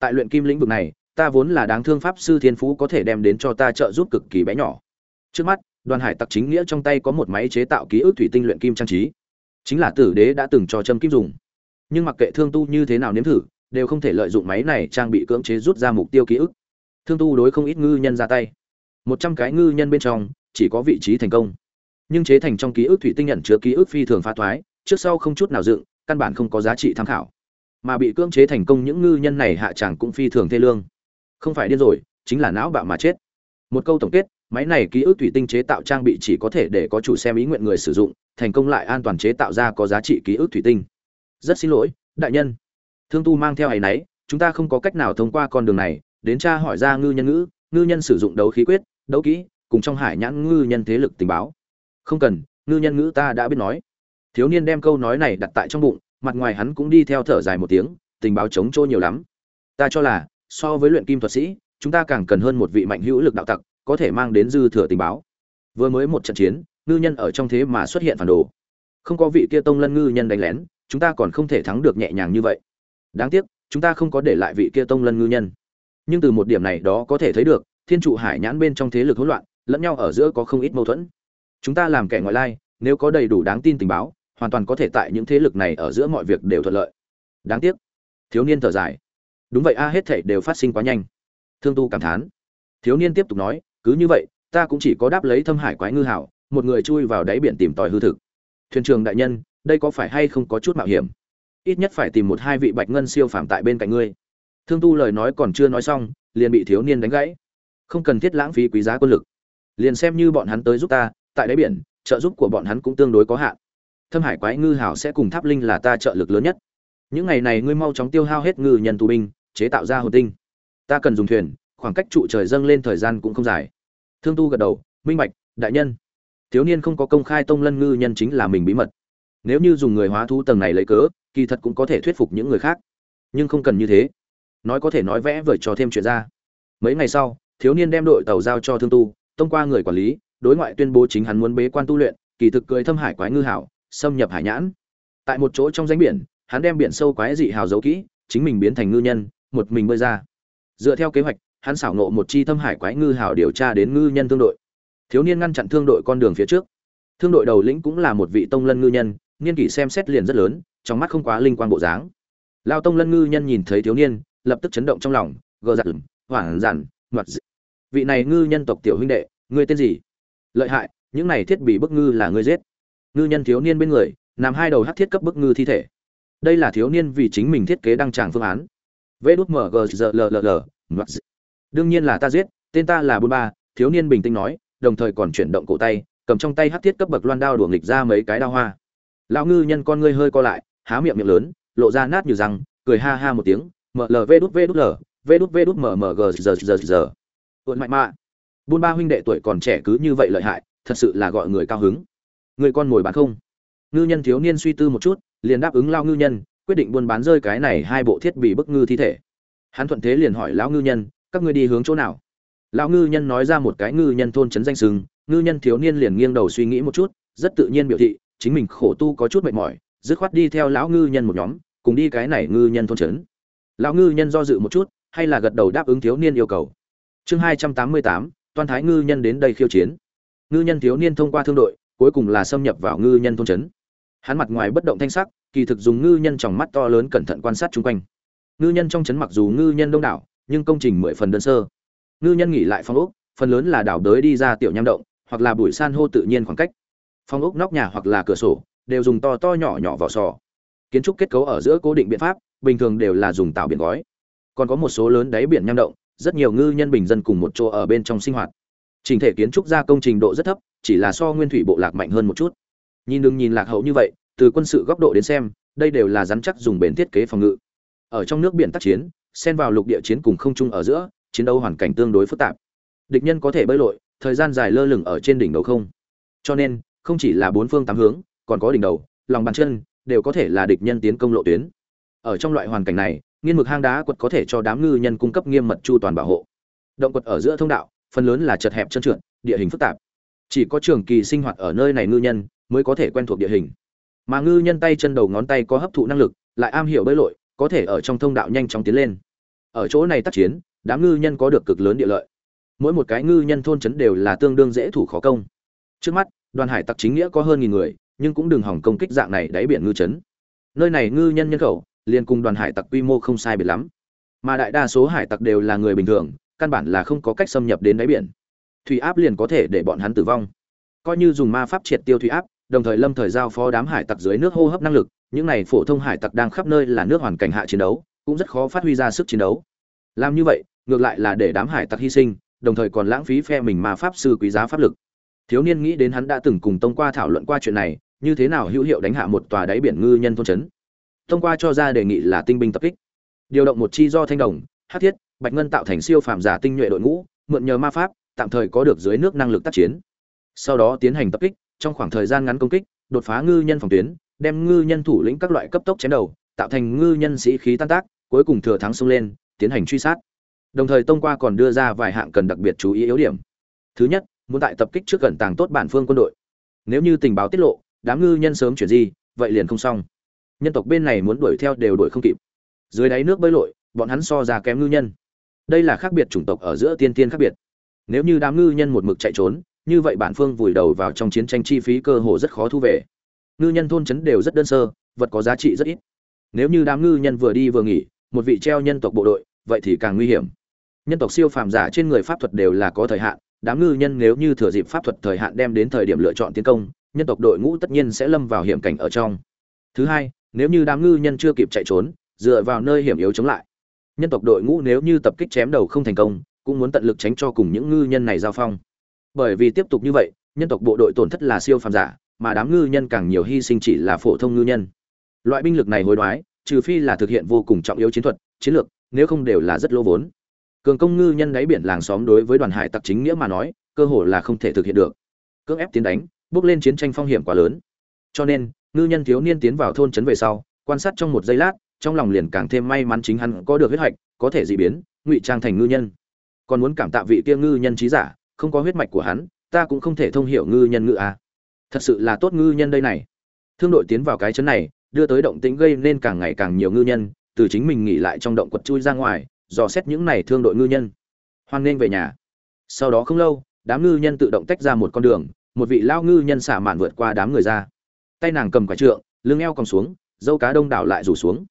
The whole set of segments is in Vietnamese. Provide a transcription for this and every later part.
tại luyện kim lĩnh vực này, ta vốn là đáng thương pháp sư thiên phú có thể đem đến cho ta trợ giúp cực kỳ bé nhỏ. Trước mắt, đoàn hải tặc chính nghĩa trong tay có một máy chế tạo ký ức thủy tinh luyện kim trang trí. Chính là tử đế đã từng cho châm kim dùng. Nhưng mặc kệ thương tu như thế nào nếm thử, đều không thể lợi dụng máy này trang bị cưỡng chế rút ra mục tiêu ký ức. Thương tu đối không ít ngư nhân ra tay. Một trăm cái ngư nhân bên trong, chỉ có vị trí thành công. Nhưng chế thành trong ký ức thủy tinh nhận chứa ký ức phi thường phá thoái, trước sau không chút nào dựng, căn bản không có giá trị tham khảo mà bị cưỡng chế thành công những ngư nhân này hạ tràng cũng phi thường thê lương. Không phải điên rồi, chính là não bạo mà chết. Một câu tổng kết, máy này ký ức thủy tinh chế tạo trang bị chỉ có thể để có chủ xem ý nguyện người sử dụng, thành công lại an toàn chế tạo ra có giá trị ký ức thủy tinh. Rất xin lỗi, đại nhân. Thương tu mang theo ấy nấy, chúng ta không có cách nào thông qua con đường này, đến tra hỏi ra ngư nhân ngữ, ngư nhân sử dụng đấu khí quyết, đấu kỹ, cùng trong hải nhãn ngư nhân thế lực tình báo. Không cần, ngư nhân ngữ ta đã biết nói. Thiếu niên đem câu nói này đặt tại trong bụng mặt ngoài hắn cũng đi theo thở dài một tiếng, tình báo chống trôi nhiều lắm. Ta cho là, so với luyện kim thuật sĩ, chúng ta càng cần hơn một vị mạnh hữu lực đạo tặc, có thể mang đến dư thừa tình báo. Vừa mới một trận chiến, ngư nhân ở trong thế mà xuất hiện phản đồ. Không có vị kia tông lân ngư nhân đánh lén, chúng ta còn không thể thắng được nhẹ nhàng như vậy. Đáng tiếc, chúng ta không có để lại vị kia tông lân ngư nhân. Nhưng từ một điểm này đó có thể thấy được, thiên trụ hải nhãn bên trong thế lực hỗn loạn, lẫn nhau ở giữa có không ít mâu thuẫn. Chúng ta làm kẻ ngoại lai, nếu có đầy đủ đáng tin tình báo hoàn toàn có thể tại những thế lực này ở giữa mọi việc đều thuận lợi. Đáng tiếc. Thiếu niên thở dài. Đúng vậy a, hết thảy đều phát sinh quá nhanh. Thương tu cảm thán. Thiếu niên tiếp tục nói, cứ như vậy, ta cũng chỉ có đáp lấy thâm hải quái ngư hảo, một người chui vào đáy biển tìm tòi hư thực. Thuyền trường đại nhân, đây có phải hay không có chút mạo hiểm? Ít nhất phải tìm một hai vị bạch ngân siêu phàm tại bên cạnh ngươi. Thương tu lời nói còn chưa nói xong, liền bị thiếu niên đánh gãy. Không cần thiết lãng phí quý giá quân lực. Liền xem như bọn hắn tới giúp ta, tại đáy biển, trợ giúp của bọn hắn cũng tương đối có hạn thâm hải quái ngư hảo sẽ cùng tháp linh là ta trợ lực lớn nhất. Những ngày này ngươi mau chóng tiêu hao hết ngư nhân tù binh, chế tạo ra hồn tinh. Ta cần dùng thuyền, khoảng cách trụ trời dâng lên thời gian cũng không dài. Thương tu gật đầu, minh bạch, đại nhân. Thiếu niên không có công khai tông lân ngư nhân chính là mình bí mật. Nếu như dùng người hóa thu tầng này lấy cớ, kỳ thật cũng có thể thuyết phục những người khác. Nhưng không cần như thế. Nói có thể nói vẽ vời cho thêm chuyện ra. Mấy ngày sau, thiếu niên đem đội tàu giao cho thương tu, thông qua người quản lý, đối ngoại tuyên bố chính hắn muốn bế quan tu luyện, kỳ thực cười thâm hải quái ngư hảo xâm nhập hải nhãn. Tại một chỗ trong danh biển, hắn đem biển sâu quái dị hào giấu kỹ, chính mình biến thành ngư nhân, một mình bơi ra. Dựa theo kế hoạch, hắn xảo nộ một chi thâm hải quái ngư hào điều tra đến ngư nhân thương đội. Thiếu niên ngăn chặn thương đội con đường phía trước. Thương đội đầu lĩnh cũng là một vị tông lân ngư nhân, niên kỷ xem xét liền rất lớn, trong mắt không quá linh quan bộ dáng. Lao tông lân ngư nhân nhìn thấy thiếu niên, lập tức chấn động trong lòng, gờ giặt hoảng giản ngoặt vị này ngư nhân tộc tiểu huynh đệ, ngươi tên gì? Lợi hại, những này thiết bị bức ngư là ngươi giết ngư nhân thiếu niên bên người, nằm hai đầu hắc thiết cấp bức ngư thi thể. Đây là thiếu niên vì chính mình thiết kế đăng tràng phương án. Vê đút mgzll đương nhiên là ta giết, tên ta là bôn ba, thiếu niên bình tĩnh nói, đồng thời còn chuyển động cổ tay, cầm trong tay hắc thiết cấp bậc loan đao đuổi nghịch ra mấy cái đao hoa. Lão ngư nhân con ngươi hơi co lại, há miệng miệng lớn, lộ ra nát như răng, cười ha ha một tiếng mlv đút v đút l, v đút v đút mmg giờ giờ giờ ộn mạnh mạ. Bun ba huynh đệ tuổi còn trẻ cứ như vậy lợi hại, thật sự là gọi người cao hứng người con ngồi bán không? Ngư nhân thiếu niên suy tư một chút, liền đáp ứng lao ngư nhân, quyết định buôn bán rơi cái này hai bộ thiết bị bức ngư thi thể. Hắn thuận thế liền hỏi lão ngư nhân, các ngươi đi hướng chỗ nào? Lão ngư nhân nói ra một cái ngư nhân thôn trấn danh sừng, ngư nhân thiếu niên liền nghiêng đầu suy nghĩ một chút, rất tự nhiên biểu thị, chính mình khổ tu có chút mệt mỏi, dứt khoát đi theo lão ngư nhân một nhóm, cùng đi cái này ngư nhân thôn trấn. Lão ngư nhân do dự một chút, hay là gật đầu đáp ứng thiếu niên yêu cầu. Chương hai trăm tám mươi tám toàn thái ngư nhân đến đây khiêu chiến. Ngư nhân thiếu niên thông qua thương đội cuối cùng là xâm nhập vào ngư nhân thôn trấn. Hắn mặt ngoài bất động thanh sắc, kỳ thực dùng ngư nhân trong mắt to lớn cẩn thận quan sát chung quanh. Ngư nhân trong trấn mặc dù ngư nhân đông đảo, nhưng công trình mười phần đơn sơ. Ngư nhân nghỉ lại phong ốc, phần lớn là đảo đới đi ra tiểu nham động, hoặc là bụi san hô tự nhiên khoảng cách. Phong ốc nóc nhà hoặc là cửa sổ, đều dùng to to nhỏ nhỏ vỏ sò. Kiến trúc kết cấu ở giữa cố định biện pháp, bình thường đều là dùng tạo biển gói. Còn có một số lớn đáy biển nham động, rất nhiều ngư nhân bình dân cùng một chỗ ở bên trong sinh hoạt trình thể kiến trúc gia công trình độ rất thấp, chỉ là so nguyên thủy bộ lạc mạnh hơn một chút. Nhìn đừng nhìn lạc hậu như vậy, từ quân sự góc độ đến xem, đây đều là rắn chắc dùng bền thiết kế phòng ngự. Ở trong nước biển tác chiến, xen vào lục địa chiến cùng không trung ở giữa, chiến đấu hoàn cảnh tương đối phức tạp. Địch nhân có thể bơi lội, thời gian dài lơ lửng ở trên đỉnh đầu không. Cho nên, không chỉ là bốn phương tám hướng, còn có đỉnh đầu, lòng bàn chân, đều có thể là địch nhân tiến công lộ tuyến. Ở trong loại hoàn cảnh này, nghiên mực hang đá quật có thể cho đám ngư nhân cung cấp nghiêm mật chu toàn bảo hộ. Động quật ở giữa thông đạo phần lớn là chật hẹp trơn trượt, địa hình phức tạp. Chỉ có trường kỳ sinh hoạt ở nơi này ngư nhân mới có thể quen thuộc địa hình. Mà ngư nhân tay chân đầu ngón tay có hấp thụ năng lực, lại am hiểu bơi lội, có thể ở trong thông đạo nhanh chóng tiến lên. Ở chỗ này tác chiến, đám ngư nhân có được cực lớn địa lợi. Mỗi một cái ngư nhân thôn trấn đều là tương đương dễ thủ khó công. Trước mắt, đoàn hải tặc chính nghĩa có hơn nghìn người, nhưng cũng đừng hỏng công kích dạng này đáy biển ngư trấn. Nơi này ngư nhân nhân khẩu, liền cùng đoàn hải tặc quy mô không sai biệt lắm. Mà đại đa số hải tặc đều là người bình thường căn bản là không có cách xâm nhập đến đáy biển. Thủy áp liền có thể để bọn hắn tử vong. Coi như dùng ma pháp triệt tiêu thủy áp, đồng thời lâm thời giao phó đám hải tặc dưới nước hô hấp năng lực, những này phổ thông hải tặc đang khắp nơi là nước hoàn cảnh hạ chiến đấu, cũng rất khó phát huy ra sức chiến đấu. Làm như vậy, ngược lại là để đám hải tặc hy sinh, đồng thời còn lãng phí phe mình ma pháp sư quý giá pháp lực. Thiếu niên nghĩ đến hắn đã từng cùng tông qua thảo luận qua chuyện này, như thế nào hữu hiệu đánh hạ một tòa đáy biển ngư nhân thôn trấn? Tông qua cho ra đề nghị là tinh binh tập kích. Điều động một chi do thanh đồng, hát thiết bạch ngân tạo thành siêu phàm giả tinh nhuệ đội ngũ, mượn nhờ ma pháp, tạm thời có được dưới nước năng lực tác chiến. Sau đó tiến hành tập kích, trong khoảng thời gian ngắn công kích, đột phá ngư nhân phòng tuyến, đem ngư nhân thủ lĩnh các loại cấp tốc chém đầu, tạo thành ngư nhân sĩ khí tan tác, cuối cùng thừa thắng xông lên, tiến hành truy sát. Đồng thời tông qua còn đưa ra vài hạng cần đặc biệt chú ý yếu điểm. Thứ nhất, muốn tại tập kích trước gần tàng tốt bản phương quân đội. Nếu như tình báo tiết lộ, đám ngư nhân sớm chuyển di, vậy liền không xong. Nhân tộc bên này muốn đuổi theo đều đuổi không kịp. Dưới đáy nước bơi lội, bọn hắn so ra kém ngư nhân đây là khác biệt chủng tộc ở giữa tiên tiên khác biệt. Nếu như đám ngư nhân một mực chạy trốn, như vậy bản phương vùi đầu vào trong chiến tranh chi phí cơ hồ rất khó thu về. Ngư nhân thôn trấn đều rất đơn sơ, vật có giá trị rất ít. Nếu như đám ngư nhân vừa đi vừa nghỉ, một vị treo nhân tộc bộ đội, vậy thì càng nguy hiểm. Nhân tộc siêu phàm giả trên người pháp thuật đều là có thời hạn, đám ngư nhân nếu như thừa dịp pháp thuật thời hạn đem đến thời điểm lựa chọn tiến công, nhân tộc đội ngũ tất nhiên sẽ lâm vào hiểm cảnh ở trong. Thứ hai, nếu như đám ngư nhân chưa kịp chạy trốn, dựa vào nơi hiểm yếu chống lại nhân tộc đội ngũ nếu như tập kích chém đầu không thành công, cũng muốn tận lực tránh cho cùng những ngư nhân này giao phong. Bởi vì tiếp tục như vậy, nhân tộc bộ đội tổn thất là siêu phàm giả, mà đám ngư nhân càng nhiều hy sinh chỉ là phổ thông ngư nhân. Loại binh lực này hối đoái, trừ phi là thực hiện vô cùng trọng yếu chiến thuật, chiến lược, nếu không đều là rất lỗ vốn. Cường công ngư nhân đáy biển làng xóm đối với đoàn hải tặc chính nghĩa mà nói, cơ hội là không thể thực hiện được. Cưỡng ép tiến đánh, bước lên chiến tranh phong hiểm quá lớn. Cho nên, ngư nhân thiếu niên tiến vào thôn trấn về sau, quan sát trong một giây lát trong lòng liền càng thêm may mắn chính hắn có được huyết hạch, có thể dị biến, ngụy trang thành ngư nhân. Còn muốn cảm tạ vị kia ngư nhân trí giả, không có huyết mạch của hắn, ta cũng không thể thông hiểu ngư nhân ngự à. thật sự là tốt ngư nhân đây này. Thương đội tiến vào cái chấn này, đưa tới động tĩnh gây nên càng ngày càng nhiều ngư nhân, từ chính mình nghỉ lại trong động quật chui ra ngoài, dò xét những này thương đội ngư nhân. Hoan nghênh về nhà. Sau đó không lâu, đám ngư nhân tự động tách ra một con đường, một vị lao ngư nhân xả mạn vượt qua đám người ra. Tay nàng cầm quả trượng, lưng eo còn xuống, dâu cá đông đảo lại rủ xuống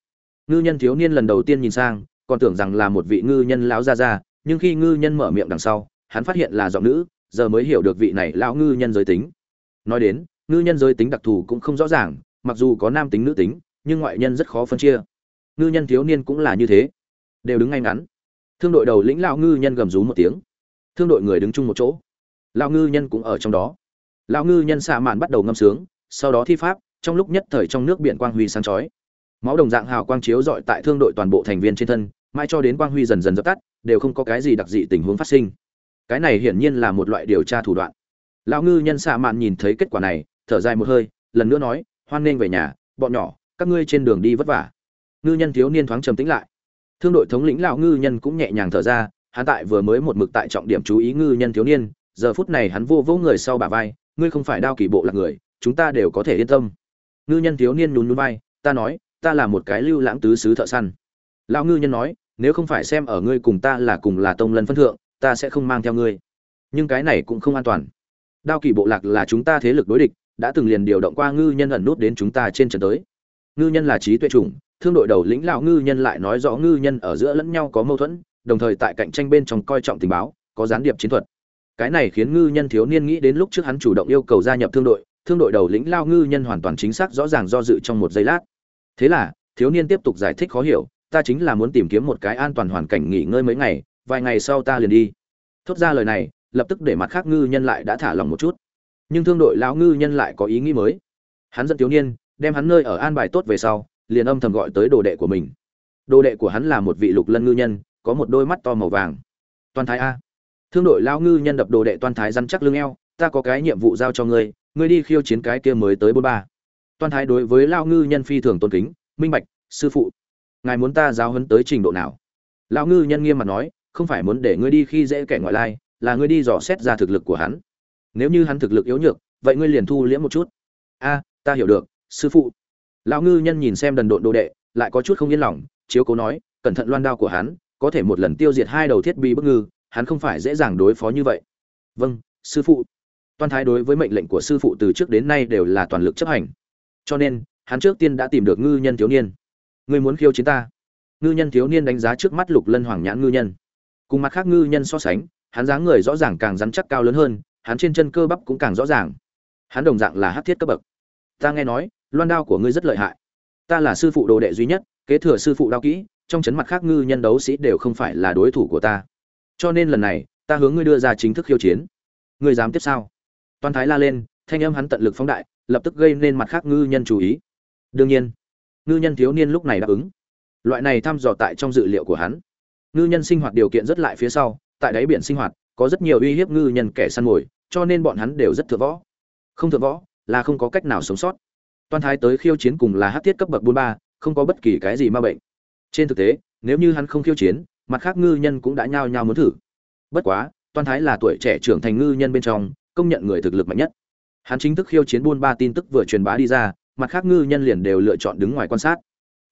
ngư nhân thiếu niên lần đầu tiên nhìn sang, còn tưởng rằng là một vị ngư nhân lão gia gia, nhưng khi ngư nhân mở miệng đằng sau, hắn phát hiện là giọng nữ, giờ mới hiểu được vị này lão ngư nhân giới tính. Nói đến, ngư nhân giới tính đặc thù cũng không rõ ràng, mặc dù có nam tính nữ tính, nhưng ngoại nhân rất khó phân chia. Ngư nhân thiếu niên cũng là như thế. Đều đứng ngay ngắn. Thương đội đầu lĩnh lão ngư nhân gầm rú một tiếng. Thương đội người đứng chung một chỗ. Lão ngư nhân cũng ở trong đó. Lão ngư nhân xạ mạn bắt đầu ngâm sướng, sau đó thi pháp, trong lúc nhất thời trong nước biển quang huy sáng chói máu đồng dạng hào quang chiếu rọi tại thương đội toàn bộ thành viên trên thân mai cho đến quang huy dần dần dập tắt, đều không có cái gì đặc dị tình huống phát sinh. Cái này hiển nhiên là một loại điều tra thủ đoạn. Lão ngư nhân xạ mạn nhìn thấy kết quả này, thở dài một hơi, lần nữa nói, hoan nghênh về nhà, bọn nhỏ, các ngươi trên đường đi vất vả. Ngư nhân thiếu niên thoáng trầm tĩnh lại. Thương đội thống lĩnh lão ngư nhân cũng nhẹ nhàng thở ra, hắn tại vừa mới một mực tại trọng điểm chú ý ngư nhân thiếu niên, giờ phút này hắn vô vô người sau bả vai, ngươi không phải đao kỳ bộ là người, chúng ta đều có thể yên tâm. Ngư nhân thiếu niên nhún nhún vai, ta nói ta là một cái lưu lãng tứ sứ thợ săn. Lão ngư nhân nói, nếu không phải xem ở ngươi cùng ta là cùng là tông lân phân thượng, ta sẽ không mang theo ngươi. Nhưng cái này cũng không an toàn. Đao kỳ bộ lạc là chúng ta thế lực đối địch, đã từng liền điều động qua ngư nhân ẩn nút đến chúng ta trên trận tới. Ngư nhân là trí tuệ chủng, thương đội đầu lĩnh lão ngư nhân lại nói rõ ngư nhân ở giữa lẫn nhau có mâu thuẫn, đồng thời tại cạnh tranh bên trong coi trọng tình báo, có gián điệp chiến thuật. Cái này khiến ngư nhân thiếu niên nghĩ đến lúc trước hắn chủ động yêu cầu gia nhập thương đội thương đội đầu lĩnh lao ngư nhân hoàn toàn chính xác rõ ràng do dự trong một giây lát thế là, thiếu niên tiếp tục giải thích khó hiểu, ta chính là muốn tìm kiếm một cái an toàn hoàn cảnh nghỉ ngơi mấy ngày, vài ngày sau ta liền đi. Thốt ra lời này, lập tức để mặt khác ngư nhân lại đã thả lòng một chút. Nhưng thương đội lão ngư nhân lại có ý nghĩ mới. Hắn dẫn thiếu niên, đem hắn nơi ở an bài tốt về sau, liền âm thầm gọi tới đồ đệ của mình. Đồ đệ của hắn là một vị lục lân ngư nhân, có một đôi mắt to màu vàng. Toàn thái a. Thương đội lão ngư nhân đập đồ đệ toàn thái răn chắc lưng eo, ta có cái nhiệm vụ giao cho ngươi ngươi đi khiêu chiến cái kia mới tới bốn ba toàn thái đối với lão ngư nhân phi thường tôn kính, minh bạch, sư phụ. Ngài muốn ta giáo huấn tới trình độ nào? Lão ngư nhân nghiêm mặt nói, không phải muốn để ngươi đi khi dễ kẻ ngoại lai, là ngươi đi dò xét ra thực lực của hắn. Nếu như hắn thực lực yếu nhược, vậy ngươi liền thu liễm một chút. A, ta hiểu được, sư phụ. Lão ngư nhân nhìn xem đần độn đồ đệ, lại có chút không yên lòng, chiếu cố nói, cẩn thận loan đao của hắn, có thể một lần tiêu diệt hai đầu thiết bị bức ngư, hắn không phải dễ dàng đối phó như vậy. Vâng sư phụ. Toan thái đối với mệnh lệnh của sư phụ từ trước đến nay đều là toàn lực chấp hành cho nên, hắn trước tiên đã tìm được ngư nhân thiếu niên. Ngươi muốn khiêu chiến ta? Ngư nhân thiếu niên đánh giá trước mắt lục lân hoàng nhãn ngư nhân. Cùng mặt khác ngư nhân so sánh, hắn dáng người rõ ràng càng rắn chắc cao lớn hơn, hắn trên chân cơ bắp cũng càng rõ ràng. Hắn đồng dạng là hát thiết cấp bậc. Ta nghe nói, loan đao của ngươi rất lợi hại. Ta là sư phụ đồ đệ duy nhất, kế thừa sư phụ đao kỹ, trong chấn mặt khác ngư nhân đấu sĩ đều không phải là đối thủ của ta. Cho nên lần này, ta hướng ngươi đưa ra chính thức khiêu chiến. Ngươi dám tiếp sao? Toàn thái la lên, thanh âm hắn tận lực phóng đại lập tức gây nên mặt khác ngư nhân chú ý. Đương nhiên, ngư nhân thiếu niên lúc này đáp ứng. Loại này thăm dò tại trong dự liệu của hắn. Ngư nhân sinh hoạt điều kiện rất lại phía sau, tại đáy biển sinh hoạt, có rất nhiều uy hiếp ngư nhân kẻ săn mồi, cho nên bọn hắn đều rất thượng võ. Không thượng võ là không có cách nào sống sót. Toàn thái tới khiêu chiến cùng là hát thiết cấp bậc bốn ba, không có bất kỳ cái gì ma bệnh. Trên thực tế, nếu như hắn không khiêu chiến, mặt khác ngư nhân cũng đã nhao nhao muốn thử. Bất quá, toàn thái là tuổi trẻ trưởng thành ngư nhân bên trong, công nhận người thực lực mạnh nhất hắn chính thức khiêu chiến buôn ba tin tức vừa truyền bá đi ra, mặt khác ngư nhân liền đều lựa chọn đứng ngoài quan sát.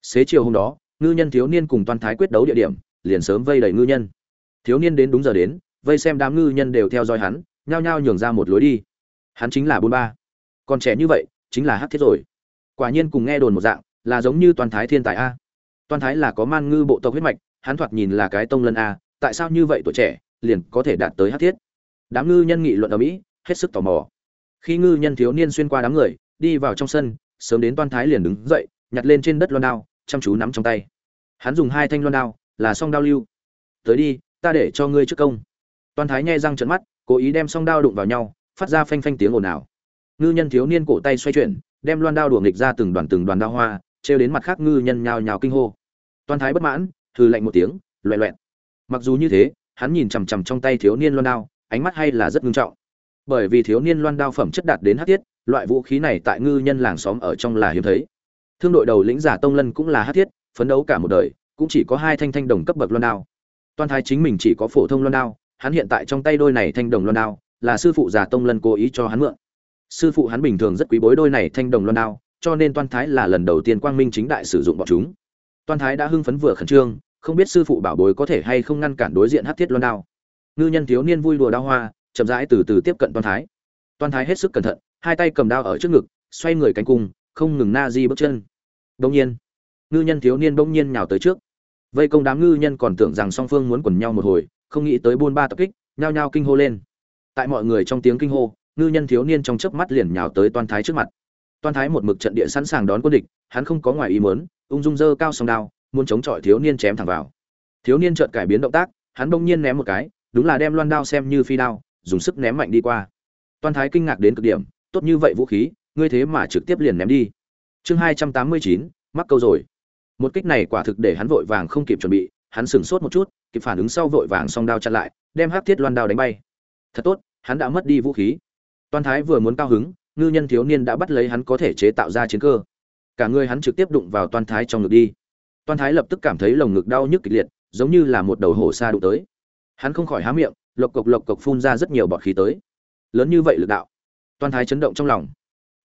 Xế chiều hôm đó, ngư nhân thiếu niên cùng toàn thái quyết đấu địa điểm, liền sớm vây đầy ngư nhân. Thiếu niên đến đúng giờ đến, vây xem đám ngư nhân đều theo dõi hắn, nhao nhao nhường ra một lối đi. Hắn chính là buôn ba. Còn trẻ như vậy, chính là hắc thiết rồi. Quả nhiên cùng nghe đồn một dạng, là giống như toàn thái thiên tài a. Toàn thái là có man ngư bộ tộc huyết mạch, hắn thoạt nhìn là cái tông lân a, tại sao như vậy tuổi trẻ, liền có thể đạt tới hắc thiết? Đám ngư nhân nghị luận ở mỹ, hết sức tò mò khi ngư nhân thiếu niên xuyên qua đám người, đi vào trong sân, sớm đến toan thái liền đứng dậy, nhặt lên trên đất loan đao, chăm chú nắm trong tay. Hắn dùng hai thanh loan đao, là song đao lưu. Tới đi, ta để cho ngươi trước công. Toan thái nhai răng trận mắt, cố ý đem song đao đụng vào nhau, phát ra phanh phanh tiếng ồn ào. Ngư nhân thiếu niên cổ tay xoay chuyển, đem loan đao đùa nghịch ra từng đoàn từng đoàn đao hoa, trêu đến mặt khác ngư nhân nhào nhào kinh hô. Toan thái bất mãn, hừ lạnh một tiếng loẹ loẹt. mặc dù như thế, hắn nhìn chằm chằm trong tay thiếu niên loan đao, ánh mắt hay là rất ngưng trọng bởi vì thiếu niên loan đao phẩm chất đạt đến hắc thiết, loại vũ khí này tại ngư nhân làng xóm ở trong là hiếm thấy. Thương đội đầu lĩnh giả tông lân cũng là hắc thiết, phấn đấu cả một đời, cũng chỉ có hai thanh thanh đồng cấp bậc loan đao. Toan thái chính mình chỉ có phổ thông loan đao, hắn hiện tại trong tay đôi này thanh đồng loan đao, là sư phụ giả tông lân cố ý cho hắn mượn. Sư phụ hắn bình thường rất quý bối đôi này thanh đồng loan đao, cho nên toan thái là lần đầu tiên quang minh chính đại sử dụng bọn chúng. Toan thái đã hưng phấn vừa khẩn trương, không biết sư phụ bảo bối có thể hay không ngăn cản đối diện hắc thiết loan đao. Ngư nhân thiếu niên vui đùa đao hoa chậm rãi từ từ tiếp cận toan thái. Toan thái hết sức cẩn thận, hai tay cầm đao ở trước ngực, xoay người cánh cung, không ngừng na di bước chân. Đông nhiên, ngư nhân thiếu niên bỗng nhiên nhào tới trước. Vây công đám ngư nhân còn tưởng rằng song phương muốn quần nhau một hồi, không nghĩ tới buôn ba tập kích, nhao nhao kinh hô lên. Tại mọi người trong tiếng kinh hô, ngư nhân thiếu niên trong chớp mắt liền nhào tới toan thái trước mặt. Toan thái một mực trận địa sẵn sàng đón quân địch, hắn không có ngoài ý muốn, ung dung dơ cao song đao, muốn chống chọi thiếu niên chém thẳng vào. Thiếu niên chợt cải biến động tác, hắn bỗng nhiên ném một cái, đúng là đem loan đao xem như phi đao dùng sức ném mạnh đi qua. Toan thái kinh ngạc đến cực điểm, tốt như vậy vũ khí, ngươi thế mà trực tiếp liền ném đi. Chương hai trăm tám mươi chín, mắc câu rồi. Một kích này quả thực để hắn vội vàng không kịp chuẩn bị, hắn sửng sốt một chút, kịp phản ứng sau vội vàng song đao chặn lại, đem hắc thiết loan đao đánh bay. Thật tốt, hắn đã mất đi vũ khí. Toan thái vừa muốn cao hứng, ngư nhân thiếu niên đã bắt lấy hắn có thể chế tạo ra chiến cơ. Cả người hắn trực tiếp đụng vào toan thái trong ngực đi. Toan thái lập tức cảm thấy lồng ngực đau nhức kịch liệt, giống như là một đầu hổ xa đụng tới. Hắn không khỏi há miệng lộc cộc lộc cộc phun ra rất nhiều bọt khí tới. Lớn như vậy lực đạo toan thái chấn động trong lòng.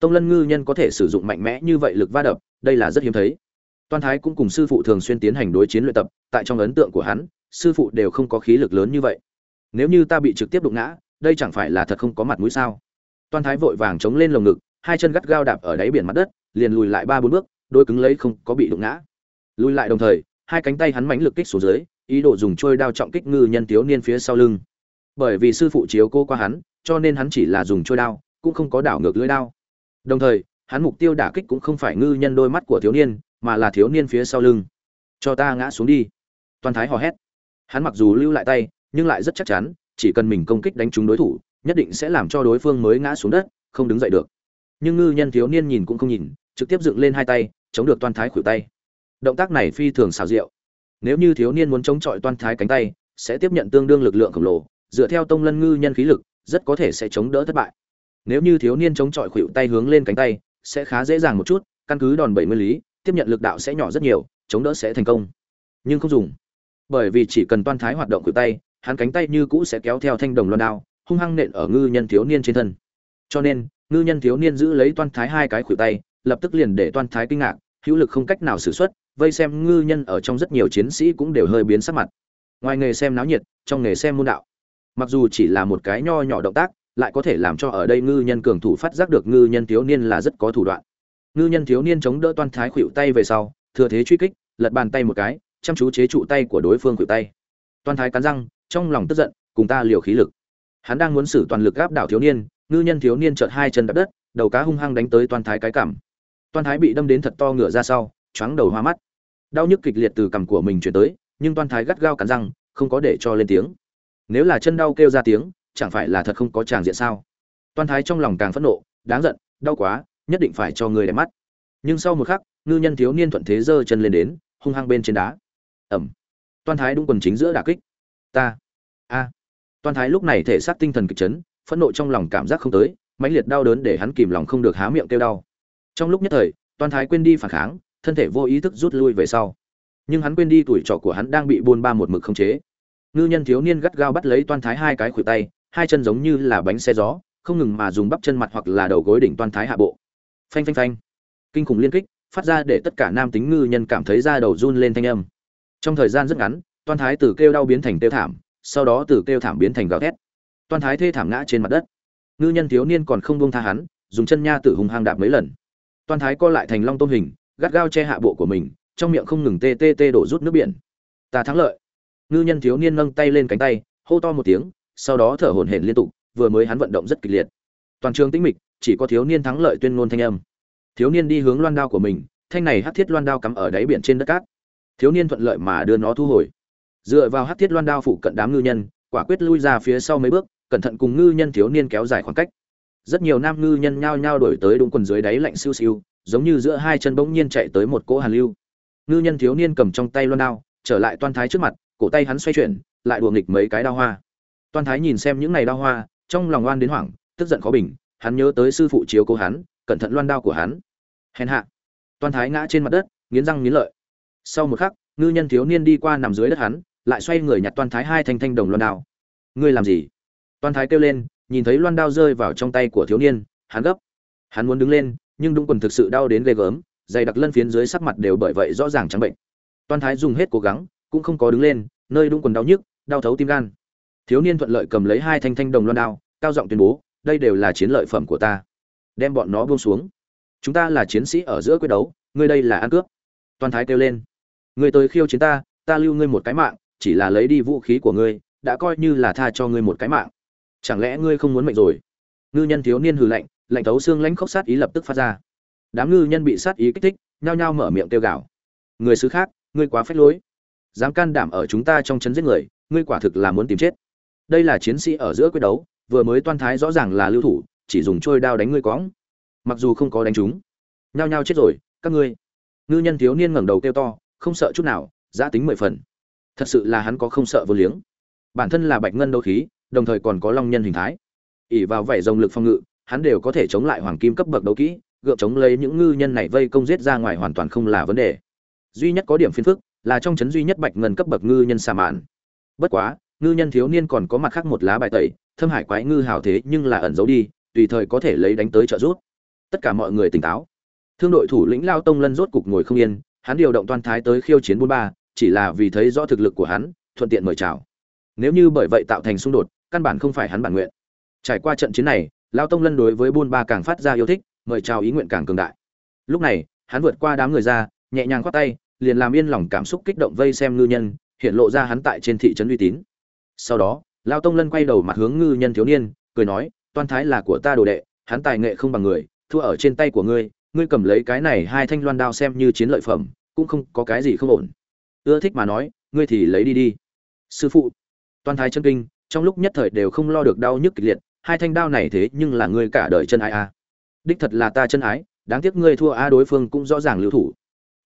Tông lân ngư nhân có thể sử dụng mạnh mẽ như vậy lực va đập, đây là rất hiếm thấy. Toan thái cũng cùng sư phụ thường xuyên tiến hành đối chiến luyện tập, tại trong ấn tượng của hắn, sư phụ đều không có khí lực lớn như vậy. Nếu như ta bị trực tiếp đụng ngã, đây chẳng phải là thật không có mặt mũi sao? Toan thái vội vàng chống lên lồng ngực, hai chân gắt gao đạp ở đáy biển mặt đất, liền lùi lại ba bốn bước, đôi cứng lấy không có bị đụng ngã. Lùi lại đồng thời, hai cánh tay hắn mánh lực kích xuống dưới, ý đồ dùng trôi đao trọng kích ngư nhân thiếu niên phía sau lưng bởi vì sư phụ chiếu cô qua hắn, cho nên hắn chỉ là dùng trôi đao, cũng không có đảo ngược lưỡi đao. Đồng thời, hắn mục tiêu đả kích cũng không phải ngư nhân đôi mắt của thiếu niên, mà là thiếu niên phía sau lưng. Cho ta ngã xuống đi. Toàn thái hò hét. Hắn mặc dù lưu lại tay, nhưng lại rất chắc chắn, chỉ cần mình công kích đánh trúng đối thủ, nhất định sẽ làm cho đối phương mới ngã xuống đất, không đứng dậy được. Nhưng ngư nhân thiếu niên nhìn cũng không nhìn, trực tiếp dựng lên hai tay, chống được toàn thái khuỷu tay. Động tác này phi thường xào rượu nếu như thiếu niên muốn chống chọi toàn thái cánh tay, sẽ tiếp nhận tương đương lực lượng khổng lồ dựa theo tông lân ngư nhân khí lực, rất có thể sẽ chống đỡ thất bại. Nếu như thiếu niên chống chọi khuỵu tay hướng lên cánh tay, sẽ khá dễ dàng một chút, căn cứ đòn bảy mươi lý, tiếp nhận lực đạo sẽ nhỏ rất nhiều, chống đỡ sẽ thành công. Nhưng không dùng. Bởi vì chỉ cần toan thái hoạt động khuỵu tay, hắn cánh tay như cũ sẽ kéo theo thanh đồng loan đao, hung hăng nện ở ngư nhân thiếu niên trên thân. Cho nên, ngư nhân thiếu niên giữ lấy toan thái hai cái khuỵu tay, lập tức liền để toan thái kinh ngạc, hữu lực không cách nào xử xuất, vây xem ngư nhân ở trong rất nhiều chiến sĩ cũng đều hơi biến sắc mặt. Ngoài nghề xem náo nhiệt, trong nghề xem môn đạo mặc dù chỉ là một cái nho nhỏ động tác, lại có thể làm cho ở đây ngư nhân cường thủ phát giác được ngư nhân thiếu niên là rất có thủ đoạn. Ngư nhân thiếu niên chống đỡ toan thái khuỵu tay về sau, thừa thế truy kích, lật bàn tay một cái, chăm chú chế trụ tay của đối phương khuỵu tay. Toan thái cắn răng, trong lòng tức giận, cùng ta liều khí lực. Hắn đang muốn xử toàn lực gáp đảo thiếu niên, ngư nhân thiếu niên chợt hai chân đập đất, đầu cá hung hăng đánh tới toan thái cái cảm toan thái bị đâm đến thật to ngửa ra sau, choáng đầu hoa mắt. Đau nhức kịch liệt từ cằm của mình chuyển tới, nhưng toan thái gắt gao cắn răng, không có để cho lên tiếng nếu là chân đau kêu ra tiếng, chẳng phải là thật không có tràng diện sao? Toan thái trong lòng càng phẫn nộ, đáng giận, đau quá, nhất định phải cho người đẹp mắt. Nhưng sau một khắc, ngư nhân thiếu niên thuận thế giơ chân lên đến, hung hăng bên trên đá. Ẩm. Toan thái đúng quần chính giữa đả kích. Ta. A. Toan thái lúc này thể xác tinh thần kịch chấn, phẫn nộ trong lòng cảm giác không tới, mãnh liệt đau đớn để hắn kìm lòng không được há miệng kêu đau. Trong lúc nhất thời, toan thái quên đi phản kháng, thân thể vô ý thức rút lui về sau. Nhưng hắn quên đi tuổi trọ của hắn đang bị buôn ba một mực không chế ngư nhân thiếu niên gắt gao bắt lấy toan thái hai cái khuỷu tay, hai chân giống như là bánh xe gió, không ngừng mà dùng bắp chân mặt hoặc là đầu gối đỉnh toan thái hạ bộ. Phanh phanh phanh. Kinh khủng liên kích, phát ra để tất cả nam tính ngư nhân cảm thấy da đầu run lên thanh âm. Trong thời gian rất ngắn, toan thái từ kêu đau biến thành kêu thảm, sau đó từ kêu thảm biến thành gào thét. Toan thái thê thảm ngã trên mặt đất. Ngư nhân thiếu niên còn không buông tha hắn, dùng chân nha tử hùng hang đạp mấy lần. Toan thái co lại thành long tôm hình, gắt gao che hạ bộ của mình, trong miệng không ngừng tê tê tê đổ rút nước biển. Ta thắng lợi ngư nhân thiếu niên nâng tay lên cánh tay, hô to một tiếng, sau đó thở hổn hển liên tục, vừa mới hắn vận động rất kịch liệt. Toàn trường tĩnh mịch, chỉ có thiếu niên thắng lợi tuyên ngôn thanh âm. Thiếu niên đi hướng loan đao của mình, thanh này hắc thiết loan đao cắm ở đáy biển trên đất cát. Thiếu niên thuận lợi mà đưa nó thu hồi. Dựa vào hắc thiết loan đao phụ cận đám ngư nhân, quả quyết lui ra phía sau mấy bước, cẩn thận cùng ngư nhân thiếu niên kéo dài khoảng cách. Rất nhiều nam ngư nhân nhao nhao đổi tới đúng quần dưới đáy lạnh siêu siêu, giống như giữa hai chân bỗng nhiên chạy tới một cỗ hàn lưu. Ngư nhân thiếu niên cầm trong tay loan đao, trở lại toan thái trước mặt cổ tay hắn xoay chuyển, lại đùa nghịch mấy cái đao hoa. Toan thái nhìn xem những này đao hoa, trong lòng oan đến hoảng, tức giận khó bình, hắn nhớ tới sư phụ chiếu cố hắn, cẩn thận loan đao của hắn. Hèn hạ. Toan thái ngã trên mặt đất, nghiến răng nghiến lợi. Sau một khắc, ngư nhân thiếu niên đi qua nằm dưới đất hắn, lại xoay người nhặt toan thái hai thanh thanh đồng loan đao. Ngươi làm gì? Toan thái kêu lên, nhìn thấy loan đao rơi vào trong tay của thiếu niên, hắn gấp. Hắn muốn đứng lên, nhưng đúng quần thực sự đau đến ghê gớm, dày đặc lân phiến dưới sắc mặt đều bởi vậy rõ ràng trắng bệnh. Toan thái dùng hết cố gắng cũng không có đứng lên, nơi đúng quần đau nhức, đau thấu tim gan. Thiếu niên thuận lợi cầm lấy hai thanh thanh đồng loan đao, cao giọng tuyên bố, đây đều là chiến lợi phẩm của ta. Đem bọn nó buông xuống. Chúng ta là chiến sĩ ở giữa quyết đấu, ngươi đây là ăn cướp. Toàn thái kêu lên. Ngươi tới khiêu chiến ta ta lưu ngươi một cái mạng, chỉ là lấy đi vũ khí của ngươi, đã coi như là tha cho ngươi một cái mạng. Chẳng lẽ ngươi không muốn mệnh rồi? Ngư nhân thiếu niên hừ lạnh lạnh thấu xương lãnh khốc sát ý lập tức phát ra. Đám ngư nhân bị sát ý kích thích, nhao nhao mở miệng kêu gào. Người xứ khác, ngươi quá phách lối dám can đảm ở chúng ta trong chấn giết người, ngươi quả thực là muốn tìm chết. Đây là chiến sĩ ở giữa quyết đấu, vừa mới toan thái rõ ràng là lưu thủ, chỉ dùng trôi đao đánh ngươi cõng. Mặc dù không có đánh chúng, nhao nhao chết rồi, các ngươi. Ngư nhân thiếu niên ngẩng đầu kêu to, không sợ chút nào giã tính mười phần. Thật sự là hắn có không sợ vô liếng. Bản thân là bạch ngân đấu khí, đồng thời còn có long nhân hình thái. Ỉ vào vẻ rồng lực phong ngự, hắn đều có thể chống lại hoàng kim cấp bậc đấu kỹ, gượng chống lấy những ngư nhân này vây công giết ra ngoài hoàn toàn không là vấn đề. Duy nhất có điểm phiền phức là trong chấn duy nhất bạch ngân cấp bậc ngư nhân xà mạn. Bất quá, ngư nhân thiếu niên còn có mặt khác một lá bài tẩy, thâm hải quái ngư hào thế nhưng là ẩn giấu đi, tùy thời có thể lấy đánh tới trợ giúp. Tất cả mọi người tỉnh táo. Thương đội thủ lĩnh lao tông lân rốt cục ngồi không yên, hắn điều động toàn thái tới khiêu chiến bốn ba, chỉ là vì thấy rõ thực lực của hắn, thuận tiện mời chào. Nếu như bởi vậy tạo thành xung đột, căn bản không phải hắn bản nguyện. Trải qua trận chiến này, lao tông lân đối với buôn ba càng phát ra yêu thích, mời chào ý nguyện càng cường đại. Lúc này, hắn vượt qua đám người ra, nhẹ nhàng khoát tay liền làm yên lòng cảm xúc kích động vây xem ngư nhân, hiện lộ ra hắn tại trên thị trấn uy tín. Sau đó, lao tông lân quay đầu mặt hướng ngư nhân thiếu niên, cười nói, toan thái là của ta đồ đệ, hắn tài nghệ không bằng người, thua ở trên tay của ngươi ngươi cầm lấy cái này hai thanh loan đao xem như chiến lợi phẩm, cũng không có cái gì không ổn. Ưa thích mà nói, ngươi thì lấy đi đi. Sư phụ. Toan thái chân kinh, trong lúc nhất thời đều không lo được đau nhức kịch liệt, hai thanh đao này thế nhưng là ngươi cả đời chân ai a à. đích thật là ta chân ái, đáng tiếc ngươi thua a, đối phương cũng rõ ràng lưu thủ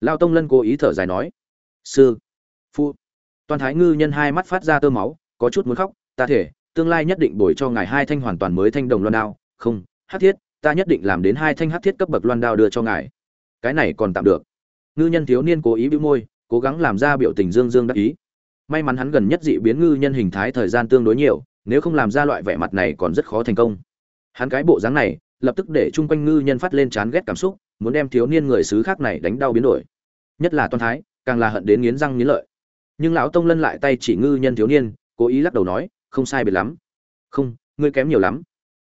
lao tông lân cố ý thở dài nói, sư phụ toàn thái ngư nhân hai mắt phát ra tơ máu, có chút muốn khóc, ta thể, tương lai nhất định bồi cho ngài hai thanh hoàn toàn mới thanh đồng loan đao. Không, hát thiết, ta nhất định làm đến hai thanh hát thiết cấp bậc loan đao đưa cho ngài. Cái này còn tạm được. Ngư nhân thiếu niên cố ý bĩu môi, cố gắng làm ra biểu tình dương dương đắc ý. May mắn hắn gần nhất dị biến ngư nhân hình thái thời gian tương đối nhiều, nếu không làm ra loại vẻ mặt này còn rất khó thành công. Hắn cái bộ dáng này, lập tức để chung quanh ngư nhân phát lên chán ghét cảm xúc muốn đem thiếu niên người xứ khác này đánh đau biến đổi. Nhất là toàn thái, càng là hận đến nghiến răng nghiến lợi. Nhưng lão tông lân lại tay chỉ ngư nhân thiếu niên, cố ý lắc đầu nói, không sai biệt lắm. Không, ngươi kém nhiều lắm.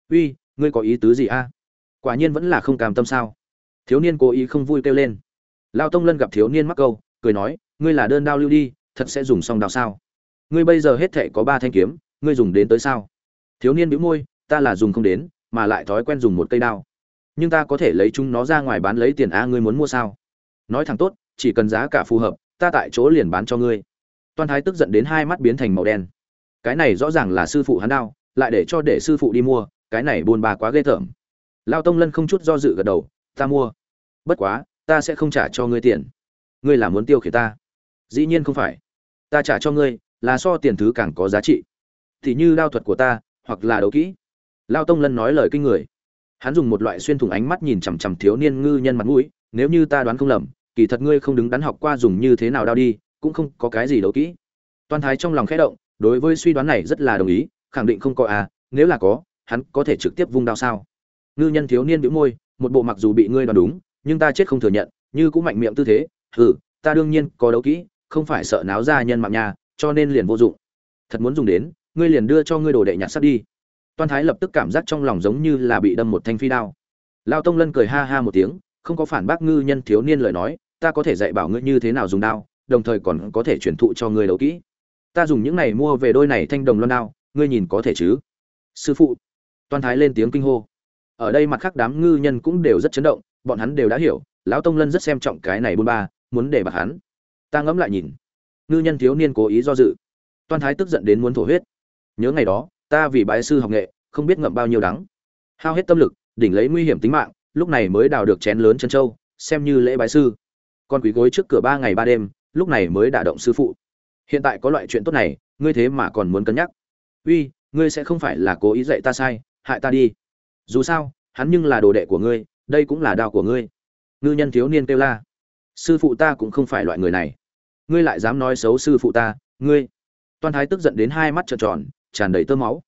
Uy, ngươi có ý tứ gì a? À? Quả nhiên vẫn là không cam tâm sao. Thiếu niên cố ý không vui kêu lên. Lao tông lân gặp thiếu niên mắc câu, cười nói, ngươi là đơn đao lưu đi, thật sẽ dùng xong đào sao? Ngươi bây giờ hết thệ có ba thanh kiếm, ngươi dùng đến tới sao? Thiếu niên bĩu môi, ta là dùng không đến, mà lại thói quen dùng một cây đao nhưng ta có thể lấy chúng nó ra ngoài bán lấy tiền a, ngươi muốn mua sao? Nói thẳng tốt, chỉ cần giá cả phù hợp, ta tại chỗ liền bán cho ngươi. Toan thái tức giận đến hai mắt biến thành màu đen. Cái này rõ ràng là sư phụ hắn đao lại để cho để sư phụ đi mua, cái này buồn bà quá ghê tởm. Lao tông lân không chút do dự gật đầu, ta mua. Bất quá, ta sẽ không trả cho ngươi tiền. Ngươi là muốn tiêu khiển ta. Dĩ nhiên không phải. Ta trả cho ngươi, là so tiền thứ càng có giá trị. Thì như đao thuật của ta, hoặc là đấu kỹ. Lao tông lân nói lời kinh người hắn dùng một loại xuyên thủng ánh mắt nhìn chằm chằm thiếu niên ngư nhân mặt mũi, nếu như ta đoán không lầm, kỳ thật ngươi không đứng đắn học qua dùng như thế nào đao đi, cũng không có cái gì đấu kỹ. Toan thái trong lòng khẽ động, đối với suy đoán này rất là đồng ý, khẳng định không có à nếu là có, hắn có thể trực tiếp vung đao sao? Ngư nhân thiếu niên bĩu môi, một bộ mặc dù bị ngươi đoán đúng, nhưng ta chết không thừa nhận, như cũng mạnh miệng tư thế ừ ta đương nhiên có đấu kỹ, không phải sợ náo ra nhân mạng nhà, cho nên liền vô dụng. Thật muốn dùng đến, ngươi liền đưa cho ngươi đồ đệ nhặt sắt đi toan thái lập tức cảm giác trong lòng giống như là bị đâm một thanh phi đao. Lao tông lân cười ha ha một tiếng, không có phản bác ngư nhân thiếu niên lời nói, ta có thể dạy bảo ngươi như thế nào dùng đao, đồng thời còn có thể truyền thụ cho ngươi đấu kỹ. Ta dùng những này mua về đôi này thanh đồng loan đao, ngươi nhìn có thể chứ? Sư phụ. Toan thái lên tiếng kinh hô. Ở đây mặt khác đám ngư nhân cũng đều rất chấn động, bọn hắn đều đã hiểu, lão tông lân rất xem trọng cái này bôn ba, muốn để bạc hắn. Ta ngẫm lại nhìn. Ngư nhân thiếu niên cố ý do dự. Toan thái tức giận đến muốn thổ huyết. Nhớ ngày đó ta vì bái sư học nghệ, không biết ngậm bao nhiêu đắng. Hao hết tâm lực, đỉnh lấy nguy hiểm tính mạng, lúc này mới đào được chén lớn chân châu, xem như lễ bái sư. Con quý gối trước cửa ba ngày ba đêm, lúc này mới đả động sư phụ. Hiện tại có loại chuyện tốt này, ngươi thế mà còn muốn cân nhắc. Uy, ngươi sẽ không phải là cố ý dạy ta sai, hại ta đi. Dù sao, hắn nhưng là đồ đệ của ngươi, đây cũng là đao của ngươi. Ngư nhân thiếu niên kêu la. Sư phụ ta cũng không phải loại người này. Ngươi lại dám nói xấu sư phụ ta, ngươi. Toan thái tức giận đến hai mắt trợn tròn tràn đầy tơ máu.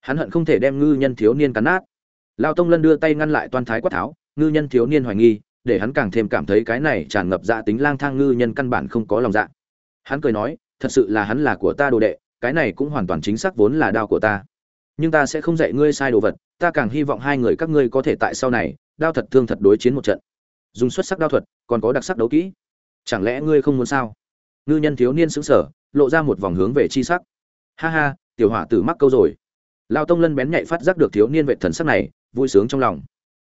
Hắn hận không thể đem ngư nhân thiếu niên cắn nát. Lao tông lân đưa tay ngăn lại toan thái quát tháo, ngư nhân thiếu niên hoài nghi, để hắn càng thêm cảm thấy cái này tràn ngập dạ tính lang thang ngư nhân căn bản không có lòng dạ. Hắn cười nói, thật sự là hắn là của ta đồ đệ, cái này cũng hoàn toàn chính xác vốn là đao của ta. Nhưng ta sẽ không dạy ngươi sai đồ vật, ta càng hy vọng hai người các ngươi có thể tại sau này, đao thật thương thật đối chiến một trận. Dùng xuất sắc đao thuật, còn có đặc sắc đấu kỹ. Chẳng lẽ ngươi không muốn sao? Ngư nhân thiếu niên xứng sở lộ ra một vòng hướng về chi sắc. Ha ha tiểu hỏa tử mắc câu rồi. Lao tông lân bén nhạy phát giác được thiếu niên vệ thần sắc này, vui sướng trong lòng.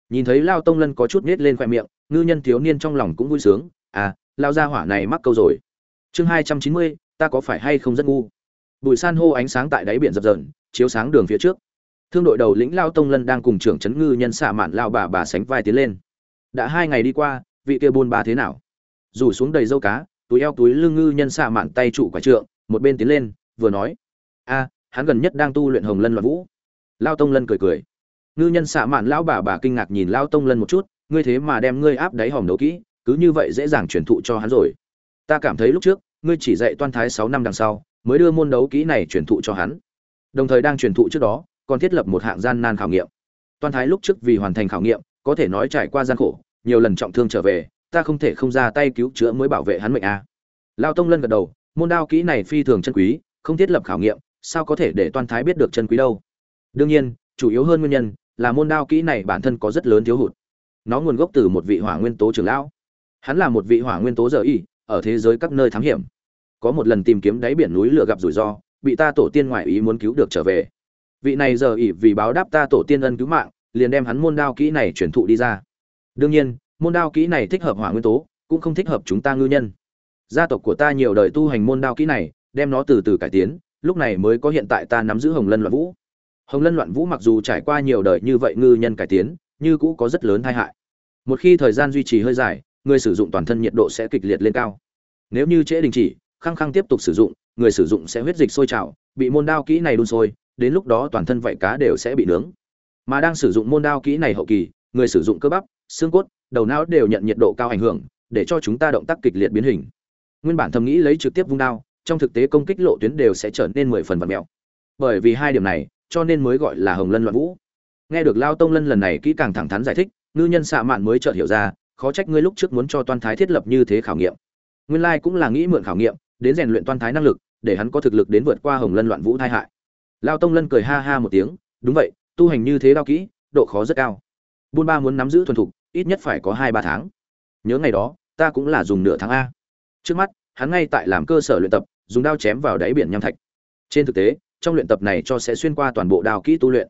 Nhìn thấy lao tông lân có chút nết lên khoe miệng, ngư nhân thiếu niên trong lòng cũng vui sướng. À lao ra hỏa này mắc câu rồi. Chương hai trăm chín mươi, ta có phải hay không rất ngu? Bụi san hô ánh sáng tại đáy biển dập dờn, chiếu sáng đường phía trước. Thương đội đầu lĩnh lao tông lân đang cùng trưởng trấn ngư nhân xạ mạn lao bà bà sánh vai tiến lên. Đã hai ngày đi qua, vị kia buôn bà thế nào? Rủ xuống đầy dâu cá, túi eo túi lưng ngư nhân xạ mạn tay trụ quả trượng, một bên tiến lên, vừa nói. A hắn gần nhất đang tu luyện hồng lân loạn vũ. Lao tông lân cười cười. Ngư nhân xạ mạn lão bà bà kinh ngạc nhìn lao tông lân một chút, ngươi thế mà đem ngươi áp đáy hòm đấu kỹ, cứ như vậy dễ dàng truyền thụ cho hắn rồi. Ta cảm thấy lúc trước, ngươi chỉ dạy toan thái sáu năm đằng sau, mới đưa môn đấu kỹ này truyền thụ cho hắn. Đồng thời đang truyền thụ trước đó, còn thiết lập một hạng gian nan khảo nghiệm. Toan thái lúc trước vì hoàn thành khảo nghiệm, có thể nói trải qua gian khổ, nhiều lần trọng thương trở về, ta không thể không ra tay cứu chữa mới bảo vệ hắn mệnh a. À. lao tông lân gật đầu, môn đao kỹ này phi thường chân quý, không thiết lập khảo nghiệm sao có thể để toan thái biết được chân quý đâu? Đương nhiên, chủ yếu hơn nguyên nhân là môn đao kỹ này bản thân có rất lớn thiếu hụt. Nó nguồn gốc từ một vị hỏa nguyên tố trưởng lão. Hắn là một vị hỏa nguyên tố giờ y, ở thế giới các nơi thám hiểm. Có một lần tìm kiếm đáy biển núi lửa gặp rủi ro, bị ta tổ tiên ngoại ý muốn cứu được trở về. Vị này giờ ỉ vì báo đáp ta tổ tiên ân cứu mạng, liền đem hắn môn đao kỹ này truyền thụ đi ra. Đương nhiên, môn đao kỹ này thích hợp hỏa nguyên tố, cũng không thích hợp chúng ta ngư nhân. Gia tộc của ta nhiều đời tu hành môn đao kỹ này, đem nó từ từ cải tiến lúc này mới có hiện tại ta nắm giữ hồng lân loạn vũ. Hồng lân loạn vũ mặc dù trải qua nhiều đời như vậy ngư nhân cải tiến, như cũ có rất lớn tai hại. Một khi thời gian duy trì hơi dài, người sử dụng toàn thân nhiệt độ sẽ kịch liệt lên cao. Nếu như trễ đình chỉ, khăng khăng tiếp tục sử dụng, người sử dụng sẽ huyết dịch sôi trào, bị môn đao kỹ này đun sôi, đến lúc đó toàn thân vảy cá đều sẽ bị nướng. Mà đang sử dụng môn đao kỹ này hậu kỳ, người sử dụng cơ bắp, xương cốt, đầu não đều nhận nhiệt độ cao ảnh hưởng, để cho chúng ta động tác kịch liệt biến hình. Nguyên bản thầm nghĩ lấy trực tiếp vung đao trong thực tế công kích lộ tuyến đều sẽ trở nên mười phần vật mèo bởi vì hai điểm này, cho nên mới gọi là hồng lân loạn vũ. Nghe được lao tông lân lần này kỹ càng thẳng thắn giải thích, ngư nhân xạ mạn mới chợt hiểu ra, khó trách ngươi lúc trước muốn cho toan thái thiết lập như thế khảo nghiệm. Nguyên lai cũng là nghĩ mượn khảo nghiệm, đến rèn luyện toan thái năng lực, để hắn có thực lực đến vượt qua hồng lân loạn vũ tai hại. Lao tông lân cười ha ha một tiếng, đúng vậy, tu hành như thế đao kỹ, độ khó rất cao. Buôn ba muốn nắm giữ thuần thục, ít nhất phải có hai ba tháng. Nhớ ngày đó, ta cũng là dùng nửa tháng a. Trước mắt, hắn ngay tại làm cơ sở luyện tập dùng đao chém vào đáy biển nham thạch. Trên thực tế, trong luyện tập này cho sẽ xuyên qua toàn bộ đao kỹ tu luyện.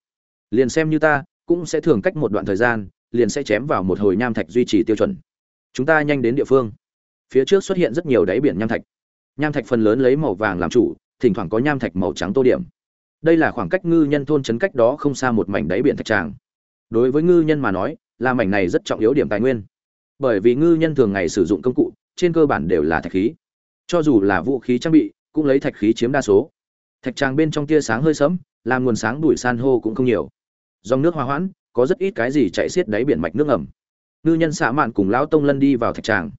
Liền xem như ta, cũng sẽ thường cách một đoạn thời gian, liền sẽ chém vào một hồi nham thạch duy trì tiêu chuẩn. Chúng ta nhanh đến địa phương. Phía trước xuất hiện rất nhiều đáy biển nham thạch. Nham thạch phần lớn lấy màu vàng làm chủ, thỉnh thoảng có nham thạch màu trắng tô điểm. Đây là khoảng cách ngư nhân thôn trấn cách đó không xa một mảnh đáy biển thạch tràng. Đối với ngư nhân mà nói, là mảnh này rất trọng yếu điểm tài nguyên. Bởi vì ngư nhân thường ngày sử dụng công cụ, trên cơ bản đều là thạch khí cho dù là vũ khí trang bị, cũng lấy thạch khí chiếm đa số. Thạch tràng bên trong tia sáng hơi sẫm, làm nguồn sáng đuổi san hô cũng không nhiều. Dòng nước hòa hoãn, có rất ít cái gì chạy xiết đáy biển mạch nước ngầm. Ngư nhân xạ mạn cùng lão tông lân đi vào thạch tràng.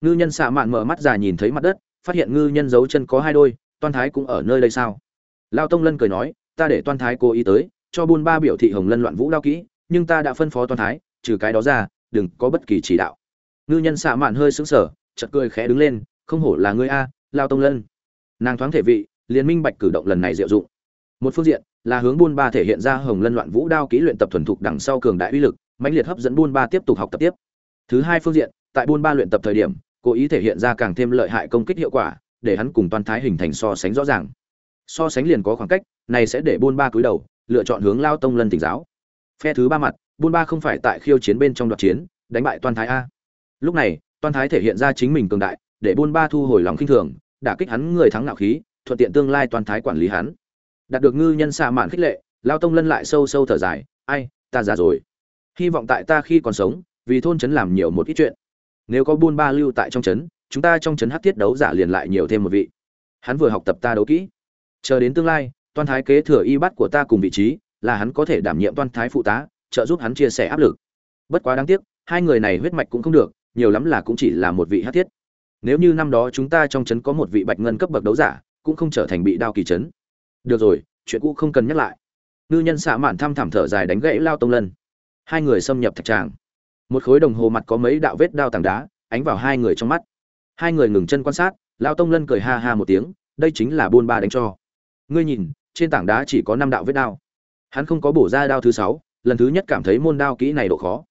Ngư nhân xạ mạn mở mắt dài nhìn thấy mặt đất, phát hiện ngư nhân giấu chân có hai đôi, toan thái cũng ở nơi đây sao? Lão tông lân cười nói, ta để toan thái cố ý tới, cho buôn ba biểu thị hồng lân loạn vũ đao kỹ, nhưng ta đã phân phó toan thái, trừ cái đó ra, đừng có bất kỳ chỉ đạo. Ngư nhân xạ mạn hơi sững sờ, chợt cười khẽ đứng lên không hổ là ngươi a, lao tông lân. Nàng thoáng thể vị liên minh bạch cử động lần này diệu dụng. Một phương diện, là hướng buôn ba thể hiện ra hồng lân loạn vũ đao kỹ luyện tập thuần thục đằng sau cường đại uy lực, mãnh liệt hấp dẫn buôn ba tiếp tục học tập tiếp. Thứ hai phương diện, tại buôn ba luyện tập thời điểm, cố ý thể hiện ra càng thêm lợi hại công kích hiệu quả, để hắn cùng toàn thái hình thành so sánh rõ ràng. So sánh liền có khoảng cách, này sẽ để buôn ba cúi đầu, lựa chọn hướng lao tông lân tỉnh giáo. Phe thứ ba mặt, buôn ba không phải tại khiêu chiến bên trong đoạt chiến, đánh bại toàn thái a. Lúc này, toàn thái thể hiện ra chính mình cường đại để buôn ba thu hồi lòng khinh thường, đả kích hắn người thắng nạo khí, thuận tiện tương lai toàn thái quản lý hắn. Đạt được ngư nhân xa mạn khích lệ, lao tông lân lại sâu sâu thở dài, ai, ta già rồi. Hy vọng tại ta khi còn sống, vì thôn trấn làm nhiều một ít chuyện. Nếu có buôn ba lưu tại trong trấn, chúng ta trong trấn hát thiết đấu giả liền lại nhiều thêm một vị. Hắn vừa học tập ta đấu kỹ. Chờ đến tương lai toan thái kế thừa y bắt của ta cùng vị trí, là hắn có thể đảm nhiệm toan thái phụ tá, trợ giúp hắn chia sẻ áp lực. Bất quá đáng tiếc, hai người này huyết mạch cũng không được, nhiều lắm là cũng chỉ là một vị hát thiết nếu như năm đó chúng ta trong trấn có một vị bạch ngân cấp bậc đấu giả, cũng không trở thành bị đao kỳ trấn. Được rồi, chuyện cũ không cần nhắc lại. Ngư nhân xạ mạn thăm thảm thở dài đánh gãy lao tông lân. Hai người xâm nhập thạch tràng. Một khối đồng hồ mặt có mấy đạo vết đao tảng đá, ánh vào hai người trong mắt. Hai người ngừng chân quan sát, lao tông lân cười ha ha một tiếng, đây chính là buôn ba đánh cho. Ngươi nhìn, trên tảng đá chỉ có năm đạo vết đao. Hắn không có bổ ra đao thứ sáu, lần thứ nhất cảm thấy môn đao kỹ này độ khó.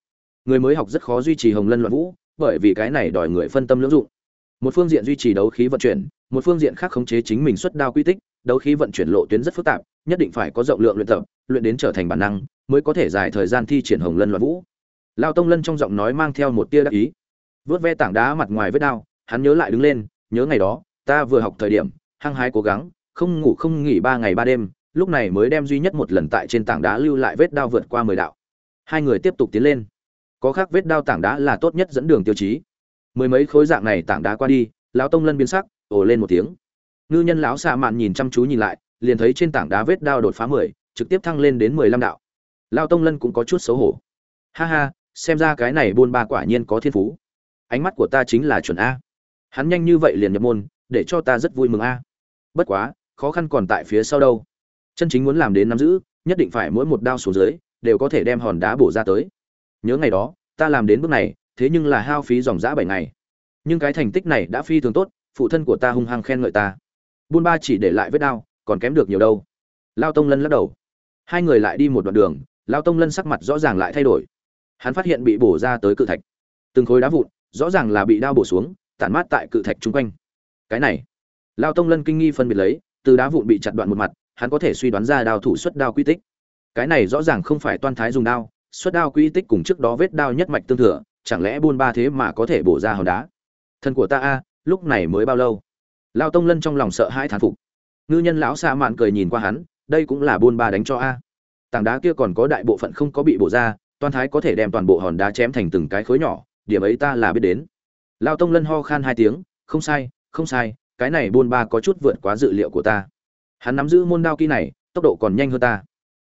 Người mới học rất khó duy trì hồng lân loạn vũ, bởi vì cái này đòi người phân tâm lưỡng dụng một phương diện duy trì đấu khí vận chuyển, một phương diện khác khống chế chính mình xuất đao quy tích, đấu khí vận chuyển lộ tuyến rất phức tạp, nhất định phải có rộng lượng luyện tập, luyện đến trở thành bản năng, mới có thể dài thời gian thi triển hồng lân loạn vũ. Lao tông lân trong giọng nói mang theo một tia đắc ý. Vớt ve tảng đá mặt ngoài vết đao, hắn nhớ lại đứng lên, nhớ ngày đó, ta vừa học thời điểm, hăng hái cố gắng, không ngủ không nghỉ ba ngày ba đêm, lúc này mới đem duy nhất một lần tại trên tảng đá lưu lại vết đao vượt qua mười đạo. Hai người tiếp tục tiến lên. Có khác vết đao tảng đá là tốt nhất dẫn đường tiêu chí mười mấy khối dạng này tảng đá qua đi, lão tông lân biến sắc, ồ lên một tiếng. Ngư nhân lão xạ mạn nhìn chăm chú nhìn lại, liền thấy trên tảng đá vết đao đột phá mười, trực tiếp thăng lên đến mười lăm đạo. Lao tông lân cũng có chút xấu hổ. Ha ha, xem ra cái này buôn ba quả nhiên có thiên phú. Ánh mắt của ta chính là chuẩn a. Hắn nhanh như vậy liền nhập môn, để cho ta rất vui mừng a. Bất quá, khó khăn còn tại phía sau đâu. Chân chính muốn làm đến nắm giữ, nhất định phải mỗi một đao xuống dưới, đều có thể đem hòn đá bổ ra tới. Nhớ ngày đó, ta làm đến bước này thế nhưng là hao phí dòng dã bảy ngày. Nhưng cái thành tích này đã phi thường tốt phụ thân của ta hung hăng khen ngợi ta. Buôn ba chỉ để lại vết đau, còn kém được nhiều đâu. Lao tông lân lắc đầu. Hai người lại đi một đoạn đường lao tông lân sắc mặt rõ ràng lại thay đổi. Hắn phát hiện bị bổ ra tới cự thạch. Từng khối đá vụn rõ ràng là bị đao bổ xuống tản mát tại cự thạch chung quanh. Cái này lao tông lân kinh nghi phân biệt lấy từ đá vụn bị chặt đoạn một mặt hắn có thể suy đoán ra đao thủ xuất đao quy tích. Cái này rõ ràng không phải toan thái dùng đao xuất đao quy tích cùng trước đó vết đao nhất mạch tương thừa chẳng lẽ buôn ba thế mà có thể bổ ra hòn đá? Thân của ta a, lúc này mới bao lâu? Lao tông lân trong lòng sợ hãi thán phục. Ngư nhân lão xa mạn cười nhìn qua hắn, đây cũng là buôn ba đánh cho a. Tảng đá kia còn có đại bộ phận không có bị bổ ra toan thái có thể đem toàn bộ hòn đá chém thành từng cái khối nhỏ, điểm ấy ta là biết đến. Lao tông lân ho khan hai tiếng, không sai không sai, cái này buôn ba có chút vượt quá dự liệu của ta. Hắn nắm giữ môn đao kỹ này, tốc độ còn nhanh hơn ta.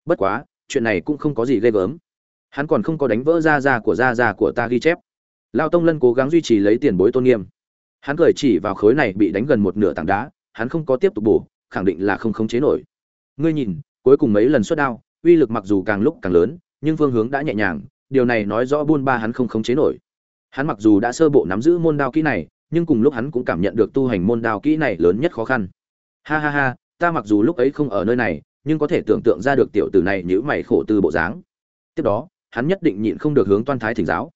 Bất quá, chuyện này cũng không có gì ghê gớm hắn còn không có đánh vỡ da da của da da của ta ghi chép. Lao tông lân cố gắng duy trì lấy tiền bối tôn nghiêm. Hắn cười chỉ vào khối này bị đánh gần một nửa tảng đá, hắn không có tiếp tục bổ, khẳng định là không khống chế nổi. Ngươi nhìn, cuối cùng mấy lần xuất đao, uy lực mặc dù càng lúc càng lớn, nhưng phương hướng đã nhẹ nhàng, điều này nói rõ buôn ba hắn không khống chế nổi. Hắn mặc dù đã sơ bộ nắm giữ môn đao kỹ này, nhưng cùng lúc hắn cũng cảm nhận được tu hành môn đao kỹ này lớn nhất khó khăn. Ha ha ha, ta mặc dù lúc ấy không ở nơi này, nhưng có thể tưởng tượng ra được tiểu tử này nhữ mày khổ từ bộ dáng. Tiếp đó hắn nhất định nhịn không được hướng toan thái thỉnh giáo.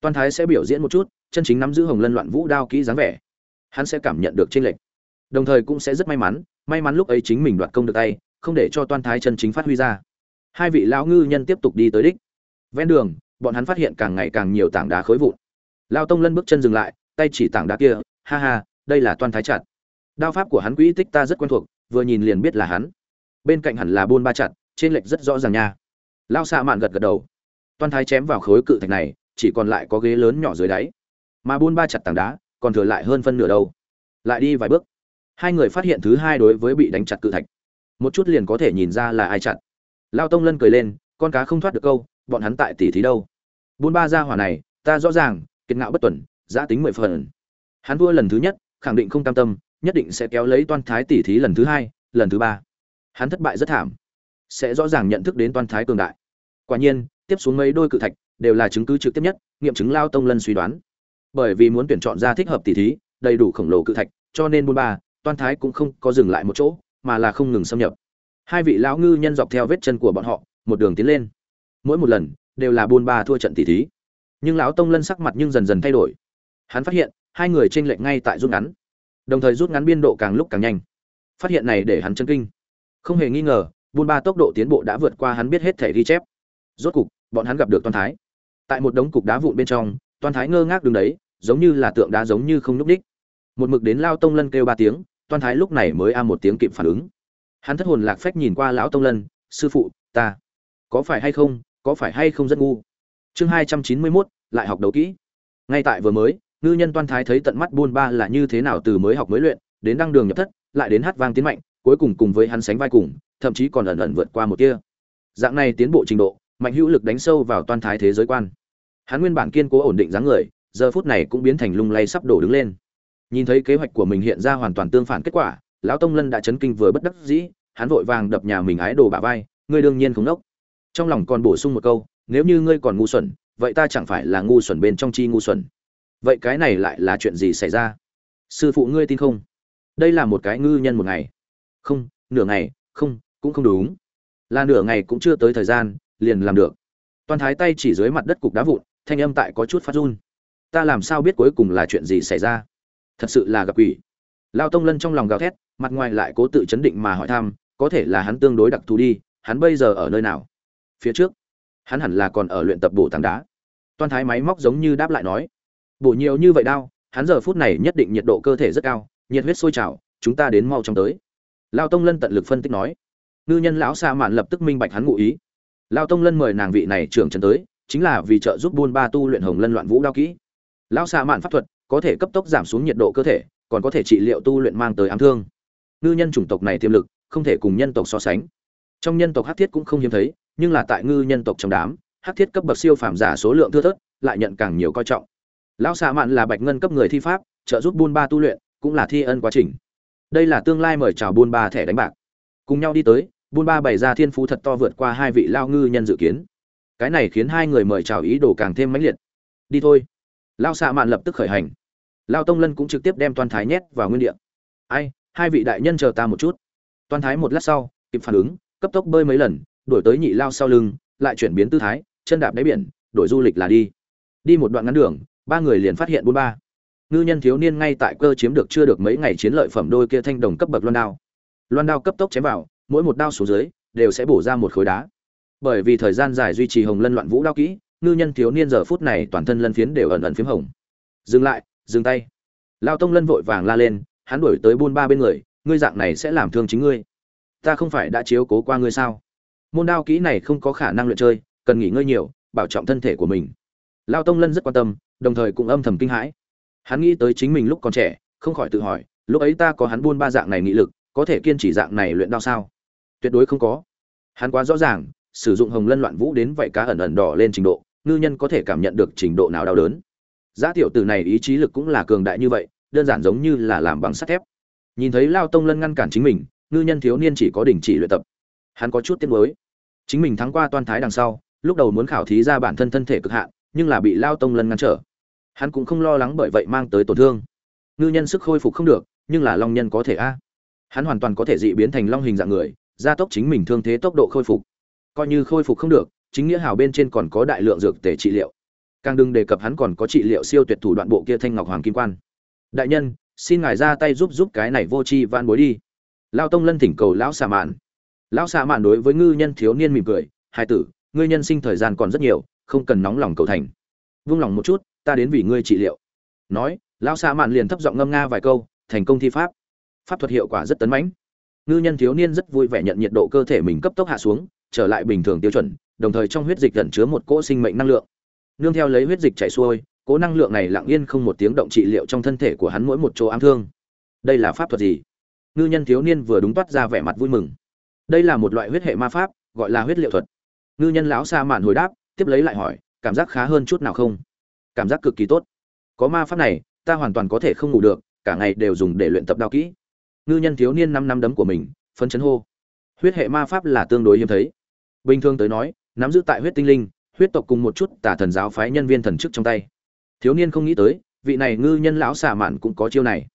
Toan thái sẽ biểu diễn một chút, chân chính nắm giữ hồng lân loạn vũ đao kỹ dáng vẻ. Hắn sẽ cảm nhận được tranh lệch. Đồng thời cũng sẽ rất may mắn may mắn lúc ấy chính mình đoạt công được tay, không để cho toan thái chân chính phát huy ra. Hai vị lão ngư nhân tiếp tục đi tới đích. Ven đường, bọn hắn phát hiện càng ngày càng nhiều tảng đá khối vụn. Lao tông lân bước chân dừng lại, tay chỉ tảng đá kia, ha ha, đây là toan thái chặt. Đao pháp của hắn quỹ tích ta rất quen thuộc, vừa nhìn liền biết là hắn. Bên cạnh hẳn là buôn ba chặt trên lệch rất rõ ràng nha. Lao xạ mạn gật gật đầu toan thái chém vào khối cự thạch này, chỉ còn lại có ghế lớn nhỏ dưới đáy. Mà buôn ba chặt tảng đá, còn thừa lại hơn phân nửa đâu. Lại đi vài bước. Hai người phát hiện thứ hai đối với bị đánh chặt cự thạch. Một chút liền có thể nhìn ra là ai chặt. Lao tông lân cười lên, con cá không thoát được câu, bọn hắn tại tỉ thí đâu. Buôn ba ra hỏa này, ta rõ ràng, kiệt ngạo bất tuần giã tính mười phần. Hắn thua lần thứ nhất, khẳng định không cam tâm, nhất định sẽ kéo lấy toan thái tỉ thí lần thứ hai, lần thứ ba. Hắn thất bại rất thảm. Sẽ rõ ràng nhận thức đến toan thái cường đại. Quả nhiên tiếp xuống mấy đôi cự thạch đều là chứng cứ trực tiếp nhất, nghiệm chứng lao tông lân suy đoán. Bởi vì muốn tuyển chọn ra thích hợp tỷ thí, đầy đủ khổng lồ cự thạch, cho nên buôn ba, toan thái cũng không có dừng lại một chỗ, mà là không ngừng xâm nhập. Hai vị lão ngư nhân dọc theo vết chân của bọn họ, một đường tiến lên. Mỗi một lần, đều là buôn ba thua trận tỷ thí. Nhưng lão tông lân sắc mặt nhưng dần dần thay đổi. Hắn phát hiện, hai người tranh lệch ngay tại rút ngắn. Đồng thời rút ngắn biên độ càng lúc càng nhanh. Phát hiện này để hắn chân kinh. Không hề nghi ngờ, buôn ba tốc độ tiến bộ đã vượt qua hắn biết hết thể ghi chép. Rốt cục bọn hắn gặp được toàn thái. Tại một đống cục đá vụn bên trong toàn thái ngơ ngác đứng đấy, giống như là tượng đá giống như không nhúc ních một mực đến lao tông lân kêu ba tiếng toàn thái lúc này mới a một tiếng kịp phản ứng. Hắn thất hồn lạc phách nhìn qua lão tông lân, sư phụ, ta, có phải hay không, có phải hay không rất ngu? Chương hai trăm chín mươi mốt, lại học đấu kỹ. Ngay tại vừa mới, ngư nhân toan thái thấy tận mắt buôn ba là như thế nào từ mới học mới luyện, đến đăng đường nhập thất, lại đến hát vang tiến mạnh, cuối cùng cùng với hắn sánh vai cùng, thậm chí còn ẩn ẩn vượt qua một kia dạng này tiến bộ trình độ mạnh hữu lực đánh sâu vào toan thái thế giới quan. Hắn nguyên bản kiên cố ổn định dáng người, giờ phút này cũng biến thành lung lay sắp đổ đứng lên. Nhìn thấy kế hoạch của mình hiện ra hoàn toàn tương phản kết quả, lão tông lân đã chấn kinh vừa bất đắc dĩ, hắn vội vàng đập nhà mình ái đồ bà vai, ngươi đương nhiên không nốc. Trong lòng còn bổ sung một câu, nếu như ngươi còn ngu xuẩn, vậy ta chẳng phải là ngu xuẩn bên trong chi ngu xuẩn. Vậy cái này lại là chuyện gì xảy ra? Sư phụ ngươi tin không? Đây là một cái ngư nhân một ngày. Không, nửa ngày, không, cũng không đúng. Là nửa ngày cũng chưa tới thời gian liền làm được. Toàn thái tay chỉ dưới mặt đất cục đá vụn, thanh âm tại có chút phát run. Ta làm sao biết cuối cùng là chuyện gì xảy ra? Thật sự là gặp quỷ. Lao tông lân trong lòng gào thét, mặt ngoài lại cố tự chấn định mà hỏi thăm, có thể là hắn tương đối đặc thù đi, hắn bây giờ ở nơi nào? Phía trước, hắn hẳn là còn ở luyện tập bổ tảng đá. Toan thái máy móc giống như đáp lại nói, bổ nhiều như vậy đau hắn giờ phút này nhất định nhiệt độ cơ thể rất cao, nhiệt huyết sôi trào, chúng ta đến mau chóng tới. Lao tông lân tận lực phân tích nói. Ngư nhân lão sa mạn lập tức minh bạch hắn ngụ ý lao tông lân mời nàng vị này trưởng trần tới, chính là vì trợ giúp buôn ba tu luyện hồng lân loạn vũ đao kỹ. Lão sa mạn pháp thuật, có thể cấp tốc giảm xuống nhiệt độ cơ thể, còn có thể trị liệu tu luyện mang tới ám thương. Ngư nhân chủng tộc này tiềm lực, không thể cùng nhân tộc so sánh. Trong nhân tộc hắc thiết cũng không hiếm thấy, nhưng là tại ngư nhân tộc trong đám, hắc thiết cấp bậc siêu phàm giả số lượng thưa thớt, lại nhận càng nhiều coi trọng. Lão xạ mạn là bạch ngân cấp người thi pháp, trợ giúp buôn ba tu luyện, cũng là thi ân quá trình. Đây là tương lai mời chào buôn ba thẻ đánh bạc. Cùng nhau đi tới buôn ba bày ra thiên phú thật to vượt qua hai vị lao ngư nhân dự kiến. Cái này khiến hai người mời chào ý đồ càng thêm mãnh liệt. Đi thôi. Lao xạ mạn lập tức khởi hành. Lao tông lân cũng trực tiếp đem toàn thái nhét vào nguyên địa. Ai, hai vị đại nhân chờ ta một chút. Toàn thái một lát sau, kịp phản ứng, cấp tốc bơi mấy lần đổi tới nhị lao sau lưng, lại chuyển biến tư thái, chân đạp đáy biển, đổi du lịch là đi. Đi một đoạn ngắn đường, ba người liền phát hiện bốn ba. Ngư nhân thiếu niên ngay tại cơ chiếm được chưa được mấy ngày chiến lợi phẩm đôi kia thanh đồng cấp bậc loan đao. Loan đao cấp tốc chém vào mỗi một đao xuống dưới, đều sẽ bổ ra một khối đá. Bởi vì thời gian dài duy trì hồng lân loạn vũ đao kỹ, ngư nhân thiếu niên giờ phút này toàn thân lân phiến đều ẩn ẩn phiếm hồng. Dừng lại, dừng tay. Lao tông lân vội vàng la lên, hắn đuổi tới buôn ba bên người, ngươi dạng này sẽ làm thương chính ngươi. Ta không phải đã chiếu cố qua ngươi sao? Môn đao kỹ này không có khả năng luyện chơi, cần nghỉ ngơi nhiều, bảo trọng thân thể của mình. Lao tông lân rất quan tâm, đồng thời cũng âm thầm kinh hãi. Hắn nghĩ tới chính mình lúc còn trẻ, không khỏi tự hỏi, lúc ấy ta có hắn buôn ba dạng này nghị lực, có thể kiên trì dạng này luyện đao sao? Tuyệt đối không có. Hắn quá rõ ràng, sử dụng hồng lân loạn vũ đến vậy cá ẩn ẩn đỏ lên trình độ, ngư nhân có thể cảm nhận được trình độ nào đau đớn. Giá tiểu tử này ý chí lực cũng là cường đại như vậy, đơn giản giống như là làm bằng sắt thép. Nhìn thấy lao tông lân ngăn cản chính mình, ngư nhân thiếu niên chỉ có đình chỉ luyện tập. Hắn có chút tiếc nuối. Chính mình thắng qua toan thái đằng sau, lúc đầu muốn khảo thí ra bản thân thân thể cực hạn, nhưng là bị lao tông lân ngăn trở. Hắn cũng không lo lắng bởi vậy mang tới tổn thương. Ngư nhân sức khôi phục không được, nhưng là long nhân có thể a. Hắn hoàn toàn có thể dị biến thành long hình dạng người gia tốc chính mình thương thế tốc độ khôi phục. Coi như khôi phục không được, chính nghĩa hào bên trên còn có đại lượng dược tể trị liệu. Càng đừng đề cập hắn còn có trị liệu siêu tuyệt thủ đoạn bộ kia thanh ngọc hoàng kim quan. Đại nhân, xin ngài ra tay giúp giúp cái này vô tri van bối đi. Lao tông lân thỉnh cầu lão xà mạn. Lão xà mạn đối với ngư nhân thiếu niên mỉm cười, hai tử, ngươi nhân sinh thời gian còn rất nhiều, không cần nóng lòng cầu thành. Vung lòng một chút, ta đến vì ngươi trị liệu. Nói, lão xà mạn liền thấp giọng ngâm nga vài câu, thành công thi pháp. Pháp thuật hiệu quả rất tấn mãnh ngư nhân thiếu niên rất vui vẻ nhận nhiệt độ cơ thể mình cấp tốc hạ xuống, trở lại bình thường tiêu chuẩn, đồng thời trong huyết dịch ẩn chứa một cỗ sinh mệnh năng lượng. Nương theo lấy huyết dịch chảy xuôi, cỗ năng lượng này lặng yên không một tiếng động trị liệu trong thân thể của hắn mỗi một chỗ ám thương. Đây là pháp thuật gì? Ngư nhân thiếu niên vừa đúng toát ra vẻ mặt vui mừng. Đây là một loại huyết hệ ma pháp, gọi là huyết liệu thuật. Ngư nhân lão sa mạn hồi đáp, tiếp lấy lại hỏi, cảm giác khá hơn chút nào không? Cảm giác cực kỳ tốt. Có ma pháp này, ta hoàn toàn có thể không ngủ được, cả ngày đều dùng để luyện tập đao kỹ ngư nhân thiếu niên năm năm đấm của mình phân chấn hô. Huyết hệ ma pháp là tương đối hiếm thấy. Bình thường tới nói, nắm giữ tại huyết tinh linh, huyết tộc cùng một chút tà thần giáo phái nhân viên thần chức trong tay. Thiếu niên không nghĩ tới, vị này ngư nhân lão xà mạn cũng có chiêu này.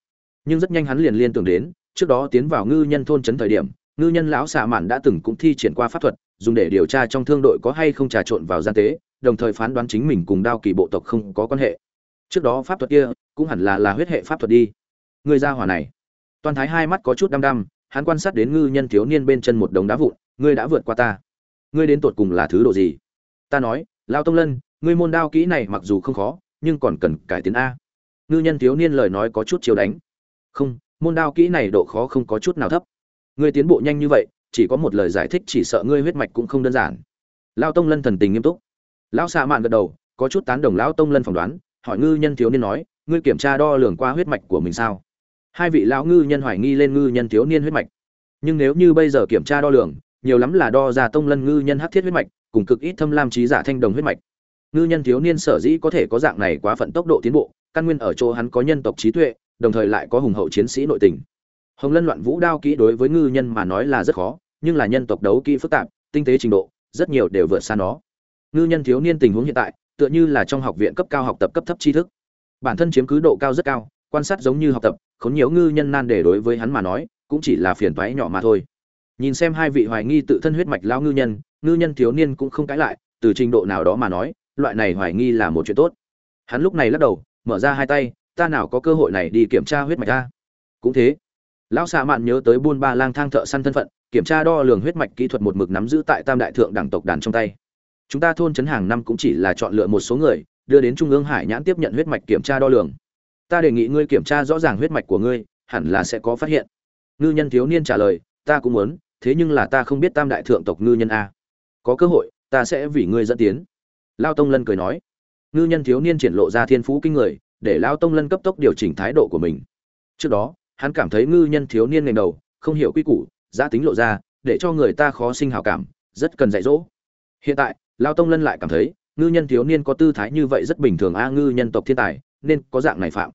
Nhưng rất nhanh hắn liền liên tưởng đến, trước đó tiến vào ngư nhân thôn trấn thời điểm, ngư nhân lão xà mạn đã từng cũng thi triển qua pháp thuật, dùng để điều tra trong thương đội có hay không trà trộn vào gian tế, đồng thời phán đoán chính mình cùng đao kỳ bộ tộc không có quan hệ. Trước đó pháp thuật kia, cũng hẳn là là huyết hệ pháp thuật đi. Người ra hỏa này toàn thái hai mắt có chút đăm đăm, hắn quan sát đến ngư nhân thiếu niên bên chân một đống đá vụn, ngươi đã vượt qua ta. Ngươi đến tuột cùng là thứ độ gì? Ta nói, Lão tông lân, ngươi môn đao kỹ này mặc dù không khó, nhưng còn cần cải tiến a. Ngư nhân thiếu niên lời nói có chút chiều đánh. Không, môn đao kỹ này độ khó không có chút nào thấp. Ngươi tiến bộ nhanh như vậy, chỉ có một lời giải thích chỉ sợ ngươi huyết mạch cũng không đơn giản. Lão tông lân thần tình nghiêm túc. Lão xạ mạn gật đầu, có chút tán đồng lão tông lân phỏng đoán, hỏi ngư nhân thiếu niên nói, ngươi kiểm tra đo lường qua huyết mạch của mình sao? Hai vị lão ngư nhân hoài nghi lên ngư nhân thiếu niên huyết mạch. Nhưng nếu như bây giờ kiểm tra đo lường, nhiều lắm là đo ra tông lân ngư nhân hắc thiết huyết mạch, cùng cực ít thâm lam trí giả thanh đồng huyết mạch. Ngư nhân thiếu niên sở dĩ có thể có dạng này quá phận tốc độ tiến bộ, căn nguyên ở chỗ hắn có nhân tộc trí tuệ, đồng thời lại có hùng hậu chiến sĩ nội tình. Hồng lân loạn vũ đao kỹ đối với ngư nhân mà nói là rất khó, nhưng là nhân tộc đấu kỹ phức tạp, tinh tế trình độ, rất nhiều đều vượt xa nó. Ngư nhân thiếu niên tình huống hiện tại, tựa như là trong học viện cấp cao học tập cấp thấp tri thức. Bản thân chiếm cứ độ cao rất cao quan sát giống như học tập, khốn nhiều ngư nhân nan để đối với hắn mà nói, cũng chỉ là phiền toái nhỏ mà thôi. Nhìn xem hai vị hoài nghi tự thân huyết mạch lao ngư nhân ngư nhân thiếu niên cũng không cãi lại, từ trình độ nào đó mà nói, loại này hoài nghi là một chuyện tốt. Hắn lúc này lắc đầu, mở ra hai tay, ta nào có cơ hội này đi kiểm tra huyết mạch ta? Cũng thế, lão xạ mạn nhớ tới buôn ba lang thang thợ săn thân phận, kiểm tra đo lường huyết mạch kỹ thuật một mực nắm giữ tại tam đại thượng đẳng tộc đàn trong tay. Chúng ta thôn trấn hàng năm cũng chỉ là chọn lựa một số người, đưa đến trung ương hải nhãn tiếp nhận huyết mạch kiểm tra đo lường ta đề nghị ngươi kiểm tra rõ ràng huyết mạch của ngươi, hẳn là sẽ có phát hiện. Ngư nhân thiếu niên trả lời, ta cũng muốn, thế nhưng là ta không biết tam đại thượng tộc ngư nhân a. Có cơ hội, ta sẽ vì ngươi dẫn tiến. Lao tông lân cười nói. Ngư nhân thiếu niên triển lộ ra thiên phú kinh người, để lao tông lân cấp tốc điều chỉnh thái độ của mình. Trước đó, hắn cảm thấy ngư nhân thiếu niên ngành đầu, không hiểu quy củ giã tính lộ ra, để cho người ta khó sinh hào cảm, rất cần dạy dỗ. Hiện tại, lao tông lân lại cảm thấy, ngư nhân thiếu niên có tư thái như vậy rất bình thường a ngư nhân tộc thiên tài, nên có dạng này phạm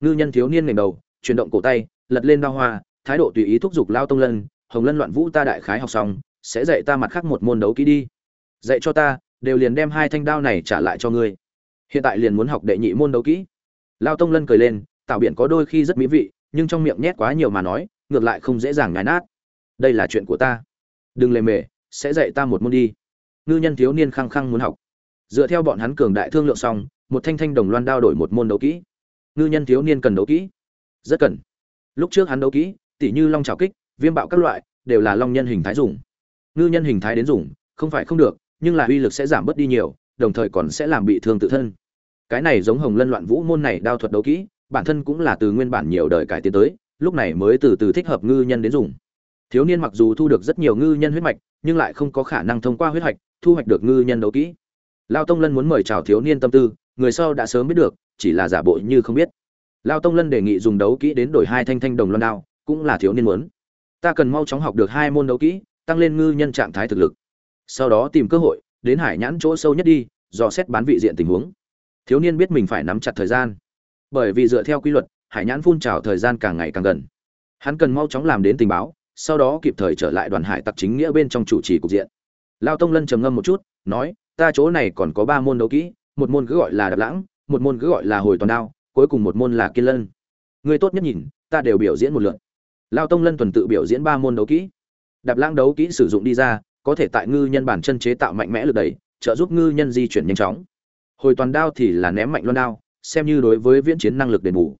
ngư nhân thiếu niên ngẩng đầu, chuyển động cổ tay, lật lên đao hoa, thái độ tùy ý thúc giục lao tông lân, hồng lân loạn vũ ta đại khái học xong, sẽ dạy ta mặt khác một môn đấu kỹ đi. Dạy cho ta, đều liền đem hai thanh đao này trả lại cho ngươi. Hiện tại liền muốn học đệ nhị môn đấu kỹ. Lao tông lân cười lên tạo biện có đôi khi rất mỹ vị, nhưng trong miệng nhét quá nhiều mà nói, ngược lại không dễ dàng nhái nát. Đây là chuyện của ta. Đừng lề mề, sẽ dạy ta một môn đi. Ngư nhân thiếu niên khăng khăng muốn học. Dựa theo bọn hắn cường đại thương lượng xong, một thanh thanh đồng loan đao đổi một môn đấu kỹ ngư nhân thiếu niên cần đấu kỹ. Rất cần. Lúc trước hắn đấu kỹ, tỉ như long trào kích, viêm bạo các loại, đều là long nhân hình thái dùng. Ngư nhân hình thái đến dùng, không phải không được, nhưng là uy lực sẽ giảm bớt đi nhiều, đồng thời còn sẽ làm bị thương tự thân. Cái này giống hồng lân loạn vũ môn này đao thuật đấu kỹ, bản thân cũng là từ nguyên bản nhiều đời cải tiến tới, lúc này mới từ từ thích hợp ngư nhân đến dùng. Thiếu niên mặc dù thu được rất nhiều ngư nhân huyết mạch, nhưng lại không có khả năng thông qua huyết mạch thu hoạch được ngư nhân đấu kỹ. Lao tông lân muốn mời chào thiếu niên tâm tư người sau đã sớm biết được, chỉ là giả bộ như không biết. Lao tông lân đề nghị dùng đấu kỹ đến đổi hai thanh thanh đồng loan đao, cũng là thiếu niên muốn. Ta cần mau chóng học được hai môn đấu kỹ, tăng lên ngư nhân trạng thái thực lực. Sau đó tìm cơ hội, đến hải nhãn chỗ sâu nhất đi, dò xét bán vị diện tình huống. Thiếu niên biết mình phải nắm chặt thời gian. Bởi vì dựa theo quy luật, hải nhãn phun trào thời gian càng ngày càng gần. Hắn cần mau chóng làm đến tình báo, sau đó kịp thời trở lại đoàn hải tặc chính nghĩa bên trong chủ trì cục diện. Lao tông lân trầm ngâm một chút, nói, ta chỗ này còn có ba môn đấu kỹ một môn cứ gọi là đạp lãng, một môn cứ gọi là hồi toàn đao, cuối cùng một môn là kiên lân. Người tốt nhất nhìn, ta đều biểu diễn một lượt. Lao tông lân tuần tự biểu diễn ba môn đấu kỹ. Đạp lãng đấu kỹ sử dụng đi ra, có thể tại ngư nhân bản chân chế tạo mạnh mẽ lực đẩy, trợ giúp ngư nhân di chuyển nhanh chóng. Hồi toàn đao thì là ném mạnh loan đao, xem như đối với viễn chiến năng lực đền bù.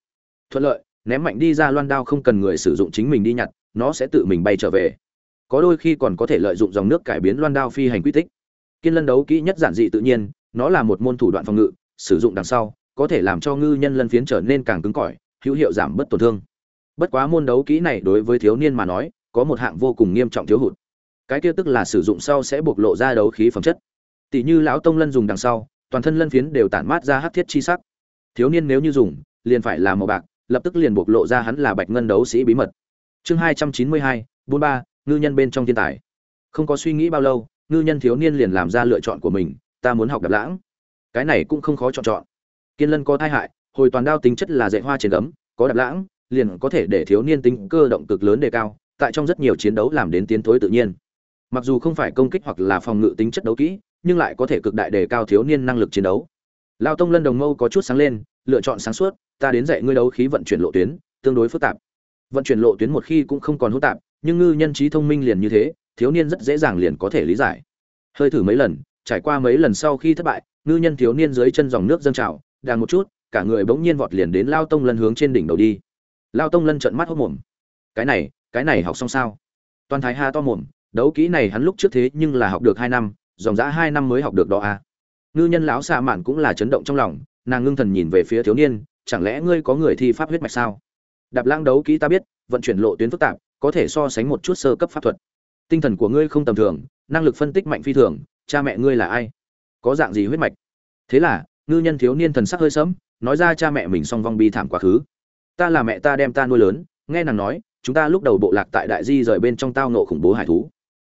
Thuận lợi, ném mạnh đi ra loan đao không cần người sử dụng chính mình đi nhặt, nó sẽ tự mình bay trở về. Có đôi khi còn có thể lợi dụng dòng nước cải biến loan đao phi hành quy tích. Kiên lân đấu kỹ nhất giản dị tự nhiên nó là một môn thủ đoạn phòng ngự, sử dụng đằng sau, có thể làm cho ngư nhân lân phiến trở nên càng cứng cỏi, hữu hiệu giảm bớt tổn thương. Bất quá môn đấu kỹ này đối với thiếu niên mà nói, có một hạng vô cùng nghiêm trọng thiếu hụt. Cái kia tức là sử dụng sau sẽ bộc lộ ra đấu khí phẩm chất. Tỷ như lão tông lân dùng đằng sau, toàn thân lân phiến đều tản mát ra hắc thiết chi sắc. Thiếu niên nếu như dùng, liền phải là màu bạc, lập tức liền bộc lộ ra hắn là bạch ngân đấu sĩ bí mật. Chương hai trăm chín mươi hai bốn ba, ngư nhân bên trong thiên tài. Không có suy nghĩ bao lâu, ngư nhân thiếu niên liền làm ra lựa chọn của mình ta muốn học đạp lãng. Cái này cũng không khó chọn chọn. Kiên lân có thai hại, hồi toàn đao tính chất là dạy hoa trên gấm, có đạp lãng, liền có thể để thiếu niên tính cơ động cực lớn đề cao, tại trong rất nhiều chiến đấu làm đến tiến thối tự nhiên. Mặc dù không phải công kích hoặc là phòng ngự tính chất đấu kỹ, nhưng lại có thể cực đại đề cao thiếu niên năng lực chiến đấu. Lao tông lân đồng mâu có chút sáng lên, lựa chọn sáng suốt, ta đến dạy ngươi đấu khí vận chuyển lộ tuyến, tương đối phức tạp. Vận chuyển lộ tuyến một khi cũng không còn hỗn tạp, nhưng ngư nhân trí thông minh liền như thế, thiếu niên rất dễ dàng liền có thể lý giải. Hơi thử mấy lần trải qua mấy lần sau khi thất bại, ngư nhân thiếu niên dưới chân dòng nước dâng trào đàn một chút, cả người bỗng nhiên vọt liền đến lao tông lân hướng trên đỉnh đầu đi. Lao tông lân trợn mắt hốt mồm. Cái này cái này học xong sao? Toàn thái ha to mồm, đấu kỹ này hắn lúc trước thế nhưng là học được hai năm, dòng dã hai năm mới học được đó à. ngư nhân lão xạ mạn cũng là chấn động trong lòng, nàng ngưng thần nhìn về phía thiếu niên, chẳng lẽ ngươi có người thi pháp huyết mạch sao? Đạp lang đấu kỹ ta biết, vận chuyển lộ tuyến phức tạp, có thể so sánh một chút sơ cấp pháp thuật. Tinh thần của ngươi không tầm thường, năng lực phân tích mạnh phi thường cha mẹ ngươi là ai? Có dạng gì huyết mạch? Thế là, ngư nhân thiếu niên thần sắc hơi sớm nói ra cha mẹ mình song vong bi thảm quá khứ. Ta là mẹ ta đem ta nuôi lớn, nghe nàng nói, chúng ta lúc đầu bộ lạc tại đại di rời bên trong tao nộ khủng bố hải thú.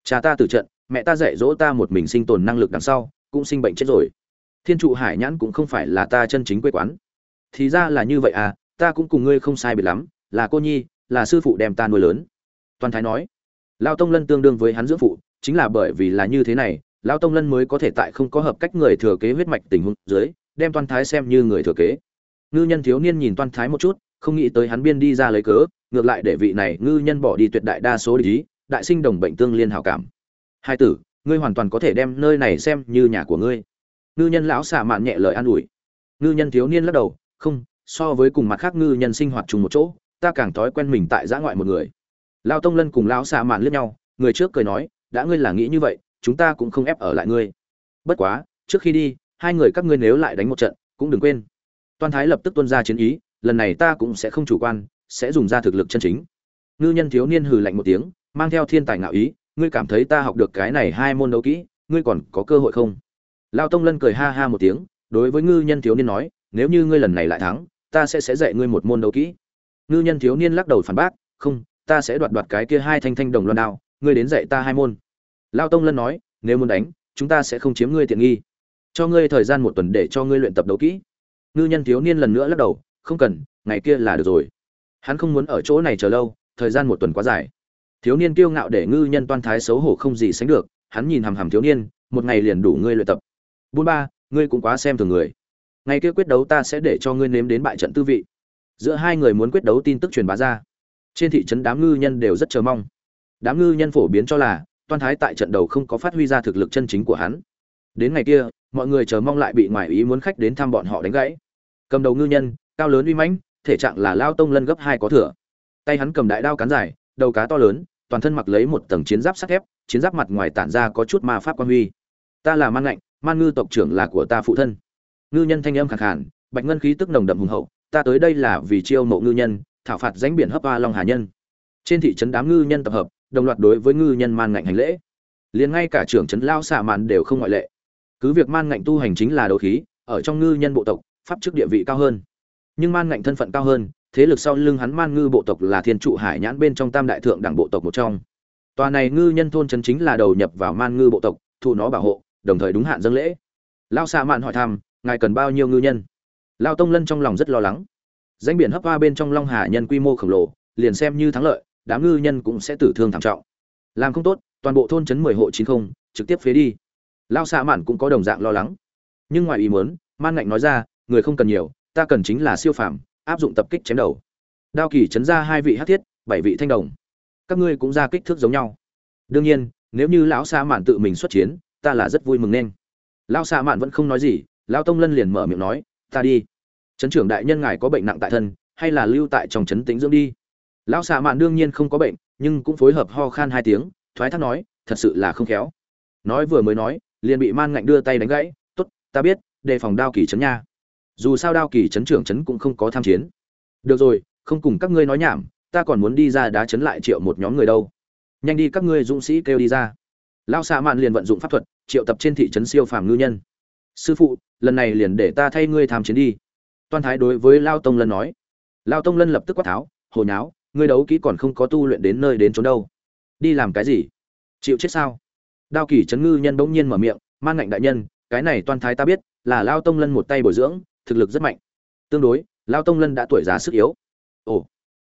Cha ta từ trận, mẹ ta dạy dỗ ta một mình sinh tồn năng lực đằng sau, cũng sinh bệnh chết rồi. Thiên trụ hải nhãn cũng không phải là ta chân chính quê quán. Thì ra là như vậy à ta cũng cùng ngươi không sai biệt lắm, là cô nhi, là sư phụ đem ta nuôi lớn. Toàn thái nói, lao tông lân tương đương với hắn dưỡng phụ, chính là bởi vì là như thế này Lão tông lân mới có thể tại không có hợp cách người thừa kế huyết mạch tình huống dưới, đem toàn thái xem như người thừa kế. Ngư nhân thiếu niên nhìn toàn thái một chút, không nghĩ tới hắn biên đi ra lấy cớ, ngược lại để vị này ngư nhân bỏ đi tuyệt đại đa số lý đại sinh đồng bệnh tương liên hảo cảm. Hai tử, ngươi hoàn toàn có thể đem nơi này xem như nhà của ngươi. Ngư nhân lão xả mạn nhẹ lời an ủi. Ngư nhân thiếu niên lắc đầu, không, so với cùng mặt khác ngư nhân sinh hoạt chung một chỗ, ta càng thói quen mình tại giã ngoại một người. Lao tông lân cùng lão xả mạn liếc nhau, người trước cười nói, đã ngươi là nghĩ như vậy chúng ta cũng không ép ở lại ngươi. Bất quá, trước khi đi, hai người các ngươi nếu lại đánh một trận, cũng đừng quên. Toan thái lập tức tuân ra chiến ý, lần này ta cũng sẽ không chủ quan, sẽ dùng ra thực lực chân chính. Ngư nhân thiếu niên hừ lạnh một tiếng, mang theo thiên tài ngạo ý, ngươi cảm thấy ta học được cái này hai môn đấu kỹ, ngươi còn có cơ hội không? Lao tông lân cười ha ha một tiếng, đối với ngư nhân thiếu niên nói, nếu như ngươi lần này lại thắng, ta sẽ sẽ dạy ngươi một môn đấu kỹ. Ngư nhân thiếu niên lắc đầu phản bác, không, ta sẽ đoạt đoạt cái kia hai thanh thanh đồng loan đao, ngươi đến dạy ta hai môn lao tông lân nói, nếu muốn đánh, chúng ta sẽ không chiếm ngươi tiện nghi. Cho ngươi thời gian một tuần để cho ngươi luyện tập đấu kỹ. Ngư nhân thiếu niên lần nữa lắc đầu, không cần, ngày kia là được rồi. Hắn không muốn ở chỗ này chờ lâu, thời gian một tuần quá dài. Thiếu niên kiêu ngạo để ngư nhân toan thái xấu hổ không gì sánh được, hắn nhìn hằm hằm thiếu niên, một ngày liền đủ ngươi luyện tập. Bốn ba, ngươi cũng quá xem thường người. Ngày kia quyết đấu ta sẽ để cho ngươi nếm đến bại trận tư vị. Giữa hai người muốn quyết đấu tin tức truyền bá ra. Trên thị trấn đám ngư nhân đều rất chờ mong. Đám ngư nhân phổ biến cho là toan thái tại trận đầu không có phát huy ra thực lực chân chính của hắn. Đến ngày kia mọi người chờ mong lại bị ngoài ý muốn khách đến thăm bọn họ đánh gãy. Cầm đầu ngư nhân cao lớn uy mãnh thể trạng là lao tông lân gấp hai có thừa. Tay hắn cầm đại đao cán dài đầu cá to lớn toàn thân mặc lấy một tầng chiến giáp sắt thép chiến giáp mặt ngoài tản ra có chút ma pháp quan huy. Ta là man ngạnh man ngư tộc trưởng là của ta phụ thân. Ngư nhân thanh âm khẳng hẳn, bạch ngân khí tức nồng đậm hùng hậu ta tới đây là vì chiêu mộ ngư nhân thảo phạt danh biển hấp a long hà nhân. Trên thị trấn đám ngư nhân tập hợp đồng loạt đối với ngư nhân man ngạnh hành lễ. Liền ngay cả trưởng trấn lao xạ màn đều không ngoại lệ. Cứ việc man ngạnh tu hành chính là đấu khí, ở trong ngư nhân bộ tộc, pháp chức địa vị cao hơn. Nhưng man ngạnh thân phận cao hơn, thế lực sau lưng hắn man ngư bộ tộc là thiên trụ hải nhãn bên trong tam đại thượng đảng bộ tộc một trong. Tòa này ngư nhân thôn trấn chính là đầu nhập vào man ngư bộ tộc, thụ nó bảo hộ, đồng thời đúng hạn dâng lễ. Lao xạ mạn hỏi thăm, ngài cần bao nhiêu ngư nhân? Lao tông lân trong lòng rất lo lắng. Danh biển hấp hoa bên trong long hà nhân quy mô khổng lồ, liền xem như thắng lợi đám ngư nhân cũng sẽ tử thương thảm trọng. Làm không tốt, toàn bộ thôn trấn mười hộ chín không, trực tiếp phế đi. Lao xạ mạn cũng có đồng dạng lo lắng. Nhưng ngoài ý muốn, man ngạnh nói ra, người không cần nhiều, ta cần chính là siêu phàm, áp dụng tập kích chém đầu. Đao kỳ chấn ra hai vị hát thiết, bảy vị thanh đồng. Các ngươi cũng ra kích thước giống nhau. Đương nhiên, nếu như lão sa mạn tự mình xuất chiến, ta là rất vui mừng nên. Lão sa mạn vẫn không nói gì, lão tông lân liền mở miệng nói, ta đi. Trấn trưởng đại nhân ngài có bệnh nặng tại thân, hay là lưu tại trong trấn tĩnh dưỡng đi? Lão xạ mạn đương nhiên không có bệnh, nhưng cũng phối hợp ho khan hai tiếng, thoái thác nói, thật sự là không khéo. Nói vừa mới nói, liền bị man ngạnh đưa tay đánh gãy, tốt, ta biết, đề phòng đao kỳ trấn nha. Dù sao đao kỳ trấn trưởng trấn cũng không có tham chiến. Được rồi, không cùng các ngươi nói nhảm, ta còn muốn đi ra đá chấn lại triệu một nhóm người đâu. Nhanh đi các ngươi dũng sĩ kêu đi ra. Lao xạ mạn liền vận dụng pháp thuật, triệu tập trên thị trấn siêu phàm ngư nhân. Sư phụ, lần này liền để ta thay ngươi tham chiến đi. Toan thái đối với lao tông lân nói. Lao tông lân lập tức quát tháo hồi nháo ngươi đấu kỹ còn không có tu luyện đến nơi đến chốn đâu. Đi làm cái gì? Chịu chết sao? Đao kỳ trấn ngư nhân bỗng nhiên mở miệng man ngạnh đại nhân, cái này toan thái ta biết, là lao tông lân một tay bồi dưỡng, thực lực rất mạnh. Tương đối, lao tông lân đã tuổi già sức yếu. Ồ,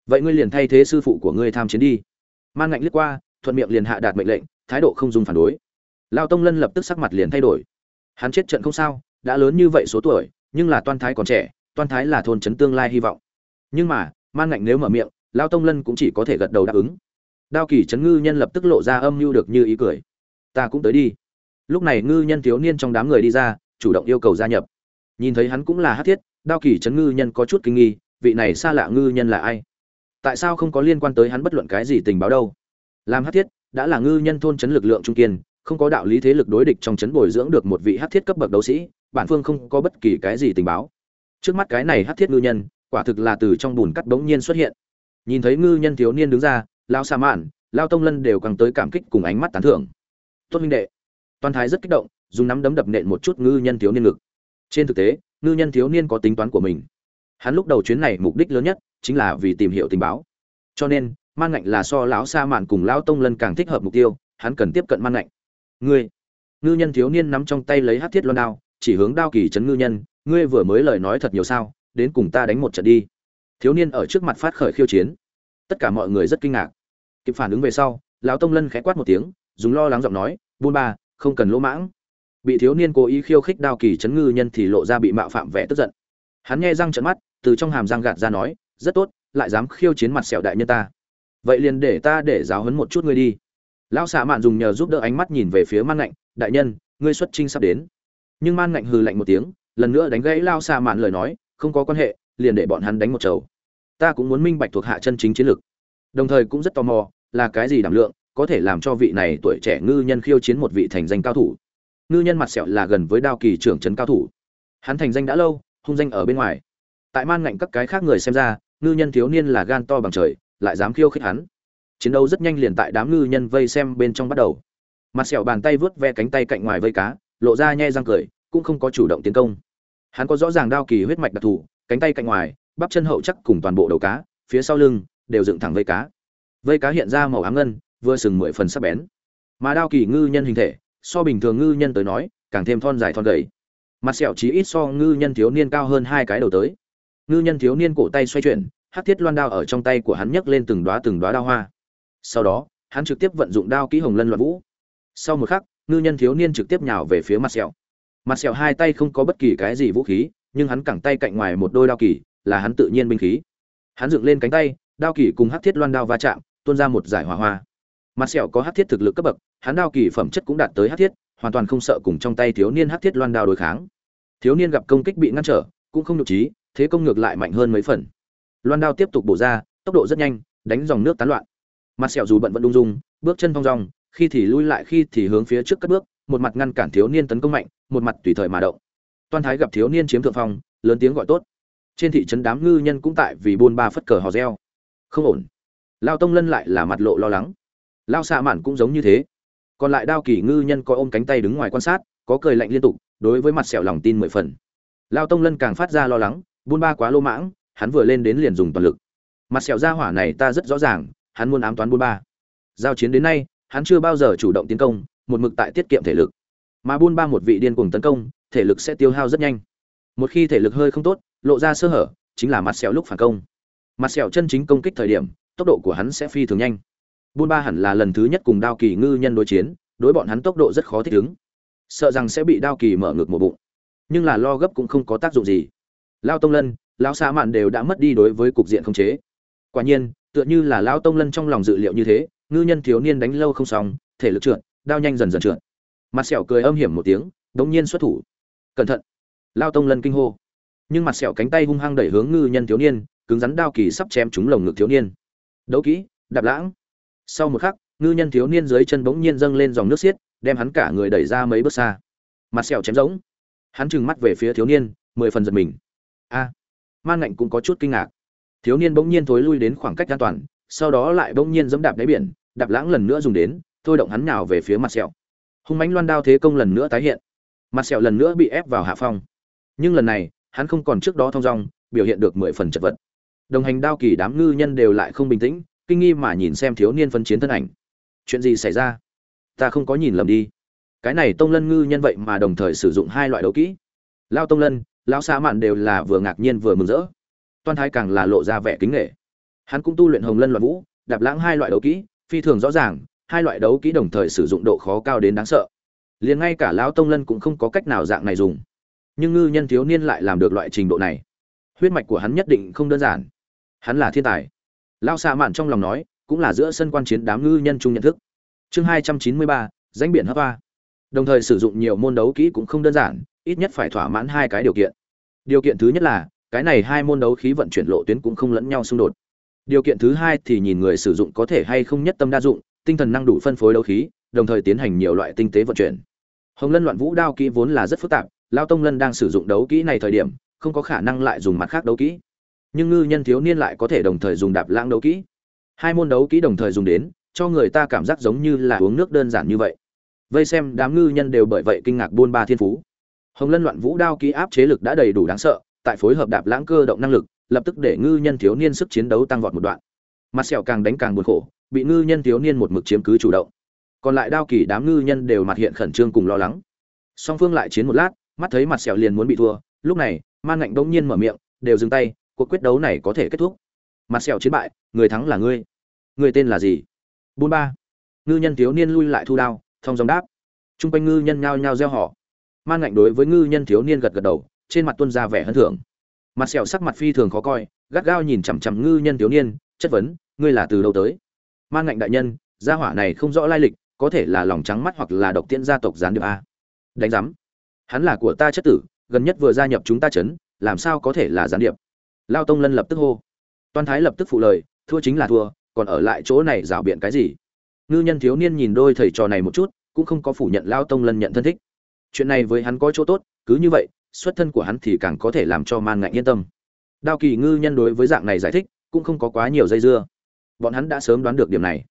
vậy ngươi liền thay thế sư phụ của ngươi tham chiến đi. Man ngạnh liếc qua, thuận miệng liền hạ đạt mệnh lệnh, thái độ không dùng phản đối. Lao tông lân lập tức sắc mặt liền thay đổi. Hắn chết trận không sao, đã lớn như vậy số tuổi, nhưng là toan thái còn trẻ, toan thái là thôn trấn tương lai hy vọng. Nhưng mà man ngạnh nếu mở miệng lao tông lân cũng chỉ có thể gật đầu đáp ứng. Đao kỳ trấn ngư nhân lập tức lộ ra âm mưu được như ý cười. Ta cũng tới đi. Lúc này ngư nhân thiếu niên trong đám người đi ra, chủ động yêu cầu gia nhập. Nhìn thấy hắn cũng là hát thiết, đao kỳ trấn ngư nhân có chút kinh nghi, vị này xa lạ ngư nhân là ai? Tại sao không có liên quan tới hắn bất luận cái gì tình báo đâu? Làm hát thiết, đã là ngư nhân thôn chấn lực lượng trung kiên, không có đạo lý thế lực đối địch trong chấn bồi dưỡng được một vị hát thiết cấp bậc đấu sĩ, bản phương không có bất kỳ cái gì tình báo. Trước mắt cái này hát thiết ngư nhân, quả thực là từ trong bùn cắt bỗng nhiên xuất hiện nhìn thấy ngư nhân thiếu niên đứng ra lao sa mạn lao tông lân đều càng tới cảm kích cùng ánh mắt tán thưởng. Tốt minh đệ. Toàn thái rất kích động, dùng nắm đấm đập nện một chút ngư nhân thiếu niên ngực. Trên thực tế, ngư nhân thiếu niên có tính toán của mình. Hắn lúc đầu chuyến này mục đích lớn nhất chính là vì tìm hiểu tình báo. Cho nên, man ngạnh là so lão sa mạn cùng lão tông lân càng thích hợp mục tiêu, hắn cần tiếp cận man ngạnh. Ngươi. Ngư nhân thiếu niên nắm trong tay lấy hát thiết loan đao, chỉ hướng đao kỳ trấn ngư nhân, ngươi vừa mới lời nói thật nhiều sao, đến cùng ta đánh một trận đi thiếu niên ở trước mặt phát khởi khiêu chiến. Tất cả mọi người rất kinh ngạc. Kịp phản ứng về sau, lão tông lân khẽ quát một tiếng, dùng lo lắng giọng nói, buôn ba, không cần lỗ mãng. Bị thiếu niên cố ý khiêu khích đao kỳ chấn ngư nhân thì lộ ra bị mạo phạm vẻ tức giận. Hắn nghe răng trận mắt, từ trong hàm răng gạt ra nói, rất tốt, lại dám khiêu chiến mặt sẹo đại nhân ta. Vậy liền để ta để giáo huấn một chút ngươi đi. Lão xạ mạn dùng nhờ giúp đỡ ánh mắt nhìn về phía man ngạnh, đại nhân, ngươi xuất trinh sắp đến. Nhưng man ngạnh hừ lạnh một tiếng, lần nữa đánh gãy lao xạ mạn lời nói, không có quan hệ liền để bọn hắn đánh một chầu. Ta cũng muốn minh bạch thuộc hạ chân chính chiến lược. Đồng thời cũng rất tò mò, là cái gì đảm lượng, có thể làm cho vị này tuổi trẻ ngư nhân khiêu chiến một vị thành danh cao thủ. Ngư nhân mặt sẹo là gần với đao kỳ trưởng trấn cao thủ. Hắn thành danh đã lâu, hung danh ở bên ngoài. Tại man ngạnh các cái khác người xem ra, ngư nhân thiếu niên là gan to bằng trời, lại dám khiêu khích hắn. Chiến đấu rất nhanh liền tại đám ngư nhân vây xem bên trong bắt đầu. Mặt sẹo bàn tay vớt ve cánh tay cạnh ngoài vây cá, lộ ra nhe răng cười, cũng không có chủ động tiến công. Hắn có rõ ràng đao kỳ huyết mạch đặc thù cánh tay cạnh ngoài, bắp chân hậu chắc cùng toàn bộ đầu cá, phía sau lưng đều dựng thẳng vây cá. Vây cá hiện ra màu ám ngân, vừa sừng mười phần sắc bén. Mà đao kỳ ngư nhân hình thể, so bình thường ngư nhân tới nói, càng thêm thon dài thon gầy. Mặt sẹo chí ít so ngư nhân thiếu niên cao hơn hai cái đầu tới. Ngư nhân thiếu niên cổ tay xoay chuyển hát thiết loan đao ở trong tay của hắn nhấc lên từng đóa từng đóa đao hoa. Sau đó, hắn trực tiếp vận dụng đao kỹ hồng lân loạn vũ. Sau một khắc, ngư nhân thiếu niên trực tiếp nhào về phía mặt sẹo. Mặt sẹo hai tay không có bất kỳ cái gì vũ khí nhưng hắn cẳng tay cạnh ngoài một đôi đao kỳ, là hắn tự nhiên binh khí. Hắn dựng lên cánh tay, đao kỳ cùng hắc thiết loan đao va chạm, tuôn ra một giải hỏa hoa. Mặt sẹo có hắc thiết thực lực cấp bậc, hắn đao kỳ phẩm chất cũng đạt tới hắc thiết, hoàn toàn không sợ cùng trong tay thiếu niên hắc thiết loan đao đối kháng. Thiếu niên gặp công kích bị ngăn trở, cũng không nhục trí, thế công ngược lại mạnh hơn mấy phần. Loan đao tiếp tục bổ ra, tốc độ rất nhanh, đánh dòng nước tán loạn. Mặt sẹo dù bận vẫn đung dung, bước chân thong dong, khi thì lui lại khi thì hướng phía trước cất bước, một mặt ngăn cản thiếu niên tấn công mạnh, một mặt tùy thời mà động toan thái gặp thiếu niên chiếm thượng phong, lớn tiếng gọi tốt. Trên thị trấn đám ngư nhân cũng tại vì buôn ba phất cờ hò reo. Không ổn. Lao tông lân lại là mặt lộ lo lắng. Lao xạ mạn cũng giống như thế. Còn lại đao kỳ ngư nhân có ôm cánh tay đứng ngoài quan sát, có cười lạnh liên tục, đối với mặt sẹo lòng tin mười phần. Lao tông lân càng phát ra lo lắng, buôn ba quá lô mãng, hắn vừa lên đến liền dùng toàn lực. Mặt sẹo ra hỏa này ta rất rõ ràng, hắn muốn ám toán buôn ba. Giao chiến đến nay, hắn chưa bao giờ chủ động tiến công, một mực tại tiết kiệm thể lực. Mà buôn ba một vị điên cuồng tấn công thể lực sẽ tiêu hao rất nhanh. Một khi thể lực hơi không tốt, lộ ra sơ hở, chính là mặt sẹo lúc phản công. Mặt sẹo chân chính công kích thời điểm, tốc độ của hắn sẽ phi thường nhanh. Buôn ba hẳn là lần thứ nhất cùng đao kỳ ngư nhân đối chiến, đối bọn hắn tốc độ rất khó thích ứng. Sợ rằng sẽ bị đao kỳ mở ngược một bụng. Nhưng là lo gấp cũng không có tác dụng gì. Lao tông lân lao xa mạn đều đã mất đi đối với cục diện không chế. Quả nhiên, tựa như là lão tông lân trong lòng dự liệu như thế, ngư nhân thiếu niên đánh lâu không xong, thể lực trượt, đao nhanh dần dần trượt. Mặt sẹo cười âm hiểm một tiếng, đống nhiên xuất thủ cẩn thận. Lao tông lân kinh hô. Nhưng mặt sẹo cánh tay hung hăng đẩy hướng ngư nhân thiếu niên cứng rắn đao kỳ sắp chém trúng lồng ngực thiếu niên. Đấu kỹ đạp lãng. Sau một khắc ngư nhân thiếu niên dưới chân bỗng nhiên dâng lên dòng nước xiết đem hắn cả người đẩy ra mấy bước xa. Mặt sẹo chém rỗng, hắn trừng mắt về phía thiếu niên mười phần giật mình. A. Man ngạnh cũng có chút kinh ngạc. Thiếu niên bỗng nhiên thối lui đến khoảng cách an toàn sau đó lại bỗng nhiên dẫm đạp đáy biển đạp lãng lần nữa dùng đến thôi động hắn nhào về phía mặt sẹo. Hung mãnh loan đao thế công lần nữa tái hiện mặt sẹo lần nữa bị ép vào hạ phong. Nhưng lần này, hắn không còn trước đó thong dong, biểu hiện được mười phần chật vật. Đồng hành đao kỳ đám ngư nhân đều lại không bình tĩnh, kinh nghi mà nhìn xem thiếu niên phân chiến thân ảnh. Chuyện gì xảy ra? Ta không có nhìn lầm đi. Cái này tông lân ngư nhân vậy mà đồng thời sử dụng hai loại đấu kỹ. Lao tông lân lao xa mạn đều là vừa ngạc nhiên vừa mừng rỡ. Toan thái càng là lộ ra vẻ kính nghệ. Hắn cũng tu luyện hồng lân loạn vũ, đạp lãng hai loại đấu kỹ, phi thường rõ ràng, hai loại đấu kỹ đồng thời sử dụng độ khó cao đến đáng sợ liền ngay cả lão tông lân cũng không có cách nào dạng này dùng. Nhưng ngư nhân thiếu niên lại làm được loại trình độ này. Huyết mạch của hắn nhất định không đơn giản. Hắn là thiên tài. Lao xa mạn trong lòng nói, cũng là giữa sân quan chiến đám ngư nhân chung nhận thức. Chương hai trăm chín mươi ba, danh biển hấp hoa. Đồng thời sử dụng nhiều môn đấu kỹ cũng không đơn giản, ít nhất phải thỏa mãn hai cái điều kiện. Điều kiện thứ nhất là, cái này hai môn đấu khí vận chuyển lộ tuyến cũng không lẫn nhau xung đột. Điều kiện thứ hai thì nhìn người sử dụng có thể hay không nhất tâm đa dụng, tinh thần năng đủ phân phối đấu khí đồng thời tiến hành nhiều loại tinh tế vận chuyển. Hồng lân loạn vũ đao kỹ vốn là rất phức tạp, lao tông lân đang sử dụng đấu kỹ này thời điểm, không có khả năng lại dùng mặt khác đấu kỹ. Nhưng ngư nhân thiếu niên lại có thể đồng thời dùng đạp lãng đấu kỹ. Hai môn đấu kỹ đồng thời dùng đến, cho người ta cảm giác giống như là uống nước đơn giản như vậy. Vây xem đám ngư nhân đều bởi vậy kinh ngạc buôn ba thiên phú. Hồng lân loạn vũ đao kỹ áp chế lực đã đầy đủ đáng sợ, tại phối hợp đạp lãng cơ động năng lực, lập tức để ngư nhân thiếu niên sức chiến đấu tăng vọt một đoạn. Mặt sẹo càng đánh càng buồn khổ, bị ngư nhân thiếu niên một mực chiếm cứ chủ động còn lại đao kỳ đám ngư nhân đều mặt hiện khẩn trương cùng lo lắng. Song phương lại chiến một lát, mắt thấy mặt sẹo liền muốn bị thua, lúc này, man ngạnh bỗng nhiên mở miệng, đều dừng tay, cuộc quyết đấu này có thể kết thúc. Mặt sẹo chiến bại, người thắng là ngươi. Người tên là gì? Bôn ba. Ngư nhân thiếu niên lui lại thu đao, thông dòng đáp. T r u n g quanh ngư nhân nhao nhao gieo họ. Man ngạnh đối với ngư nhân thiếu niên gật gật đầu, trên mặt tuân ra vẻ hân thưởng. Mặt sẹo sắc mặt phi thường khó coi, gắt gao nhìn chằm chằm ngư nhân thiếu niên, chất vấn, ngươi là từ đâu tới? Man ngạnh đại nhân, gia hỏa này không rõ lai lịch có thể là lòng trắng mắt hoặc là độc tiễn gia tộc gián điệp a. Đánh giám. Hắn là của ta chất tử, gần nhất vừa gia nhập chúng ta chấn, làm sao có thể là gián điệp? Lao tông lân lập tức hô. Toàn thái lập tức phụ lời, thua chính là thua, còn ở lại chỗ này rảo biện cái gì? Ngư nhân thiếu niên nhìn đôi thầy trò này một chút, cũng không có phủ nhận lao tông lân nhận thân thích. Chuyện này với hắn có chỗ tốt, cứ như vậy, xuất thân của hắn thì càng có thể làm cho man ngạnh yên tâm. Đao kỳ ngư nhân đối với dạng này giải thích, cũng không có quá nhiều dây dưa. Bọn hắn đã sớm đoán được điểm này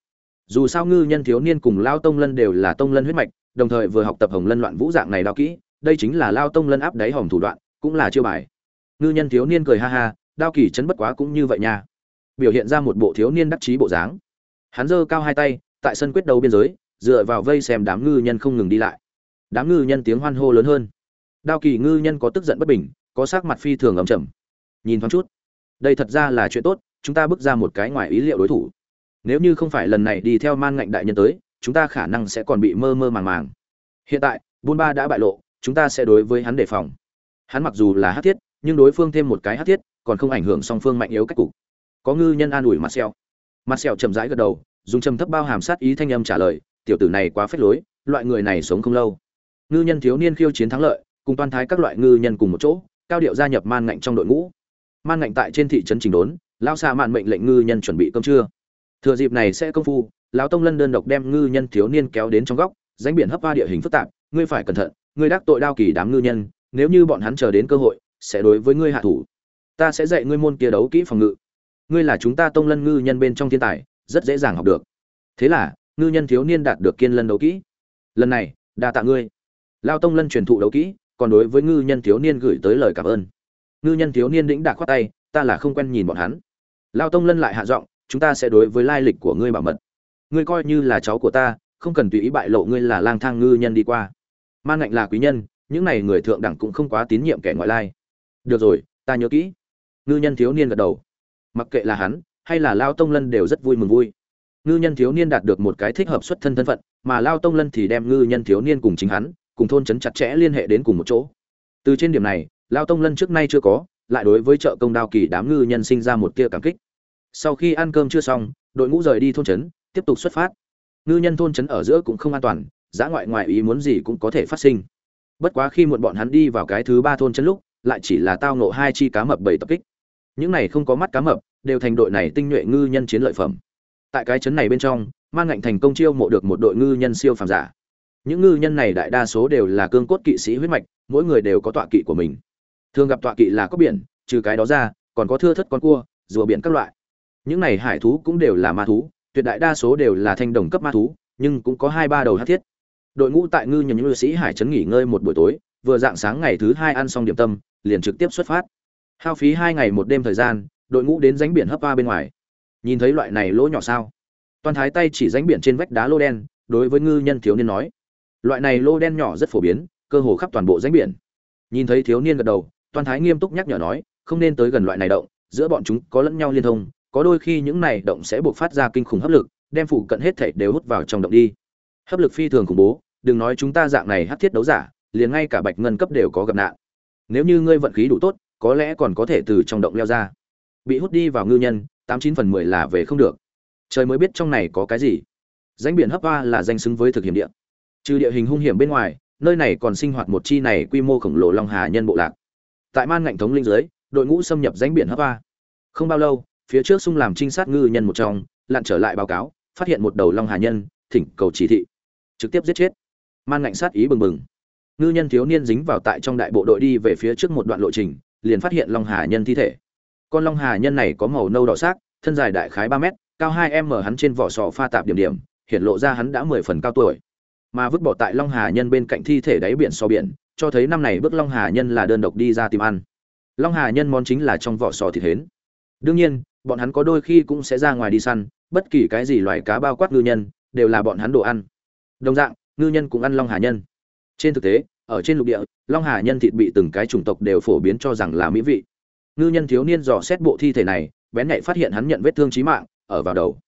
dù sao ngư nhân thiếu niên cùng lao tông lân đều là tông lân huyết mạch, đồng thời vừa học tập hồng lân loạn vũ dạng này đao kỹ, đây chính là lao tông lân áp đáy hòm thủ đoạn, cũng là chiêu bài. Ngư nhân thiếu niên cười ha ha, đao kỳ chấn bất quá cũng như vậy nha. Biểu hiện ra một bộ thiếu niên đắc chí bộ dáng. Hắn giơ cao hai tay, tại sân quyết đấu biên giới, dựa vào vây xem đám ngư nhân không ngừng đi lại. Đám ngư nhân tiếng hoan hô lớn hơn. Đao kỳ ngư nhân có tức giận bất bình, có sắc mặt phi thường ấm chầm nhìn thoáng chút. Đây thật ra là chuyện tốt, chúng ta bước ra một cái ngoài ý liệu đối thủ nếu như không phải lần này đi theo man ngạnh đại nhân tới, chúng ta khả năng sẽ còn bị mơ mơ màng màng. Hiện tại Bun ba đã bại lộ, chúng ta sẽ đối với hắn đề phòng. Hắn mặc dù là hát thiết, nhưng đối phương thêm một cái hát thiết, còn không ảnh hưởng song phương mạnh yếu cách cục. Có ngư nhân an ủi mặt xèo mặt xèo chậm rãi gật đầu, dùng châm thấp bao hàm sát ý thanh âm trả lời, tiểu tử này quá phết lối, loại người này sống không lâu. Ngư nhân thiếu niên khiêu chiến thắng lợi, cùng toàn thái các loại ngư nhân cùng một chỗ, cao điệu gia nhập man ngạnh trong đội ngũ. Man ngạnh tại trên thị trấn trình đốn, lao xa mạn mệnh lệnh ngư nhân chuẩn bị cơm trưa thừa dịp này sẽ công phu, lão tông lân đơn độc đem ngư nhân thiếu niên kéo đến trong góc danh biển hấp va địa hình phức tạp, ngươi phải cẩn thận, ngươi đắc tội đao kỳ đám ngư nhân, nếu như bọn hắn chờ đến cơ hội, sẽ đối với ngươi hạ thủ. Ta sẽ dạy ngươi môn kia đấu kỹ phòng ngự. Ngươi là chúng ta tông lân ngư nhân bên trong thiên tài, rất dễ dàng học được. Thế là, ngư nhân thiếu niên đạt được kiên lân đấu kỹ. Lần này, đa tạ ngươi. Lao tông lân truyền thụ đấu kỹ, còn đối với ngư nhân thiếu niên gửi tới lời cảm ơn. Ngư nhân thiếu niên đĩnh đạc khoát tay, ta là không quen nhìn bọn hắn. Lao tông lân lại hạ giọng chúng ta sẽ đối với lai lịch của ngươi bảo mật. Ngươi coi như là cháu của ta, không cần tùy ý bại lộ ngươi là lang thang ngư nhân đi qua. Man ngạnh là quý nhân, những này người thượng đẳng cũng không quá tín nhiệm kẻ ngoại lai. Được rồi, ta nhớ kỹ. Ngư nhân thiếu niên gật đầu. Mặc kệ là hắn, hay là lao tông lân đều rất vui mừng vui. Ngư nhân thiếu niên đạt được một cái thích hợp xuất thân thân phận, mà lao tông lân thì đem ngư nhân thiếu niên cùng chính hắn, cùng thôn trấn chặt chẽ liên hệ đến cùng một chỗ. Từ trên điểm này, lao tông lân trước nay chưa có, lại đối với chợ công đao kỳ đám ngư nhân sinh ra một tia cảm kích sau khi ăn cơm chưa xong, đội ngũ rời đi thôn trấn, tiếp tục xuất phát. Ngư nhân thôn trấn ở giữa cũng không an toàn giã ngoại ngoại ý muốn gì cũng có thể phát sinh. Bất quá khi muộn bọn hắn đi vào cái thứ ba thôn trấn lúc, lại chỉ là tao nộ hai chi cá mập bảy tập kích. Những này không có mắt cá mập, đều thành đội này tinh nhuệ ngư nhân chiến lợi phẩm. Tại cái trấn này bên trong man ngạnh thành công chiêu mộ được một đội ngư nhân siêu phàm giả. Những ngư nhân này đại đa số đều là cương cốt kỵ sĩ huyết mạch, mỗi người đều có tọa kỵ của mình. Thường gặp tọa kỵ là có biển, trừ cái đó ra, còn có thưa thất con cua, rùa biển các loại những này hải thú cũng đều là ma thú, tuyệt đại đa số đều là thanh đồng cấp ma thú, nhưng cũng có hai ba đầu hát thiết. Đội ngũ tại ngư nhầm ngư sĩ hải trấn nghỉ ngơi một buổi tối, vừa dạng sáng ngày thứ hai ăn xong điểm tâm, liền trực tiếp xuất phát. Hao phí hai ngày một đêm thời gian, đội ngũ đến ránh biển hấp ba bên ngoài. Nhìn thấy loại này lỗ nhỏ sao? Toàn thái tay chỉ ránh biển trên vách đá lô đen, đối với ngư nhân thiếu niên nói. Loại này lô đen nhỏ rất phổ biến, cơ hồ khắp toàn bộ ránh biển. Nhìn thấy thiếu niên gật đầu, toàn thái nghiêm túc nhắc nhở nói, không nên tới gần loại này động, giữa bọn chúng có lẫn nhau liên thông có đôi khi những này động sẽ buộc phát ra kinh khủng hấp lực, đem phụ cận hết thảy đều hút vào trong động đi. Hấp lực phi thường khủng bố, đừng nói chúng ta dạng này hắc thiết đấu giả, liền ngay cả bạch ngân cấp đều có gặp nạn. Nếu như ngươi vận khí đủ tốt, có lẽ còn có thể từ trong động leo ra. Bị hút đi vào ngư nhân, tám chín phần mười là về không được. Trời mới biết trong này có cái gì. Danh biển hấp hoa là danh xứng với thực hiểm địa. Trừ địa hình hung hiểm bên ngoài, nơi này còn sinh hoạt một chi này quy mô khổng lồ long hà nhân bộ lạc. Tại man ngạnh thống linh dưới, đội ngũ xâm nhập danh biển hấp hoa. Không bao lâu phía trước sung làm trinh sát ngư nhân một trong, lặn trở lại báo cáo, phát hiện một đầu long hà nhân, thỉnh cầu chỉ thị. Trực tiếp giết chết. Man ngạnh sát ý bừng bừng. Ngư nhân thiếu niên dính vào tại trong đại bộ đội đi về phía trước một đoạn lộ trình, liền phát hiện long hà nhân thi thể. Con long hà nhân này có màu nâu đỏ xác thân dài đại khái ba mét, cao hai m hắn trên vỏ sò pha tạp điểm điểm, hiện lộ ra hắn đã mười phần cao tuổi. Mà vứt bỏ tại long hà nhân bên cạnh thi thể đáy biển so biển, cho thấy năm này bước long hà nhân là đơn độc đi ra tìm ăn. Long hà nhân món chính là trong vỏ sò thịt hến. Đương nhiên bọn hắn có đôi khi cũng sẽ ra ngoài đi săn, bất kỳ cái gì loài cá bao quát ngư nhân, đều là bọn hắn đồ ăn. Đồng dạng, ngư nhân cũng ăn long hà nhân. Trên thực tế, ở trên lục địa, long hà nhân thịt bị từng cái chủng tộc đều phổ biến cho rằng là mỹ vị. Ngư nhân thiếu niên dò xét bộ thi thể này, bén nhạy phát hiện hắn nhận vết thương chí mạng, ở vào đầu.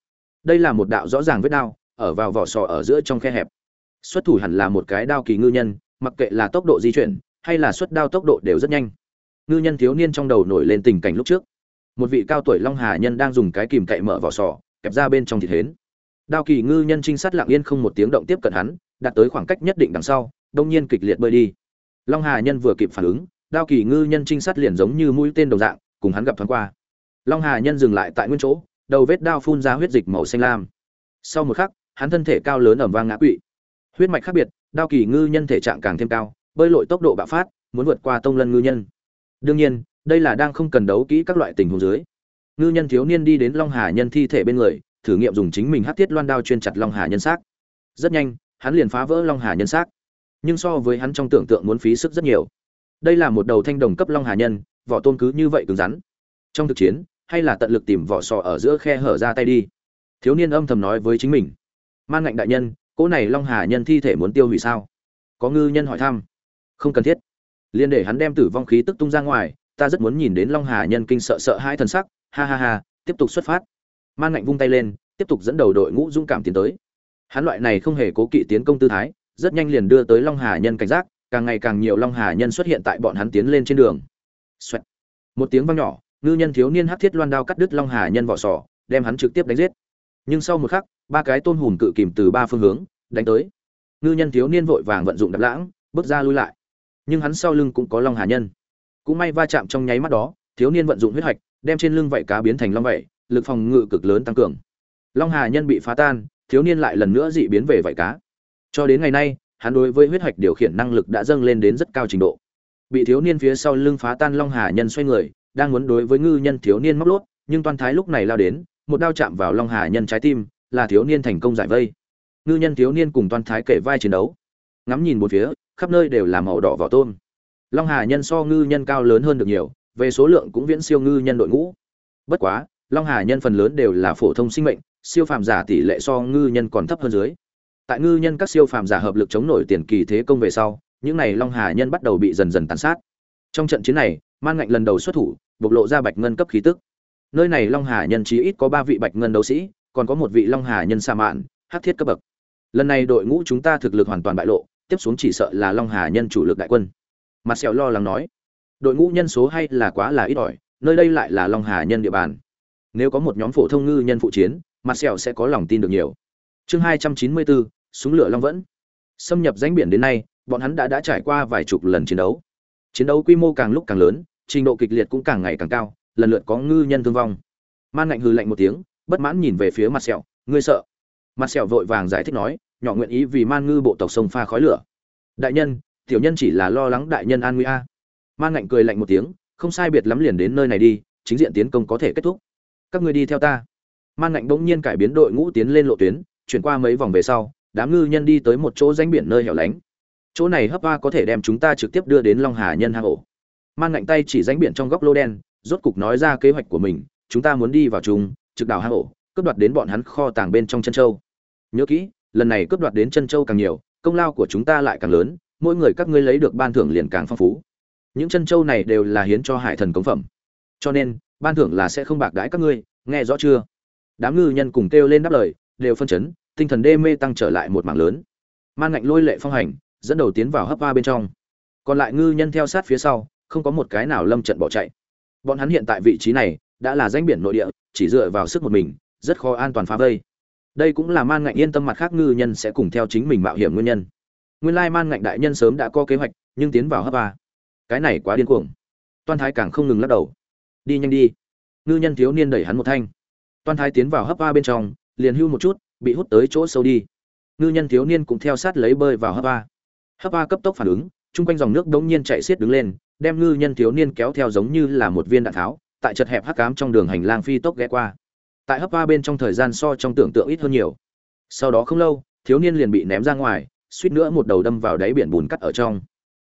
Đây là một đạo rõ ràng vết đao, ở vào vỏ sò ở giữa trong khe hẹp. Xuất thủ hẳn là một cái đao kỳ ngư nhân, mặc kệ là tốc độ di chuyển, hay là xuất đao tốc độ đều rất nhanh. Ngư nhân thiếu niên trong đầu nổi lên tình cảnh lúc trước một vị cao tuổi long hà nhân đang dùng cái kìm cậy mở vỏ sò, kẹp ra bên trong thịt hến. Đao kỳ ngư nhân trinh sát lặng yên không một tiếng động tiếp cận hắn, đạt tới khoảng cách nhất định đằng sau, đông nhiên kịch liệt bơi đi. Long hà nhân vừa kịp phản ứng, đao kỳ ngư nhân trinh sát liền giống như mũi tên đồng dạng, cùng hắn gặp thoáng qua. Long hà nhân dừng lại tại nguyên chỗ, đầu vết đao phun ra huyết dịch màu xanh lam. Sau một khắc, hắn thân thể cao lớn ẩm vang ngã quỵ. Huyết mạch khác biệt, đao kỳ ngư nhân thể trạng càng thêm cao, bơi lội tốc độ bạo phát, muốn vượt qua tông lân ngư nhân. Đương nhiên đây là đang không cần đấu kỹ các loại tình huống dưới. Ngư nhân thiếu niên đi đến long hà nhân thi thể bên người, thử nghiệm dùng chính mình hát tiết loan đao chuyên chặt long hà nhân xác. Rất nhanh, hắn liền phá vỡ long hà nhân xác. Nhưng so với hắn trong tưởng tượng muốn phí sức rất nhiều. Đây là một đầu thanh đồng cấp long hà nhân, vỏ tôn cứ như vậy cứng rắn. Trong thực chiến, hay là tận lực tìm vỏ sò ở giữa khe hở ra tay đi. Thiếu niên âm thầm nói với chính mình. Man ngạnh đại nhân, cỗ này long hà nhân thi thể muốn tiêu hủy sao? Có ngư nhân hỏi thăm. Không cần thiết. Liên để hắn đem tử vong khí tức tung ra ngoài ta rất muốn nhìn đến long hà nhân kinh sợ sợ hai thần sắc, ha ha ha, tiếp tục xuất phát. Man ngạnh vung tay lên, tiếp tục dẫn đầu đội ngũ dũng cảm tiến tới. Hắn loại này không hề cố kỵ tiến công tư thái, rất nhanh liền đưa tới long hà nhân cảnh giác, càng ngày càng nhiều long hà nhân xuất hiện tại bọn hắn tiến lên trên đường. Xoẹt. một tiếng vang nhỏ, ngư nhân thiếu niên hắc thiết loan đao cắt đứt long hà nhân vỏ sò, đem hắn trực tiếp đánh giết. Nhưng sau một khắc, ba cái tôn hùm cự kìm từ ba phương hướng, đánh tới. Ngư nhân thiếu niên vội vàng vận dụng đập lãng, bước ra lui lại. Nhưng hắn sau lưng cũng có long hà nhân cũng may va chạm trong nháy mắt đó, thiếu niên vận dụng huyết hạch, đem trên lưng vảy cá biến thành long vảy, lực phòng ngự cực lớn tăng cường. Long hà nhân bị phá tan, thiếu niên lại lần nữa dị biến về vảy cá. Cho đến ngày nay, hắn đối với huyết hạch điều khiển năng lực đã dâng lên đến rất cao trình độ. Bị thiếu niên phía sau lưng phá tan long hà nhân xoay người, đang muốn đối với ngư nhân thiếu niên móc lốt, nhưng toàn thái lúc này lao đến, một đao chạm vào long hà nhân trái tim, là thiếu niên thành công giải vây. Ngư nhân thiếu niên cùng toàn thái kể vai chiến đấu. Ngắm nhìn một phía, khắp nơi đều là màu đỏ vỏ tôm long hà nhân so ngư nhân cao lớn hơn được nhiều, về số lượng cũng viễn siêu ngư nhân đội ngũ. Bất quá, long hà nhân phần lớn đều là phổ thông sinh mệnh, siêu phàm giả tỷ lệ so ngư nhân còn thấp hơn dưới. Tại ngư nhân các siêu phàm giả hợp lực chống nổi tiền kỳ thế công về sau, những này long hà nhân bắt đầu bị dần dần tàn sát. Trong trận chiến này, man ngạnh lần đầu xuất thủ, bộc lộ ra bạch ngân cấp khí tức. Nơi này long hà nhân chí ít có ba vị bạch ngân đấu sĩ, còn có một vị long hà nhân sa mạn, hắc thiết cấp bậc. Lần này đội ngũ chúng ta thực lực hoàn toàn bại lộ, tiếp xuống chỉ sợ là long hà nhân chủ lực đại quân mặt sẹo lo lắng nói, đội ngũ nhân số hay là quá là ít ỏi, nơi đây lại là long hà nhân địa bàn. Nếu có một nhóm phổ thông ngư nhân phụ chiến, mặt sẹo sẽ có lòng tin được nhiều. Chương hai trăm chín mươi bốn súng lửa long vẫn. Xâm nhập danh biển đến nay, bọn hắn đã đã trải qua vài chục lần chiến đấu. Chiến đấu quy mô càng lúc càng lớn, trình độ kịch liệt cũng càng ngày càng cao, lần lượt có ngư nhân thương vong. Man ngạnh hư lạnh một tiếng, bất mãn nhìn về phía mặt sẹo, ngươi sợ? Mặt sẹo vội vàng giải thích nói, nhỏ nguyện ý vì man ngư bộ tộc sông pha khói lửa. Đại nhân tiểu nhân chỉ là lo lắng đại nhân an nguy a. Man ngạnh cười lạnh một tiếng, không sai biệt lắm liền đến nơi này đi, chính diện tiến công có thể kết thúc. Các ngươi đi theo ta. Man ngạnh bỗng nhiên cải biến đội ngũ tiến lên lộ tuyến, chuyển qua mấy vòng về sau, đám ngư nhân đi tới một chỗ danh biển nơi hẻo lánh. Chỗ này hấp hoa có thể đem chúng ta trực tiếp đưa đến long hà nhân hang ổ. Man ngạnh tay chỉ danh biển trong góc lô đen, rốt cục nói ra kế hoạch của mình, chúng ta muốn đi vào chung trực đảo hang ổ, cướp đoạt đến bọn hắn kho tàng bên trong chân châu. Nhớ kỹ, lần này cướp đoạt đến chân châu càng nhiều, công lao của chúng ta lại càng lớn mỗi người các ngươi lấy được ban thưởng liền càng phong phú. Những chân châu này đều là hiến cho hải thần cống phẩm. Cho nên, ban thưởng là sẽ không bạc đãi các ngươi, nghe rõ chưa? Đám ngư nhân cùng kêu lên đáp lời, đều phân chấn, tinh thần đê mê tăng trở lại một mảng lớn. Man ngạnh lôi lệ phong hành, dẫn đầu tiến vào hấp ba bên trong. Còn lại ngư nhân theo sát phía sau, không có một cái nào lâm trận bỏ chạy. Bọn hắn hiện tại vị trí này, đã là danh biển nội địa, chỉ dựa vào sức một mình, rất khó an toàn phá vây. Đây cũng là man ngạnh yên tâm mặt khác ngư nhân sẽ cùng theo chính mình mạo hiểm nguyên nhân nguyên lai man ngạnh đại nhân sớm đã có kế hoạch, nhưng tiến vào hấp ba. cái này quá điên cuồng. Toan thái càng không ngừng lắc đầu. Đi nhanh đi. Ngư nhân thiếu niên đẩy hắn một thanh. Toan thái tiến vào hấp ba bên trong, liền hưu một chút, bị hút tới chỗ sâu đi. Ngư nhân thiếu niên cũng theo sát lấy bơi vào hấp ba. hấp ba cấp tốc phản ứng, chung quanh dòng nước đống nhiên chạy xiết đứng lên, đem ngư nhân thiếu niên kéo theo giống như là một viên đạn tháo, tại chật hẹp hắc cám trong đường hành lang phi tốc ghé qua. Tại hấp ba bên trong thời gian so trong tưởng tượng ít hơn nhiều. Sau đó không lâu, thiếu niên liền bị ném ra ngoài suýt nữa một đầu đâm vào đáy biển bùn cắt ở trong.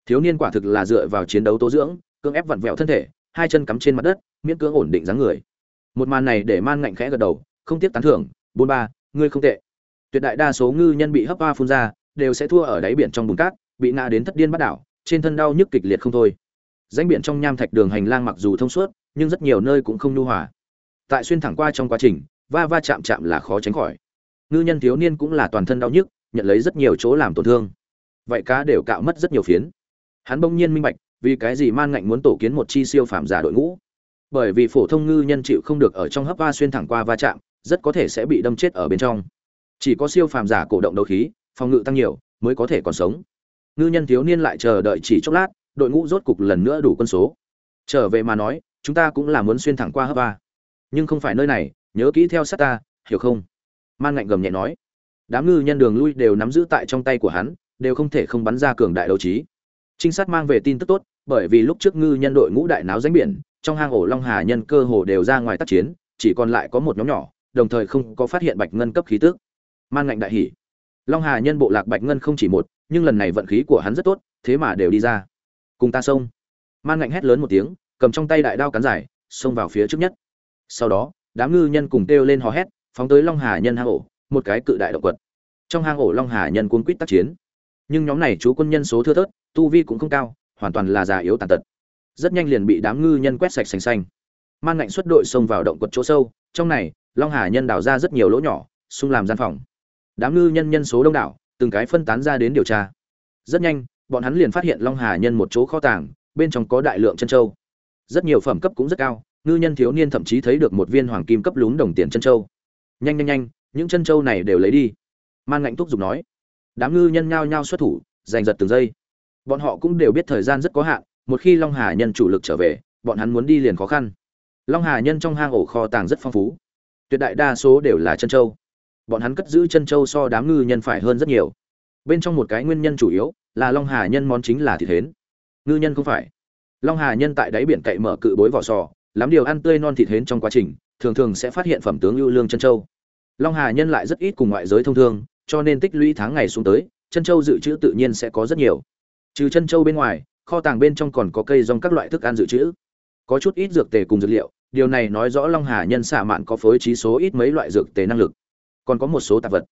Thiếu niên quả thực là dựa vào chiến đấu tố dưỡng, cưỡng ép vặn vẹo thân thể, hai chân cắm trên mặt đất, miễn cưỡng ổn định dáng người. Một màn này để man ngạnh khẽ gật đầu, không tiếp tán thưởng, bốn ba, ngươi không tệ. Tuyệt đại đa số ngư nhân bị hấp va phun ra, đều sẽ thua ở đáy biển trong bùn cát, bị ngã đến thất điên bắt đảo, trên thân đau nhức kịch liệt không thôi. Danh biển trong nham thạch đường hành lang mặc dù thông suốt, nhưng rất nhiều nơi cũng không nhu hòa. Tại xuyên thẳng qua trong quá trình, va va chạm chạm là khó tránh khỏi. Ngư nhân thiếu niên cũng là toàn thân đau nhức nhận lấy rất nhiều chỗ làm tổn thương. Vậy cá đều cạo mất rất nhiều phiến. Hắn bỗng nhiên minh bạch, vì cái gì man ngạnh muốn tổ kiến một chi siêu phàm giả đội ngũ? Bởi vì phổ thông ngư nhân chịu không được ở trong hấp va xuyên thẳng qua va chạm, rất có thể sẽ bị đâm chết ở bên trong. Chỉ có siêu phàm giả cổ động đấu khí, phòng ngự tăng nhiều, mới có thể còn sống. Ngư nhân thiếu niên lại chờ đợi chỉ chốc lát, đội ngũ rốt cục lần nữa đủ quân số. Trở về mà nói, chúng ta cũng là muốn xuyên thẳng qua hấp va nhưng không phải nơi này, nhớ kỹ theo sát ta, hiểu không? Man ngạnh gầm nhẹ nói đám ngư nhân đường lui đều nắm giữ tại trong tay của hắn, đều không thể không bắn ra cường đại đấu trí. Trinh sát mang về tin tức tốt, bởi vì lúc trước ngư nhân đội ngũ đại náo danh biển, trong hang ổ long hà nhân cơ hồ đều ra ngoài tác chiến, chỉ còn lại có một nhóm nhỏ, đồng thời không có phát hiện bạch ngân cấp khí tức. Man ngạnh đại hỉ. Long hà nhân bộ lạc bạch ngân không chỉ một, nhưng lần này vận khí của hắn rất tốt, thế mà đều đi ra. Cùng ta xông. Man ngạnh hét lớn một tiếng, cầm trong tay đại đao cán dài, xông vào phía trước nhất. Sau đó, đám ngư nhân cùng kêu lên hò hét, phóng tới long hà nhân hang ổ một cái cự đại động quật. Trong hang ổ long hà nhân cuốn quýt tác chiến. Nhưng nhóm này chú quân nhân số thưa thớt, tu vi cũng không cao, hoàn toàn là già yếu tàn tật. Rất nhanh liền bị đám ngư nhân quét sạch sành xanh. Man ngạnh xuất đội xông vào động quật chỗ sâu, trong này, long hà nhân đào ra rất nhiều lỗ nhỏ, xung làm gian phòng. Đám ngư nhân nhân số đông đảo, từng cái phân tán ra đến điều tra. Rất nhanh, bọn hắn liền phát hiện long hà nhân một chỗ kho tàng, bên trong có đại lượng chân châu. Rất nhiều phẩm cấp cũng rất cao, ngư nhân thiếu niên thậm chí thấy được một viên hoàng kim cấp lún đồng tiền chân châu. Nhanh nhanh nhanh những chân châu này đều lấy đi. Man ngạnh thúc giục nói, đám ngư nhân nhao nhao xuất thủ, giành giật từng giây. Bọn họ cũng đều biết thời gian rất có hạn, một khi long hà nhân chủ lực trở về, bọn hắn muốn đi liền khó khăn. Long hà nhân trong hang ổ kho tàng rất phong phú. Tuyệt đại đa số đều là chân châu bọn hắn cất giữ chân châu so đám ngư nhân phải hơn rất nhiều. Bên trong một cái nguyên nhân chủ yếu là long hà nhân món chính là thịt hến. Ngư nhân không phải. Long hà nhân tại đáy biển cậy mở cự bối vỏ sò, lắm điều ăn tươi non thịt hến trong quá trình, thường thường sẽ phát hiện phẩm tướng ưu lương chân châu long hà nhân lại rất ít cùng ngoại giới thông thương, cho nên tích lũy tháng ngày xuống tới chân châu dự trữ tự nhiên sẽ có rất nhiều. Trừ chân châu bên ngoài, kho tàng bên trong còn có cây rong các loại thức ăn dự trữ. Có chút ít dược tề cùng dược liệu, điều này nói rõ long hà nhân xạ mạn có phối trí số ít mấy loại dược tề năng lực. Còn có một số tạp vật.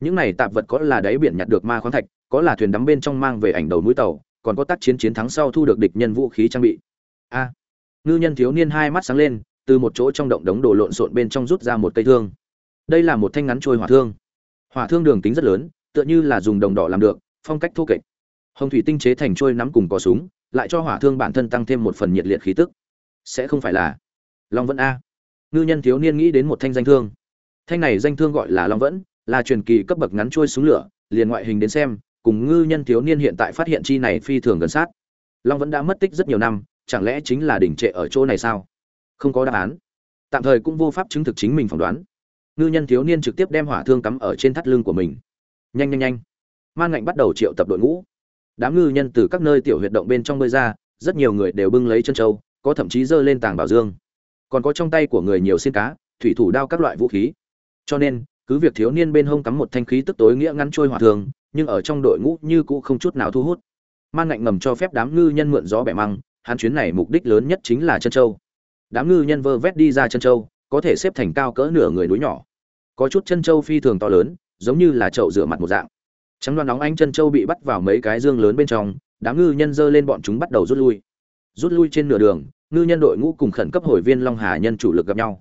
Những này tạp vật có là đáy biển nhặt được ma khoáng thạch, có là thuyền đắm bên trong mang về ảnh đầu mũi tàu, còn có tác chiến chiến thắng sau thu được địch nhân vũ khí trang bị. A. Ngư nhân thiếu niên hai mắt sáng lên, từ một chỗ trong động đống đồ lộn xộn bên trong rút ra một cây thương đây là một thanh ngắn trôi hỏa thương. Hỏa thương đường kính rất lớn, tựa như là dùng đồng đỏ làm được, phong cách thô kệch. Hồng thủy tinh chế thành trôi nắm cùng có súng, lại cho hỏa thương bản thân tăng thêm một phần nhiệt liệt khí tức. Sẽ không phải là long vẫn a. Ngư nhân thiếu niên nghĩ đến một thanh danh thương. Thanh này danh thương gọi là long vẫn là truyền kỳ cấp bậc ngắn trôi súng lửa, liền ngoại hình đến xem, cùng ngư nhân thiếu niên hiện tại phát hiện chi này phi thường gần sát. Long vẫn đã mất tích rất nhiều năm, chẳng lẽ chính là đỉnh trệ ở chỗ này sao? Không có đáp án. Tạm thời cũng vô pháp chứng thực chính mình phỏng đoán ngư nhân thiếu niên trực tiếp đem hỏa thương cắm ở trên thắt lưng của mình. Nhanh nhanh nhanh. Man ngạnh bắt đầu triệu tập đội ngũ. Đám ngư nhân từ các nơi tiểu huyệt động bên trong bơi ra, rất nhiều người đều bưng lấy chân trâu, có thậm chí giơ lên tàng bảo dương. Còn có trong tay của người nhiều xin cá, thủy thủ đao các loại vũ khí. Cho nên, cứ việc thiếu niên bên hông cắm một thanh khí tức tối nghĩa ngắn trôi hỏa thường nhưng ở trong đội ngũ như cũ không chút nào thu hút. Man ngạnh ngầm cho phép đám ngư nhân mượn gió bẻ măng, hắn chuyến này mục đích lớn nhất chính là chân châu đám ngư nhân vơ vét đi ra chân châu có thể xếp thành cao cỡ nửa người núi nhỏ có chút chân châu phi thường to lớn, giống như là chậu rửa mặt một dạng. Trắng đoan nóng ánh chân châu bị bắt vào mấy cái dương lớn bên trong, đám ngư nhân dơ lên bọn chúng bắt đầu rút lui. Rút lui trên nửa đường, ngư nhân đội ngũ cùng khẩn cấp hồi viên long hà nhân chủ lực gặp nhau.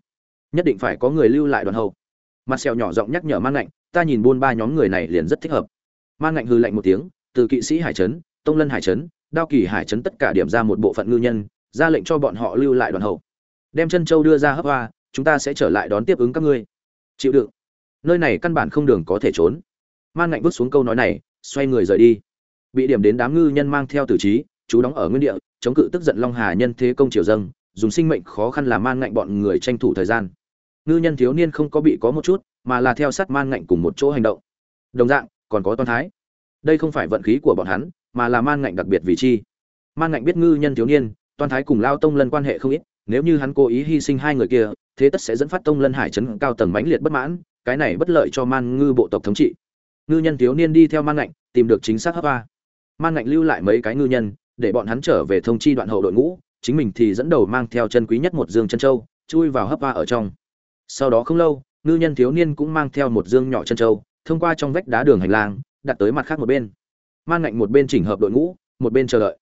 Nhất định phải có người lưu lại đoàn hậu. Mặt sẹo nhỏ giọng nhắc nhở man ngạnh, ta nhìn buôn ba nhóm người này liền rất thích hợp. Man ngạnh hư lạnh một tiếng, từ kỵ sĩ hải trấn, tông lân hải trấn, đao kỳ hải trấn tất cả điểm ra một bộ phận ngư nhân, ra lệnh cho bọn họ lưu lại đoàn hậu. Đem chân châu đưa ra hấp hoa, chúng ta sẽ trở lại đón tiếp ứng các ngươi chịu đựng. Nơi này căn bản không đường có thể trốn. Man ngạnh bước xuống câu nói này, xoay người rời đi. Bị điểm đến đám ngư nhân mang theo tử trí, chú đóng ở nguyên địa, chống cự tức giận long hà nhân thế công triều dâng, dùng sinh mệnh khó khăn làm man ngạnh bọn người tranh thủ thời gian. Ngư nhân thiếu niên không có bị có một chút, mà là theo sát man ngạnh cùng một chỗ hành động. Đồng dạng, còn có toàn thái. Đây không phải vận khí của bọn hắn, mà là man ngạnh đặc biệt vì chi. Man ngạnh biết ngư nhân thiếu niên, toàn thái cùng lao tông lân quan hệ không ít, nếu như hắn cố ý hy sinh hai người kia thế tất sẽ dẫn phát tông lân hải chấn cao tầng mãnh liệt bất mãn, cái này bất lợi cho man ngư bộ tộc thống trị. Ngư nhân thiếu niên đi theo man ngạnh, tìm được chính xác hấp a man ngạnh lưu lại mấy cái ngư nhân, để bọn hắn trở về thông chi đoạn hậu đội ngũ, chính mình thì dẫn đầu mang theo chân quý nhất một dương chân châu, chui vào hấp a ở trong. Sau đó không lâu, ngư nhân thiếu niên cũng mang theo một dương nhỏ chân châu, thông qua trong vách đá đường hành lang, đặt tới mặt khác một bên. Man ngạnh một bên chỉnh hợp đội ngũ, một bên chờ đợi.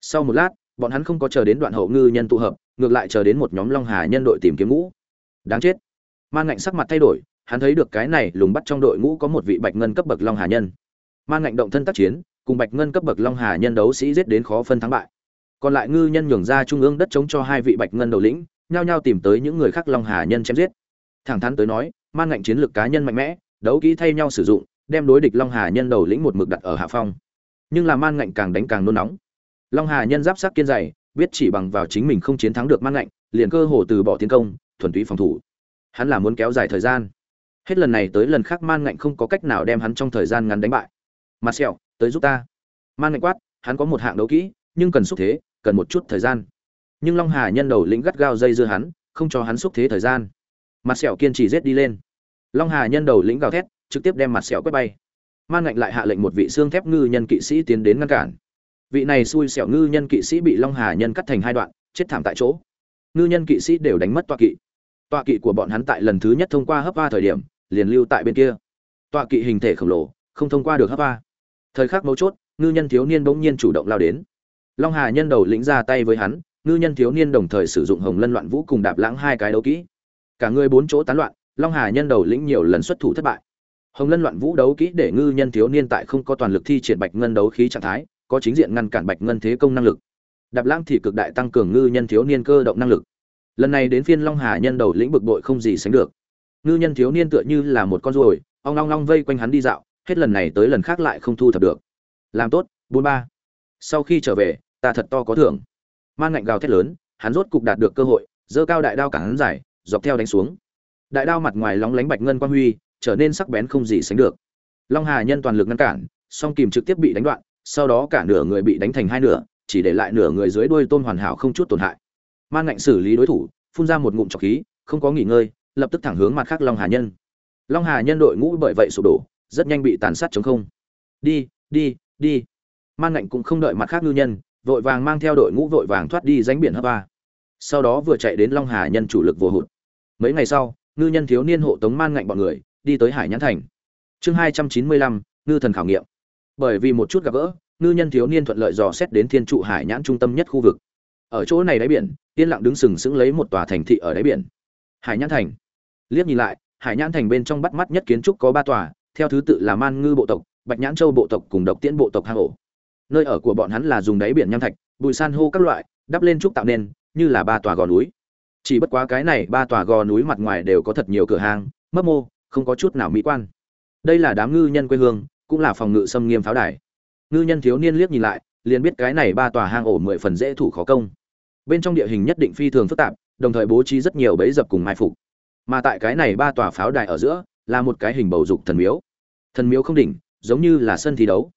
Sau một lát, bọn hắn không có chờ đến đoạn hậu ngư nhân tụ hợp, ngược lại chờ đến một nhóm long hà nhân đội tìm kiếm ngũ đáng chết. Man ngạnh sắc mặt thay đổi, hắn thấy được cái này lùng bắt trong đội ngũ có một vị bạch ngân cấp bậc long hà nhân. Man ngạnh động thân tác chiến, cùng bạch ngân cấp bậc long hà nhân đấu sĩ giết đến khó phân thắng bại. Còn lại ngư nhân nhường ra trung ương đất chống cho hai vị bạch ngân đầu lĩnh, nhao nhao tìm tới những người khác long hà nhân chém giết. Thẳng thắn tới nói man ngạnh chiến lược cá nhân mạnh mẽ, đấu kỹ thay nhau sử dụng, đem đối địch long hà nhân đầu lĩnh một mực đặt ở hạ phong. Nhưng là man ngạnh càng đánh càng nôn nóng. Long hà nhân giáp sắc kiên dày, biết chỉ bằng vào chính mình không chiến thắng được man ngạnh, liền cơ hồ từ bỏ tiến công thuần túy phòng thủ. Hắn là muốn kéo dài thời gian. Hết lần này tới lần khác man ngạnh không có cách nào đem hắn trong thời gian ngắn đánh bại. Mặt sẹo, tới giúp ta. Man ngạnh quát, hắn có một hạng đấu kỹ, nhưng cần xúc thế, cần một chút thời gian. Nhưng long hà nhân đầu lĩnh gắt gao dây dưa hắn, không cho hắn xúc thế thời gian. Mặt sẹo kiên trì rết đi lên. Long hà nhân đầu lĩnh gào thét, trực tiếp đem mặt sẹo quét bay. Man ngạnh lại hạ lệnh một vị xương thép ngư nhân kỵ sĩ tiến đến ngăn cản. Vị này xui xẻo ngư nhân kỵ sĩ bị long hà nhân cắt thành hai đoạn, chết thảm tại chỗ. Ngư nhân kỵ sĩ đều đánh mất toa kỵ. Tọa kỵ của bọn hắn tại lần thứ nhất thông qua hấp va thời điểm, liền lưu tại bên kia. Tọa kỵ hình thể khổng lồ, không thông qua được hấp va thời khắc mấu chốt, ngư nhân thiếu niên bỗng nhiên chủ động lao đến. Long hà nhân đầu lĩnh ra tay với hắn, ngư nhân thiếu niên đồng thời sử dụng hồng lân loạn vũ cùng đạp lãng hai cái đấu kỹ. Cả người bốn chỗ tán loạn, long hà nhân đầu lĩnh nhiều lần xuất thủ thất bại. Hồng lân loạn vũ đấu kỹ để ngư nhân thiếu niên tại không có toàn lực thi triển bạch ngân đấu khí trạng thái, có chính diện ngăn cản bạch ngân thế công năng lực. Đạp lãng thì cực đại tăng cường ngư nhân thiếu niên cơ động năng lực lần này đến phiên long hà nhân đầu lĩnh bực bội không gì sánh được. Ngư nhân thiếu niên tựa như là một con ruồi, ong long long vây quanh hắn đi dạo, hết lần này tới lần khác lại không thu thập được. Làm tốt, bốn ba. Sau khi trở về, ta thật to có thưởng. Man ngạnh gào thét lớn, hắn rốt cục đạt được cơ hội, giơ cao đại đao cản hắn giải, dọc theo đánh xuống. Đại đao mặt ngoài lóng lánh bạch ngân quang huy, trở nên sắc bén không gì sánh được. Long hà nhân toàn lực ngăn cản, song kìm trực tiếp bị đánh đoạn, sau đó cả nửa người bị đánh thành hai nửa, chỉ để lại nửa người dưới đuôi tôn hoàn hảo không chút tổn hại man ngạnh xử lý đối thủ, phun ra một ngụm trọc khí, không có nghỉ ngơi, lập tức thẳng hướng mặt khác long hà nhân. Long hà nhân đội ngũ bởi vậy sụp đổ, rất nhanh bị tàn sát chống không. Đi đi đi. Man ngạnh cũng không đợi mặt khác ngư nhân, vội vàng mang theo đội ngũ vội vàng thoát đi ránh biển hấp ba. Sau đó vừa chạy đến long hà nhân chủ lực vô hụt. Mấy ngày sau, ngư nhân thiếu niên hộ tống man ngạnh bọn người, đi tới hải nhãn thành. Chương hai trăm chín mươi lăm, ngư thần khảo nghiệm. Bởi vì một chút gặp gỡ, ngư nhân thiếu niên thuận lợi dò xét đến thiên trụ hải nhãn trung tâm nhất khu vực. Ở chỗ này đáy biển yên lặng đứng sừng sững lấy một tòa thành thị ở đáy biển. Hải nhãn thành. Liếc nhìn lại, hải nhãn thành bên trong bắt mắt nhất kiến trúc có ba tòa, theo thứ tự là man ngư bộ tộc, bạch nhãn châu bộ tộc cùng độc tiễn bộ tộc hang ổ. Nơi ở của bọn hắn là dùng đáy biển nham thạch, bụi san hô các loại, đắp lên trúc tạo nên, như là ba tòa gò núi. Chỉ bất quá cái này ba tòa gò núi mặt ngoài đều có thật nhiều cửa hàng mấp mô, không có chút nào mỹ quan. Đây là đám ngư nhân quê hương, cũng là phòng ngự xâm nghiêm pháo đài. Ngư nhân thiếu niên liếc nhìn lại, liền biết cái này ba tòa hang ổ mười phần dễ thủ khó công bên trong địa hình nhất định phi thường phức tạp, đồng thời bố trí rất nhiều bẫy dập cùng mai phục. Mà tại cái này ba tòa pháo đài ở giữa, là một cái hình bầu dục thần miếu. Thần miếu không đỉnh, giống như là sân thi đấu.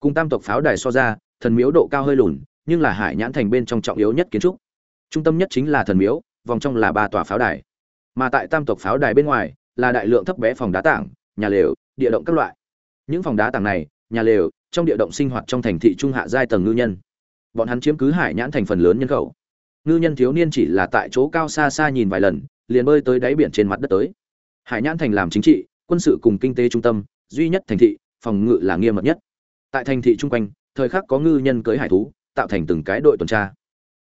Cùng tam tộc pháo đài so ra, thần miếu độ cao hơi lùn, nhưng là hải nhãn thành bên trong trọng yếu nhất kiến trúc. Trung tâm nhất chính là thần miếu, vòng trong là ba tòa pháo đài. Mà tại tam tộc pháo đài bên ngoài, là đại lượng thấp bé phòng đá tảng, nhà lều, địa động các loại. Những phòng đá tảng này, nhà lều, trong địa động sinh hoạt trong thành thị trung hạ giai tầng ngư nhân. Bọn hắn chiếm cứ hải nhãn thành phần lớn nhân khẩu ngư nhân thiếu niên chỉ là tại chỗ cao xa xa nhìn vài lần, liền bơi tới đáy biển trên mặt đất tới. Hải nhãn thành làm chính trị, quân sự cùng kinh tế trung tâm, duy nhất thành thị, phòng ngự là nghiêm mật nhất. Tại thành thị chung quanh, thời khắc có ngư nhân cưới hải thú, tạo thành từng cái đội tuần tra.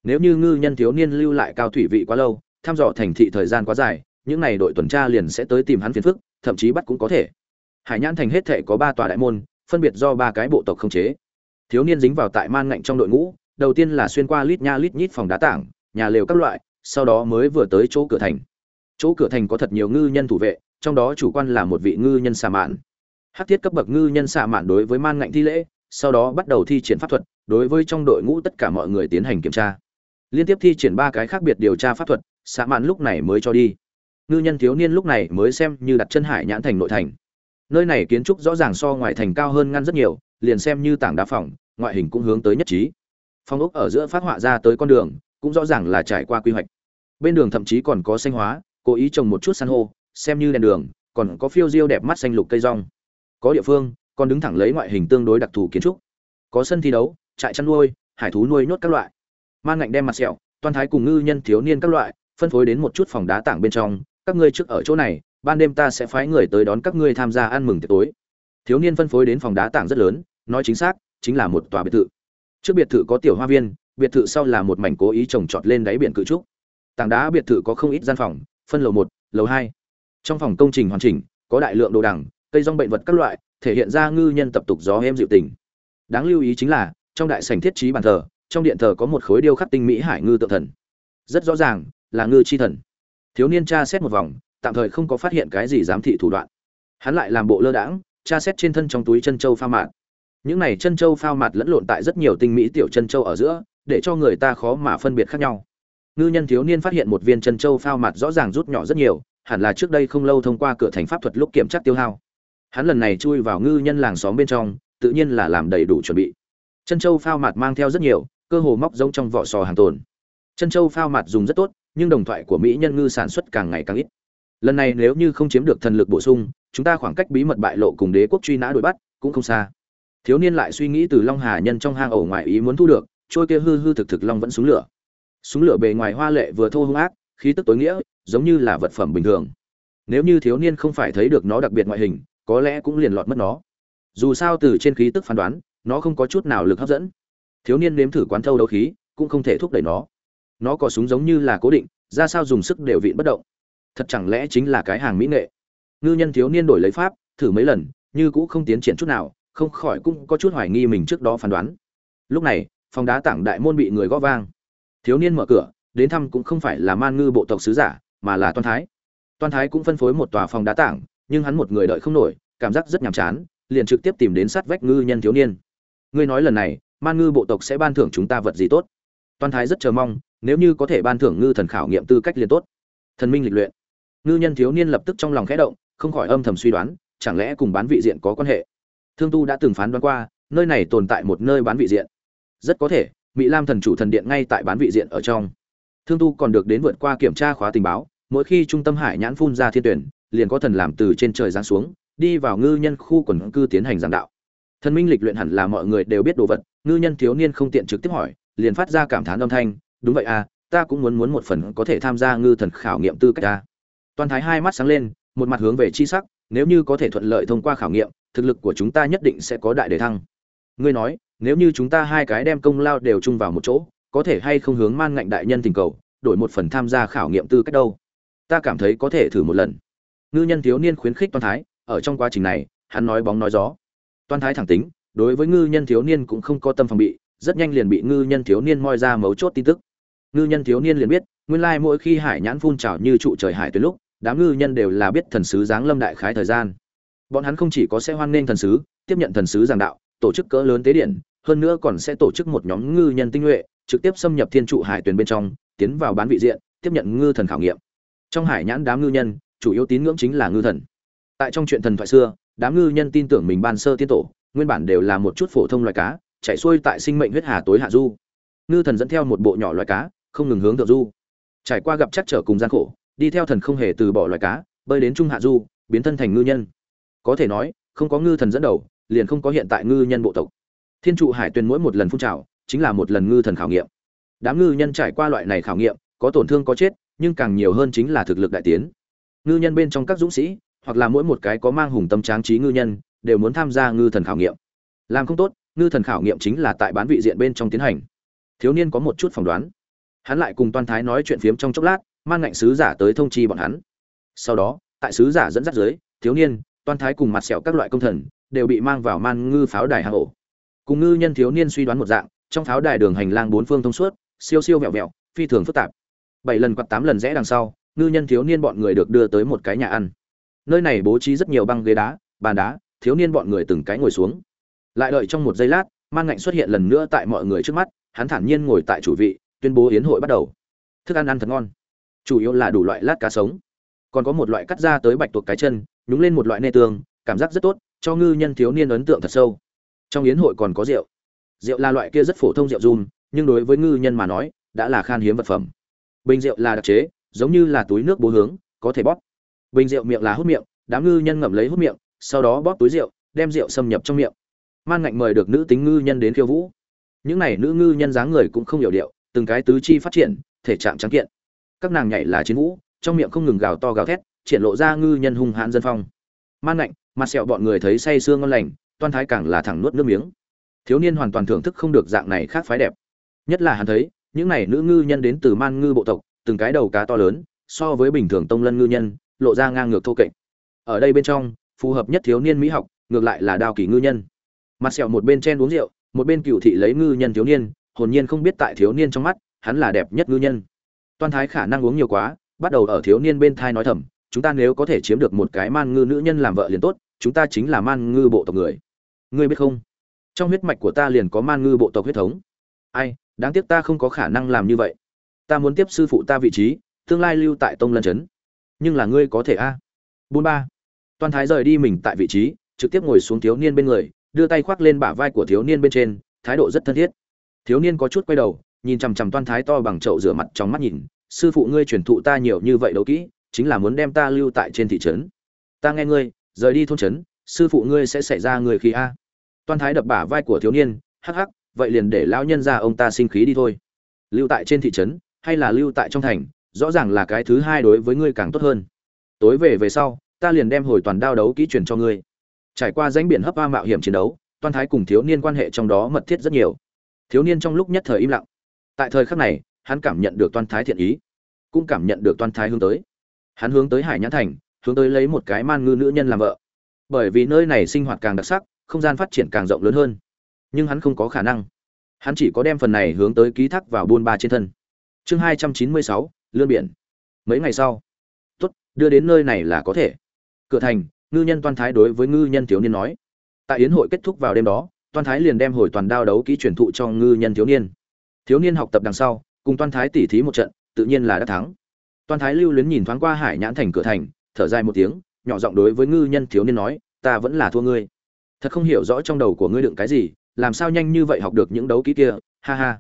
Nếu như ngư nhân thiếu niên lưu lại cao thủy vị quá lâu, thăm dò thành thị thời gian quá dài, những n à y đội tuần tra liền sẽ tới tìm hắn phiền phức, thậm chí bắt cũng có thể. Hải nhãn thành hết thệ có ba tòa đại môn, phân biệt do ba cái bộ tộc không chế. Thiếu niên dính vào tại man ngạnh trong đội ngũ đầu tiên là xuyên qua lít nha lít nhít phòng đá tảng, nhà lều các loại, sau đó mới vừa tới chỗ cửa thành. Chỗ cửa thành có thật nhiều ngư nhân thủ vệ, trong đó chủ quan là một vị ngư nhân xà mạn. Hát thiết cấp bậc ngư nhân xà mạn đối với man ngạnh thi lễ, sau đó bắt đầu thi triển pháp thuật, đối với trong đội ngũ tất cả mọi người tiến hành kiểm tra. Liên tiếp thi triển ba cái khác biệt điều tra pháp thuật xạ mạn lúc này mới cho đi. Ngư nhân thiếu niên lúc này mới xem như đặt chân hải nhãn thành nội thành. Nơi này kiến trúc rõ ràng so ngoài thành cao hơn ngăn rất nhiều, liền xem như tảng đá phòng, ngoại hình cũng hướng tới nhất trí phong ốc ở giữa phát họa ra tới con đường, cũng rõ ràng là trải qua quy hoạch. Bên đường thậm chí còn có xanh hóa, cố ý trồng một chút san hô, xem như đèn đường, còn có phiêu diêu đẹp mắt xanh lục cây rong. Có địa phương, còn đứng thẳng lấy ngoại hình tương đối đặc thù kiến trúc. Có sân thi đấu, trại chăn nuôi, hải thú nuôi nhốt các loại. Man ngạnh đem mặt sẹo, toàn thái cùng ngư nhân thiếu niên các loại, phân phối đến một chút phòng đá tảng bên trong. Các ngươi trước ở chỗ này, ban đêm ta sẽ phái người tới đón các ngươi tham gia ăn mừng tiệc tối. Thiếu niên phân phối đến phòng đá tảng rất lớn, nói chính xác, chính là một tòa biệt thự trước biệt thự có tiểu hoa viên, biệt thự sau là một mảnh cố ý trồng trọt lên đáy biển cự trúc. Tảng đá biệt thự có không ít gian phòng, phân lầu một, lầu hai. Trong phòng công trình hoàn chỉnh, có đại lượng đồ đằng, cây rong bệnh vật các loại, thể hiện ra ngư nhân tập tục gió em dịu tình. Đáng lưu ý chính là, trong đại sảnh thiết trí bàn thờ, trong điện thờ có một khối điêu khắc tinh mỹ hải ngư tự thần. Rất rõ ràng, là ngư chi thần. Thiếu niên tra xét một vòng, tạm thời không có phát hiện cái gì giám thị thủ đoạn. Hắn lại làm bộ lơ đãng, tra xét trên thân trong túi chân châu pha mạn những này chân châu phao mặt lẫn lộn tại rất nhiều tinh mỹ tiểu chân châu ở giữa, để cho người ta khó mà phân biệt khác nhau. Ngư nhân thiếu niên phát hiện một viên chân châu phao mặt rõ ràng rút nhỏ rất nhiều, hẳn là trước đây không lâu thông qua cửa thành pháp thuật lúc kiểm tra tiêu hao. Hắn lần này chui vào ngư nhân làng xóm bên trong, tự nhiên là làm đầy đủ chuẩn bị. Chân châu phao mặt mang theo rất nhiều, cơ hồ móc giống trong vỏ sò hàng tồn. Chân châu phao mặt dùng rất tốt, nhưng đồng thoại của mỹ nhân ngư sản xuất càng ngày càng ít. Lần này nếu như không chiếm được thần lực bổ sung, chúng ta khoảng cách bí mật bại lộ cùng đế quốc truy nã đuổi bắt cũng không xa thiếu niên lại suy nghĩ từ long hà nhân trong hang ổ ngoài ý muốn thu được, trôi kia hư hư thực thực long vẫn súng lửa. Súng lửa bề ngoài hoa lệ vừa thô hung ác, khí tức tối nghĩa, giống như là vật phẩm bình thường. Nếu như thiếu niên không phải thấy được nó đặc biệt ngoại hình, có lẽ cũng liền lọt mất nó. Dù sao từ trên khí tức phán đoán, nó không có chút nào lực hấp dẫn. Thiếu niên nếm thử quán thâu đấu khí, cũng không thể thúc đẩy nó. Nó có súng giống như là cố định, ra sao dùng sức đều vịn bất động. Thật chẳng lẽ chính là cái hàng mỹ nghệ? Ngư nhân thiếu niên đổi lấy pháp, thử mấy lần, như cũng không tiến triển chút nào không khỏi cũng có chút hoài nghi mình trước đó phán đoán. Lúc này, phòng đá tảng đại môn bị người gõ vang. Thiếu niên mở cửa, đến thăm cũng không phải là man ngư bộ tộc sứ giả, mà là toan thái. Toan thái cũng phân phối một tòa phòng đá tảng, nhưng hắn một người đợi không nổi, cảm giác rất nhàm chán, liền trực tiếp tìm đến sát vách ngư nhân thiếu niên. Ngươi nói lần này, man ngư bộ tộc sẽ ban thưởng chúng ta vật gì tốt? Toan thái rất chờ mong, nếu như có thể ban thưởng ngư thần khảo nghiệm tư cách liền tốt. Thần minh lịch luyện. Ngư nhân thiếu niên lập tức trong lòng khẽ động, không khỏi âm thầm suy đoán, chẳng lẽ cùng bán vị diện có quan hệ? Thương tu đã từng phán đoán qua, nơi này tồn tại một nơi bán vị diện. Rất có thể mỹ lam thần chủ thần điện ngay tại bán vị diện ở trong. Thương tu còn được đến vượt qua kiểm tra khóa tình báo, mỗi khi trung tâm hải nhãn phun ra thiên tuyển, liền có thần làm từ trên trời giáng xuống, đi vào ngư nhân khu quần cư tiến hành giảng đạo. Thần minh lịch luyện hẳn là mọi người đều biết đồ vật, ngư nhân thiếu niên không tiện trực tiếp hỏi, liền phát ra cảm thán âm thanh, đúng vậy à ta cũng muốn muốn một phần có thể tham gia ngư thần khảo nghiệm tư cách ta. Toàn thái hai mắt sáng lên, một mặt hướng về chi sắc, nếu như có thể thuận lợi thông qua khảo nghiệm thực lực của chúng ta nhất định sẽ có đại đề thăng. Ngươi nói, nếu như chúng ta hai cái đem công lao đều chung vào một chỗ, có thể hay không hướng man ngạnh đại nhân tình cầu, đổi một phần tham gia khảo nghiệm tư cách đâu? Ta cảm thấy có thể thử một lần. Ngư nhân thiếu niên khuyến khích toàn thái, ở trong quá trình này, hắn nói bóng nói gió. Toàn thái thẳng tính, đối với ngư nhân thiếu niên cũng không có tâm phòng bị, rất nhanh liền bị ngư nhân thiếu niên moi ra mấu chốt tin tức. Ngư nhân thiếu niên liền biết, nguyên lai mỗi khi hải nhãn phun trào như trụ trời hải tuyến lúc, đám ngư nhân đều là biết thần sứ giáng lâm đại khái thời gian bọn hắn không chỉ có sẽ hoan nghênh thần sứ, tiếp nhận thần sứ giảng đạo, tổ chức cỡ lớn tế điện hơn nữa còn sẽ tổ chức một nhóm ngư nhân tinh nhuệ, trực tiếp xâm nhập thiên trụ hải tuyến bên trong, tiến vào bán vị diện, tiếp nhận ngư thần khảo nghiệm. Trong hải nhãn đám ngư nhân, chủ yếu tín ngưỡng chính là ngư thần. Tại trong chuyện thần thoại xưa, đám ngư nhân tin tưởng mình ban sơ tiên tổ, nguyên bản đều là một chút phổ thông loài cá, chạy xuôi tại sinh mệnh huyết hà tối hạ du. Ngư thần dẫn theo một bộ nhỏ loài cá, không ngừng hướng thượng du. Trải qua gặp chắc trở cùng gian khổ, đi theo thần không hề từ bỏ loài cá, bơi đến trung hạ du, biến thân thành ngư nhân có thể nói, không có ngư thần dẫn đầu, liền không có hiện tại ngư nhân bộ tộc. Thiên trụ hải tuyên mỗi một lần phun trào, chính là một lần ngư thần khảo nghiệm. Đám ngư nhân trải qua loại này khảo nghiệm, có tổn thương có chết, nhưng càng nhiều hơn chính là thực lực đại tiến. Ngư nhân bên trong các dũng sĩ, hoặc là mỗi một cái có mang hùng tâm tráng trí ngư nhân, đều muốn tham gia ngư thần khảo nghiệm. Làm không tốt, ngư thần khảo nghiệm chính là tại bán vị diện bên trong tiến hành. Thiếu niên có một chút phỏng đoán. Hắn lại cùng toan thái nói chuyện phiếm trong chốc lát, mang ngạnh sứ giả tới thông chi bọn hắn. Sau đó, tại sứ giả dẫn dắt dưới, thiếu niên toan thái cùng mặt sẹo các loại công thần đều bị mang vào man ngư pháo đài hang ổ. Cùng ngư nhân thiếu niên suy đoán một dạng, trong pháo đài đường hành lang bốn phương thông suốt, siêu siêu vẹo vẹo, phi thường phức tạp. Bảy lần quạt tám lần rẽ đằng sau, ngư nhân thiếu niên bọn người được đưa tới một cái nhà ăn. Nơi này bố trí rất nhiều băng ghế đá, bàn đá, thiếu niên bọn người từng cái ngồi xuống. Lại đợi trong một giây lát, man ngạnh xuất hiện lần nữa tại mọi người trước mắt, hắn thản nhiên ngồi tại chủ vị, tuyên bố yến hội bắt đầu. Thức ăn ăn thật ngon. Chủ yếu là đủ loại lát cá sống. Còn có một loại cắt ra tới bạch tuộc cái chân nhúng lên một loại nê tương, cảm giác rất tốt, cho ngư nhân thiếu niên ấn tượng thật sâu. Trong yến hội còn có rượu. Rượu là loại kia rất phổ thông rượu dùm, nhưng đối với ngư nhân mà nói, đã là khan hiếm vật phẩm. Bình rượu là đặc chế, giống như là túi nước bố hướng, có thể bóp. Bình rượu miệng là hút miệng, đám ngư nhân ngậm lấy hút miệng, sau đó bóp túi rượu, đem rượu xâm nhập trong miệng. Man ngạnh mời được nữ tính ngư nhân đến khiêu vũ. Những này nữ ngư nhân dáng người cũng không hiểu điệu, từng cái tứ chi phát triển, thể trạng trắng kiện. Các nàng nhảy là chiến vũ, trong miệng không ngừng gào to gào thét triển lộ ra ngư nhân hung hãn dân phong. Man lạnh, mặt sẹo bọn người thấy say sương ngon lành toan thái càng là thẳng nuốt nước miếng. Thiếu niên hoàn toàn thưởng thức không được dạng này khác phái đẹp. Nhất là hắn thấy những này nữ ngư nhân đến từ man ngư bộ tộc từng cái đầu cá to lớn so với bình thường tông lân ngư nhân lộ ra ngang ngược thô kệch. Ở đây bên trong phù hợp nhất thiếu niên mỹ học ngược lại là đao kỳ ngư nhân. Mặt sẹo một bên chen uống rượu một bên cựu thị lấy ngư nhân thiếu niên hồn nhiên không biết tại thiếu niên trong mắt hắn là đẹp nhất ngư nhân. Toan thái khả năng uống nhiều quá bắt đầu ở thiếu niên bên thai nói thầm chúng ta nếu có thể chiếm được một cái man ngư nữ nhân làm vợ liền tốt, chúng ta chính là man ngư bộ tộc người. Ngươi biết không? Trong huyết mạch của ta liền có man ngư bộ tộc huyết thống. Ai, đáng tiếc ta không có khả năng làm như vậy. Ta muốn tiếp sư phụ ta vị trí, tương lai lưu tại tông lân chấn. Nhưng là ngươi có thể a. Bốn ba. Toàn thái rời đi mình tại vị trí, trực tiếp ngồi xuống thiếu niên bên người, đưa tay khoác lên bả vai của thiếu niên bên trên, thái độ rất thân thiết. Thiếu niên có chút quay đầu, nhìn chằm chằm toan thái to bằng chậu rửa mặt trong mắt nhìn, sư phụ ngươi truyền thụ ta nhiều như vậy đâu kỹ chính là muốn đem ta lưu tại trên thị trấn. Ta nghe ngươi, rời đi thôn trấn, sư phụ ngươi sẽ xảy ra người khí a. Toan thái đập bả vai của thiếu niên, hắc hắc, vậy liền để lão nhân ra ông ta sinh khí đi thôi. Lưu tại trên thị trấn, hay là lưu tại trong thành, rõ ràng là cái thứ hai đối với ngươi càng tốt hơn. Tối về về sau, ta liền đem hồi toàn đao đấu kỹ truyền cho ngươi. Trải qua danh biển hấp a mạo hiểm chiến đấu toan thái cùng thiếu niên quan hệ trong đó mật thiết rất nhiều. Thiếu niên trong lúc nhất thời im lặng. Tại thời khắc này, hắn cảm nhận được toan thái thiện ý, cũng cảm nhận được toan thái hướng tới hắn hướng tới hải nhãn thành, hướng tới lấy một cái man ngư nữ nhân làm vợ. Bởi vì nơi này sinh hoạt càng đặc sắc, không gian phát triển càng rộng lớn hơn. Nhưng hắn không có khả năng. Hắn chỉ có đem phần này hướng tới ký thác vào buôn ba trên thân. Chương hai trăm chín mươi sáu, lươn biển. Mấy ngày sau. Tuất đưa đến nơi này là có thể. Cửa thành, ngư nhân toan thái đối với ngư nhân thiếu niên nói. Tại yến hội kết thúc vào đêm đó, toan thái liền đem hồi toàn đao đấu kỹ truyền thụ cho ngư nhân thiếu niên. Thiếu niên học tập đằng sau, cùng toan thái tỉ thí một trận, tự nhiên là đã thắng toan thái lưu luyến nhìn thoáng qua hải nhãn thành cửa thành, thở dài một tiếng, nhỏ giọng đối với ngư nhân thiếu niên nói, ta vẫn là thua ngươi. Thật không hiểu rõ trong đầu của ngươi đựng cái gì, làm sao nhanh như vậy học được những đấu kỹ kia, ha ha.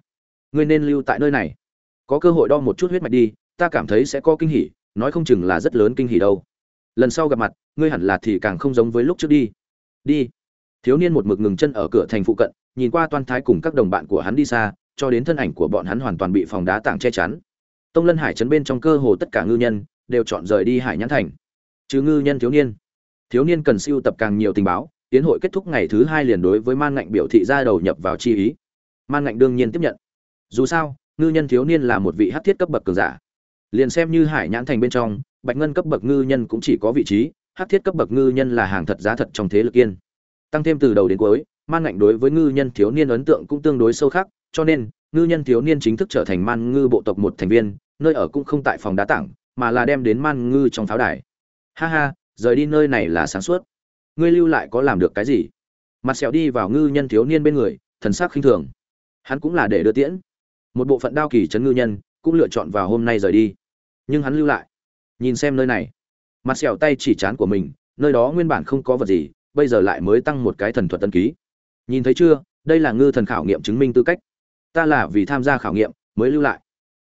Ngươi nên lưu tại nơi này. Có cơ hội đo một chút huyết mạch đi, ta cảm thấy sẽ có kinh hỉ, nói không chừng là rất lớn kinh hỉ đâu. Lần sau gặp mặt, ngươi hẳn là thì càng không giống với lúc trước đi. Đi. Thiếu niên một mực ngừng chân ở cửa thành phụ cận, nhìn qua toan thái cùng các đồng bạn của hắn đi xa, cho đến thân ảnh của bọn hắn hoàn toàn bị phòng đá tảng che chắn tông lân hải chấn bên trong cơ hồ tất cả ngư nhân đều chọn rời đi hải nhãn thành. Chứ ngư nhân thiếu niên. Thiếu niên cần siêu tập càng nhiều tình báo, tiến hội kết thúc ngày thứ hai liền đối với man ngạnh biểu thị ra đầu nhập vào chi ý. Man ngạnh đương nhiên tiếp nhận. Dù sao, ngư nhân thiếu niên là một vị hát thiết cấp bậc cường giả. Liền xem như hải nhãn thành bên trong, bạch ngân cấp bậc ngư nhân cũng chỉ có vị trí hát thiết cấp bậc ngư nhân là hàng thật giá thật trong thế lực yên. Tăng thêm từ đầu đến cuối, man ngạnh đối với ngư nhân thiếu niên ấn tượng cũng tương đối sâu khác cho nên, ngư nhân thiếu niên chính thức trở thành man ngư bộ tộc một thành viên nơi ở cũng không tại phòng đá tảng, mà là đem đến man ngư trong pháo đài. Ha ha, rời đi nơi này là sáng suốt. Ngươi lưu lại có làm được cái gì? Mặt sẹo đi vào ngư nhân thiếu niên bên người, thần sắc khinh thường. Hắn cũng là để đưa tiễn. Một bộ phận đao kỳ trấn ngư nhân cũng lựa chọn vào hôm nay rời đi. Nhưng hắn lưu lại. Nhìn xem nơi này. Mặt sẹo tay chỉ chán của mình, nơi đó nguyên bản không có vật gì, bây giờ lại mới tăng một cái thần thuật tân ký. Nhìn thấy chưa, đây là ngư thần khảo nghiệm chứng minh tư cách. Ta là vì tham gia khảo nghiệm mới lưu lại.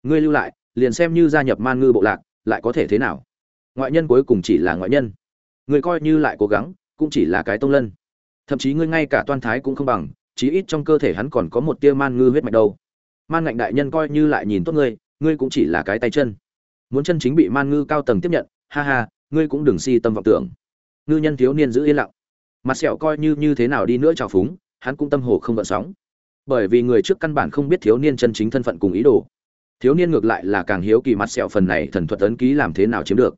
Ngươi lưu lại liền xem như gia nhập man ngư bộ lạc, lại có thể thế nào? Ngoại nhân cuối cùng chỉ là ngoại nhân. Người coi như lại cố gắng, cũng chỉ là cái tông lân. Thậm chí ngươi ngay cả toan thái cũng không bằng, chí ít trong cơ thể hắn còn có một tia man ngư huyết mạch đâu. Man ngạnh đại nhân coi như lại nhìn tốt ngươi ngươi cũng chỉ là cái tay chân. Muốn chân chính bị man ngư cao tầng tiếp nhận, ha ha, ngươi cũng đừng si tâm vọng tưởng. Ngư nhân thiếu niên giữ yên lặng. Mặt sẹo coi như như thế nào đi nữa trào phúng, hắn cũng tâm hồ không gợn sóng. Bởi vì người trước căn bản không biết thiếu niên chân chính thân phận cùng ý đồ thiếu niên ngược lại là càng hiếu kỳ mặt sẹo phần này thần thuật ấn ký làm thế nào chiếm được.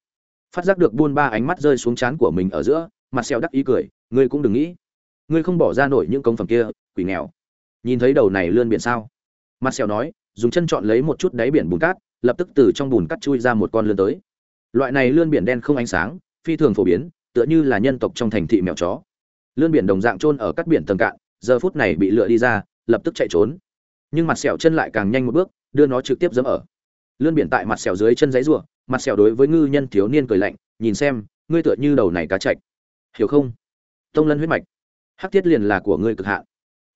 Phát giác được buôn ba ánh mắt rơi xuống trán của mình ở giữa, mặt sẹo đắc ý cười, ngươi cũng đừng nghĩ. Ngươi không bỏ ra nổi những công phẩm kia, quỷ nghèo. Nhìn thấy đầu này lươn biển sao? Mặt sẹo nói, dùng chân chọn lấy một chút đáy biển bùn cát, lập tức từ trong bùn cát chui ra một con lươn tới. Loại này lươn biển đen không ánh sáng, phi thường phổ biến, tựa như là nhân tộc trong thành thị mèo chó. Lươn biển đồng dạng trôn ở các biển tầng cạn, giờ phút này bị lựa đi ra, lập tức chạy trốn nhưng mặt sẹo chân lại càng nhanh một bước, đưa nó trực tiếp dẫm ở. Lươn biển tại mặt sẹo dưới chân giấy rùa mặt sẹo đối với ngư nhân thiếu niên cười lạnh, nhìn xem, ngươi tựa như đầu này cá chạch. Hiểu không? Tông lân huyết mạch. Hắc thiết liền là của ngươi cực hạn.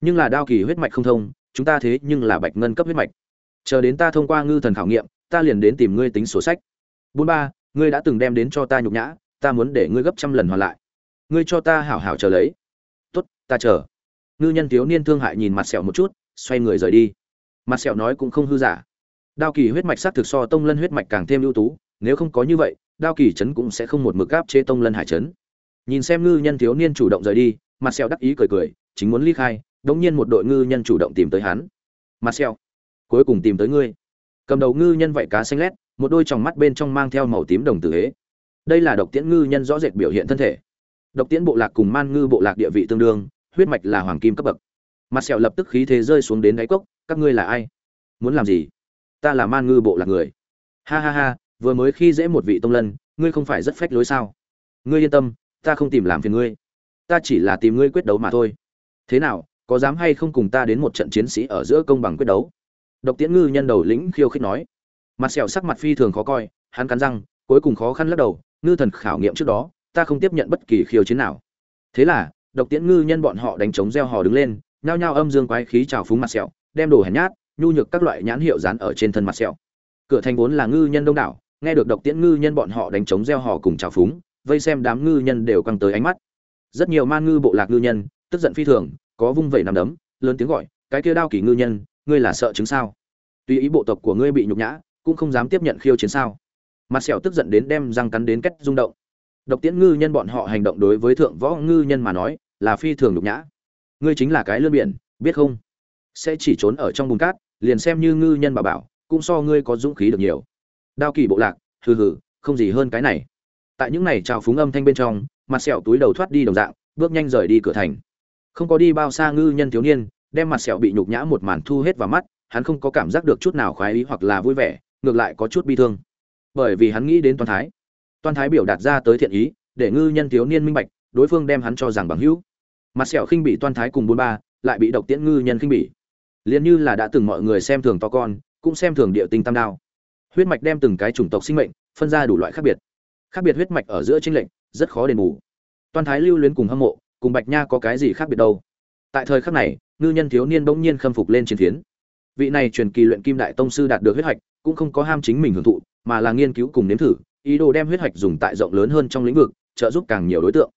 Nhưng là đao kỳ huyết mạch không thông, chúng ta thế nhưng là bạch ngân cấp huyết mạch. Chờ đến ta thông qua ngư thần khảo nghiệm, ta liền đến tìm ngươi tính sổ sách. Bốn ba, ngươi đã từng đem đến cho ta nhục nhã, ta muốn để ngươi gấp trăm lần hoàn lại. Ngươi cho ta hảo hảo chờ lấy. Tốt, ta chờ. Ngư nhân thiếu niên thương hại nhìn mặt sẹo một chút xoay người rời đi. Mặt sẹo nói cũng không hư giả. Đao kỳ huyết mạch s á c thực so tông lân huyết mạch càng thêm ưu tú, nếu không có như vậy, đao kỳ trấn cũng sẽ không một mực gáp chế tông lân hải trấn. Nhìn xem ngư nhân thiếu niên chủ động rời đi, mặt sẹo đắc ý cười cười, chính muốn ly khai đ ỗ n g nhiên một đội ngư nhân chủ động tìm tới hắn. Mặt sẹo, cuối cùng tìm tới ngươi. Cầm đầu ngư nhân vậy cá xanh lét, một đôi tròng mắt bên trong mang theo màu tím đồng tử hế. Đây là độc tiễn ngư nhân rõ rệt biểu hiện thân thể. Độc tiễn bộ lạc cùng man ngư bộ lạc địa vị tương đương, huyết mạch là hoàng kim cấp bậc mặt sẹo lập tức khí thế rơi xuống đến đáy cốc, các ngươi là ai? Muốn làm gì? Ta là man ngư bộ lạc người. Ha ha ha, vừa mới khi dễ một vị tông lân, ngươi không phải rất phách lối sao? Ngươi yên tâm, ta không tìm làm phiền ngươi. Ta chỉ là tìm ngươi quyết đấu mà thôi. Thế nào, có dám hay không cùng ta đến một trận chiến sĩ ở giữa công bằng quyết đấu? Độc tiễn ngư nhân đầu lĩnh khiêu khích nói. Mặt sẹo sắc mặt phi thường khó coi, hắn cắn răng, cuối cùng khó khăn lắc đầu, ngư thần khảo nghiệm trước đó, ta không tiếp nhận bất kỳ khiêu chiến nào. Thế là, độc tiễn ngư nhân bọn họ đánh trống gieo hò đứng lên nhao nhao âm dương quái khí trào phúng mặt sẹo, đem đồ hèn nhát, nhu nhược các loại nhãn hiệu dán ở trên thân mặt sẹo. Cửa thành vốn là ngư nhân đông đảo, nghe được độc tiễn ngư nhân bọn họ đánh trống gieo hò cùng trào phúng, vây xem đám ngư nhân đều căng tới ánh mắt. Rất nhiều man ngư bộ lạc ngư nhân, tức giận phi thường, có vung vẩy nằm đấm, lớn tiếng gọi, cái kia đao kỳ ngư nhân, ngươi là sợ chứng sao? Tuy ý bộ tộc của ngươi bị nhục nhã, cũng không dám tiếp nhận khiêu chiến sao? Mặt sẹo tức giận đến đem răng cắn đến cách rung động. Độc tiễn ngư nhân bọn họ hành động đối với thượng võ ngư nhân mà nói, là phi thường nhục nhã ngươi chính là cái lươn biển, biết không? Sẽ chỉ trốn ở trong bùn cát, liền xem như ngư nhân bà bảo, cũng so ngươi có dũng khí được nhiều. Đao kỳ bộ lạc, hừ hừ, không gì hơn cái này. Tại những này trào phúng âm thanh bên trong, mặt sẹo túi đầu thoát đi đồng dạng, bước nhanh rời đi cửa thành. Không có đi bao xa ngư nhân thiếu niên, đem mặt sẹo bị nhục nhã một màn thu hết vào mắt, hắn không có cảm giác được chút nào khoái ý hoặc là vui vẻ, ngược lại có chút bi thương. Bởi vì hắn nghĩ đến toàn thái. Toàn thái biểu đạt ra tới thiện ý, để ngư nhân thiếu niên minh bạch, đối phương đem hắn cho rằng bằng hữu mặt sẹo khinh bị toan thái cùng bốn ba, lại bị độc tiễn ngư nhân khinh bỉ. Liền như là đã từng mọi người xem thường to con, cũng xem thường địa tinh tam đao. Huyết mạch đem từng cái chủng tộc sinh mệnh phân ra đủ loại khác biệt. Khác biệt huyết mạch ở giữa tranh lệnh rất khó đền bù. Toan thái lưu luyến cùng hâm mộ, cùng bạch nha có cái gì khác biệt đâu? Tại thời khắc này, ngư nhân thiếu niên bỗng nhiên khâm phục lên chiến phiến vị này truyền kỳ luyện kim đại tông sư đạt được huyết hạch, cũng không có ham chính mình hưởng thụ, mà là nghiên cứu cùng nếm thử, ý đồ đem huyết hạch dùng tại rộng lớn hơn trong lĩnh vực, trợ giúp càng nhiều đối tượng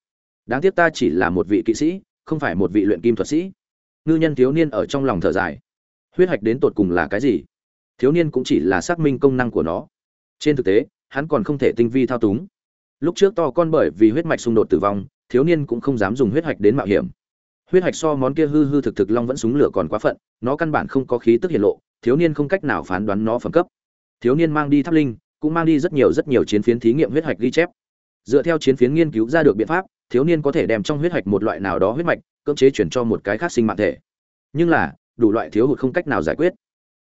đáng tiếc ta chỉ là một vị kỵ sĩ, không phải một vị luyện kim thuật sĩ. Ngư nhân thiếu niên ở trong lòng thở dài. Huyết hạch đến tột cùng là cái gì? Thiếu niên cũng chỉ là xác minh công năng của nó. Trên thực tế, hắn còn không thể tinh vi thao túng. Lúc trước to con bởi vì huyết mạch xung đột tử vong, thiếu niên cũng không dám dùng huyết hạch đến mạo hiểm. Huyết hạch so món kia hư hư thực thực long vẫn súng lửa còn quá phận, nó căn bản không có khí tức hiện lộ, thiếu niên không cách nào phán đoán nó phẩm cấp. Thiếu niên mang đi tháp linh, cũng mang đi rất nhiều rất nhiều chiến phiến thí nghiệm huyết hạch ghi chép. Dựa theo chiến phiến nghiên cứu ra được biện pháp thiếu niên có thể đem trong huyết hạch một loại nào đó huyết mạch cưỡng chế chuyển cho một cái khác sinh mạng thể. Nhưng là, đủ loại thiếu hụt không cách nào giải quyết.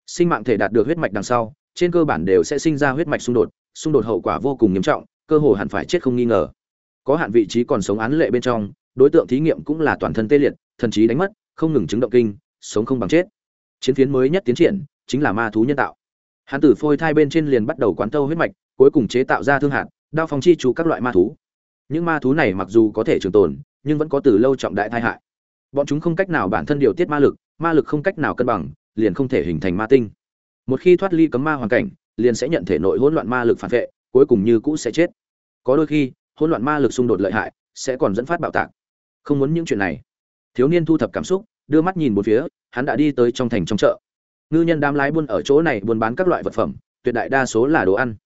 Sinh mạng thể đạt được huyết mạch đằng sau, trên cơ bản đều sẽ sinh ra huyết mạch xung đột xung đột hậu quả vô cùng nghiêm trọng, cơ hồ hẳn phải chết không nghi ngờ. Có hạn vị trí còn sống án lệ bên trong, đối tượng thí nghiệm cũng là toàn thân tê liệt, thần trí đánh mất, không ngừng chứng động kinh, sống không bằng chết. Chiến phiến mới nhất tiến triển, chính là ma thú nhân tạo. Hắn tử phôi thai bên trên liền bắt đầu quán tâu huyết mạch, cuối cùng chế tạo ra thương hạt, đao phong chi chú các loại ma thú những ma thú này mặc dù có thể trường tồn, nhưng vẫn có từ lâu trọng đại tai hại. Bọn chúng không cách nào bản thân điều tiết ma lực ma lực không cách nào cân bằng, liền không thể hình thành ma tinh. Một khi thoát ly cấm ma hoàn cảnh, liền sẽ nhận thể nội hỗn loạn ma lực phản vệ, cuối cùng như cũ sẽ chết. Có đôi khi, hỗn loạn ma lực xung đột lợi hại, sẽ còn dẫn phát bạo tạc. Không muốn những chuyện này. Thiếu niên thu thập cảm xúc, đưa mắt nhìn một phía, hắn đã đi tới trong thành trong chợ. Ngư nhân đám lái buôn ở chỗ này buôn bán các loại vật phẩm, tuyệt đại đa số là đồ ăn.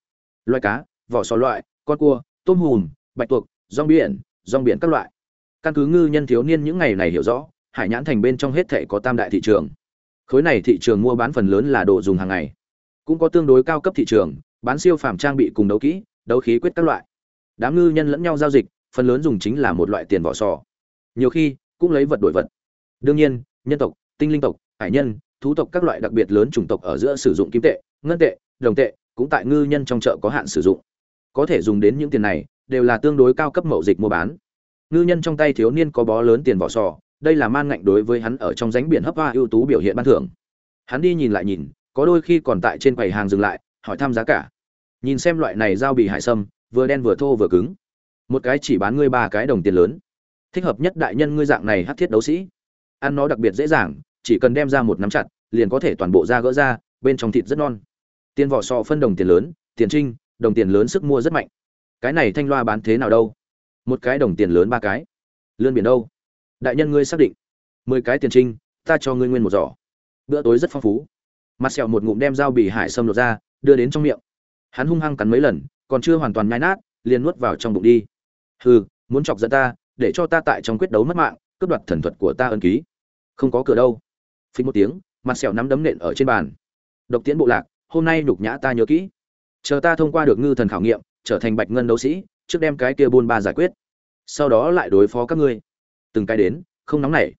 Loại cá, vỏ sò loại, con cua, tôm hùm, bạch tuộc rong biển rong biển các loại. Căn cứ ngư nhân thiếu niên những ngày này hiểu rõ, hải nhãn thành bên trong hết thệ có tam đại thị trường. Khối này thị trường mua bán phần lớn là đồ dùng hàng ngày. Cũng có tương đối cao cấp thị trường, bán siêu phàm trang bị cùng đấu kỹ, đấu khí quyết các loại. Đám ngư nhân lẫn nhau giao dịch, phần lớn dùng chính là một loại tiền vỏ sò. Nhiều khi, cũng lấy vật đổi vật. Đương nhiên, nhân tộc, tinh linh tộc, hải nhân, thú tộc các loại đặc biệt lớn chủng tộc ở giữa sử dụng kim tệ, ngân tệ, đồng tệ, cũng tại ngư nhân trong chợ có hạn sử dụng. Có thể dùng đến những tiền này đều là tương đối cao cấp mậu dịch mua bán. Ngư nhân trong tay thiếu niên có bó lớn tiền vỏ sò, đây là man ngạnh đối với hắn ở trong ránh biển hấp hoa ưu tú biểu hiện ban thưởng. Hắn đi nhìn lại nhìn, có đôi khi còn tại trên quầy hàng dừng lại, hỏi thăm giá cả. Nhìn xem loại này dao bì hải sâm, vừa đen vừa thô vừa cứng. Một cái chỉ bán ngươi ba cái đồng tiền lớn. Thích hợp nhất đại nhân ngươi dạng này hát thiết đấu sĩ. Ăn nó đặc biệt dễ dàng, chỉ cần đem ra một nắm chặt, liền có thể toàn bộ da gỡ ra, bên trong thịt rất non. Tiền vỏ sò phân đồng tiền lớn, tiền trinh, đồng tiền lớn sức mua rất mạnh cái này thanh loa bán thế nào đâu? Một cái đồng tiền lớn ba cái. Lươn biển đâu? Đại nhân ngươi xác định. Mười cái tiền trinh, ta cho ngươi nguyên một giỏ. Bữa tối rất phong phú. Mặt sẹo một ngụm đem dao bì hải sâm lột ra, đưa đến trong miệng. Hắn hung hăng cắn mấy lần, còn chưa hoàn toàn nhai nát, liền nuốt vào trong bụng đi. Hừ, muốn chọc giận ta, để cho ta tại trong quyết đấu mất mạng, cướp đoạt thần thuật của ta ân ký. Không có cửa đâu. Phí một tiếng, mặt sẹo nắm đấm nện ở trên bàn. Độc tiễn bộ lạc, hôm nay nhục nhã ta nhớ kỹ. Chờ ta thông qua được ngư thần khảo nghiệm trở thành bạch ngân đấu sĩ, trước đem cái kia buôn ba giải quyết. Sau đó lại đối phó các ngươi. Từng cái đến, không nóng nảy.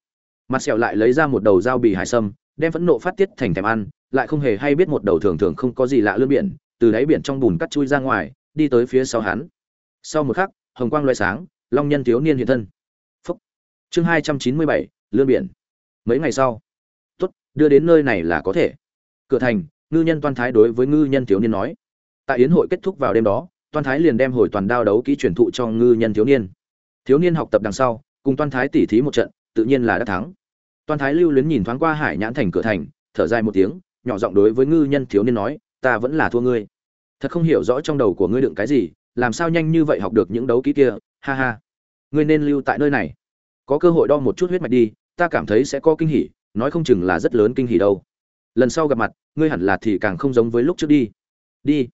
Mặt sẹo lại lấy ra một đầu dao bì hải sâm, đem phẫn nộ phát tiết thành thèm ăn, lại không hề hay biết một đầu thường thường không có gì lạ lươn biển, từ đáy biển trong bùn cắt chui ra ngoài, đi tới phía sau hắn. Sau một khắc, hồng quang loay sáng, long nhân thiếu niên hiện thân. Phúc. Chương hai trăm chín mươi bảy, lươn biển. Mấy ngày sau. Tuất đưa đến nơi này là có thể. Cửa thành, ngư nhân toan thái đối với ngư nhân thiếu niên nói. Tại yến hội kết thúc vào đêm đó toan thái liền đem hồi toàn đao đấu kỹ truyền thụ cho ngư nhân thiếu niên. Thiếu niên học tập đằng sau, cùng toan thái tỉ thí một trận, tự nhiên là đã thắng. Toan thái lưu luyến nhìn thoáng qua hải nhãn thành cửa thành, thở dài một tiếng, nhỏ giọng đối với ngư nhân thiếu niên nói, ta vẫn là thua ngươi. Thật không hiểu rõ trong đầu của ngươi đựng cái gì, làm sao nhanh như vậy học được những đấu kỹ kia, ha ha. Ngươi nên lưu tại nơi này. Có cơ hội đo một chút huyết mạch đi, ta cảm thấy sẽ có kinh hỉ, nói không chừng là rất lớn kinh hỉ đâu. Lần sau gặp mặt, ngươi hẳn là thì càng không giống với lúc trước đi. Đi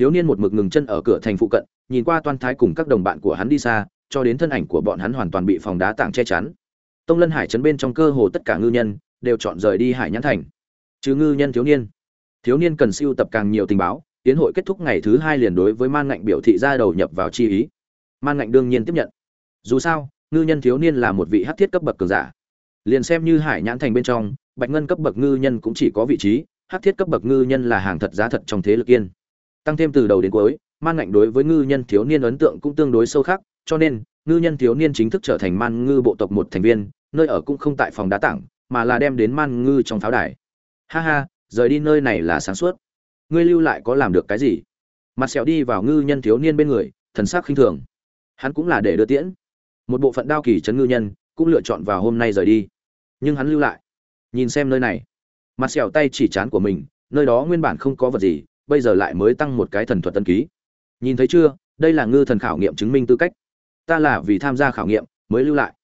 thiếu niên một mực ngừng chân ở cửa thành phụ cận, nhìn qua toan thái cùng các đồng bạn của hắn đi xa, cho đến thân ảnh của bọn hắn hoàn toàn bị phòng đá tảng che chắn. Tông lân hải chấn bên trong cơ hồ tất cả ngư nhân đều chọn rời đi hải nhãn thành. Chứ ngư nhân thiếu niên. Thiếu niên cần siêu tập càng nhiều tình báo, tiến hội kết thúc ngày thứ hai liền đối với man ngạnh biểu thị ra đầu nhập vào chi ý. Man ngạnh đương nhiên tiếp nhận. Dù sao, ngư nhân thiếu niên là một vị hát thiết cấp bậc cường giả. Liền xem như hải nhãn thành bên trong, bạch ngân cấp bậc ngư nhân cũng chỉ có vị trí hát thiết cấp bậc ngư nhân là hàng thật giá thật trong thế lực yên tăng thêm từ đầu đến cuối, man ngạnh đối với ngư nhân thiếu niên ấn tượng cũng tương đối sâu khác cho nên, ngư nhân thiếu niên chính thức trở thành man ngư bộ tộc một thành viên, nơi ở cũng không tại phòng đá tảng, mà là đem đến man ngư trong pháo đài. Ha ha, rời đi nơi này là sáng suốt. Ngươi lưu lại có làm được cái gì? Mặt sẹo đi vào ngư nhân thiếu niên bên người, thần sắc khinh thường. Hắn cũng là để đưa tiễn. Một bộ phận đao kỳ trấn ngư nhân cũng lựa chọn vào hôm nay rời đi. Nhưng hắn lưu lại. Nhìn xem nơi này. Mặt sẹo tay chỉ chán của mình, nơi đó nguyên bản không có vật gì bây giờ lại mới tăng một cái thần thuật tân ký. Nhìn thấy chưa? Đây là ngư thần khảo nghiệm chứng minh tư cách. Ta là vì tham gia khảo nghiệm mới lưu lại.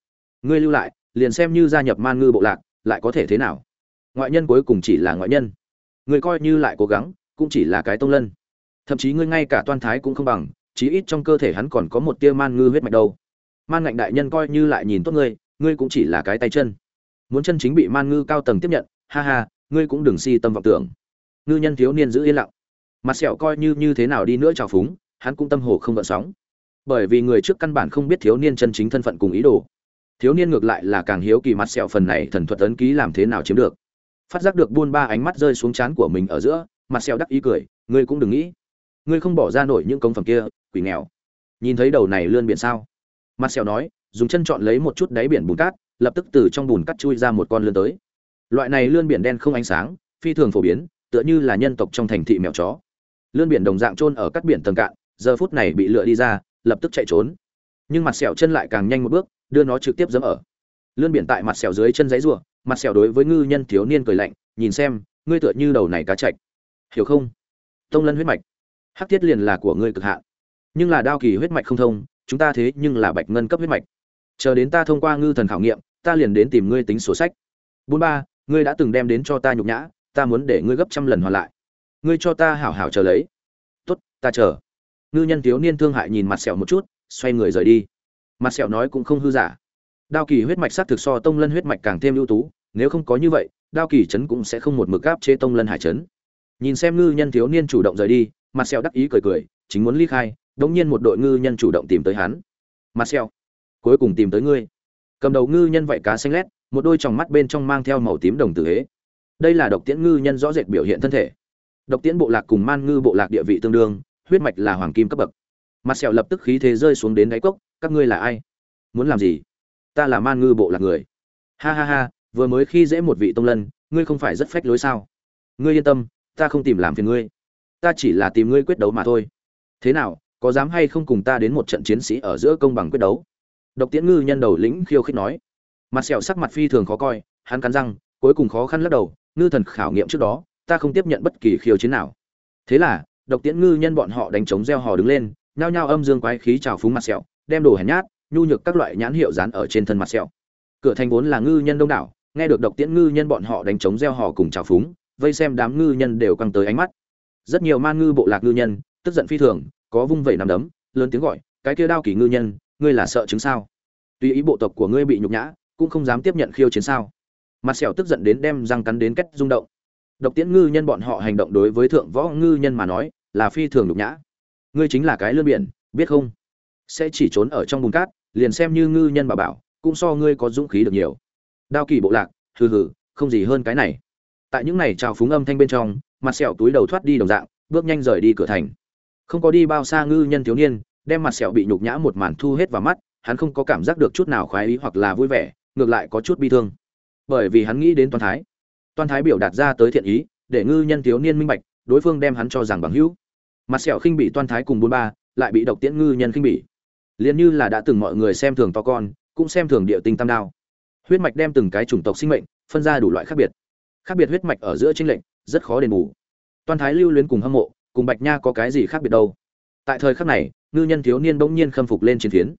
Ngươi lưu lại, liền xem như gia nhập man ngư bộ lạc, lại có thể thế nào? Ngoại nhân cuối cùng chỉ là ngoại nhân. Người coi như lại cố gắng, cũng chỉ là cái tông lân. Thậm chí ngươi ngay cả toan thái cũng không bằng, chí ít trong cơ thể hắn còn có một tia man ngư huyết mạch đâu. Man ngạnh đại nhân coi như lại nhìn tốt ngươi ngươi cũng chỉ là cái tay chân. Muốn chân chính bị man ngư cao tầng tiếp nhận, ha ha, ngươi cũng đừng si tâm vọng tưởng. Ngư nhân thiếu niên giữ yên lặng mặt sẹo coi như như thế nào đi nữa trào phúng, hắn cũng tâm hồ không gợn sóng. Bởi vì người trước căn bản không biết thiếu niên chân chính thân phận cùng ý đồ. Thiếu niên ngược lại là càng hiếu kỳ mặt sẹo phần này thần thuật ấn ký làm thế nào chiếm được. Phát giác được buôn ba ánh mắt rơi xuống trán của mình ở giữa, mặt sẹo đắc ý cười, ngươi cũng đừng nghĩ. Ngươi không bỏ ra nổi những công phẩm kia, quỷ nghèo. Nhìn thấy đầu này lươn biển sao? Mặt sẹo nói, dùng chân chọn lấy một chút đáy biển bùn cát, lập tức từ trong bùn cát chui ra một con lươn tới. Loại này lươn biển đen không ánh sáng, phi thường phổ biến, tựa như là nhân tộc trong thành thị mèo chó lươn biển đồng dạng trôn ở các biển tầng cạn, giờ phút này bị lựa đi ra, lập tức chạy trốn. Nhưng mặt sẹo chân lại càng nhanh một bước, đưa nó trực tiếp dẫm ở. Lươn biển tại mặt sẹo dưới chân giấy rùa mặt sẹo đối với ngư nhân thiếu niên cười lạnh, nhìn xem, ngươi tựa như đầu này cá chạch. Hiểu không? Tông lân huyết mạch. Hắc thiết liền là của ngươi cực hạn. Nhưng là đao kỳ huyết mạch không thông, chúng ta thế nhưng là bạch ngân cấp huyết mạch. Chờ đến ta thông qua ngư thần khảo nghiệm, ta liền đến tìm ngươi tính sổ sách. Bốn ba, ngươi đã từng đem đến cho ta nhục nhã, ta muốn để ngươi gấp trăm lần hoàn lại ngươi cho ta hảo hảo chờ lấy. Tốt, ta chờ. Ngư nhân thiếu niên thương hại nhìn mặt sẹo một chút, xoay người rời đi. Mặt sẹo nói cũng không hư giả. Đao kỳ huyết mạch s á t thực so tông lân huyết mạch càng thêm ưu tú, nếu không có như vậy, đao kỳ trấn cũng sẽ không một mực gáp chế tông lân hải trấn. Nhìn xem ngư nhân thiếu niên chủ động rời đi, mặt sẹo đắc ý cười cười, chính muốn ly khai đ ỗ n g nhiên một đội ngư nhân chủ động tìm tới hắn. Mặt sẹo, cuối cùng tìm tới ngươi. Cầm đầu ngư nhân vậy cá xanh lét, một đôi tròng mắt bên trong mang theo màu tím đồng tử hế. Đây là độc tiễn ngư nhân rõ rệt biểu hiện thân thể độc tiễn bộ lạc cùng man ngư bộ lạc địa vị tương đương, huyết mạch là hoàng kim cấp bậc. Mặt sẹo lập tức khí thế rơi xuống đến đáy cốc, các ngươi là ai? Muốn làm gì? Ta là man ngư bộ lạc người. Ha ha ha, vừa mới khi dễ một vị tông lân, ngươi không phải rất phách lối sao? Ngươi yên tâm, ta không tìm làm phiền ngươi. Ta chỉ là tìm ngươi quyết đấu mà thôi. Thế nào, có dám hay không cùng ta đến một trận chiến sĩ ở giữa công bằng quyết đấu? Độc tiễn ngư nhân đầu lĩnh khiêu khích nói. Mặt sẹo sắc mặt phi thường khó coi, hắn cắn răng, cuối cùng khó khăn lắc đầu, ngư thần khảo nghiệm trước đó ta không tiếp nhận bất kỳ khiêu chiến nào. Thế là, độc tiễn ngư nhân bọn họ đánh trống gieo hò đứng lên, nhao nhao âm dương quái khí trào phúng mặt sẹo, đem đồ hèn nhát, nhu nhược các loại nhãn hiệu dán ở trên thân mặt sẹo. Cửa thành vốn là ngư nhân đông đảo, nghe được độc tiễn ngư nhân bọn họ đánh trống gieo hò cùng trào phúng, vây xem đám ngư nhân đều căng tới ánh mắt. Rất nhiều man ngư bộ lạc ngư nhân, tức giận phi thường, có vung vẩy nằm đấm, lớn tiếng gọi, cái kia đao kỳ ngư nhân, ngươi là sợ chứng sao? Tuy ý bộ tộc của ngươi bị nhục nhã, cũng không dám tiếp nhận khiêu chiến sao? Mặt sẹo tức giận đến đem răng cắn đến cách rung động độc tiễn ngư nhân bọn họ hành động đối với thượng võ ngư nhân mà nói, là phi thường nhục nhã. Ngươi chính là cái lươn biển, biết không? Sẽ chỉ trốn ở trong bùn cát, liền xem như ngư nhân bà bảo, cũng so ngươi có dũng khí được nhiều. Đao kỳ bộ lạc, hừ hừ, không gì hơn cái này. Tại những này trào phúng âm thanh bên trong, mặt sẹo túi đầu thoát đi đồng dạng, bước nhanh rời đi cửa thành. Không có đi bao xa ngư nhân thiếu niên, đem mặt sẹo bị nhục nhã một màn thu hết vào mắt, hắn không có cảm giác được chút nào khoái ý hoặc là vui vẻ, ngược lại có chút bi thương. Bởi vì hắn nghĩ đến toàn thái toàn thái biểu đạt ra tới thiện ý, để ngư nhân thiếu niên minh bạch, đối phương đem hắn cho rằng bằng hữu. Mặt sẹo khinh bị toàn thái cùng bốn ba, lại bị độc tiễn ngư nhân khinh bỉ. Liền như là đã từng mọi người xem thường to con, cũng xem thường địa tinh tam đao. Huyết mạch đem từng cái chủng tộc sinh mệnh, phân ra đủ loại khác biệt. Khác biệt huyết mạch ở giữa tranh lệnh rất khó đền bù. Toàn thái lưu luyến cùng hâm mộ, cùng bạch nha có cái gì khác biệt đâu? Tại thời khắc này, ngư nhân thiếu niên bỗng nhiên khâm phục lên chiến phiến.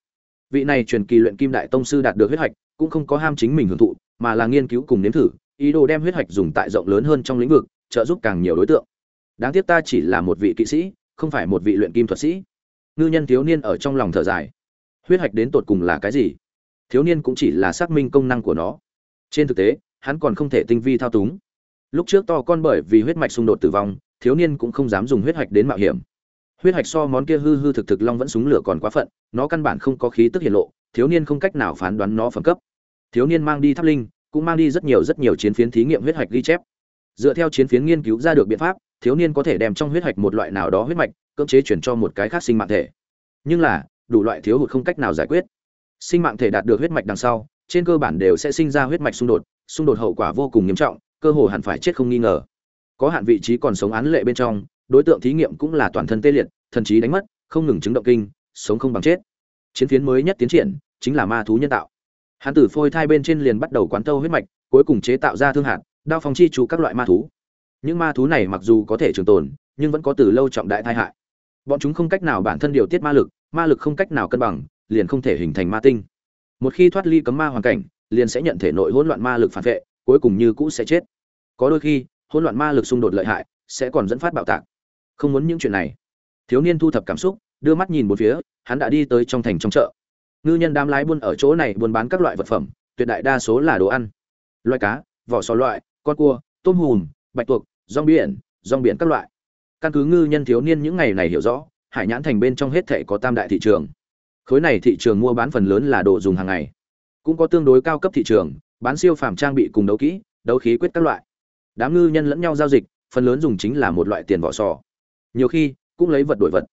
Vị này truyền kỳ luyện kim đại tông sư đạt được huyết hạch, cũng không có ham chính mình hưởng thụ, mà là nghiên cứu cùng nếm thử ý đồ đem huyết hạch dùng tại rộng lớn hơn trong lĩnh vực, trợ giúp càng nhiều đối tượng. Đáng tiếc ta chỉ là một vị kỵ sĩ, không phải một vị luyện kim thuật sĩ. Ngư nhân thiếu niên ở trong lòng thở dài. Huyết hạch đến tột cùng là cái gì? Thiếu niên cũng chỉ là xác minh công năng của nó. Trên thực tế, hắn còn không thể tinh vi thao túng. Lúc trước to con bởi vì huyết mạch xung đột tử vong, thiếu niên cũng không dám dùng huyết hạch đến mạo hiểm. Huyết hạch so món kia hư hư thực thực long vẫn súng lửa còn quá phận, nó căn bản không có khí tức hiện lộ, thiếu niên không cách nào phán đoán nó phẩm cấp. Thiếu niên mang đi tháp linh cũng mang đi rất nhiều rất nhiều chiến phiến thí nghiệm huyết hạch ghi chép. Dựa theo chiến phiến nghiên cứu ra được biện pháp, thiếu niên có thể đem trong huyết hạch một loại nào đó huyết mạch, cưỡng chế chuyển cho một cái khác sinh mạng thể. Nhưng là, đủ loại thiếu hụt không cách nào giải quyết. Sinh mạng thể đạt được huyết mạch đằng sau, trên cơ bản đều sẽ sinh ra huyết mạch xung đột xung đột hậu quả vô cùng nghiêm trọng, cơ hồ hẳn phải chết không nghi ngờ. Có hạn vị trí còn sống án lệ bên trong, đối tượng thí nghiệm cũng là toàn thân tê liệt, thần trí đánh mất, không ngừng chứng động kinh, sống không bằng chết. Chiến phiến mới nhất tiến triển, chính là ma thú nhân tạo hắn tử phôi thai bên trên liền bắt đầu quán tâu huyết mạch, cuối cùng chế tạo ra thương hạt, đao phong chi chú các loại ma thú. Những ma thú này mặc dù có thể trường tồn, nhưng vẫn có từ lâu trọng đại tai hại. Bọn chúng không cách nào bản thân điều tiết ma lực ma lực không cách nào cân bằng, liền không thể hình thành ma tinh. Một khi thoát ly cấm ma hoàn cảnh, liền sẽ nhận thể nội hỗn loạn ma lực phản vệ, cuối cùng như cũ sẽ chết. Có đôi khi, hỗn loạn ma lực xung đột lợi hại, sẽ còn dẫn phát bạo tạc. Không muốn những chuyện này. Thiếu niên thu thập cảm xúc, đưa mắt nhìn một phía, hắn đã đi tới trong thành trong chợ ngư nhân đám lái buôn ở chỗ này buôn bán các loại vật phẩm, tuyệt đại đa số là đồ ăn. Loại cá, vỏ sò loại, con cua, tôm hùm, bạch tuộc, rong biển rong biển các loại. Căn cứ ngư nhân thiếu niên những ngày này hiểu rõ, hải nhãn thành bên trong hết thảy có tam đại thị trường. Khối này thị trường mua bán phần lớn là đồ dùng hàng ngày. Cũng có tương đối cao cấp thị trường, bán siêu phàm trang bị cùng đấu kỹ, đấu khí quyết các loại. Đám ngư nhân lẫn nhau giao dịch, phần lớn dùng chính là một loại tiền vỏ sò. Nhiều khi, cũng lấy vật đổi vật.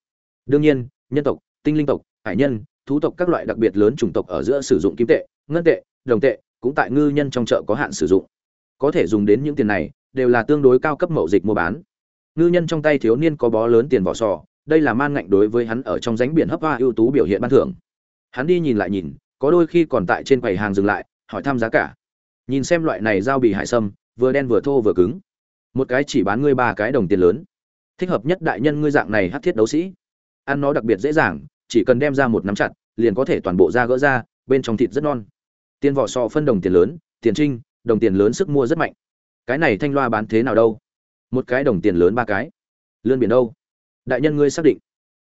Đương nhiên, nhân tộc, tinh linh tộc, hải nhân thú tộc các loại đặc biệt lớn chủng tộc ở giữa sử dụng kim tệ, ngân tệ, đồng tệ, cũng tại ngư nhân trong chợ có hạn sử dụng. Có thể dùng đến những tiền này, đều là tương đối cao cấp mậu dịch mua bán. Ngư nhân trong tay thiếu niên có bó lớn tiền vỏ sò, đây là man ngạnh đối với hắn ở trong ránh biển hấp hoa ưu tú biểu hiện ban thưởng. Hắn đi nhìn lại nhìn, có đôi khi còn tại trên quầy hàng dừng lại, hỏi thăm giá cả. Nhìn xem loại này dao bì hải sâm, vừa đen vừa thô vừa cứng. Một cái chỉ bán ngươi ba cái đồng tiền lớn. Thích hợp nhất đại nhân ngươi dạng này hắc thiết đấu sĩ. Ăn nó đặc biệt dễ dàng chỉ cần đem ra một nắm chặt, liền có thể toàn bộ da gỡ ra, bên trong thịt rất non. Tiền vỏ sò phân đồng tiền lớn, tiền trinh, đồng tiền lớn sức mua rất mạnh. Cái này thanh loa bán thế nào đâu? Một cái đồng tiền lớn ba cái. Lươn biển đâu? Đại nhân ngươi xác định.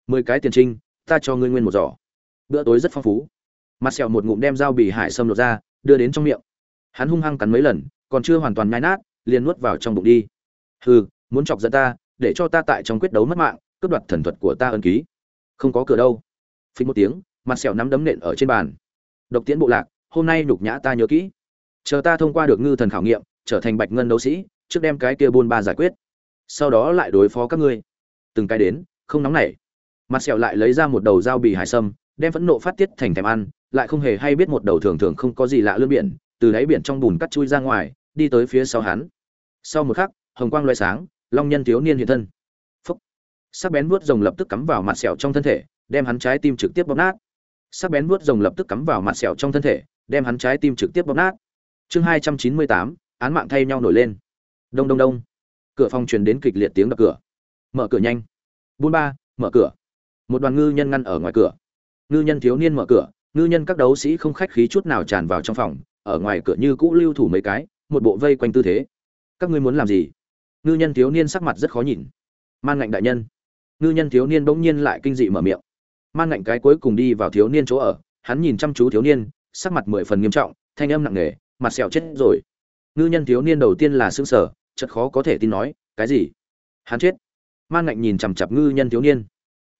Mười cái tiền trinh, ta cho ngươi nguyên một giỏ. Bữa tối rất phong phú. Mặt sẹo một ngụm đem dao bì hải xâm lột ra, đưa đến trong miệng. Hắn hung hăng cắn mấy lần, còn chưa hoàn toàn nhai nát, liền nuốt vào trong bụng đi. Hừ, muốn chọc giận ta, để cho ta tại trong quyết đấu mất mạng, cướp đoạt thần thuật của ta ân ký. Không có cửa đâu phí một tiếng, mặt sẹo nắm đấm nện ở trên bàn. Độc tiễn bộ lạc, hôm nay nhục nhã ta nhớ kỹ. Chờ ta thông qua được ngư thần khảo nghiệm, trở thành bạch ngân đấu sĩ, trước đem cái kia buôn ba giải quyết. Sau đó lại đối phó các ngươi. Từng cái đến, không nóng nảy. Mặt sẹo lại lấy ra một đầu dao bì hải sâm, đem phẫn nộ phát tiết thành thèm ăn, lại không hề hay biết một đầu thường thường không có gì lạ lươn biển, từ đáy biển trong bùn cắt chui ra ngoài, đi tới phía sau hắn. Sau một khắc, hồng quang loại sáng, long nhân thiếu niên hiện thân. Phúc. Sắc bén vuốt rồng lập tức cắm vào mặt sẹo trong thân thể đem hắn trái tim trực tiếp bóp nát. Sắc bén vuốt rồng lập tức cắm vào mặt sẹo trong thân thể, đem hắn trái tim trực tiếp bóp nát. Chương hai trăm chín mươi tám, án mạng thay nhau nổi lên. Đông đông đông. Cửa phòng truyền đến kịch liệt tiếng đập cửa. Mở cửa nhanh. Buôn ba, mở cửa. Một đoàn ngư nhân ngăn ở ngoài cửa. Ngư nhân thiếu niên mở cửa, ngư nhân các đấu sĩ không khách khí chút nào tràn vào trong phòng, ở ngoài cửa như cũ lưu thủ mấy cái, một bộ vây quanh tư thế. Các ngươi muốn làm gì? Ngư nhân thiếu niên sắc mặt rất khó nhìn. Man ngạnh đại nhân. Ngư nhân thiếu niên bỗng nhiên lại kinh dị mở miệng man ngạnh cái cuối cùng đi vào thiếu niên chỗ ở, hắn nhìn chăm chú thiếu niên, sắc mặt mười phần nghiêm trọng, thanh âm nặng nề, mặt sẹo chết rồi. Ngư nhân thiếu niên đầu tiên là xương sở chật khó có thể tin nói, cái gì? Hắn chết? Man ngạnh nhìn chằm chặp ngư nhân thiếu niên.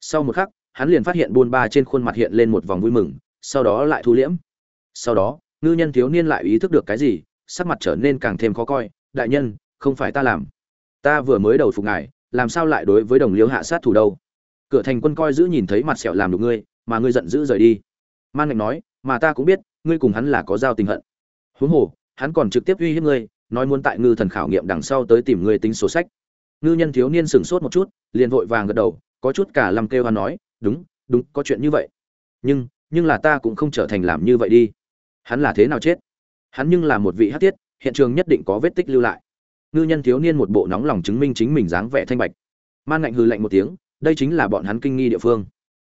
Sau một khắc, hắn liền phát hiện buôn ba trên khuôn mặt hiện lên một vòng vui mừng, sau đó lại thu liễm. Sau đó, ngư nhân thiếu niên lại ý thức được cái gì, sắc mặt trở nên càng thêm khó coi, đại nhân, không phải ta làm. Ta vừa mới đầu phục ngài, làm sao lại đối với đồng liêu hạ sát thủ đâu? Cửa thành quân coi giữ nhìn thấy mặt sẹo làm được ngươi, mà ngươi giận dữ rời đi. Man ngạch nói, mà ta cũng biết, ngươi cùng hắn là có giao tình hận. Huống hồ, hắn còn trực tiếp uy hiếp ngươi, nói muốn tại ngư thần khảo nghiệm đằng sau tới tìm ngươi tính sổ sách. Ngư nhân thiếu niên sửng sốt một chút, liền vội vàng gật đầu, có chút cả lầm kêu hắn nói, đúng đúng, có chuyện như vậy. Nhưng nhưng là ta cũng không trở thành làm như vậy đi. Hắn là thế nào chết? Hắn nhưng là một vị hát tiết, hiện trường nhất định có vết tích lưu lại. Ngư nhân thiếu niên một bộ nóng lòng chứng minh chính mình dáng vẻ thanh bạch. Man ngạnh hư lạnh một tiếng đây chính là bọn hắn kinh nghi địa phương.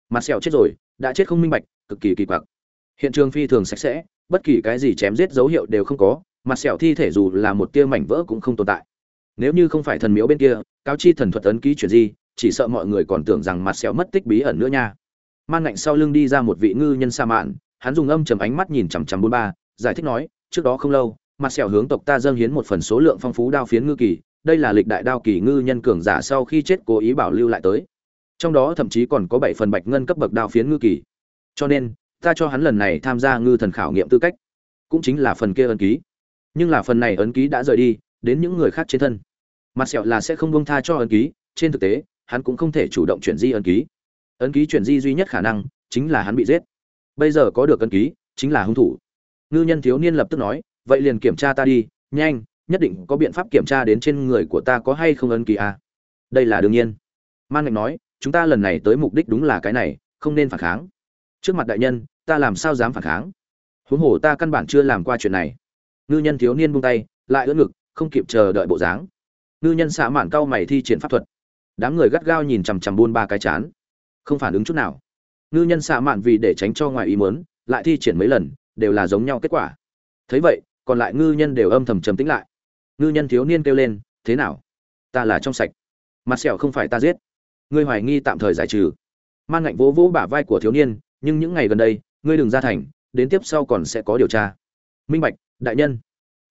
Mặt sẹo chết rồi đã chết không minh bạch cực kỳ kỳ quặc. Hiện trường phi thường sạch sẽ bất kỳ cái gì chém giết dấu hiệu đều không có mặt sẹo thi thể dù là một tia mảnh vỡ cũng không tồn tại. Nếu như không phải thần miếu bên kia cáo chi thần thuật ấn ký chuyển gì, chỉ sợ mọi người còn tưởng rằng mặt sẹo mất tích bí ẩn nữa nha. Man ngạnh sau lưng đi ra một vị ngư nhân sa mạn hắn dùng âm trầm ánh mắt nhìn chằm chằm bốn ba giải thích nói trước đó không lâu mặt sẹo hướng tộc ta dâng hiến một phần số lượng phong phú đao phiến ngư kỳ đây là lịch đại đao kỳ ngư nhân cường giả sau khi chết cố ý bảo lưu lại tới trong đó thậm chí còn có bảy phần bạch ngân cấp bậc đao phiến ngư kỳ. Cho nên, ta cho hắn lần này tham gia ngư thần khảo nghiệm tư cách, cũng chính là phần kia ấn ký. Nhưng là phần này ấn ký đã rời đi, đến những người khác trên thân. Mặt sẹo là sẽ không bông tha cho ấn ký, trên thực tế, hắn cũng không thể chủ động chuyển di ấn ký. Ấn ký chuyển di duy nhất khả năng, chính là hắn bị giết. Bây giờ có được ấn ký, chính là hung thủ. Ngư nhân thiếu niên lập tức nói, vậy liền kiểm tra ta đi, nhanh, nhất định có biện pháp kiểm tra đến trên người của ta có hay không ấn ký à. đây là đương nhiên. Man ngạch nói chúng ta lần này tới mục đích đúng là cái này, không nên phản kháng. Trước mặt đại nhân, ta làm sao dám phản kháng? Huống hồ ta căn bản chưa làm qua chuyện này. Ngư nhân thiếu niên buông tay, lại ưỡn ngực, không kịp chờ đợi bộ dáng. Ngư nhân xạ mạn cao mày thi triển pháp thuật. Đám người gắt gao nhìn chằm chằm buôn ba cái chán. Không phản ứng chút nào. Ngư nhân xạ mạn vì để tránh cho ngoài ý muốn, lại thi triển mấy lần, đều là giống nhau kết quả. Thấy vậy, còn lại ngư nhân đều âm thầm trầm tĩnh lại. Ngư nhân thiếu niên kêu lên, thế nào? Ta là trong sạch. Mặt sẹo không phải ta giết ngươi hoài nghi tạm thời giải trừ. Man ngạnh vỗ vỗ bả vai của thiếu niên, nhưng những ngày gần đây, ngươi đừng ra thành, đến tiếp sau còn sẽ có điều tra. Minh bạch, đại nhân,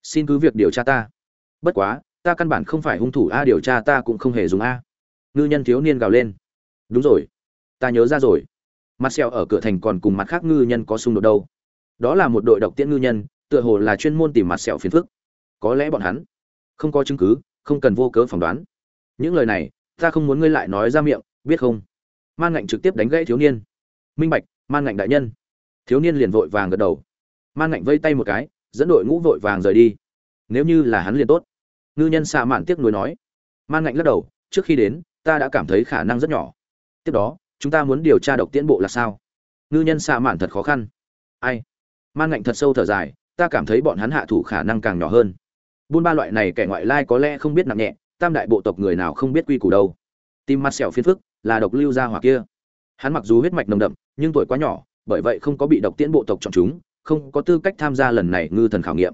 xin cứ việc điều tra ta. Bất quá, ta căn bản không phải hung thủ a, điều tra ta cũng không hề dùng a. Ngư nhân thiếu niên gào lên. Đúng rồi, ta nhớ ra rồi. Mặt sẹo ở cửa thành còn cùng mặt khác ngư nhân có xung đột đâu. Đó là một đội độc tiễn ngư nhân, tựa hồ là chuyên môn tìm mặt sẹo phiền phức. Có lẽ bọn hắn không có chứng cứ, không cần vô cớ phỏng đoán. Những lời này ta không muốn ngươi lại nói ra miệng, biết không? Man ngạnh trực tiếp đánh gãy thiếu niên. Minh bạch man ngạnh đại nhân. Thiếu niên liền vội vàng gật đầu. Man ngạnh vây tay một cái, dẫn đội ngũ vội vàng rời đi. Nếu như là hắn liền tốt. Ngư nhân xạ mạn tiếc nuối nói. Man ngạnh lắc đầu, trước khi đến, ta đã cảm thấy khả năng rất nhỏ. Tiếp đó, chúng ta muốn điều tra độc tiễn bộ là sao? Ngư nhân xạ mạn thật khó khăn. Ai? Man ngạnh thật sâu thở dài, ta cảm thấy bọn hắn hạ thủ khả năng càng nhỏ hơn. Buôn ba loại này kẻ ngoại lai có lẽ không biết nặng nhẹ tam đại bộ tộc người nào không biết quy củ đâu. Tim mặt sẹo phiền phức, là độc lưu gia hỏa kia. Hắn mặc dù huyết mạch nồng đậm, nhưng tuổi quá nhỏ, bởi vậy không có bị độc tiễn bộ tộc chọn chúng, không có tư cách tham gia lần này ngư thần khảo nghiệm.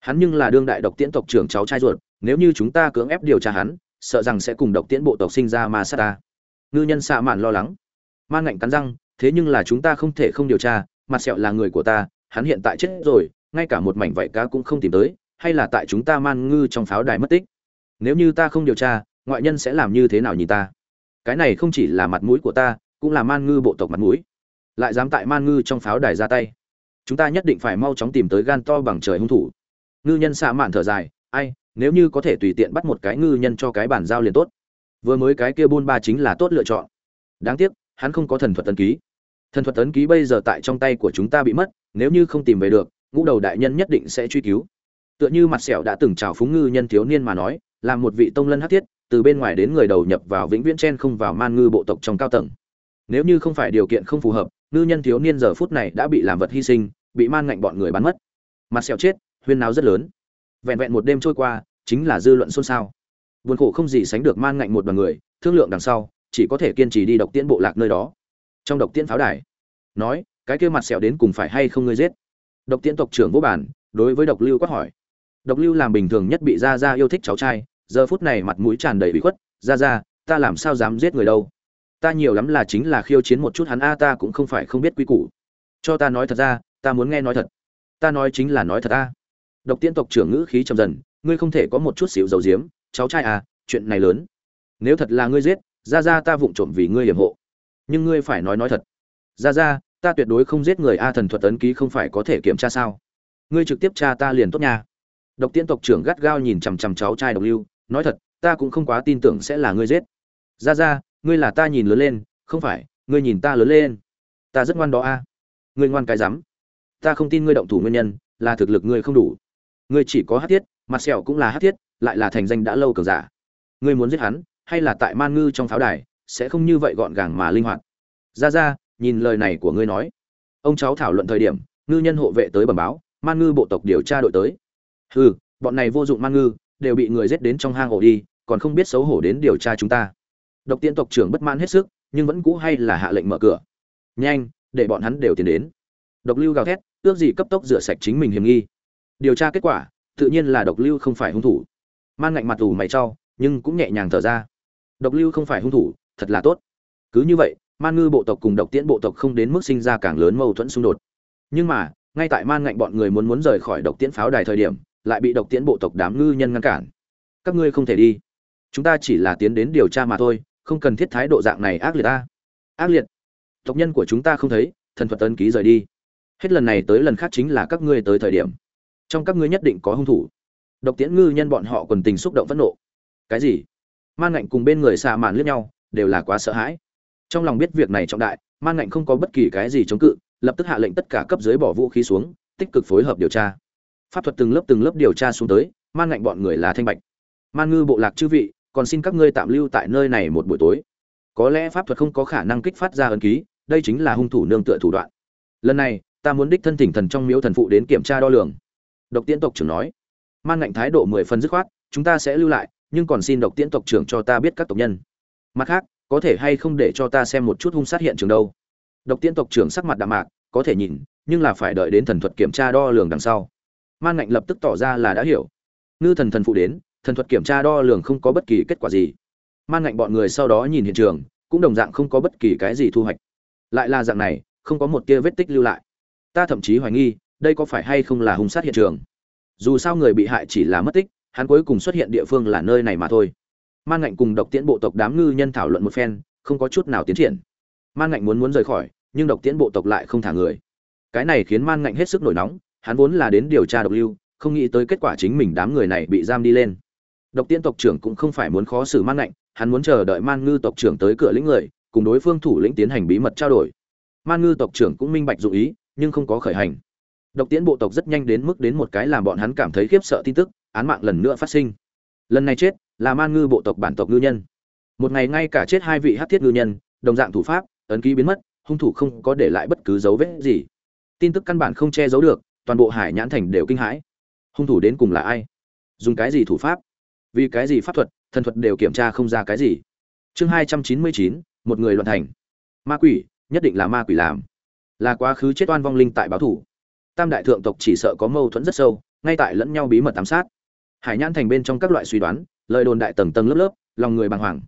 Hắn nhưng là đương đại độc tiễn tộc trưởng cháu trai ruột, nếu như chúng ta cưỡng ép điều tra hắn, sợ rằng sẽ cùng độc tiễn bộ tộc sinh ra ma sát ta. Ngư nhân xạ mạn lo lắng. Man ngạnh cắn răng, thế nhưng là chúng ta không thể không điều tra, mặt sẹo là người của ta, hắn hiện tại chết rồi, ngay cả một mảnh vảy cá cũng không tìm tới, hay là tại chúng ta man ngư trong pháo đài mất tích nếu như ta không điều tra, ngoại nhân sẽ làm như thế nào nhìn ta? Cái này không chỉ là mặt mũi của ta, cũng là man ngư bộ tộc mặt mũi. Lại dám tại man ngư trong pháo đài ra tay. Chúng ta nhất định phải mau chóng tìm tới gan to bằng trời hung thủ. Ngư nhân xạ mạn thở dài, ai, nếu như có thể tùy tiện bắt một cái ngư nhân cho cái bản giao liền tốt. Vừa mới cái kia buôn ba chính là tốt lựa chọn. Đáng tiếc, hắn không có thần thuật tấn ký. Thần thuật tấn ký bây giờ tại trong tay của chúng ta bị mất, nếu như không tìm về được, ngũ đầu đại nhân nhất định sẽ truy cứu. Tựa như mặt sẹo đã từng chào phúng ngư nhân thiếu niên mà nói là một vị tông lân hắc thiết, từ bên ngoài đến người đầu nhập vào vĩnh viễn chen không vào man ngư bộ tộc trong cao tầng. Nếu như không phải điều kiện không phù hợp, ngư nhân thiếu niên giờ phút này đã bị làm vật hy sinh, bị man ngạnh bọn người bắn mất. Mặt sẹo chết, huyên náo rất lớn. Vẹn vẹn một đêm trôi qua, chính là dư luận xôn xao. Buồn khổ không gì sánh được man ngạnh một đoàn người, thương lượng đằng sau, chỉ có thể kiên trì đi độc tiễn bộ lạc nơi đó. Trong độc tiễn pháo đài, nói, cái kia mặt sẹo đến cùng phải hay không ngươi giết? Độc tiễn tộc trưởng vô bản, đối với độc lưu quát hỏi. Độc lưu làm bình thường nhất bị ra ra yêu thích cháu trai giờ phút này mặt mũi tràn đầy bị khuất, ra ra, ta làm sao dám giết người đâu? Ta nhiều lắm là chính là khiêu chiến một chút hắn, a, ta cũng không phải không biết quy củ. Cho ta nói thật ra, ta muốn nghe nói thật. Ta nói chính là nói thật a. Độc tiên tộc trưởng ngữ khí trầm dần, ngươi không thể có một chút xíu dầu diếm, cháu trai à chuyện này lớn. Nếu thật là ngươi giết, ra ra ta vụng trộm vì ngươi hiểm hộ. Nhưng ngươi phải nói nói thật. Ra ra, ta tuyệt đối không giết người a, thần thuật ấn ký không phải có thể kiểm tra sao? Ngươi trực tiếp tra ta liền tốt nha. Độc tiên tộc trưởng gắt gao nhìn chằm chằm cháu trai độc lưu nói thật, ta cũng không quá tin tưởng sẽ là ngươi giết. Ra ra ngươi là ta nhìn lớn lên, không phải, ngươi nhìn ta lớn lên. Ta rất ngoan đó a. Ngươi ngoan cái rắm. Ta không tin ngươi động thủ nguyên nhân, là thực lực ngươi không đủ. Ngươi chỉ có hát thiết, mặt sẹo cũng là hát thiết, lại là thành danh đã lâu cường giả. Ngươi muốn giết hắn, hay là tại man ngư trong pháo đài, sẽ không như vậy gọn gàng mà linh hoạt. Ra ra nhìn lời này của ngươi nói. Ông cháu thảo luận thời điểm, ngư nhân hộ vệ tới bẩm báo, man ngư bộ tộc điều tra đội tới. Hừ, bọn này vô dụng man ngư đều bị người giết đến trong hang ổ đi, còn không biết xấu hổ đến điều tra chúng ta. Độc tiên tộc trưởng bất mãn hết sức, nhưng vẫn cũ hay là hạ lệnh mở cửa. Nhanh, để bọn hắn đều tiến đến. Độc lưu gào thét, ước gì cấp tốc rửa sạch chính mình hiểm nghi. Điều tra kết quả, tự nhiên là độc lưu không phải hung thủ. Man ngạnh mặt ủ mày trao, nhưng cũng nhẹ nhàng thở ra. Độc lưu không phải hung thủ, thật là tốt. Cứ như vậy, man ngư bộ tộc cùng độc tiễn bộ tộc không đến mức sinh ra càng lớn mâu thuẫn xung đột. Nhưng mà, ngay tại man ngạnh bọn người muốn muốn rời khỏi độc tiễn pháo đài thời điểm lại bị độc tiễn bộ tộc đám ngư nhân ngăn cản. Các ngươi không thể đi. Chúng ta chỉ là tiến đến điều tra mà thôi, không cần thiết thái độ dạng này ác liệt ta. Ác liệt? Tộc nhân của chúng ta không thấy, thần thuật tân ký rời đi. Hết lần này tới lần khác chính là các ngươi tới thời điểm. Trong các ngươi nhất định có hung thủ. Độc tiễn ngư nhân bọn họ còn tình xúc động phẫn nộ. Cái gì? Man ngạnh cùng bên người xạ màn liếc nhau, đều là quá sợ hãi. Trong lòng biết việc này trọng đại, man ngạnh không có bất kỳ cái gì chống cự, lập tức hạ lệnh tất cả cấp dưới bỏ vũ khí xuống, tích cực phối hợp điều tra pháp thuật từng lớp từng lớp điều tra xuống tới, man ngạnh bọn người là thanh bạch. Man ngư bộ lạc chư vị, còn xin các ngươi tạm lưu tại nơi này một buổi tối. Có lẽ pháp thuật không có khả năng kích phát ra ấn ký, đây chính là hung thủ nương tựa thủ đoạn. Lần này, ta muốn đích thân thỉnh thần trong miếu thần phụ đến kiểm tra đo lường. Độc tiễn tộc trưởng nói. Man ngạnh thái độ mười phần dứt khoát, chúng ta sẽ lưu lại, nhưng còn xin độc tiễn tộc trưởng cho ta biết các tộc nhân. Mặt khác, có thể hay không để cho ta xem một chút hung sát hiện trường đâu? Độc tiễn tộc trưởng sắc mặt đạm mạc, có thể nhìn, nhưng là phải đợi đến thần thuật kiểm tra đo lường đằng sau man ngạnh lập tức tỏ ra là đã hiểu. Ngư thần thần phụ đến, thần thuật kiểm tra đo lường không có bất kỳ kết quả gì. Man ngạnh bọn người sau đó nhìn hiện trường, cũng đồng dạng không có bất kỳ cái gì thu hoạch. Lại là dạng này, không có một tia vết tích lưu lại. Ta thậm chí hoài nghi, đây có phải hay không là hung sát hiện trường? Dù sao người bị hại chỉ là mất tích, hắn cuối cùng xuất hiện địa phương là nơi này mà thôi. Man ngạnh cùng độc tiễn bộ tộc đám ngư nhân thảo luận một phen, không có chút nào tiến triển. Man ngạnh muốn muốn rời khỏi, nhưng độc tiễn bộ tộc lại không thả người. Cái này khiến man ngạnh hết sức nổi nóng hắn vốn là đến điều tra độc lưu, không nghĩ tới kết quả chính mình đám người này bị giam đi lên. Độc tiễn tộc trưởng cũng không phải muốn khó xử man ngạnh, hắn muốn chờ đợi man ngư tộc trưởng tới cửa lĩnh người, cùng đối phương thủ lĩnh tiến hành bí mật trao đổi. Man ngư tộc trưởng cũng minh bạch dụ ý, nhưng không có khởi hành. Độc tiễn bộ tộc rất nhanh đến mức đến một cái làm bọn hắn cảm thấy khiếp sợ tin tức, án mạng lần nữa phát sinh. Lần này chết, là man ngư bộ tộc bản tộc ngư nhân. Một ngày ngay cả chết hai vị hát thiết ngư nhân, đồng dạng thủ pháp, ấn ký biến mất, hung thủ không có để lại bất cứ dấu vết gì. Tin tức căn bản không che giấu được toàn bộ hải nhãn thành đều kinh hãi. Hung thủ đến cùng là ai? Dùng cái gì thủ pháp? Vì cái gì pháp thuật, thần thuật đều kiểm tra không ra cái gì? Chương hai trăm chín mươi chín, một người loạn thành. Ma quỷ, nhất định là ma quỷ làm. Là quá khứ chết oan vong linh tại báo thủ. Tam đại thượng tộc chỉ sợ có mâu thuẫn rất sâu, ngay tại lẫn nhau bí mật ám sát. Hải nhãn thành bên trong các loại suy đoán, lời đồn đại tầng tầng lớp lớp, lòng người bàng hoàng.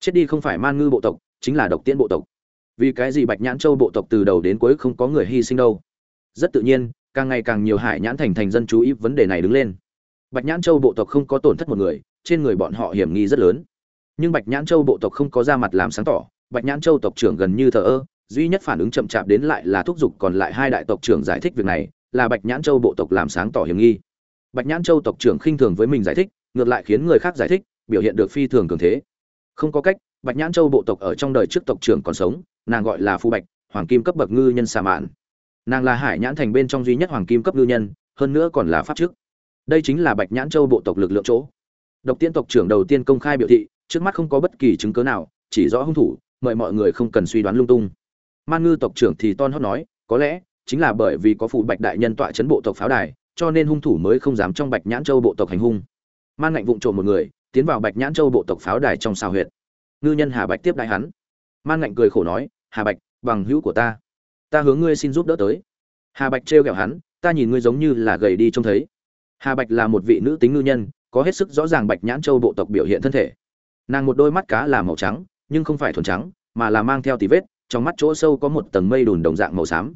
Chết đi không phải man ngư bộ tộc, chính là độc tiễn bộ tộc. Vì cái gì bạch nhãn châu bộ tộc từ đầu đến cuối không có người hy sinh đâu? Rất tự nhiên càng ngày càng nhiều hải nhãn thành thành dân chú ý vấn đề này đứng lên. Bạch nhãn châu bộ tộc không có tổn thất một người, trên người bọn họ hiểm nghi rất lớn. Nhưng bạch nhãn châu bộ tộc không có ra mặt làm sáng tỏ, bạch nhãn châu tộc trưởng gần như thờ ơ, duy nhất phản ứng chậm chạp đến lại là thúc giục còn lại hai đại tộc trưởng giải thích việc này, là bạch nhãn châu bộ tộc làm sáng tỏ hiểm nghi. Bạch nhãn châu tộc trưởng khinh thường với mình giải thích, ngược lại khiến người khác giải thích, biểu hiện được phi thường cường thế. Không có cách, bạch nhãn châu bộ tộc ở trong đời trước tộc trưởng còn sống, nàng gọi là phu bạch, hoàng kim cấp bậc ngư nhân xà mạn nàng là hải nhãn thành bên trong duy nhất hoàng kim cấp ngư nhân, hơn nữa còn là pháp chức đây chính là bạch nhãn châu bộ tộc lực lượng chỗ. Độc tiên tộc trưởng đầu tiên công khai biểu thị, trước mắt không có bất kỳ chứng cớ nào, chỉ rõ hung thủ, mời mọi người không cần suy đoán lung tung. Man ngư tộc trưởng thì ton hót nói, có lẽ chính là bởi vì có phụ bạch đại nhân tọa chấn bộ tộc pháo đài, cho nên hung thủ mới không dám trong bạch nhãn châu bộ tộc hành hung. Man ngạnh vụng trộm một người, tiến vào bạch nhãn châu bộ tộc pháo đài trong xào huyệt. Ngư nhân hà bạch tiếp đại hắn. Man ngạnh cười khổ nói, hà bạch, bằng hữu của ta ta hướng ngươi xin giúp đỡ tới. Hà bạch trêu ghẹo hắn, ta nhìn ngươi giống như là gầy đi trông thấy. Hà bạch là một vị nữ tính ngư nhân, có hết sức rõ ràng bạch nhãn châu bộ tộc biểu hiện thân thể. Nàng một đôi mắt cá là màu trắng, nhưng không phải thuần trắng, mà là mang theo tì vết, trong mắt chỗ sâu có một tầng mây đùn đồng dạng màu xám.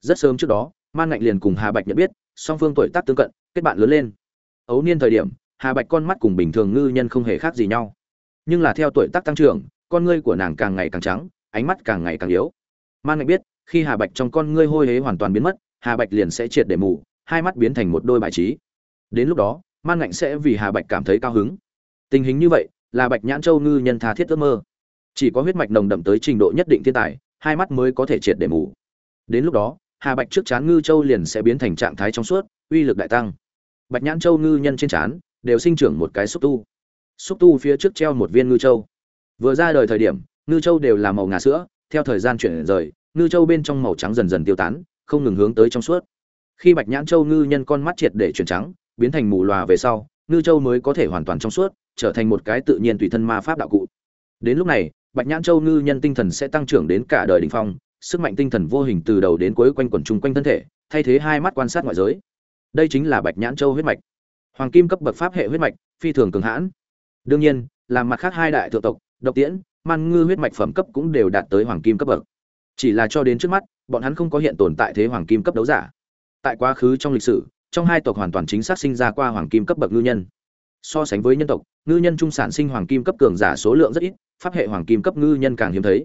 Rất sớm trước đó, man ngạnh liền cùng hà bạch nhận biết, song phương tuổi tác tương cận, kết bạn lớn lên. Ấu niên thời điểm, hà bạch con mắt cùng bình thường ngư nhân không hề khác gì nhau. Nhưng là theo tuổi tác tăng trưởng, con ngươi của nàng càng ngày càng trắng, ánh mắt càng ngày càng yếu. Man ngạnh biết khi hà bạch trong con ngươi hôi hế hoàn toàn biến mất, hà bạch liền sẽ triệt để mù, hai mắt biến thành một đôi bài trí. Đến lúc đó, man ngạnh sẽ vì hà bạch cảm thấy cao hứng. Tình hình như vậy, là bạch nhãn châu ngư nhân tha thiết ước mơ. Chỉ có huyết mạch nồng đậm tới trình độ nhất định thiên tài, hai mắt mới có thể triệt để mù. Đến lúc đó, hà bạch trước chán ngư châu liền sẽ biến thành trạng thái trong suốt, uy lực đại tăng. Bạch nhãn châu ngư nhân trên chán, đều sinh trưởng một cái xúc tu. Xúc tu phía trước treo một viên ngư châu. Vừa ra đời thời điểm, ngư châu đều là màu ngà sữa, theo thời gian chuyển rời ngư châu bên trong màu trắng dần dần tiêu tán, không ngừng hướng tới trong suốt. Khi bạch nhãn châu ngư nhân con mắt triệt để chuyển trắng, biến thành mù lòa về sau, ngư châu mới có thể hoàn toàn trong suốt, trở thành một cái tự nhiên tùy thân ma pháp đạo cụ. Đến lúc này, bạch nhãn châu ngư nhân tinh thần sẽ tăng trưởng đến cả đời đ ỉ n h phong, sức mạnh tinh thần vô hình từ đầu đến cuối quanh quẩn chung quanh thân thể, thay thế hai mắt quan sát ngoại giới. Đây chính là bạch nhãn châu huyết mạch. Hoàng kim cấp bậc pháp hệ huyết mạch, phi thường cường hãn. Đương nhiên, làm mặt khác hai đại thượng tộc, độc tiễn, man ngư huyết mạch phẩm cấp cũng đều đạt tới hoàng kim cấp bậc chỉ là cho đến trước mắt, bọn hắn không có hiện tồn tại thế hoàng kim cấp đấu giả. Tại quá khứ trong lịch sử, trong hai tộc hoàn toàn chính xác sinh ra qua hoàng kim cấp bậc ngư nhân. So sánh với nhân tộc, ngư nhân trung sản sinh hoàng kim cấp cường giả số lượng rất ít, pháp hệ hoàng kim cấp ngư nhân càng hiếm thấy.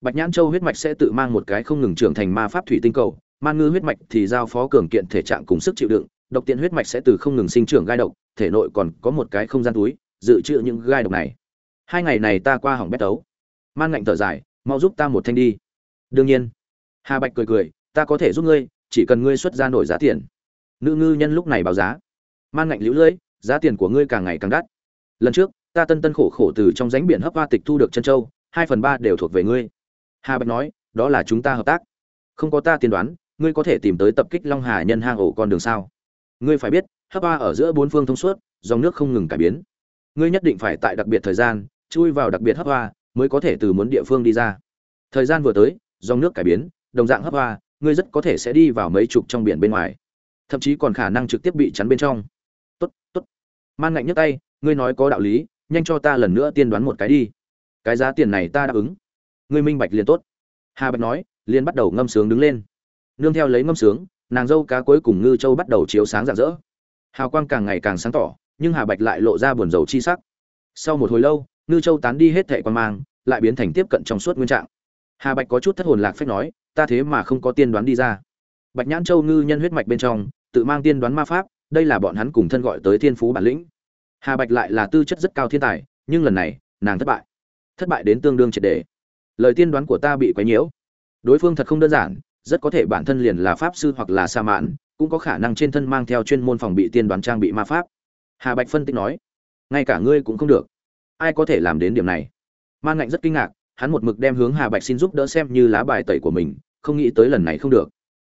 Bạch nhãn châu huyết mạch sẽ tự mang một cái không ngừng trưởng thành ma pháp thủy tinh cầu man ngư huyết mạch thì giao phó cường kiện thể trạng cùng sức chịu đựng, độc tiện huyết mạch sẽ từ không ngừng sinh trưởng gai độc, thể nội còn có một cái không gian túi, dự trữ những gai độc này. Hai ngày này ta qua hỏng bét tấu. Man ngạnh thở dài, mau giúp ta một thanh đi đương nhiên. Hà bạch cười cười, ta có thể giúp ngươi, chỉ cần ngươi xuất ra nổi giá tiền. Nữ ngư nhân lúc này báo giá. Man ngạnh lũ lưỡi, giá tiền của ngươi càng ngày càng đắt. Lần trước, ta tân tân khổ khổ từ trong ránh biển hấp hoa tịch thu được chân châu, hai phần ba đều thuộc về ngươi. Hà bạch nói, đó là chúng ta hợp tác. Không có ta tiên đoán, ngươi có thể tìm tới tập kích long hà nhân hang ổ con đường sao? Ngươi phải biết, hấp hoa ở giữa bốn phương thông suốt, dòng nước không ngừng cải biến. Ngươi nhất định phải tại đặc biệt thời gian, chui vào đặc biệt hấp hoa, mới có thể từ muốn địa phương đi ra. Thời gian vừa tới dòng nước cải biến, đồng dạng hấp hoa, ngươi rất có thể sẽ đi vào mấy chục trong biển bên ngoài. Thậm chí còn khả năng trực tiếp bị chắn bên trong. Tốt tốt. Man ngạnh nhấc tay, ngươi nói có đạo lý, nhanh cho ta lần nữa tiên đoán một cái đi. Cái giá tiền này ta đáp ứng. Ngươi minh bạch liền tốt. Hà bạch nói, liền bắt đầu ngâm sướng đứng lên. Nương theo lấy ngâm sướng, nàng dâu cá cuối cùng ngư châu bắt đầu chiếu sáng rạng rỡ. Hào quang càng ngày càng sáng tỏ, nhưng hà bạch lại lộ ra buồn rầu chi sắc. Sau một hồi lâu, ngư châu tán đi hết thệ quan mang, lại biến thành tiếp cận trong suốt nguyên trạng hà bạch có chút thất hồn lạc phách nói, ta thế mà không có tiên đoán đi ra. Bạch nhãn châu ngư nhân huyết mạch bên trong, tự mang tiên đoán ma pháp, đây là bọn hắn cùng thân gọi tới thiên phú bản lĩnh. Hà bạch lại là tư chất rất cao thiên tài, nhưng lần này, nàng thất bại. Thất bại đến tương đương triệt đề. Lời tiên đoán của ta bị quấy nhiễu. Đối phương thật không đơn giản, rất có thể bản thân liền là pháp sư hoặc là sa mạn, cũng có khả năng trên thân mang theo chuyên môn phòng bị tiên đoán trang bị ma pháp. Hà bạch phân tích nói, ngay cả ngươi cũng không được. Ai có thể làm đến điểm này? Man ngạnh rất kinh ngạc hắn một mực đem hướng hà bạch xin giúp đỡ xem như lá bài tẩy của mình, không nghĩ tới lần này không được.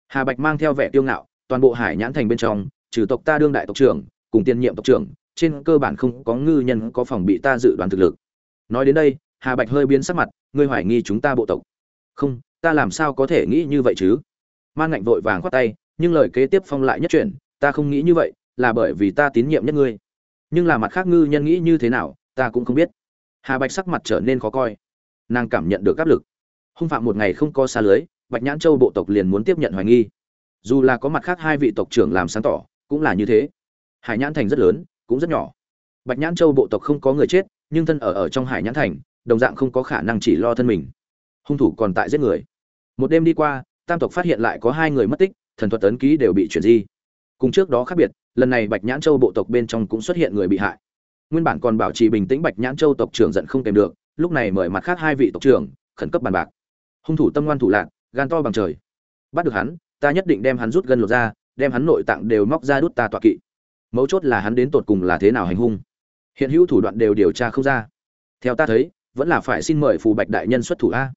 Hà bạch mang theo vẻ tiêu ngạo, toàn bộ hải nhãn thành bên trong, trừ tộc ta đương đại tộc trưởng, cùng tiên nhiệm tộc trưởng, trên cơ bản không có ngư nhân có phòng bị ta dự đoán thực lực. Nói đến đây, hà bạch hơi biến sắc mặt, ngươi hoài nghi chúng ta bộ tộc? Không, ta làm sao có thể nghĩ như vậy chứ? Man ngạnh vội vàng khoát tay, nhưng lời kế tiếp phong lại nhất chuyển, ta không nghĩ như vậy, là bởi vì ta tín nhiệm nhất ngươi. Nhưng là mặt khác ngư nhân nghĩ như thế nào, ta cũng không biết. Hà bạch sắc mặt trở nên khó coi nàng cảm nhận được áp lực. Hung phạm một ngày không có xa lưới, bạch nhãn châu bộ tộc liền muốn tiếp nhận hoài nghi. Dù là có mặt khác hai vị tộc trưởng làm sáng tỏ, cũng là như thế. Hải nhãn thành rất lớn, cũng rất nhỏ. Bạch nhãn châu bộ tộc không có người chết, nhưng thân ở ở trong hải nhãn thành, đồng dạng không có khả năng chỉ lo thân mình. Hung thủ còn tại giết người. Một đêm đi qua, tam tộc phát hiện lại có hai người mất tích, thần thuật tấn ký đều bị chuyển di. Cùng trước đó khác biệt, lần này bạch nhãn châu bộ tộc bên trong cũng xuất hiện người bị hại. Nguyên bản còn bảo trì bình tĩnh bạch nhãn châu tộc trưởng giận không kèm được lúc này mời mặt khác hai vị tộc trưởng, khẩn cấp bàn bạc. Hung thủ tâm ngoan thủ lạc, gan to bằng trời. Bắt được hắn, ta nhất định đem hắn rút gân lột ra, đem hắn nội tạng đều móc ra đút ta tọa kỵ. Mấu chốt là hắn đến tột cùng là thế nào hành hung. Hiện hữu thủ đoạn đều điều tra không ra. Theo ta thấy, vẫn là phải xin mời phù bạch đại nhân xuất thủ a.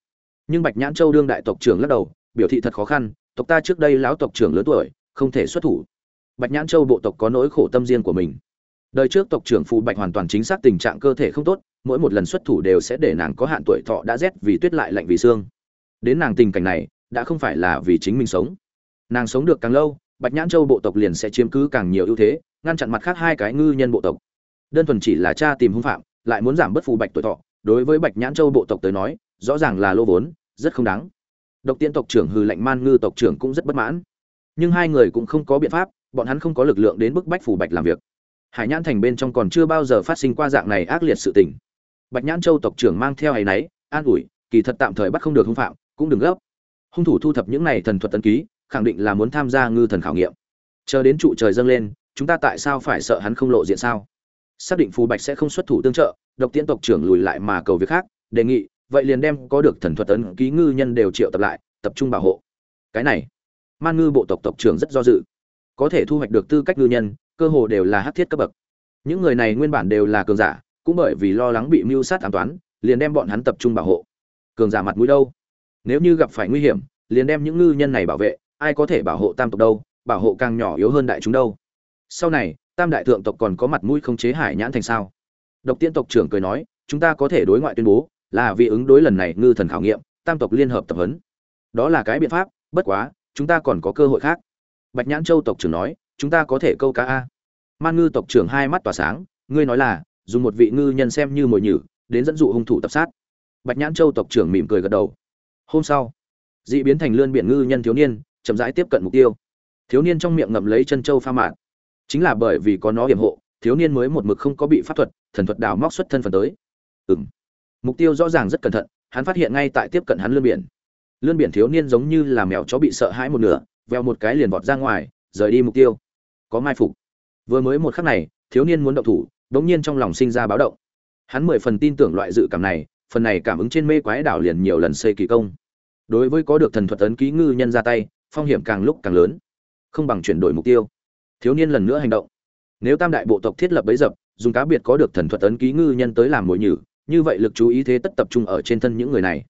Nhưng bạch nhãn châu đương đại tộc trưởng lắc đầu, biểu thị thật khó khăn, tộc ta trước đây lão tộc trưởng lớn tuổi, không thể xuất thủ. Bạch nhãn châu bộ tộc có nỗi khổ tâm riêng của mình đời trước tộc trưởng phù bạch hoàn toàn chính xác tình trạng cơ thể không tốt, mỗi một lần xuất thủ đều sẽ để nàng có hạn tuổi thọ đã rét vì tuyết lại lạnh vì xương. Đến nàng tình cảnh này, đã không phải là vì chính mình sống. Nàng sống được càng lâu, bạch nhãn châu bộ tộc liền sẽ chiếm cứ càng nhiều ưu thế, ngăn chặn mặt khác hai cái ngư nhân bộ tộc. Đơn thuần chỉ là cha tìm hung phạm, lại muốn giảm bớt phù bạch tuổi thọ, đối với bạch nhãn châu bộ tộc tới nói, rõ ràng là lô vốn, rất không đáng. Độc tiên tộc trưởng hư lệnh man ngư tộc trưởng cũng rất bất mãn. Nhưng hai người cũng không có biện pháp, bọn hắn không có lực lượng đến bức bách phù bạch làm việc hải nhãn thành bên trong còn chưa bao giờ phát sinh qua dạng này ác liệt sự tình. Bạch nhãn châu tộc trưởng mang theo áy náy an ủi, kỳ thật tạm thời bắt không được hung phạm, cũng đừng gấp. Hung thủ thu thập những này thần thuật tân ký, khẳng định là muốn tham gia ngư thần khảo nghiệm. Chờ đến trụ trời dâng lên, chúng ta tại sao phải sợ hắn không lộ diện sao? Xác định phù bạch sẽ không xuất thủ tương trợ, độc tiễn tộc trưởng lùi lại mà cầu việc khác, đề nghị, vậy liền đem có được thần thuật ấn ký ngư nhân đều triệu tập lại, tập trung bảo hộ. Cái này, man ngư bộ tộc tộc trưởng rất do dự. Có thể thu hoạch được tư cách ngư nhân cơ hồ đều là hắc thiết cấp bậc. Những người này nguyên bản đều là cường giả, cũng bởi vì lo lắng bị mưu sát ám toán liền đem bọn hắn tập trung bảo hộ. Cường giả mặt mũi đâu? Nếu như gặp phải nguy hiểm, liền đem những ngư nhân này bảo vệ, ai có thể bảo hộ tam tộc đâu? Bảo hộ càng nhỏ yếu hơn đại chúng đâu? Sau này, tam đại thượng tộc còn có mặt mũi không chế hải nhãn thành sao? Độc tiên tộc trưởng cười nói, chúng ta có thể đối ngoại tuyên bố, là vì ứng đối lần này ngư thần khảo nghiệm, tam tộc liên hợp tập huấn. Đó là cái biện pháp, bất quá, chúng ta còn có cơ hội khác. Bạch nhãn châu tộc trưởng nói chúng ta có thể câu cá a. Man ngư tộc trưởng hai mắt tỏa sáng, ngươi nói là, dùng một vị ngư nhân xem như mồi nhử, đến dẫn dụ hung thủ tập sát. Bạch nhãn châu tộc trưởng mỉm cười gật đầu. Hôm sau, dị biến thành lươn biển ngư nhân thiếu niên, chậm rãi tiếp cận mục tiêu. Thiếu niên trong miệng ngậm lấy chân châu pha mạn chính là bởi vì có nó hiểm hộ, thiếu niên mới một mực không có bị pháp thuật, thần thuật đào móc xuất thân phần tới. Ừng mục tiêu rõ ràng rất cẩn thận, hắn phát hiện ngay tại tiếp cận hắn lươn biển. Lươn biển thiếu niên giống như là mèo chó bị sợ hãi một nửa veo một cái liền vọt ra ngoài, rời đi mục tiêu có mai phục. Vừa mới một khắc này, thiếu niên muốn động thủ, đống nhiên trong lòng sinh ra báo động. Hắn mười phần tin tưởng loại dự cảm này, phần này cảm ứng trên mê quái đảo liền nhiều lần xây kỳ công. Đối với có được thần thuật ấn ký ngư nhân ra tay, phong hiểm càng lúc càng lớn. Không bằng chuyển đổi mục tiêu. Thiếu niên lần nữa hành động. Nếu tam đại bộ tộc thiết lập bấy dập, dùng cá biệt có được thần thuật ấn ký ngư nhân tới làm mồi nhử, như vậy lực chú ý thế tất tập trung ở trên thân những người này.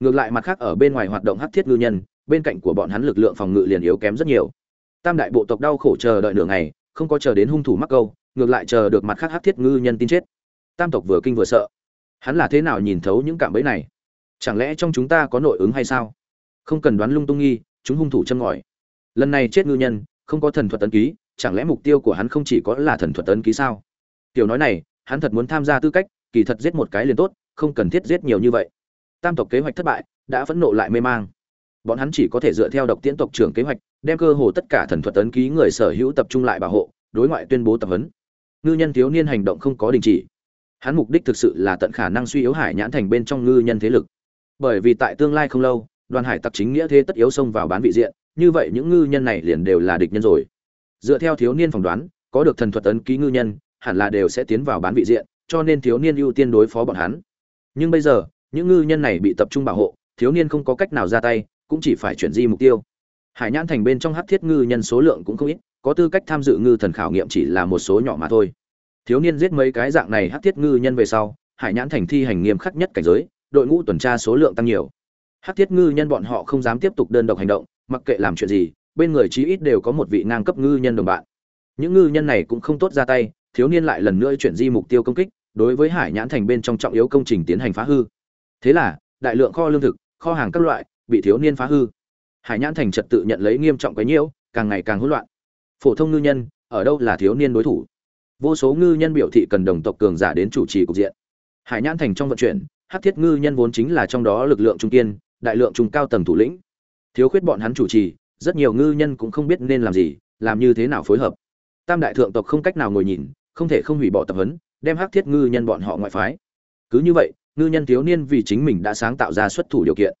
Ngược lại mặt khác ở bên ngoài hoạt động hắc thiết ngư nhân, bên cạnh của bọn hắn lực lượng phòng ngự liền yếu kém rất nhiều tam đại bộ tộc đau khổ chờ đợi nửa ngày, không có chờ đến hung thủ mắc câu, ngược lại chờ được mặt khác hát thiết ngư nhân tin chết. Tam tộc vừa kinh vừa sợ. Hắn là thế nào nhìn thấu những cạm bẫy này? Chẳng lẽ trong chúng ta có nội ứng hay sao? Không cần đoán lung tung nghi, chúng hung thủ châm ngòi. Lần này chết ngư nhân, không có thần thuật tấn ký, chẳng lẽ mục tiêu của hắn không chỉ có là thần thuật tấn ký sao? Tiểu nói này, hắn thật muốn tham gia tư cách, kỳ thật giết một cái liền tốt, không cần thiết giết nhiều như vậy. Tam tộc kế hoạch thất bại, đã phẫn nộ lại mê mang bọn hắn chỉ có thể dựa theo độc tiễn tộc trưởng kế hoạch, đem cơ hồ tất cả thần thuật tấn ký người sở hữu tập trung lại bảo hộ, đối ngoại tuyên bố tập huấn. Ngư nhân thiếu niên hành động không có đình chỉ. Hắn mục đích thực sự là tận khả năng suy yếu hải nhãn thành bên trong ngư nhân thế lực. Bởi vì tại tương lai không lâu, đoàn hải tặc chính nghĩa thế tất yếu xông vào bán vị diện, như vậy những ngư nhân này liền đều là địch nhân rồi. Dựa theo thiếu niên phỏng đoán, có được thần thuật tấn ký ngư nhân, hẳn là đều sẽ tiến vào bán vị diện, cho nên thiếu niên ưu tiên đối phó bọn hắn. Nhưng bây giờ, những ngư nhân này bị tập trung bảo hộ, thiếu niên không có cách nào ra tay cũng chỉ phải chuyển di mục tiêu. Hải nhãn thành bên trong hắc thiết ngư nhân số lượng cũng không ít, có tư cách tham dự ngư thần khảo nghiệm chỉ là một số nhỏ mà thôi. Thiếu niên giết mấy cái dạng này hắc thiết ngư nhân về sau, hải nhãn thành thi hành nghiêm khắc nhất cảnh giới, đội ngũ tuần tra số lượng tăng nhiều. Hắc thiết ngư nhân bọn họ không dám tiếp tục đơn độc hành động, mặc kệ làm chuyện gì, bên người chí ít đều có một vị ngang cấp ngư nhân đồng bạn. Những ngư nhân này cũng không tốt ra tay, thiếu niên lại lần nữa chuyển di mục tiêu công kích, đối với hải nhãn thành bên trong trọng yếu công trình tiến hành phá hư. Thế là, đại lượng kho lương thực, kho hàng các loại bị thiếu niên phá hư. Hải nhãn thành trật tự nhận lấy nghiêm trọng cái nhiễu, càng ngày càng hỗn loạn. Phổ thông ngư nhân, ở đâu là thiếu niên đối thủ? Vô số ngư nhân biểu thị cần đồng tộc cường giả đến chủ trì cục diện. Hải nhãn thành trong vận chuyển hát thiết ngư nhân vốn chính là trong đó lực lượng trung kiên, đại lượng trung cao tầng thủ lĩnh. Thiếu khuyết bọn hắn chủ trì, rất nhiều ngư nhân cũng không biết nên làm gì, làm như thế nào phối hợp. Tam đại thượng tộc không cách nào ngồi nhìn, không thể không hủy bỏ tập huấn, đem hắc thiết ngư nhân bọn họ ngoại phái. Cứ như vậy, ngư nhân thiếu niên vì chính mình đã sáng tạo ra xuất thủ điều kiện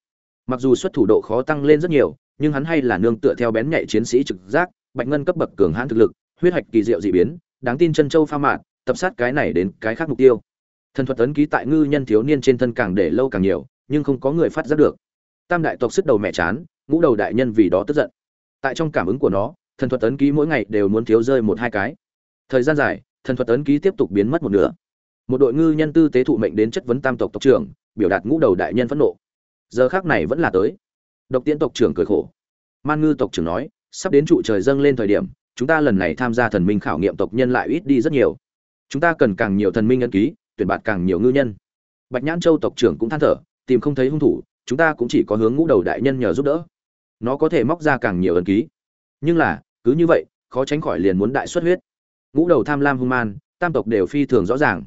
mặc dù xuất thủ độ khó tăng lên rất nhiều, nhưng hắn hay là nương tựa theo bén nhạy chiến sĩ trực giác, bạch ngân cấp bậc cường hãn thực lực, huyết hạch kỳ diệu dị biến, đáng tin chân châu pha mạn, tập sát cái này đến cái khác mục tiêu. Thần thuật tấn ký tại ngư nhân thiếu niên trên thân càng để lâu càng nhiều, nhưng không có người phát giác được. Tam đại tộc sức đầu mẹ chán, ngũ đầu đại nhân vì đó tức giận. Tại trong cảm ứng của nó, thần thuật tấn ký mỗi ngày đều muốn thiếu rơi một hai cái. Thời gian dài, thần thuật tấn ký tiếp tục biến mất một nửa. Một đội ngư nhân tư tế thụ mệnh đến chất vấn tam tộc tộc trưởng, biểu đạt ngũ đầu đại nhân phẫn nộ giờ khác này vẫn là tới. Độc tiễn tộc trưởng cười khổ. Man ngư tộc trưởng nói, sắp đến trụ trời dâng lên thời điểm, chúng ta lần này tham gia thần minh khảo nghiệm tộc nhân lại ít đi rất nhiều. Chúng ta cần càng nhiều thần minh ân ký, tuyển bạt càng nhiều ngư nhân. Bạch nhãn châu tộc trưởng cũng than thở, tìm không thấy hung thủ, chúng ta cũng chỉ có hướng ngũ đầu đại nhân nhờ giúp đỡ. Nó có thể móc ra càng nhiều ân ký. Nhưng là, cứ như vậy, khó tránh khỏi liền muốn đại xuất huyết. Ngũ đầu tham lam hung man, tam tộc đều phi thường rõ ràng.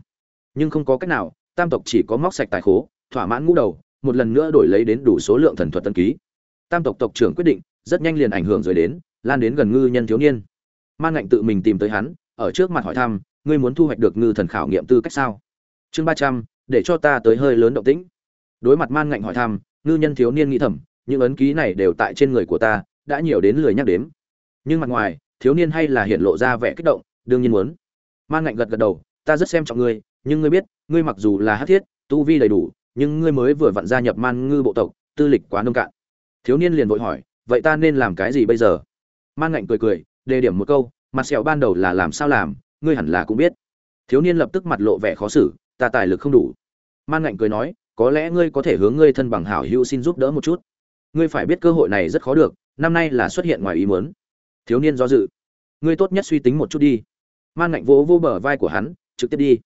Nhưng không có cách nào, tam tộc chỉ có móc sạch tài khố, thỏa mãn ngũ đầu một lần nữa đổi lấy đến đủ số lượng thần thuật tân ký. Tam tộc tộc trưởng quyết định, rất nhanh liền ảnh hưởng rồi đến, lan đến gần ngư nhân thiếu niên. Man ngạnh tự mình tìm tới hắn, ở trước mặt hỏi thăm, ngươi muốn thu hoạch được ngư thần khảo nghiệm tư cách sao? Chương ba trăm, để cho ta tới hơi lớn động tĩnh. Đối mặt man ngạnh hỏi thăm, ngư nhân thiếu niên nghĩ thầm, những ấn ký này đều tại trên người của ta, đã nhiều đến lười nhắc đến nhưng mặt ngoài, thiếu niên hay là hiện lộ ra vẻ kích động, đương nhiên muốn. Man ngạnh gật gật đầu, ta rất xem trọng ngươi, nhưng ngươi biết, ngươi mặc dù là hát thiết, tu vi đầy đủ nhưng ngươi mới vừa vặn gia nhập man ngư bộ tộc, tư lịch quá nông cạn. Thiếu niên liền vội hỏi, vậy ta nên làm cái gì bây giờ? Man ngạnh cười cười, đề điểm một câu, mặt sẹo ban đầu là làm sao làm, ngươi hẳn là cũng biết. Thiếu niên lập tức mặt lộ vẻ khó xử, ta tài lực không đủ. Man ngạnh cười nói, có lẽ ngươi có thể hướng ngươi thân bằng hảo hữu xin giúp đỡ một chút. Ngươi phải biết cơ hội này rất khó được, năm nay là xuất hiện ngoài ý muốn. Thiếu niên do dự. Ngươi tốt nhất suy tính một chút đi. Man ngạnh vỗ vô bờ vai của hắn, trực tiếp đi.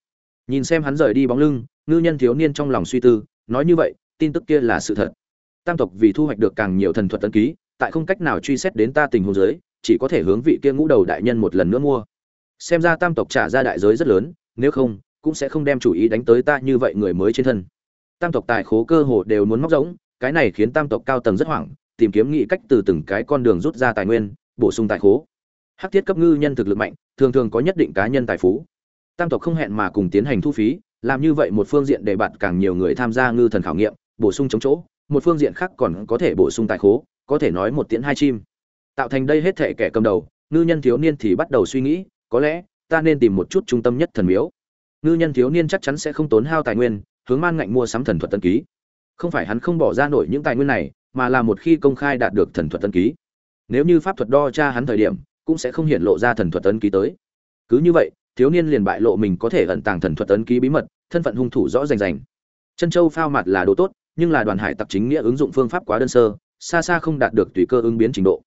Nhìn xem hắn rời đi bóng lưng ngư nhân thiếu niên trong lòng suy tư, nói như vậy, tin tức kia là sự thật. Tam tộc vì thu hoạch được càng nhiều thần thuật tân ký, tại không cách nào truy xét đến ta tình huống giới chỉ có thể hướng vị kia ngũ đầu đại nhân một lần nữa mua. Xem ra tam tộc trả ra đại giới rất lớn, nếu không, cũng sẽ không đem chủ ý đánh tới ta như vậy người mới trên thân. Tam tộc tài khố cơ hồ đều muốn móc rỗng, cái này khiến tam tộc cao tầng rất hoảng, tìm kiếm nghị cách từ từng cái con đường rút ra tài nguyên, bổ sung tài khố. Hắc thiết cấp ngư nhân thực lực mạnh, thường thường có nhất định cá nhân tài phú. Tam tộc không hẹn mà cùng tiến hành thu phí làm như vậy một phương diện để bạn càng nhiều người tham gia ngư thần khảo nghiệm, bổ sung chống chỗ, một phương diện khác còn có thể bổ sung tài khố, có thể nói một tiễn hai chim. Tạo thành đây hết thể kẻ cầm đầu, ngư nhân thiếu niên thì bắt đầu suy nghĩ, có lẽ, ta nên tìm một chút trung tâm nhất thần miếu. Ngư nhân thiếu niên chắc chắn sẽ không tốn hao tài nguyên, hướng man ngạnh mua sắm thần thuật tân ký. Không phải hắn không bỏ ra nổi những tài nguyên này, mà là một khi công khai đạt được thần thuật tân ký. Nếu như pháp thuật đo tra hắn thời điểm, cũng sẽ không hiện lộ ra thần thuật tân ký tới. Cứ như vậy thiếu niên liền bại lộ mình có thể ẩn tàng thần thuật ấn ký bí mật, thân phận hung thủ rõ rành rành. Chân châu phao mặt là đồ tốt, nhưng là đoàn hải tặc chính nghĩa ứng dụng phương pháp quá đơn sơ, xa xa không đạt được tùy cơ ứng biến trình độ.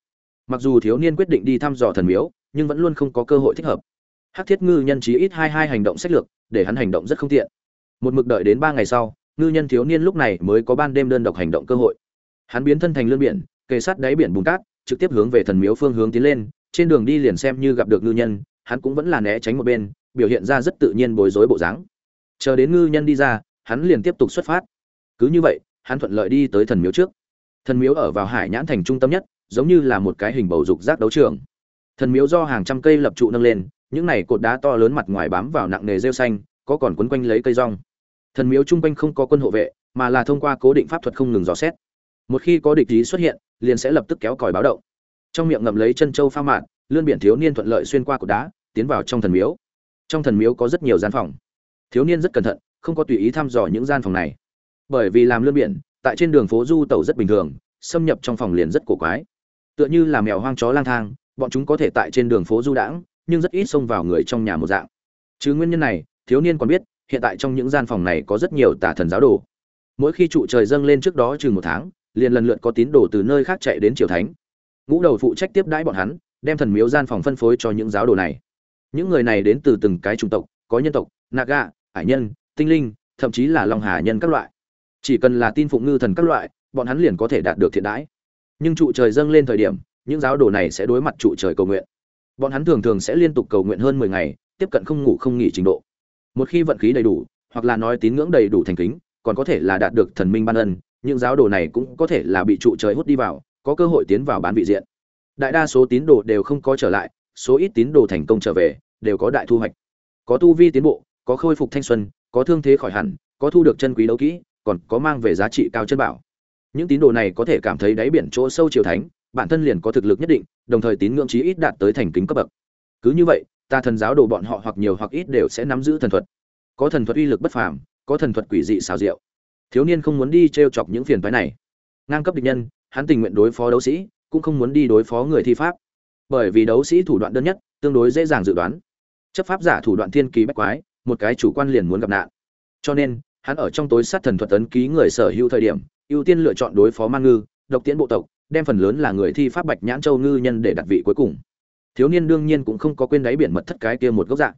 Mặc dù thiếu niên quyết định đi thăm dò thần miếu, nhưng vẫn luôn không có cơ hội thích hợp. Hắc thiết ngư nhân trí ít hai hai hành động sách lược, để hắn hành động rất không tiện. Một mực đợi đến ba ngày sau, ngư nhân thiếu niên lúc này mới có ban đêm đơn độc hành động cơ hội. Hắn biến thân thành lươn biển, kề sát đáy biển bùn cát, trực tiếp hướng về thần miếu phương hướng tiến lên, trên đường đi liền xem như gặp được ngư nhân hắn cũng vẫn là né tránh một bên, biểu hiện ra rất tự nhiên bối rối bộ dáng. Chờ đến ngư nhân đi ra, hắn liền tiếp tục xuất phát. Cứ như vậy, hắn thuận lợi đi tới thần miếu trước. Thần miếu ở vào hải nhãn thành trung tâm nhất, giống như là một cái hình bầu dục giác đấu trường. Thần miếu do hàng trăm cây lập trụ nâng lên, những này cột đá to lớn mặt ngoài bám vào nặng nề rêu xanh, có còn quấn quanh lấy cây rong. Thần miếu trung quanh không có quân hộ vệ, mà là thông qua cố định pháp thuật không ngừng dò xét. Một khi có địch ý xuất hiện, liền sẽ lập tức kéo còi báo động. Trong miệng ngậm lấy chân châu pha mạn lươn biển thiếu niên thuận lợi xuyên qua cột đá, tiến vào trong thần miếu. Trong thần miếu có rất nhiều gian phòng. Thiếu niên rất cẩn thận, không có tùy ý thăm dò những gian phòng này. Bởi vì làm lươn biển, tại trên đường phố du tẩu rất bình thường, xâm nhập trong phòng liền rất cổ quái. Tựa như là mèo hoang chó lang thang, bọn chúng có thể tại trên đường phố du đãng, nhưng rất ít xông vào người trong nhà một dạng. Chứ nguyên nhân này, thiếu niên còn biết, hiện tại trong những gian phòng này có rất nhiều tà thần giáo đồ. Mỗi khi trụ trời dâng lên trước đó chừng một tháng, liền lần lượt có tín đồ từ nơi khác chạy đến triều thánh. Ngũ đầu phụ trách tiếp đãi bọn hắn đem thần miếu gian phòng phân phối cho những giáo đồ này. Những người này đến từ từng cái chủng tộc, có nhân tộc, naga, hải nhân, tinh linh, thậm chí là long hà nhân các loại. Chỉ cần là tin phụng ngư thần các loại, bọn hắn liền có thể đạt được thiện đãi. Nhưng trụ trời dâng lên thời điểm, những giáo đồ này sẽ đối mặt trụ trời cầu nguyện. Bọn hắn thường thường sẽ liên tục cầu nguyện hơn mười ngày, tiếp cận không ngủ không nghỉ trình độ. Một khi vận khí đầy đủ, hoặc là nói tín ngưỡng đầy đủ thành kính, còn có thể là đạt được thần minh ban ân, những giáo đồ này cũng có thể là bị trụ trời hút đi vào, có cơ hội tiến vào bán vị diện đại đa số tín đồ đều không có trở lại, số ít tín đồ thành công trở về, đều có đại thu hoạch. Có tu vi tiến bộ, có khôi phục thanh xuân, có thương thế khỏi hẳn, có thu được chân quý đấu kỹ, còn có mang về giá trị cao chân bảo. Những tín đồ này có thể cảm thấy đáy biển chỗ sâu triều thánh, bản thân liền có thực lực nhất định, đồng thời tín ngưỡng chí ít đạt tới thành kính cấp bậc. Cứ như vậy, ta thần giáo đồ bọn họ hoặc nhiều hoặc ít đều sẽ nắm giữ thần thuật. Có thần thuật uy lực bất phàm, có thần thuật quỷ dị xào diệu. Thiếu niên không muốn đi t r e o chọc những phiền phái này. Ngang cấp địch nhân, hắn tình nguyện đối phó đấu sĩ cũng không muốn đi đối phó người thi pháp. Bởi vì đấu sĩ thủ đoạn đơn nhất, tương đối dễ dàng dự đoán. Chấp pháp giả thủ đoạn thiên kỳ bách quái, một cái chủ quan liền muốn gặp nạn. Cho nên, hắn ở trong tối sát thần thuật tấn ký người sở hữu thời điểm, ưu tiên lựa chọn đối phó man ngư, độc tiễn bộ tộc, đem phần lớn là người thi pháp bạch nhãn châu ngư nhân để đặt vị cuối cùng. Thiếu niên đương nhiên cũng không có quên đáy biển mật thất cái kia một gốc dạng.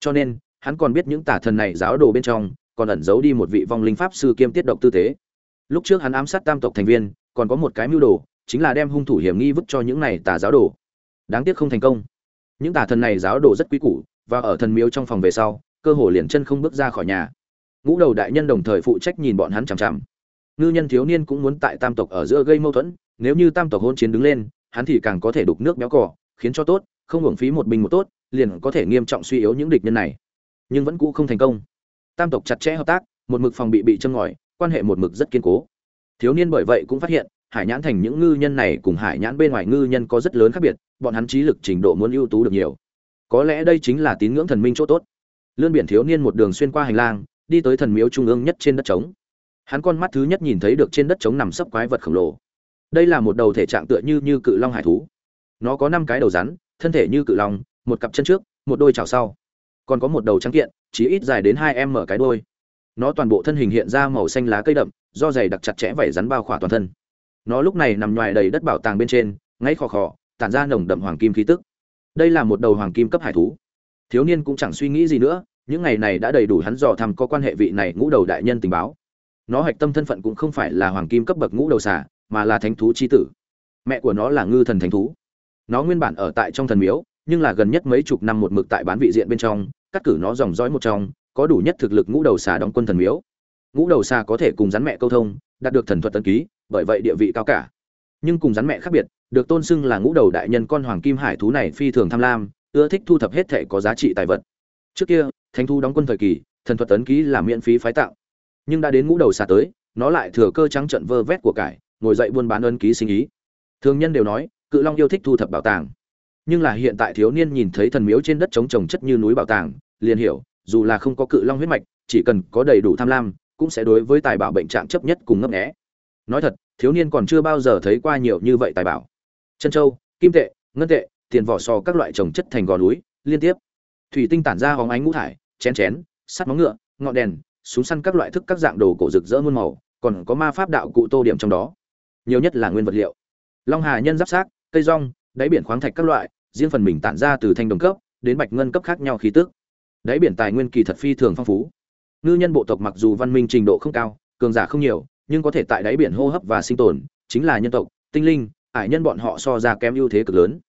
Cho nên, hắn còn biết những tả thần này giáo đồ bên trong, còn ẩn giấu đi một vị vong linh pháp sư kiêm tiết độc tư thế lúc trước hắn ám sát tam tộc thành viên, còn có một cái mưu đồ chính là đem hung thủ hiểm nghi vứt cho những này tà giáo đồ. Đáng tiếc không thành công. Những tà thần này giáo đồ rất quý củ, và ở thần miếu trong phòng về sau, cơ hồ liền chân không bước ra khỏi nhà. Ngũ đầu đại nhân đồng thời phụ trách nhìn bọn hắn chằm chằm. Ngư nhân thiếu niên cũng muốn tại tam tộc ở giữa gây mâu thuẫn, nếu như tam tộc hôn chiến đứng lên, hắn thì càng có thể đục nước béo cỏ khiến cho tốt, không hưởng phí một binh một tốt, liền có thể nghiêm trọng suy yếu những địch nhân này. Nhưng vẫn cũ không thành công. Tam tộc chặt chẽ hợp tác, một mực phòng bị bị châm ngòi, quan hệ một mực rất kiên cố. Thiếu niên bởi vậy cũng phát hiện hải nhãn thành những ngư nhân này cùng hải nhãn bên ngoài ngư nhân có rất lớn khác biệt, bọn hắn trí lực trình độ muốn ưu tú được nhiều. Có lẽ đây chính là tín ngưỡng thần minh chỗ tốt. Lươn biển thiếu niên một đường xuyên qua hành lang, đi tới thần miếu trung ương nhất trên đất trống. Hắn con mắt thứ nhất nhìn thấy được trên đất trống nằm sấp quái vật khổng lồ. Đây là một đầu thể trạng tựa như như cự long hải thú. Nó có năm cái đầu rắn, thân thể như cự long, một cặp chân trước, một đôi chảo sau. Còn có một đầu trắng kiện, chỉ ít dài đến hai em mở cái đôi nó toàn bộ thân hình hiện ra màu xanh lá cây đậm, do dày đặc chặt chẽ vảy rắn bao khỏa toàn thân nó lúc này nằm ngoài đầy đất bảo tàng bên trên ngay khò khò, tản ra nồng đậm hoàng kim khí tức. Đây là một đầu hoàng kim cấp hải thú. Thiếu niên cũng chẳng suy nghĩ gì nữa, những ngày này đã đầy đủ hắn dò thăm có quan hệ vị này ngũ đầu đại nhân tình báo. Nó hạch tâm thân phận cũng không phải là hoàng kim cấp bậc ngũ đầu xả mà là thánh thú chi tử. Mẹ của nó là ngư thần thánh thú. Nó nguyên bản ở tại trong thần miếu, nhưng là gần nhất mấy chục năm một mực tại bán vị diện bên trong, cắt cử nó dòng dõi một trong, có đủ nhất thực lực ngũ đầu xà đóng quân thần miếu. Ngũ đầu xà có thể cùng rắn mẹ câu thông, đạt được thần thuật tân ký bởi vậy địa vị cao cả. Nhưng cùng rắn mẹ khác biệt, được tôn xưng là ngũ đầu đại nhân con hoàng kim hải thú này phi thường tham lam, ưa thích thu thập hết thể có giá trị tài vật. Trước kia, thánh thú đóng quân thời kỳ, thần thuật tấn ký là miễn phí phái tạo. Nhưng đã đến ngũ đầu xà tới, nó lại thừa cơ trắng trận vơ vét của cải, ngồi dậy buôn bán ân ký sinh ý. Thường nhân đều nói, cự long yêu thích thu thập bảo tàng. Nhưng là hiện tại thiếu niên nhìn thấy thần miếu trên đất trống trồng chất như núi bảo tàng, liền hiểu, dù là không có cự long huyết mạch, chỉ cần có đầy đủ tham lam, cũng sẽ đối với tài bảo bệnh trạng chấp nhất cùng ngấp nghé. Nói thật thiếu niên còn chưa bao giờ thấy qua nhiều như vậy tài bảo. Chân châu, kim tệ, ngân tệ, tiền vỏ sò các loại trồng chất thành gò núi, liên tiếp. Thủy tinh tản ra hóng ánh ngũ thải, chén chén, sắt móng ngựa, ngọn đèn, súng săn các loại thức các dạng đồ cổ rực rỡ muôn màu, còn có ma pháp đạo cụ tô điểm trong đó. Nhiều nhất là nguyên vật liệu. Long hà nhân giáp sát cây rong, đáy biển khoáng thạch các loại, riêng phần mình tản ra từ thanh đồng cấp đến bạch ngân cấp khác nhau khí tức. Đáy biển tài nguyên kỳ thật phi thường phong phú. Ngư nhân bộ tộc mặc dù văn minh trình độ không cao, cường giả không nhiều nhưng có thể tại đáy biển hô hấp và sinh tồn, chính là nhân tộc, tinh linh, ải nhân bọn họ so ra kém ưu thế cực lớn.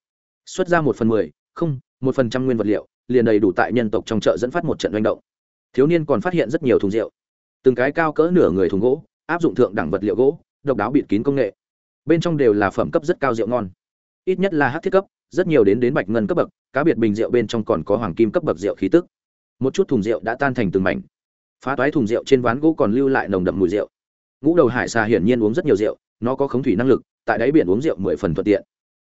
Xuất ra một phần mười, không, một phần trăm nguyên vật liệu, liền đầy đủ tại nhân tộc trong chợ dẫn phát một trận manh động. Thiếu niên còn phát hiện rất nhiều thùng rượu. Từng cái cao cỡ nửa người thùng gỗ, áp dụng thượng đẳng vật liệu gỗ, độc đáo bịt kín công nghệ. Bên trong đều là phẩm cấp rất cao rượu ngon. Ít nhất là hát thiết cấp, rất nhiều đến đến bạch ngân cấp bậc, cá biệt bình rượu bên trong còn có hoàng kim cấp bậc rượu khí tức. Một chút thùng rượu đã tan thành từng mảnh. Phá toái thùng rượu trên ván gỗ còn lưu lại nồng đậm mùi rượu ngũ đầu hải xà hiển nhiên uống rất nhiều rượu, nó có khống thủy năng lực, tại đáy biển uống rượu mười phần thuận tiện.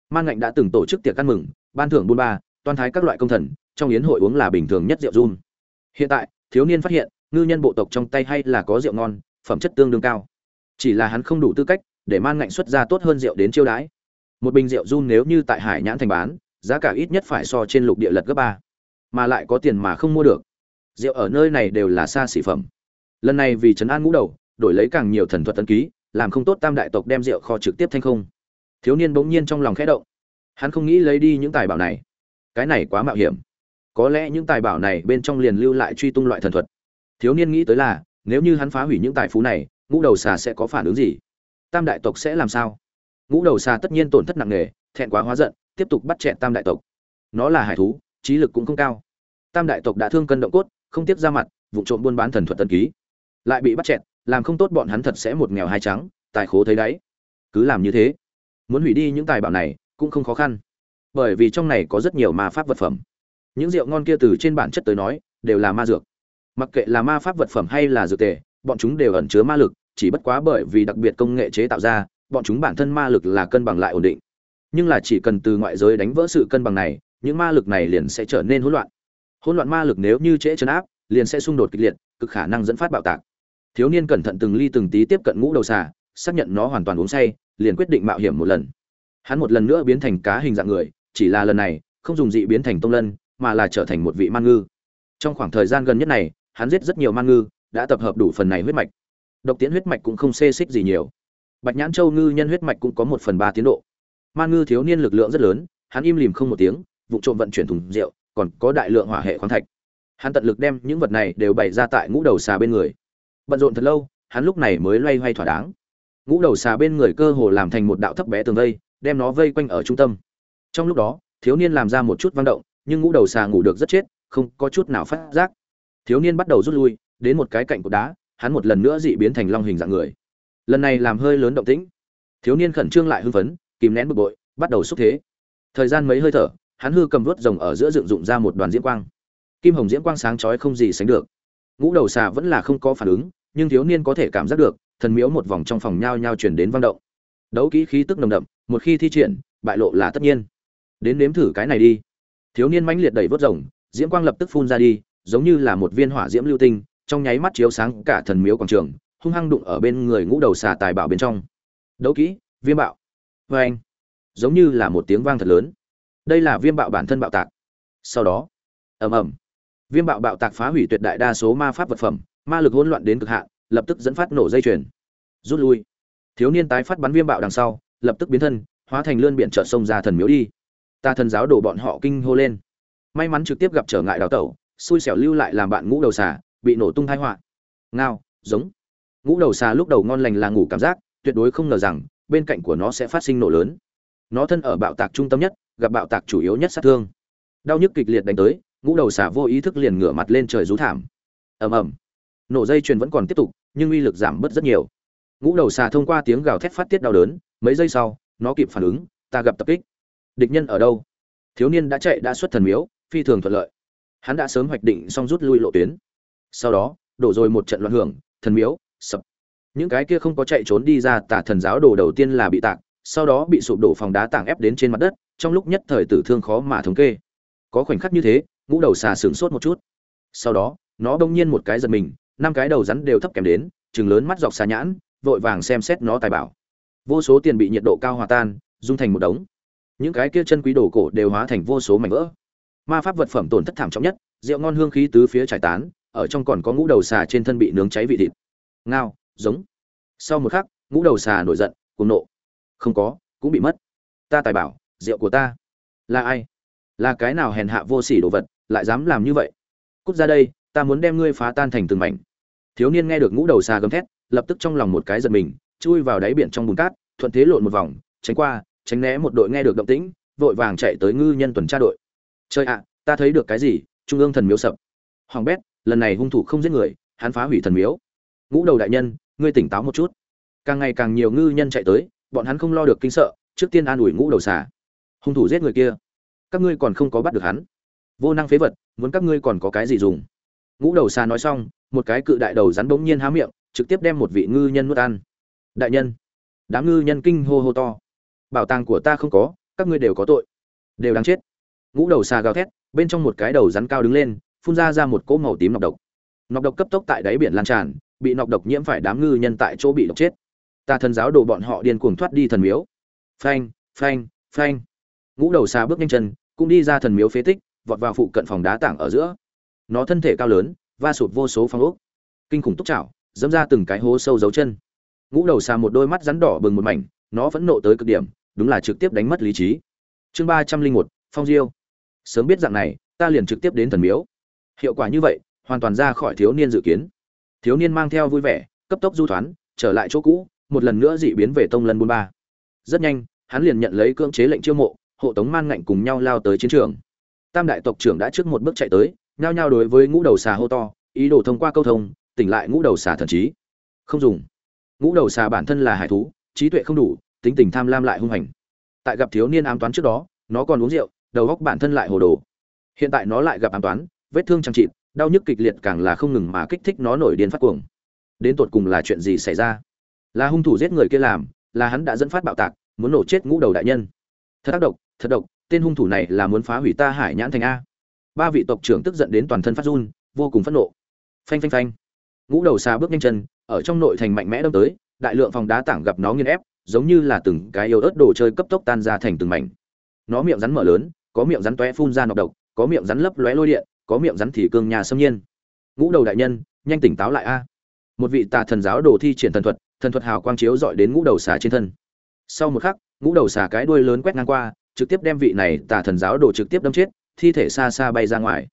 Man ngạnh đã từng tổ chức tiệc ăn mừng, ban thưởng buôn ba toan thái các loại công thần, trong yến hội uống là bình thường nhất rượu run. Hiện tại, thiếu niên phát hiện, ngư nhân bộ tộc trong tay hay là có rượu ngon, phẩm chất tương đương cao. Chỉ là hắn không đủ tư cách để man ngạnh xuất ra tốt hơn rượu đến chiêu đãi. Một bình rượu run nếu như tại hải nhãn thành bán, giá cả ít nhất phải so trên lục địa lật gấp ba. Mà lại có tiền mà không mua được. Rượu ở nơi này đều là xa xỉ phẩm. Lần này vì trấn an ngũ đầu đổi lấy càng nhiều thần thuật tân ký, làm không tốt tam đại tộc đem rượu kho trực tiếp thanh không. Thiếu niên bỗng nhiên trong lòng khẽ động. Hắn không nghĩ lấy đi những tài bảo này. Cái này quá mạo hiểm. Có lẽ những tài bảo này bên trong liền lưu lại truy tung loại thần thuật. Thiếu niên nghĩ tới là, nếu như hắn phá hủy những tài phú này, ngũ đầu xà sẽ có phản ứng gì? Tam đại tộc sẽ làm sao? Ngũ đầu xà tất nhiên tổn thất nặng nề, thẹn quá hóa giận, tiếp tục bắt chẹn tam đại tộc. Nó là hải thú, trí lực cũng không cao. Tam đại tộc đã thương cân động cốt, không tiếp ra mặt, vụ trộm buôn bán thần thuật tân ký. Lại bị bắt chẹn làm không tốt bọn hắn thật sẽ một nghèo hai trắng, tài khố thấy đáy. Cứ làm như thế. Muốn hủy đi những tài bảo này, cũng không khó khăn. Bởi vì trong này có rất nhiều ma pháp vật phẩm. Những rượu ngon kia từ trên bản chất tới nói, đều là ma dược. Mặc kệ là ma pháp vật phẩm hay là dược tề, bọn chúng đều ẩn chứa ma lực, chỉ bất quá bởi vì đặc biệt công nghệ chế tạo ra, bọn chúng bản thân ma lực là cân bằng lại ổn định. Nhưng là chỉ cần từ ngoại giới đánh vỡ sự cân bằng này, những ma lực này liền sẽ trở nên hỗn loạn. Hỗn loạn ma lực nếu như trễ chấn áp, liền sẽ xung đột kịch liệt, cực khả năng dẫn phát bạo tạc thiếu niên cẩn thận từng ly từng tí tiếp cận ngũ đầu xà, xác nhận nó hoàn toàn uống say, liền quyết định mạo hiểm một lần. Hắn một lần nữa biến thành cá hình dạng người, chỉ là lần này, không dùng dị biến thành tông lân, mà là trở thành một vị man ngư. Trong khoảng thời gian gần nhất này, hắn giết rất nhiều man ngư, đã tập hợp đủ phần này huyết mạch. Độc tiễn huyết mạch cũng không xê xích gì nhiều. Bạch nhãn châu ngư nhân huyết mạch cũng có một phần ba tiến độ. Man ngư thiếu niên lực lượng rất lớn, hắn im lìm không một tiếng, vụ trộm vận chuyển thùng rượu, còn có đại lượng hỏa hệ khoáng thạch. Hắn tận lực đem những vật này đều bày ra tại ngũ đầu xà bên người bận rộn thật lâu, hắn lúc này mới loay hoay thỏa đáng. Ngũ đầu xà bên người cơ hồ làm thành một đạo thấp bé tường vây, đem nó vây quanh ở trung tâm. Trong lúc đó, thiếu niên làm ra một chút vang động, nhưng ngũ đầu xà ngủ được rất chết, không có chút nào phát giác. Thiếu niên bắt đầu rút lui, đến một cái cạnh cột đá, hắn một lần nữa dị biến thành long hình dạng người. Lần này làm hơi lớn động tĩnh. Thiếu niên khẩn trương lại hưng phấn, kìm nén bực bội, bắt đầu xúc thế. Thời gian mấy hơi thở, hắn hư cầm vớt rồng ở giữa dựng dụng ra một đoàn diễm quang. Kim hồng diễm quang sáng chói không gì sánh được. Ngũ đầu xà vẫn là không có phản ứng nhưng thiếu niên có thể cảm giác được, thần miếu một vòng trong phòng nhao nhao chuyển đến vang động. Đấu kỹ khí tức nồng đậm, một khi thi triển, bại lộ là tất nhiên. Đến nếm thử cái này đi. Thiếu niên mãnh liệt đẩy vớt rồng, diễm quang lập tức phun ra đi, giống như là một viên hỏa diễm lưu tinh, trong nháy mắt chiếu sáng cả thần miếu quảng trường, hung hăng đụng ở bên người ngũ đầu xà tài bảo bên trong. Đấu kỹ, viêm bạo. Vê anh. Giống như là một tiếng vang thật lớn. Đây là viêm bạo bản thân bạo tạc. Sau đó, ầm ầm. Viêm bạo bạo tạc phá hủy tuyệt đại đa số ma pháp vật phẩm ma lực hỗn loạn đến cực hạn, lập tức dẫn phát nổ dây chuyền. Rút lui. Thiếu niên tái phát bắn viêm bạo đằng sau, lập tức biến thân, hóa thành lươn biển trợ sông ra thần miếu đi. Ta thần giáo đổ bọn họ kinh hô lên. May mắn trực tiếp gặp trở ngại đào tẩu, xui xẻo lưu lại làm bạn ngũ đầu xà, bị nổ tung thai họa. Ngao, giống. Ngũ đầu xà lúc đầu ngon lành là ngủ cảm giác, tuyệt đối không ngờ rằng, bên cạnh của nó sẽ phát sinh nổ lớn. Nó thân ở bạo tạc trung tâm nhất, gặp bạo tạc chủ yếu nhất sát thương. Đau nhức kịch liệt đánh tới, ngũ đầu xà vô ý thức liền ngửa mặt lên trời rú thảm. Ầm ầm nổ dây chuyền vẫn còn tiếp tục, nhưng uy lực giảm bớt rất nhiều. Ngũ đầu xà thông qua tiếng gào thét phát tiết đau đớn, mấy giây sau, nó kịp phản ứng, ta gặp tập kích. Địch nhân ở đâu? Thiếu niên đã chạy, đã xuất thần miếu, phi thường thuận lợi. Hắn đã sớm hoạch định xong rút lui lộ tuyến. Sau đó, đổ rồi một trận loạn hưởng, thần miếu, sập. Những cái kia không có chạy trốn đi ra tả thần giáo đồ đầu tiên là bị tạc, sau đó bị sụp đổ phòng đá tảng ép đến trên mặt đất, trong lúc nhất thời tử thương khó mà thống kê. Có khoảnh khắc như thế, ngũ đầu xà sửng sốt một chút. Sau đó, nó đông nhiên một cái giật mình năm cái đầu rắn đều thấp kèm đến, chừng lớn mắt dọc xà nhãn, vội vàng xem xét nó tài bảo. Vô số tiền bị nhiệt độ cao hòa tan, dung thành một đống. Những cái kia chân quý đồ cổ đều hóa thành vô số mảnh vỡ. Ma pháp vật phẩm tổn thất thảm trọng nhất, rượu ngon hương khí tứ phía trải tán, ở trong còn có ngũ đầu xà trên thân bị nướng cháy vị thịt. Ngao, giống. Sau một khắc, ngũ đầu xà nổi giận, cuồng nộ. Không có, cũng bị mất. Ta tài bảo, rượu của ta. Là ai? Là cái nào hèn hạ vô sỉ đồ vật, lại dám làm như vậy? Cút ra đây ta muốn đem ngươi phá tan thành từng mảnh. Thiếu niên nghe được ngũ đầu xà gầm thét, lập tức trong lòng một cái giật mình, chui vào đáy biển trong bùn cát, thuận thế lộn một vòng, tránh qua, tránh né một đội nghe được động tĩnh, vội vàng chạy tới ngư nhân tuần tra đội. Chơi ạ, ta thấy được cái gì? Trung ương thần miếu sập. Hoàng bét, lần này hung thủ không giết người, hắn phá hủy thần miếu. Ngũ đầu đại nhân, ngươi tỉnh táo một chút. Càng ngày càng nhiều ngư nhân chạy tới, bọn hắn không lo được kinh sợ, trước tiên an ủi ngũ đầu xà hung thủ giết người kia. Các ngươi còn không có bắt được hắn. Vô năng phế vật, muốn các ngươi còn có cái gì dùng? Ngũ đầu xà nói xong, một cái cự đại đầu rắn bỗng nhiên há miệng, trực tiếp đem một vị ngư nhân nuốt ăn. Đại nhân, đám ngư nhân kinh hô hô to. Bảo tàng của ta không có, các ngươi đều có tội. Đều đáng chết. Ngũ đầu xà gào thét, bên trong một cái đầu rắn cao đứng lên, phun ra ra một cỗ màu tím nọc độc. Nọc độc cấp tốc tại đáy biển lan tràn, bị nọc độc nhiễm phải đám ngư nhân tại chỗ bị độc chết. Ta thần giáo đồ bọn họ điên cuồng thoát đi thần miếu. Phanh phanh phanh. Ngũ đầu xà bước nhanh chân, cũng đi ra thần miếu phế tích, vọt vào phụ cận phòng đá tảng ở giữa nó thân thể cao lớn, va sụt vô số phong ốc. Kinh khủng túc chảo dẫm ra từng cái hố sâu dấu chân. Ngũ đầu xà một đôi mắt rắn đỏ bừng một mảnh, nó vẫn nộ tới cực điểm, đúng là trực tiếp đánh mất lý trí. Chương ba trăm linh một, phong diêu. Sớm biết dạng này, ta liền trực tiếp đến thần miếu. Hiệu quả như vậy, hoàn toàn ra khỏi thiếu niên dự kiến. Thiếu niên mang theo vui vẻ, cấp tốc du thoán, trở lại chỗ cũ, một lần nữa dị biến về tông lân buôn ba. Rất nhanh, hắn liền nhận lấy cưỡng chế lệnh chiêu mộ, hộ tống man ngạnh cùng nhau lao tới chiến trường. Tam đại tộc trưởng đã trước một bước chạy tới nhao nhao đối với ngũ đầu xà hô to, ý đồ thông qua câu thông, tỉnh lại ngũ đầu xà thần trí. Không dùng. Ngũ đầu xà bản thân là hải thú, trí tuệ không đủ, tính tình tham lam lại hung hành. Tại gặp thiếu niên ám toán trước đó, nó còn uống rượu, đầu góc bản thân lại hồ đồ. Hiện tại nó lại gặp ám toán, vết thương chẳng chịt, đau nhức kịch liệt càng là không ngừng mà kích thích nó nổi điên phát cuồng. Đến tột cùng là chuyện gì xảy ra? Là hung thủ giết người kia làm, là hắn đã dẫn phát bạo tạc, muốn nổ chết ngũ đầu đại nhân. Thật tác độc, thật độc, tên hung thủ này là muốn phá hủy ta hải nhãn thành a ba vị tộc trưởng tức giận đến toàn thân phát run, vô cùng phẫn nộ. Phanh phanh phanh. Ngũ đầu xà bước nhanh chân, ở trong nội thành mạnh mẽ đâm tới, đại lượng phòng đá tảng gặp nó nghiền ép, giống như là từng cái yếu ớt đồ chơi cấp tốc tan ra thành từng mảnh. Nó miệng rắn mở lớn, có miệng rắn tóe phun ra nọc độc, có miệng rắn lấp lóe lôi điện, có miệng rắn thì cương nhà xâm nhiên. Ngũ đầu đại nhân, nhanh tỉnh táo lại a. Một vị tà thần giáo đồ thi triển thần thuật thần thuật hào quang chiếu dọi đến ngũ đầu xà trên thân. Sau một khắc, ngũ đầu xà cái đuôi lớn quét ngang qua, trực tiếp đem vị này tà thần giáo đồ trực tiếp đâm chết thi thể xa xa bay ra ngoài.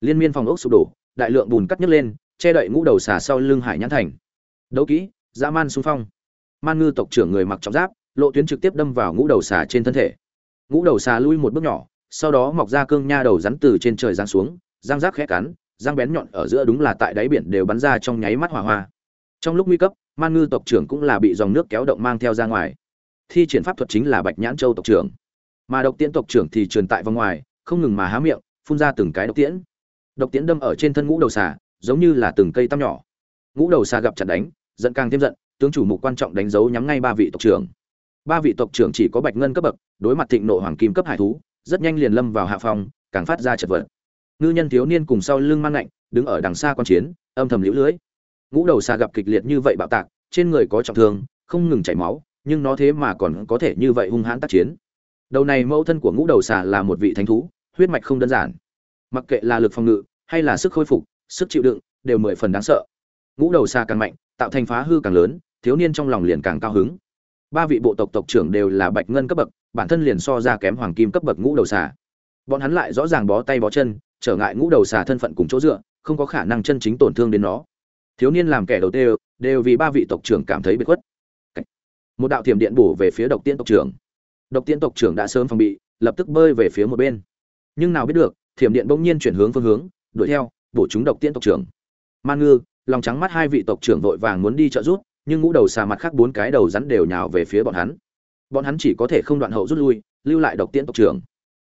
Liên miên phòng ốc sụp đổ, đại lượng bùn cắt nhấc lên, che đậy ngũ đầu xà sau lưng hải nhãn thành. Đấu kỹ, dã man xung phong. Man ngư tộc trưởng người mặc trọng giáp, lộ tuyến trực tiếp đâm vào ngũ đầu xà trên thân thể. Ngũ đầu xà lui một bước nhỏ, sau đó mọc ra cương nha đầu rắn từ trên trời giáng xuống, răng rác khẽ cắn, răng bén nhọn ở giữa đúng là tại đáy biển đều bắn ra trong nháy mắt hỏa hoa. Trong lúc nguy cấp, man ngư tộc trưởng cũng là bị dòng nước kéo động mang theo ra ngoài. Thi triển pháp thuật chính là bạch nhãn châu tộc trưởng. Mà độc tiễn tộc trưởng thì truyền tại vòng ngoài không ngừng mà há miệng, phun ra từng cái độc tiễn. Độc tiễn đâm ở trên thân ngũ đầu xà, giống như là từng cây tăm nhỏ. Ngũ đầu xà gặp chặt đánh, giận càng thêm giận, tướng chủ mục quan trọng đánh dấu nhắm ngay ba vị tộc trưởng. Ba vị tộc trưởng chỉ có bạch ngân cấp bậc, đối mặt thịnh nộ hoàng kim cấp hải thú, rất nhanh liền lâm vào hạ phòng càng phát ra chật vật. Ngư nhân thiếu niên cùng sau lưng mang lạnh, đứng ở đằng xa quan chiến, âm thầm liễu lưới. Ngũ đầu xà gặp kịch liệt như vậy bạo tạc, trên người có trọng thương, không ngừng chảy máu, nhưng nó thế mà còn có thể như vậy hung hãn tác chiến. Đầu này mẫu thân của ngũ đầu xà là một vị thánh thú huyết mạch không đơn giản. Mặc kệ là lực phòng ngự hay là sức khôi phục, sức chịu đựng đều mười phần đáng sợ. Ngũ đầu xa càng mạnh, tạo thành phá hư càng lớn, thiếu niên trong lòng liền càng cao hứng. Ba vị bộ tộc tộc trưởng đều là bạch ngân cấp bậc, bản thân liền so ra kém hoàng kim cấp bậc ngũ đầu xà. Bọn hắn lại rõ ràng bó tay bó chân, trở ngại ngũ đầu xà thân phận cùng chỗ dựa, không có khả năng chân chính tổn thương đến nó. Thiếu niên làm kẻ đầu tiên, đều vì ba vị tộc trưởng cảm thấy bị khuất. Một đạo thiểm điện bổ về phía độc tiên tộc trưởng. Độc tiên tộc trưởng đã sớm phòng bị, lập tức bơi về phía một bên nhưng nào biết được, thiểm điện bỗng nhiên chuyển hướng phương hướng, đuổi theo, bổ chúng độc tiên tộc trưởng. Man ngư, lòng trắng mắt hai vị tộc trưởng vội vàng muốn đi trợ giúp, nhưng ngũ đầu xà mặt khác bốn cái đầu rắn đều nhào về phía bọn hắn. Bọn hắn chỉ có thể không đoạn hậu rút lui, lưu lại độc tiên tộc trưởng.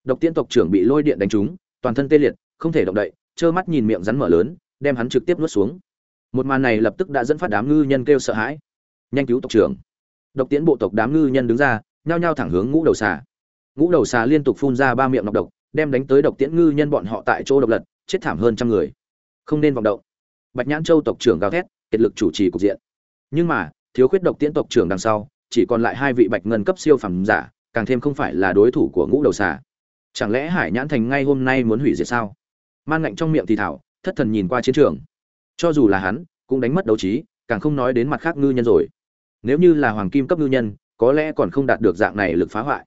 Độc tiên tộc trưởng bị lôi điện đánh trúng, toàn thân tê liệt, không thể động đậy, trơ mắt nhìn miệng rắn mở lớn, đem hắn trực tiếp nuốt xuống. Một màn này lập tức đã dẫn phát đám ngư nhân kêu sợ hãi. Nhanh cứu tộc trưởng. Độc tiễn bộ tộc đám ngư nhân đứng ra, nhao nhao thẳng hướng ngũ đầu xà. Ngũ đầu xà liên tục phun ra ba miệng nọc độc đem đánh tới độc tiễn ngư nhân bọn họ tại chỗ độc lật, chết thảm hơn trăm người. Không nên vọng động. Bạch nhãn châu tộc trưởng gào thét, kiệt lực chủ trì cục diện. Nhưng mà, thiếu khuyết độc tiễn tộc trưởng đằng sau, chỉ còn lại hai vị bạch ngân cấp siêu phẩm giả, càng thêm không phải là đối thủ của ngũ đầu xà. Chẳng lẽ hải nhãn thành ngay hôm nay muốn hủy diệt sao? Man ngạnh trong miệng thì thảo, thất thần nhìn qua chiến trường. Cho dù là hắn, cũng đánh mất đấu trí, càng không nói đến mặt khác ngư nhân rồi. Nếu như là hoàng kim cấp ngư nhân, có lẽ còn không đạt được dạng này lực phá hoại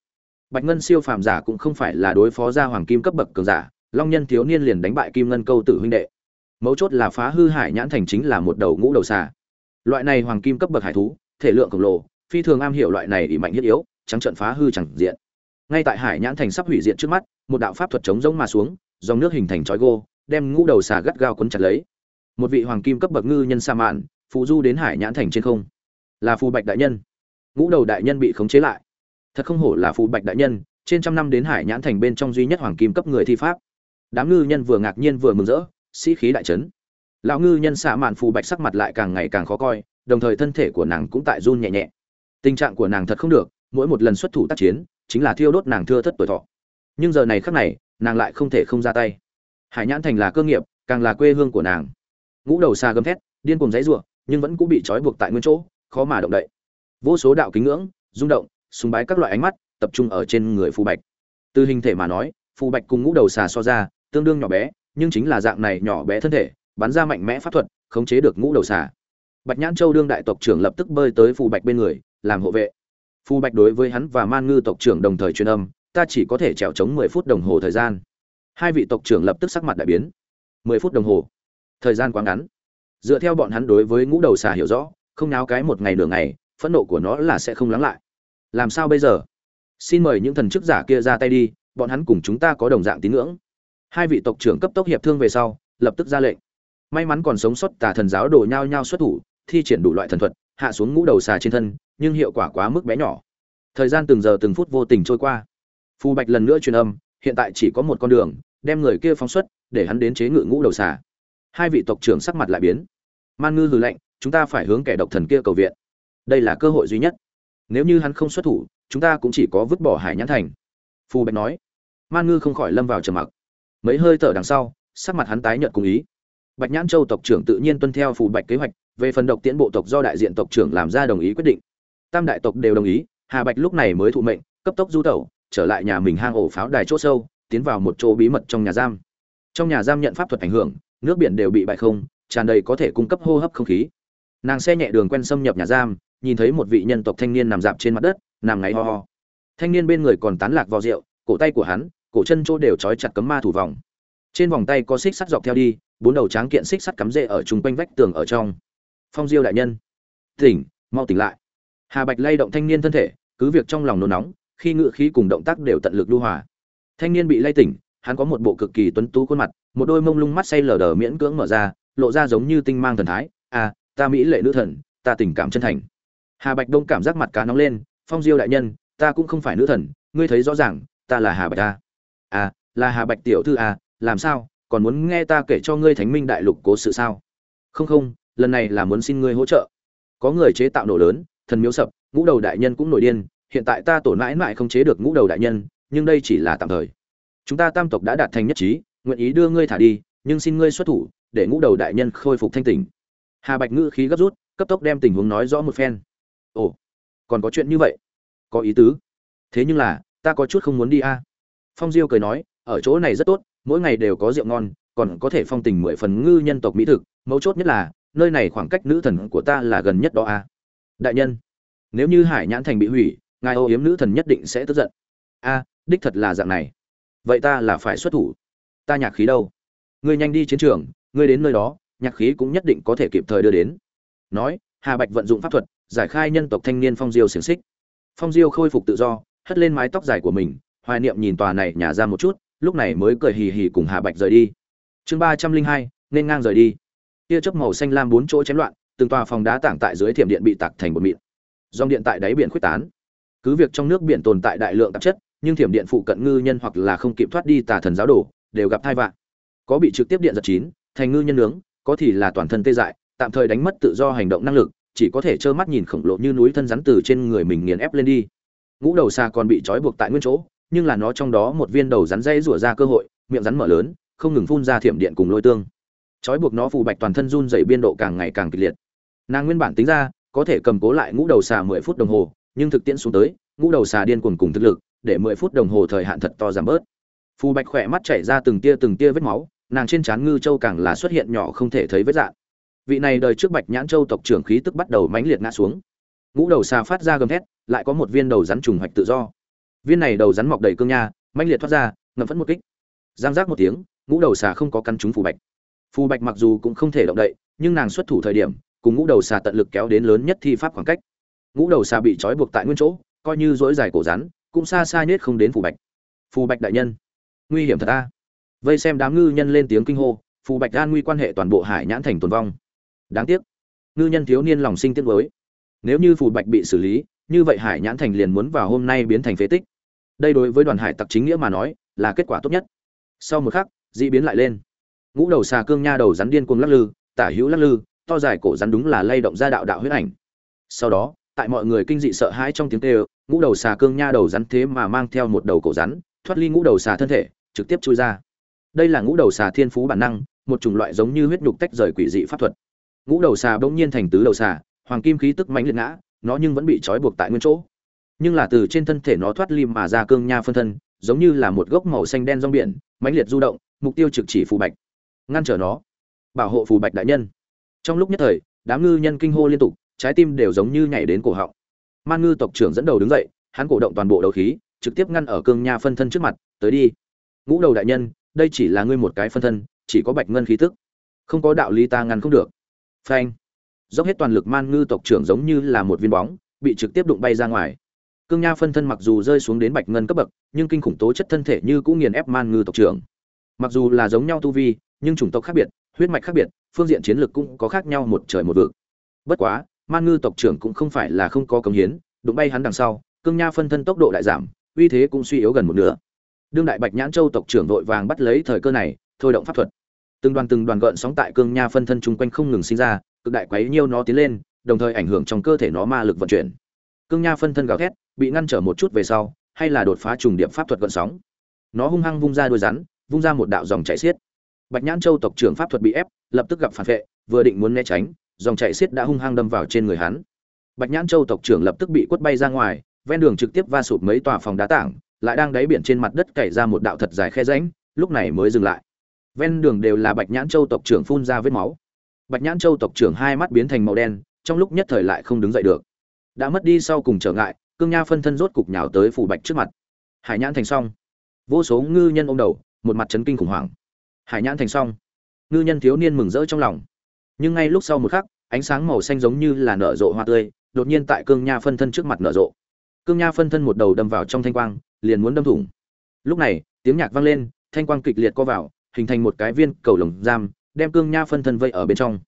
bạch ngân siêu phàm giả cũng không phải là đối phó ra hoàng kim cấp bậc cường giả, long nhân thiếu niên liền đánh bại kim ngân câu tử huynh đệ. Mấu chốt là phá hư hải nhãn thành chính là một đầu ngũ đầu xà. Loại này hoàng kim cấp bậc hải thú, thể lượng khổng lồ, phi thường am hiểu loại này ỉ mạnh thiết yếu, trắng trận phá hư chẳng diện. Ngay tại hải nhãn thành sắp hủy diện trước mắt, một đạo pháp thuật chống giống mà xuống, dòng nước hình thành chói gô, đem ngũ đầu xà gắt gao quấn chặt lấy. Một vị hoàng kim cấp bậc ngư nhân sa mạn, phụ du đến hải nhãn thành trên không. Là phù bạch đại nhân. Ngũ đầu đại nhân bị khống chế lại thật không hổ là phù bạch đại nhân, trên trăm năm đến hải nhãn thành bên trong duy nhất hoàng kim cấp người thi pháp. Đám ngư nhân vừa ngạc nhiên vừa mừng rỡ, sĩ khí đại trấn lão ngư nhân xạ mạn phù bạch sắc mặt lại càng ngày càng khó coi, đồng thời thân thể của nàng cũng tại run nhẹ nhẹ. Tình trạng của nàng thật không được, mỗi một lần xuất thủ tác chiến, chính là thiêu đốt nàng thưa thất tuổi thọ. Nhưng giờ này khắc này, nàng lại không thể không ra tay. Hải nhãn thành là cơ nghiệp, càng là quê hương của nàng. Ngũ đầu xa gấm thét, điên cuồng dãy ruộng nhưng vẫn cũng bị trói buộc tại nguyên chỗ, khó mà động đậy. Vô số đạo kính ngưỡng, rung động sùng bái các loại ánh mắt, tập trung ở trên người phù bạch. Từ hình thể mà nói, phù bạch cùng ngũ đầu xà so ra, tương đương nhỏ bé, nhưng chính là dạng này nhỏ bé thân thể, bắn ra mạnh mẽ pháp thuật, khống chế được ngũ đầu xà. Bạch nhãn châu đương đại tộc trưởng lập tức bơi tới phù bạch bên người, làm hộ vệ. Phù bạch đối với hắn và man ngư tộc trưởng đồng thời truyền âm, ta chỉ có thể trèo chống mười phút đồng hồ thời gian. Hai vị tộc trưởng lập tức sắc mặt đại biến. Mười phút đồng hồ. Thời gian quá ngắn. Dựa theo bọn hắn đối với ngũ đầu xà hiểu rõ, không náo cái một ngày nửa ngày, phẫn nộ của nó là sẽ không lắng lại làm sao bây giờ? Xin mời những thần chức giả kia ra tay đi, bọn hắn cùng chúng ta có đồng dạng tín ngưỡng. Hai vị tộc trưởng cấp tốc hiệp thương về sau, lập tức ra lệnh. May mắn còn sống sót tà thần giáo đổ nhau nhau xuất thủ, thi triển đủ loại thần thuật, hạ xuống ngũ đầu xà trên thân, nhưng hiệu quả quá mức bé nhỏ. Thời gian từng giờ từng phút vô tình trôi qua. Phù bạch lần nữa truyền âm, hiện tại chỉ có một con đường, đem người kia phóng xuất, để hắn đến chế ngự ngũ đầu xà. Hai vị tộc trưởng sắc mặt lại biến. Man ngư hừ lệnh chúng ta phải hướng kẻ độc thần kia cầu viện. Đây là cơ hội duy nhất nếu như hắn không xuất thủ, chúng ta cũng chỉ có vứt bỏ hải nhãn thành. Phù bạch nói. Man ngư không khỏi lâm vào trầm mặc. Mấy hơi thở đằng sau, sắc mặt hắn tái nhợt cùng ý. Bạch nhãn châu tộc trưởng tự nhiên tuân theo phù bạch kế hoạch, về phần độc tiễn bộ tộc do đại diện tộc trưởng làm ra đồng ý quyết định. Tam đại tộc đều đồng ý, hà bạch lúc này mới thụ mệnh, cấp tốc du tẩu, trở lại nhà mình hang ổ pháo đài chỗ sâu, tiến vào một chỗ bí mật trong nhà giam. Trong nhà giam nhận pháp thuật ảnh hưởng, nước biển đều bị bại không, tràn đầy có thể cung cấp hô hấp không khí. Nàng xe nhẹ đường quen xâm nhập nhà giam nhìn thấy một vị nhân tộc thanh niên nằm dạp trên mặt đất, nằm ngáy ho ho. Thanh niên bên người còn tán lạc vào rượu, cổ tay của hắn, cổ chân chỗ đều trói chặt cấm ma thủ vòng. Trên vòng tay có xích sắt dọc theo đi, bốn đầu tráng kiện xích sắt cắm rễ ở chung quanh vách tường ở trong. Phong diêu đại nhân. Tỉnh, mau tỉnh lại. Hà bạch lay động thanh niên thân thể, cứ việc trong lòng nôn nóng, khi ngự khí cùng động tác đều tận lực lưu hòa. Thanh niên bị lay tỉnh, hắn có một bộ cực kỳ tuấn tú khuôn mặt, một đôi mông lung mắt say lờ đờ miễn cưỡng mở ra, lộ ra giống như tinh mang thần thái. À ta mỹ lệ nữ thần, ta tình cảm chân thành hà bạch đông cảm giác mặt cá nóng lên, phong diêu đại nhân, ta cũng không phải nữ thần, ngươi thấy rõ ràng, ta là hà bạch ta. À là hà bạch tiểu thư à làm sao, còn muốn nghe ta kể cho ngươi thánh minh đại lục cố sự sao? Không không, lần này là muốn xin ngươi hỗ trợ. Có người chế tạo nổ lớn, thần miếu sập, ngũ đầu đại nhân cũng nổi điên, hiện tại ta tổn mãi mãi không chế được ngũ đầu đại nhân, nhưng đây chỉ là tạm thời. Chúng ta tam tộc đã đạt thành nhất trí, nguyện ý đưa ngươi thả đi, nhưng xin ngươi xuất thủ, để ngũ đầu đại nhân khôi phục thanh tỉnh. Hà bạch ngữ khí gấp rút, cấp tốc đem tình huống nói rõ một phen ồ, còn có chuyện như vậy? Có ý tứ. Thế nhưng là, ta có chút không muốn đi a. Phong diêu cười nói, ở chỗ này rất tốt, mỗi ngày đều có rượu ngon, còn có thể phong tình mười phần ngư nhân tộc mỹ thực. Mấu chốt nhất là, nơi này khoảng cách nữ thần của ta là gần nhất đó a. Đại nhân, nếu như hải nhãn thành bị hủy, ngài ô yếm nữ thần nhất định sẽ tức giận. A, đích thật là dạng này. Vậy ta là phải xuất thủ. Ta nhạc khí đâu? Ngươi nhanh đi chiến trường, ngươi đến nơi đó, nhạc khí cũng nhất định có thể kịp thời đưa đến. Nói, hà bạch vận dụng pháp thuật giải khai nhân tộc thanh niên phong diêu xiềng xích. Phong diêu khôi phục tự do, hất lên mái tóc dài của mình, hoài niệm nhìn tòa này nhả ra một chút, lúc này mới cười hì hì cùng hà bạch rời đi. Chương ba trăm linh hai, nên ngang rời đi. Tia chớp màu xanh lam bốn chỗ chém loạn, từng tòa phòng đá tảng tại dưới thiểm điện bị tạc thành bột mịn. Dòng điện tại đáy biển khuếch tán. Cứ việc trong nước biển tồn tại đại lượng tạp chất, nhưng thiểm điện phụ cận ngư nhân hoặc là không kịp thoát đi tà thần giáo đồ, đều gặp thai vạn có bị trực tiếp điện giật chín, thành ngư nhân nướng, có thì là toàn thân tê dại, tạm thời đánh mất tự do hành động năng lực chỉ có thể trơ mắt nhìn khổng lồ như núi thân rắn từ trên người mình nghiền ép lên đi. Ngũ đầu xa còn bị trói buộc tại nguyên chỗ, nhưng là nó trong đó một viên đầu rắn dây rủa ra cơ hội, miệng rắn mở lớn, không ngừng phun ra thiểm điện cùng lôi tương. Trói buộc nó phù bạch toàn thân run dày biên độ càng ngày càng kịch liệt. Nàng nguyên bản tính ra, có thể cầm cố lại ngũ đầu xà mười phút đồng hồ, nhưng thực tiễn xuống tới, ngũ đầu xà điên cuồng cùng thực lực, để mười phút đồng hồ thời hạn thật to giảm bớt. Phù bạch khỏe mắt chảy ra từng tia từng tia vết máu, nàng trên trán ngư châu càng là xuất hiện nhỏ không thể thấy vết dạng vị này đời trước bạch nhãn châu tộc trưởng khí tức bắt đầu mãnh liệt ngã xuống. Ngũ đầu xà phát ra gầm thét, lại có một viên đầu rắn trùng hoạch tự do. Viên này đầu rắn mọc đầy cương nha, mãnh liệt thoát ra ngậm phẫn một kích. Giang giác một tiếng, ngũ đầu xà không có căn trúng phù bạch. Phù bạch mặc dù cũng không thể động đậy, nhưng nàng xuất thủ thời điểm, cùng ngũ đầu xà tận lực kéo đến lớn nhất thi pháp khoảng cách. Ngũ đầu xà bị trói buộc tại nguyên chỗ, coi như dỗi dài cổ rắn, cũng xa xa nhất không đến phù bạch. Phù bạch đại nhân, nguy hiểm thật ta vây xem đám ngư nhân lên tiếng kinh hô, phù bạch an nguy quan hệ toàn bộ hải nhãn thành tồn vong đáng tiếc, ngư nhân thiếu niên lòng sinh tiếc với nếu như phù bạch bị xử lý, như vậy hải nhãn thành liền muốn vào hôm nay biến thành phế tích. Đây đối với đoàn hải tặc chính nghĩa mà nói, là kết quả tốt nhất. Sau một khắc d ị biến lại lên. Ngũ đầu xà cương nha đầu rắn điên cuồng lắc lư, tả hữu lắc lư, to dài cổ rắn đúng là lay động ra đạo đạo huyết ảnh. Sau đó, tại mọi người kinh dị sợ hãi trong tiếng kêu, ngũ đầu xà cương nha đầu rắn thế mà mang theo một đầu cổ rắn, thoát ly ngũ đầu xà thân thể, trực tiếp chui ra. Đây là ngũ đầu xà thiên phú bản năng, một chủng loại giống như huyết nhục tách rời quỷ dị pháp thuật ngũ đầu xà bỗng nhiên thành tứ đầu xà, hoàng kim khí tức mãnh liệt ngã, nó nhưng vẫn bị trói buộc tại nguyên chỗ. Nhưng là từ trên thân thể nó thoát lim mà ra cương nha phân thân, giống như là một gốc màu xanh đen rong biển, mãnh liệt du động, mục tiêu trực chỉ phù bạch, ngăn trở nó, bảo hộ phù bạch đại nhân. Trong lúc nhất thời, đám ngư nhân kinh hô liên tục, trái tim đều giống như nhảy đến cổ họng. Man ngư tộc trưởng dẫn đầu đứng dậy, hắn cổ động toàn bộ đầu khí, trực tiếp ngăn ở cương nha phân thân trước mặt, tới đi, ngũ đầu đại nhân, đây chỉ là ngươi một cái phân thân, chỉ có bạch ngân khí tức. Không có đạo lý ta ngăn không được phanh. Dốc hết toàn lực man ngư tộc trưởng giống như là một viên bóng, bị trực tiếp đụng bay ra ngoài. Cương nha phân thân mặc dù rơi xuống đến bạch ngân cấp bậc, nhưng kinh khủng tố chất thân thể như cũng nghiền ép man ngư tộc trưởng. Mặc dù là giống nhau tu vi, nhưng chủng tộc khác biệt, huyết mạch khác biệt, phương diện chiến lược cũng có khác nhau một trời một vực. Bất quá, man ngư tộc trưởng cũng không phải là không có cống hiến, đụng bay hắn đằng sau, cương nha phân thân tốc độ đại giảm, uy thế cũng suy yếu gần một nửa. Đương đại bạch nhãn châu tộc trưởng vội vàng bắt lấy thời cơ này, thôi động pháp thuật từng đoàn từng đoàn gợn sóng tại cương nha phân thân chung quanh không ngừng sinh ra, cực đại quấy nhiêu nó tiến lên, đồng thời ảnh hưởng trong cơ thể nó ma lực vận chuyển. Cương nha phân thân gào thét, bị ngăn trở một chút về sau, hay là đột phá trùng điểm pháp thuật gợn sóng. Nó hung hăng vung ra đuôi rắn, vung ra một đạo dòng chảy xiết. Bạch nhãn châu tộc trưởng pháp thuật bị ép, lập tức gặp phản vệ, vừa định muốn né tránh, dòng chảy xiết đã hung hăng đâm vào trên người hắn. Bạch nhãn châu tộc trưởng lập tức bị quất bay ra ngoài, ven đường trực tiếp va sụp mấy tòa phòng đá tảng, lại đang đáy biển trên mặt đất cày ra một đạo thật dài khe rãnh, lúc này mới dừng lại ven đường đều là bạch nhãn châu tộc trưởng phun ra vết máu. Bạch nhãn châu tộc trưởng hai mắt biến thành màu đen, trong lúc nhất thời lại không đứng dậy được. Đã mất đi sau cùng trở ngại, cương nha phân thân rốt cục nhào tới phủ bạch trước mặt. Hải nhãn thành xong vô số ngư nhân ôm đầu, một mặt chấn kinh khủng hoảng. Hải nhãn thành xong ngư nhân thiếu niên mừng rỡ trong lòng. Nhưng ngay lúc sau một khắc, ánh sáng màu xanh giống như là nở rộ hoa tươi, đột nhiên tại cương nha phân thân trước mặt nở rộ. Cương nha phân thân một đầu đâm vào trong thanh quang, liền muốn đâm thủng. Lúc này, tiếng nhạc vang lên, thanh quang kịch liệt co vào hình thành một cái viên cầu lồng giam, đem cương nha phân thân vây ở bên trong.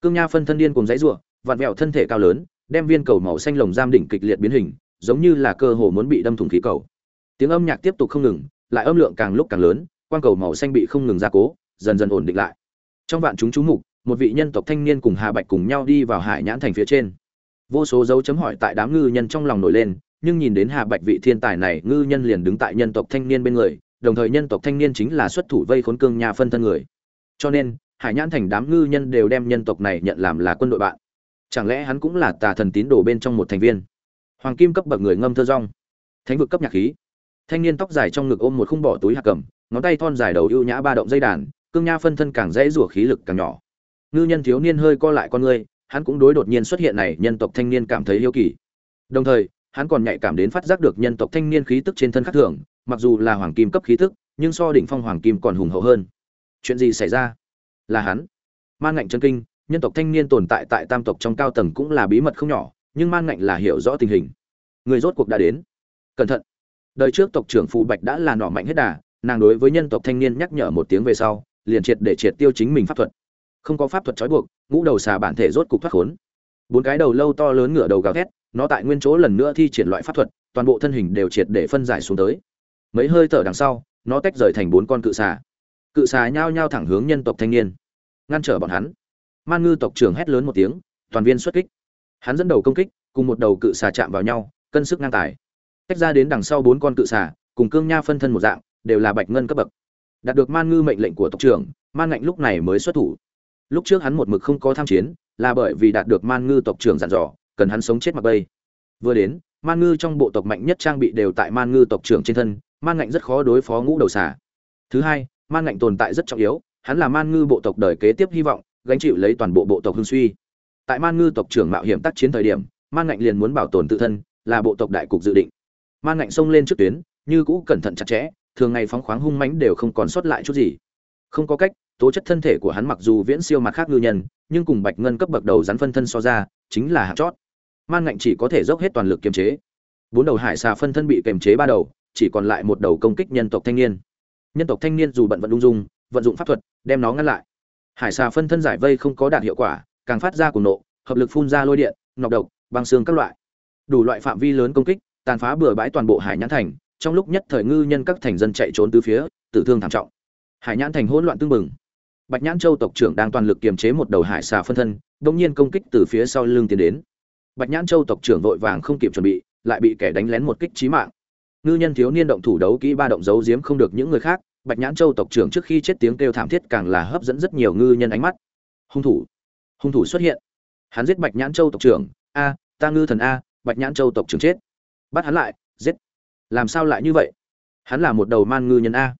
Cương nha phân thân điên cùng dãy rủa, vặn vẹo thân thể cao lớn, đem viên cầu màu xanh lồng giam đỉnh kịch liệt biến hình, giống như là cơ hồ muốn bị đâm thủng khí cầu. Tiếng âm nhạc tiếp tục không ngừng, lại âm lượng càng lúc càng lớn, quang cầu màu xanh bị không ngừng gia cố, dần dần ổn định lại. Trong vạn chúng chú mục, một vị nhân tộc thanh niên cùng hà bạch cùng nhau đi vào hải nhãn thành phía trên. Vô số dấu chấm hỏi tại đám ngư nhân trong lòng nổi lên, nhưng nhìn đến hà bạch vị thiên tài này, ngư nhân liền đứng tại nhân tộc thanh niên bên người đồng thời nhân tộc thanh niên chính là xuất thủ vây khốn cương nhà phân thân người. Cho nên hải nhãn thành đám ngư nhân đều đem nhân tộc này nhận làm là quân đội bạn. Chẳng lẽ hắn cũng là tà thần tín đồ bên trong một thành viên? Hoàng kim cấp bậc người ngâm thơ rong. Thánh vực cấp nhạc khí. Thanh niên tóc dài trong ngực ôm một khung bỏ túi hạt cầm ngón tay thon dài đầu ưu nhã ba động dây đàn cương nha phân thân càng dễ rủa khí lực càng nhỏ. Ngư nhân thiếu niên hơi co lại con người, hắn cũng đối đột nhiên xuất hiện này nhân tộc thanh niên cảm thấy yêu kỳ. Đồng thời hắn còn nhạy cảm đến phát giác được nhân tộc thanh niên khí tức trên thân khác thường, mặc dù là hoàng kim cấp khí tức, nhưng so đỉnh phong hoàng kim còn hùng hậu hơn. Chuyện gì xảy ra? Là hắn. Man ngạnh chân kinh, nhân tộc thanh niên tồn tại tại tam tộc trong cao tầng cũng là bí mật không nhỏ, nhưng man ngạnh là hiểu rõ tình hình. Người rốt cuộc đã đến. Cẩn thận. Đời trước tộc trưởng phụ bạch đã là nọ mạnh hết đà, nàng đối với nhân tộc thanh niên nhắc nhở một tiếng về sau, liền triệt để triệt tiêu chính mình pháp thuật. Không có pháp thuật trói buộc, ngũ đầu xà bản thể rốt cục thoát khốn. Bốn cái đầu lâu to lớn ngửa đầu gào thét nó tại nguyên chỗ lần nữa thi triển loại pháp thuật, toàn bộ thân hình đều triệt để phân giải xuống tới. Mấy hơi thở đằng sau, nó tách rời thành bốn con cự xà. Cự xà nhao nhao thẳng hướng nhân tộc thanh niên, ngăn trở bọn hắn. Man ngư tộc trưởng hét lớn một tiếng, toàn viên xuất kích. Hắn dẫn đầu công kích, cùng một đầu cự xà chạm vào nhau, cân sức ngang tài. Tách ra đến đằng sau bốn con cự xà, cùng cương nha phân thân một dạng, đều là bạch ngân cấp bậc. Đạt được man ngư mệnh lệnh của tộc trưởng, man ngạnh lúc này mới xuất thủ. Lúc trước hắn một mực không có tham chiến, là bởi vì đạt được man ngư tộc trưởng dặn dò cần hắn sống chết mặc bay. vừa đến, man ngư trong bộ tộc mạnh nhất trang bị đều tại man ngư tộc trưởng trên thân, man ngạnh rất khó đối phó ngũ đầu xà. Thứ hai, man ngạnh tồn tại rất trọng yếu, hắn là man ngư bộ tộc đời kế tiếp hy vọng, gánh chịu lấy toàn bộ bộ tộc hưng suy. Tại man ngư tộc trưởng mạo hiểm tác chiến thời điểm, man ngạnh liền muốn bảo tồn tự thân, là bộ tộc đại cục dự định. Man ngạnh xông lên trước tuyến, như cũ cẩn thận chặt chẽ, thường ngày phóng khoáng hung mãnh đều không còn sót lại chút gì. Không có cách, tố chất thân thể của hắn mặc dù viễn siêu mặt khác ngư nhân, nhưng cùng bạch ngân cấp bậc đầu rắn phân thân so ra, chính là hạt chót man ngạnh chỉ có thể dốc hết toàn lực kiềm chế. Bốn đầu hải xà phân thân bị kiềm chế ba đầu, chỉ còn lại một đầu công kích nhân tộc thanh niên. Nhân tộc thanh niên dù bận vận ung dung, vận dụng pháp thuật, đem nó ngăn lại. Hải xà phân thân giải vây không có đạt hiệu quả, càng phát ra cùng nộ, hợp lực phun ra lôi điện, nọc độc, băng xương các loại. Đủ loại phạm vi lớn công kích, tàn phá bừa bãi toàn bộ hải nhãn thành, trong lúc nhất thời ngư nhân các thành dân chạy trốn từ phía, tử thương thảm trọng. Hải nhãn thành hỗn loạn tương bừng. bạch nhãn châu tộc trưởng đang toàn lực kiềm chế một đầu hải xà phân thân bỗng nhiên công kích từ phía sau lưng tiến đến bạch nhãn châu tộc trưởng vội vàng không kịp chuẩn bị, lại bị kẻ đánh lén một kích chí mạng. Ngư nhân thiếu niên động thủ đấu kỹ ba động giấu giếm không được những người khác, bạch nhãn châu tộc trưởng trước khi chết tiếng kêu thảm thiết càng là hấp dẫn rất nhiều ngư nhân ánh mắt. Hung thủ hung thủ xuất hiện. Hắn giết bạch nhãn châu tộc trưởng. A, ta ngư thần a, bạch nhãn châu tộc trưởng chết. Bắt hắn lại, giết. Làm sao lại như vậy? Hắn là một đầu man ngư nhân a.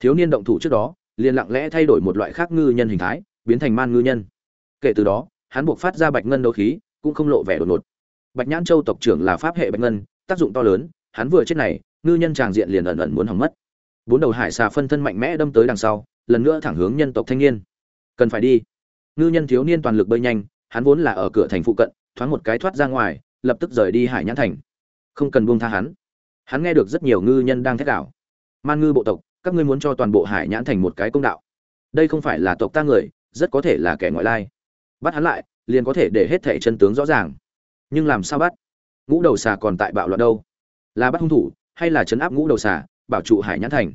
Thiếu niên động thủ trước đó, liền lặng lẽ thay đổi một loại khác ngư nhân hình thái, biến thành man ngư nhân. Kể từ đó, hắn buộc phát ra bạch ngân đấu khí cũng không lộ vẻ đột ngột. Bạch nhãn châu tộc trưởng là pháp hệ bạch ngân, tác dụng to lớn, hắn vừa chết này, ngư nhân tràng diện liền ẩn ẩn muốn hỏng mất. Bốn đầu hải xà phân thân mạnh mẽ đâm tới đằng sau, lần nữa thẳng hướng nhân tộc thanh niên. Cần phải đi. Ngư nhân thiếu niên toàn lực bơi nhanh, hắn vốn là ở cửa thành phụ cận, thoáng một cái thoát ra ngoài, lập tức rời đi hải nhãn thành. Không cần buông tha hắn. Hắn nghe được rất nhiều ngư nhân đang thét đảo man ngư bộ tộc, các ngươi muốn cho toàn bộ hải nhãn thành một cái công đạo. Đây không phải là tộc ta người, rất có thể là kẻ ngoại lai. Bắt hắn lại liền có thể để hết thảy chân tướng rõ ràng. Nhưng làm sao bắt? Ngũ đầu xà còn tại bạo loạn đâu? Là bắt hung thủ, hay là chấn áp ngũ đầu xà, bảo trụ hải nhãn thành?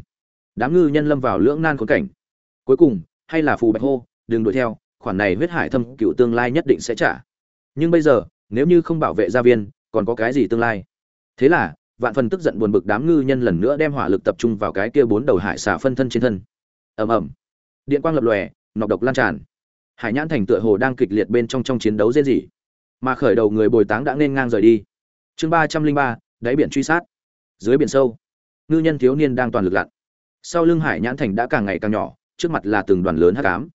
Đám ngư nhân lâm vào lưỡng nan khốn cảnh. Cuối cùng, hay là phù bạch hô, đừng đuổi theo, khoản này huyết hải thâm cựu tương lai nhất định sẽ trả. Nhưng bây giờ, nếu như không bảo vệ gia viên, còn có cái gì tương lai? Thế là, vạn phần tức giận buồn bực đám ngư nhân lần nữa đem hỏa lực tập trung vào cái kia bốn đầu hải xà phân thân trên thân. Ầm ầm. Điện quang lập lòe, nọc độc lan tràn hải nhãn thành tựa hồ đang kịch liệt bên trong trong chiến đấu dễ gì. Mà khởi đầu người bồi táng đã nên ngang rời đi. Chương ba trăm linh ba, đáy biển truy sát. Dưới biển sâu, ngư nhân thiếu niên đang toàn lực lặn. Sau lưng hải nhãn thành đã càng ngày càng nhỏ, trước mặt là từng đoàn lớn hắc ám.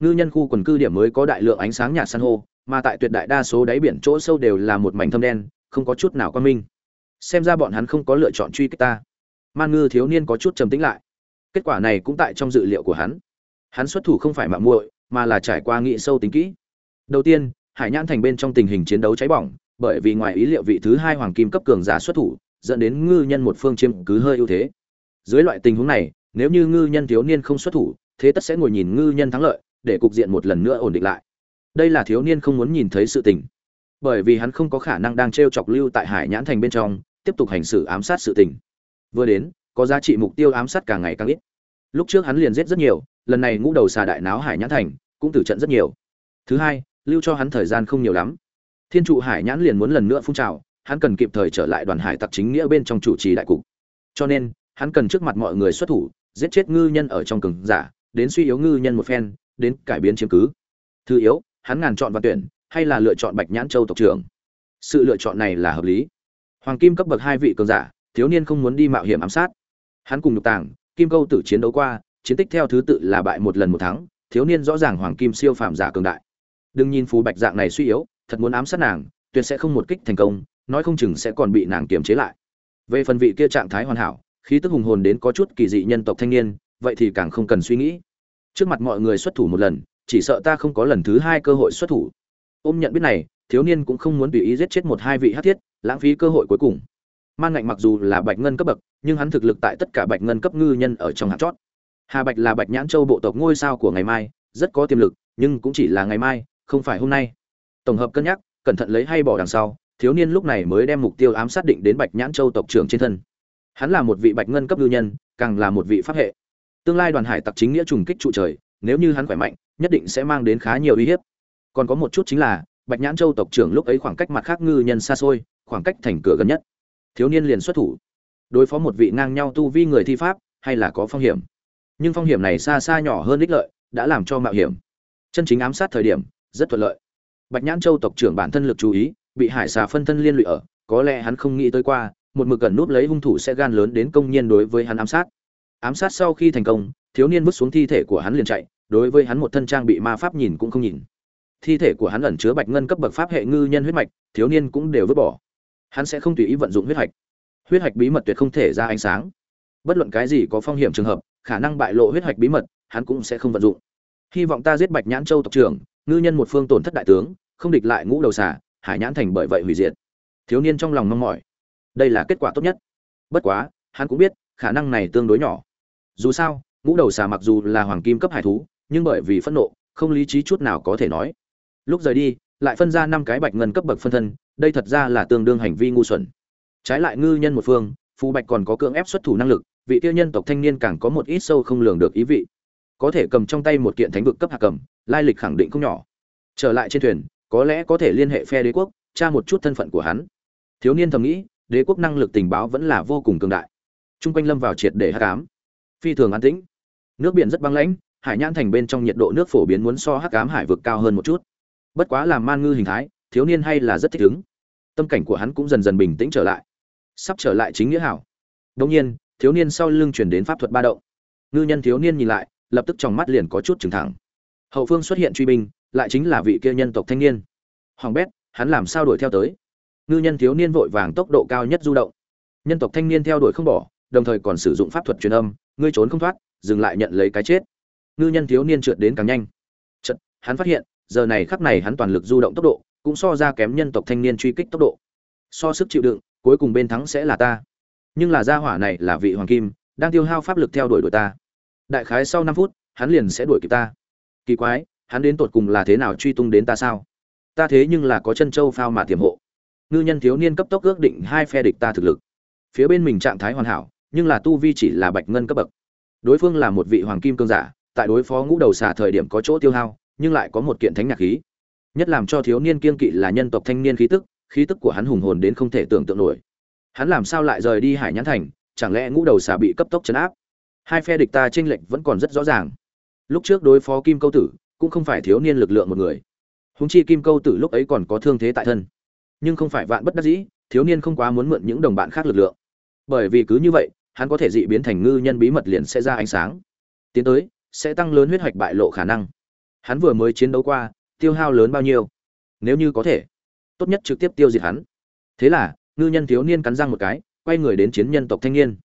Ngư nhân khu quần cư điểm mới có đại lượng ánh sáng nhạt san hô, mà tại tuyệt đại đa số đáy biển chỗ sâu đều là một mảnh thâm đen, không có chút nào quan minh. Xem ra bọn hắn không có lựa chọn truy kích ta. Man ngư thiếu niên có chút trầm tĩnh lại. Kết quả này cũng tại trong dự liệu của hắn. Hắn xuất thủ không phải mạo muội mà là trải qua nghị sâu tính kỹ. Đầu tiên, hải nhãn thành bên trong tình hình chiến đấu cháy bỏng, bởi vì ngoài ý liệu vị thứ hai hoàng kim cấp cường giả xuất thủ, dẫn đến ngư nhân một phương chiếm cứ hơi ưu thế. Dưới loại tình huống này, nếu như ngư nhân thiếu niên không xuất thủ, thế tất sẽ ngồi nhìn ngư nhân thắng lợi, để cục diện một lần nữa ổn định lại. Đây là thiếu niên không muốn nhìn thấy sự tình. Bởi vì hắn không có khả năng đang t r e o chọc lưu tại hải nhãn thành bên trong, tiếp tục hành xử ám sát sự tình. Vừa đến, có giá trị mục tiêu ám sát càng ngày càng ít. Lúc trước hắn liền giết rất nhiều lần này ngũ đầu xà đại náo hải nhãn thành cũng tử trận rất nhiều. Thứ hai, lưu cho hắn thời gian không nhiều lắm. Thiên trụ hải nhãn liền muốn lần nữa phun trào, hắn cần kịp thời trở lại đoàn hải tặc chính nghĩa bên trong chủ trì đại cục. Cho nên, hắn cần trước mặt mọi người xuất thủ, giết chết ngư nhân ở trong cường giả, đến suy yếu ngư nhân một phen, đến cải biến chiếm cứ. Thứ yếu, hắn ngàn chọn và tuyển, hay là lựa chọn bạch nhãn châu tộc trưởng? Sự lựa chọn này là hợp lý. Hoàng kim cấp bậc hai vị cường giả, thiếu niên không muốn đi mạo hiểm ám sát. Hắn cùng nhục tàng, kim câu tử chiến đấu qua chiến tích theo thứ tự là bại một lần một thắng, thiếu niên rõ ràng hoàng kim siêu phàm giả cường đại. Đừng nhìn phù bạch dạng này suy yếu, thật muốn ám sát nàng, tuyệt sẽ không một kích thành công, nói không chừng sẽ còn bị nàng kiềm chế lại. Về phần vị kia trạng thái hoàn hảo, khí tức hùng hồn đến có chút kỳ dị nhân tộc thanh niên, vậy thì càng không cần suy nghĩ. Trước mặt mọi người xuất thủ một lần, chỉ sợ ta không có lần thứ hai cơ hội xuất thủ. Ôm nhận biết này, thiếu niên cũng không muốn tùy ý giết chết một hai vị hát thiết, lãng phí cơ hội cuối cùng. Man ngạnh mặc dù là bạch ngân cấp bậc, nhưng hắn thực lực tại tất cả bạch ngân cấp ngư nhân ở trong hạt chót hà bạch là bạch nhãn châu bộ tộc ngôi sao của ngày mai, rất có tiềm lực, nhưng cũng chỉ là ngày mai, không phải hôm nay. Tổng hợp cân nhắc, cẩn thận lấy hay bỏ đằng sau, thiếu niên lúc này mới đem mục tiêu ám sát định đến bạch nhãn châu tộc trưởng trên thân. Hắn là một vị bạch ngân cấp lưu nhân, càng là một vị pháp hệ. Tương lai đoàn hải tặc chính nghĩa trùng kích trụ trời, nếu như hắn khỏe mạnh, nhất định sẽ mang đến khá nhiều uy hiếp. Còn có một chút chính là, bạch nhãn châu tộc trưởng lúc ấy khoảng cách mặt khác ngư nhân xa xôi, khoảng cách thành cửa gần nhất. Thiếu niên liền xuất thủ. Đối phó một vị ngang nhau tu vi người thi pháp, hay là có phong hiểm? Nhưng phong hiểm này xa xa nhỏ hơn ích lợi, đã làm cho mạo hiểm. Chân chính ám sát thời điểm, rất thuận lợi. Bạch nhãn châu tộc trưởng bản thân lực chú ý, bị hải xà phân thân liên lụy ở, có lẽ hắn không nghĩ tới qua, một mực gần núp lấy hung thủ sẽ gan lớn đến công nhiên đối với hắn ám sát. Ám sát sau khi thành công, thiếu niên vứt xuống thi thể của hắn liền chạy, đối với hắn một thân trang bị ma pháp nhìn cũng không nhìn. Thi thể của hắn ẩn chứa bạch ngân cấp bậc pháp hệ ngư nhân huyết mạch, thiếu niên cũng đều vứt bỏ. Hắn sẽ không tùy ý vận dụng huyết hạch. Huyết hạch bí mật tuyệt không thể ra ánh sáng bất luận cái gì có phong hiểm trường hợp, khả năng bại lộ huyết hạch bí mật, hắn cũng sẽ không vận dụng. Hy vọng ta giết bạch nhãn châu tộc trưởng, ngư nhân một phương tổn thất đại tướng, không địch lại ngũ đầu xà, hải nhãn thành bởi vậy hủy diệt. Thiếu niên trong lòng mong mỏi. Đây là kết quả tốt nhất. Bất quá, hắn cũng biết, khả năng này tương đối nhỏ. Dù sao, ngũ đầu xà mặc dù là hoàng kim cấp hải thú, nhưng bởi vì phẫn nộ, không lý trí chút nào có thể nói. Lúc rời đi, lại phân ra năm cái bạch ngân cấp bậc phân thân, đây thật ra là tương đương hành vi ngu xuẩn. Trái lại ngư nhân một phương phù bạch còn có cưỡng ép xuất thủ năng lực vị tiêu nhân tộc thanh niên càng có một ít sâu không lường được ý vị. Có thể cầm trong tay một kiện thánh vực cấp hạ cầm, lai lịch khẳng định không nhỏ. Trở lại trên thuyền, có lẽ có thể liên hệ phe đế quốc, tra một chút thân phận của hắn. Thiếu niên thầm nghĩ, đế quốc năng lực tình báo vẫn là vô cùng cường đại. T r u n g quanh lâm vào triệt để hát cám phi thường an tĩnh. Nước biển rất băng lãnh, hải nhãn thành bên trong nhiệt độ nước phổ biến muốn so hắc ám hải vực cao hơn một chút. Bất quá làm man ngư hình thái, thiếu niên hay là rất thích ứng. Tâm cảnh của hắn cũng dần dần bình tĩnh trở lại. Sắp trở lại chính nghĩa hảo. Đông nhiên thiếu niên sau lưng chuyển đến pháp thuật ba động. Ngư nhân thiếu niên nhìn lại, lập tức trong mắt liền có chút trừng thẳng. Hậu phương xuất hiện truy binh, lại chính là vị kia nhân tộc thanh niên. Hoàng bét, hắn làm sao đuổi theo tới? Ngư nhân thiếu niên vội vàng tốc độ cao nhất du động. Nhân tộc thanh niên theo đuổi không bỏ, đồng thời còn sử dụng pháp thuật truyền âm, ngươi trốn không thoát, dừng lại nhận lấy cái chết. Ngư nhân thiếu niên trượt đến càng nhanh. Chật hắn phát hiện, giờ này khắc này hắn toàn lực du động tốc độ, cũng so ra kém nhân tộc thanh niên truy kích tốc độ. So sức chịu đựng, cuối cùng bên thắng sẽ là ta nhưng là gia hỏa này là vị hoàng kim, đang tiêu hao pháp lực theo đuổi đuổi ta. Đại khái sau năm phút, hắn liền sẽ đuổi kịp ta. Kỳ quái, hắn đến tột cùng là thế nào truy tung đến ta sao? Ta thế nhưng là có chân châu phao mà tiềm hộ. Ngư nhân thiếu niên cấp tốc ước định hai phe địch ta thực lực. Phía bên mình trạng thái hoàn hảo, nhưng là tu vi chỉ là bạch ngân cấp bậc. Đối phương là một vị hoàng kim cương giả, tại đối phó ngũ đầu xà thời điểm có chỗ tiêu hao, nhưng lại có một kiện thánh nhạc khí. Nhất làm cho thiếu niên kiên kỵ là nhân tộc thanh niên khí tức khí tức của hắn hùng hồn đến không thể tưởng tượng nổi hắn làm sao lại rời đi hải nhãn thành? Chẳng lẽ ngũ đầu xà bị cấp tốc chấn áp? Hai phe địch ta tranh lệch vẫn còn rất rõ ràng. Lúc trước đối phó kim câu tử, cũng không phải thiếu niên lực lượng một người. Húng chi kim câu tử lúc ấy còn có thương thế tại thân. Nhưng không phải vạn bất đắc dĩ, thiếu niên không quá muốn mượn những đồng bạn khác lực lượng. Bởi vì cứ như vậy, hắn có thể dị biến thành ngư nhân bí mật liền sẽ ra ánh sáng. Tiến tới, sẽ tăng lớn huyết hoạch bại lộ khả năng. Hắn vừa mới chiến đấu qua, tiêu hao lớn bao nhiêu? Nếu như có thể, tốt nhất trực tiếp tiêu diệt hắn. Thế là ngư nhân thiếu niên cắn răng một cái, quay người đến chiến nhân tộc thanh niên.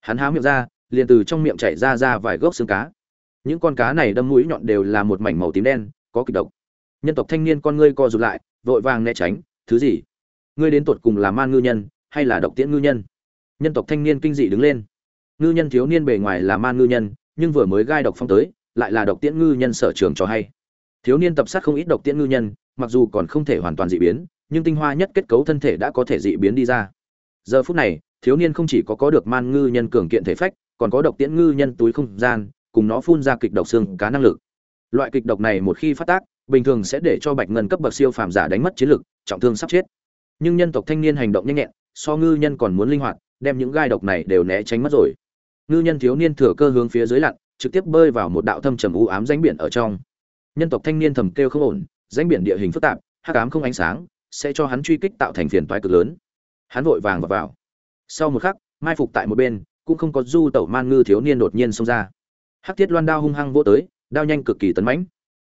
Hắn há miệng ra, liền từ trong miệng chảy ra ra vài gốc xương cá. Những con cá này đâm mũi nhọn đều là một mảnh màu tím đen, có kịch độc. Nhân tộc thanh niên con ngươi co rụt lại, vội vàng né tránh, thứ gì? Ngươi đến tột cùng là man ngư nhân, hay là độc tiễn ngư nhân? Nhân tộc thanh niên kinh dị đứng lên. Ngư nhân thiếu niên bề ngoài là man ngư nhân, nhưng vừa mới gai độc phong tới, lại là độc tiễn ngư nhân sở trường cho hay. Thiếu niên tập sát không ít độc tiễn ngư nhân, mặc dù còn không thể hoàn toàn dị biến nhưng tinh hoa nhất kết cấu thân thể đã có thể dị biến đi ra. Giờ phút này, thiếu niên không chỉ có có được man ngư nhân cường kiện thể phách, còn có độc tiễn ngư nhân túi không gian, cùng nó phun ra kịch độc xương cá năng lực. Loại kịch độc này một khi phát tác, bình thường sẽ để cho bạch ngân cấp bậc siêu phàm giả đánh mất chiến lực, trọng thương sắp chết. Nhưng nhân tộc thanh niên hành động nhanh nhẹn, so ngư nhân còn muốn linh hoạt, đem những gai độc này đều né tránh mất rồi. Ngư nhân thiếu niên thừa cơ hướng phía dưới lặn, trực tiếp bơi vào một đạo thâm trầm u ám rãnh biển ở trong. Nhân tộc thanh niên thầm kêu không ổn, rãnh biển địa hình phức tạp, hắc ám không ánh sáng sẽ cho hắn truy kích tạo thành phiền toái cực lớn. Hắn vội vàng vào, vào. sau một khắc mai phục tại một bên cũng không có du tẩu man ngư thiếu niên đột nhiên xông ra. Hắc thiết loan đao hung hăng vỗ tới đao nhanh cực kỳ tấn mãnh.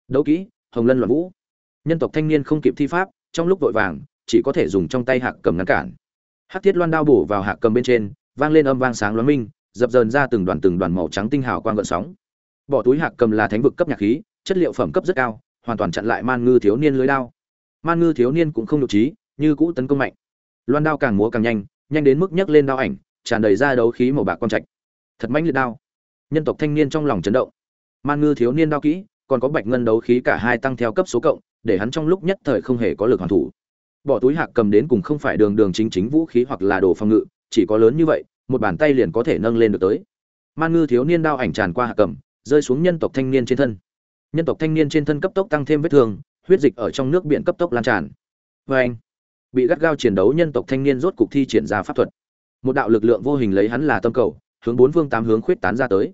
Đấu kỹ hồng lân loạn vũ. Nhân tộc thanh niên không kịp thi pháp trong lúc vội vàng chỉ có thể dùng trong tay hạc cầm ngăn cản. Hắc thiết loan đao bổ vào hạc cầm bên trên vang lên âm vang sáng loáng minh dập dờn ra từng đoàn từng đoàn màu trắng tinh hào quang gợn sóng. Bỏ túi hạc cầm là thánh vực cấp nhạc khí chất liệu phẩm cấp rất cao hoàn toàn chặn lại man ngư thiếu niên lưới đao man ngư thiếu niên cũng không nhục trí, như cũ tấn công mạnh. Loan đao càng múa càng nhanh nhanh đến mức nhấc lên đao ảnh, tràn đầy ra đấu khí màu bạc quang trạch. Thật mãnh liệt đao. Nhân tộc thanh niên trong lòng chấn động. Man ngư thiếu niên đao kỹ, còn có bạch ngân đấu khí cả hai tăng theo cấp số cộng, để hắn trong lúc nhất thời không hề có lực hoàn thủ. Bỏ túi hạc cầm đến cùng không phải đường đường chính chính vũ khí hoặc là đồ phòng ngự, chỉ có lớn như vậy, một bàn tay liền có thể nâng lên được tới. Man ngư thiếu niên đao ảnh tràn qua hạc cầm, rơi xuống nhân tộc thanh niên trên thân. Nhân tộc thanh niên trên thân cấp tốc tăng thêm vết thương huyết dịch ở trong nước biển cấp tốc lan tràn. Và anh, bị gắt gao chiến đấu nhân tộc thanh niên rốt cục thi triển ra pháp thuật. Một đạo lực lượng vô hình lấy hắn là tâm cầu, hướng bốn phương tám hướng khuyết tán ra tới.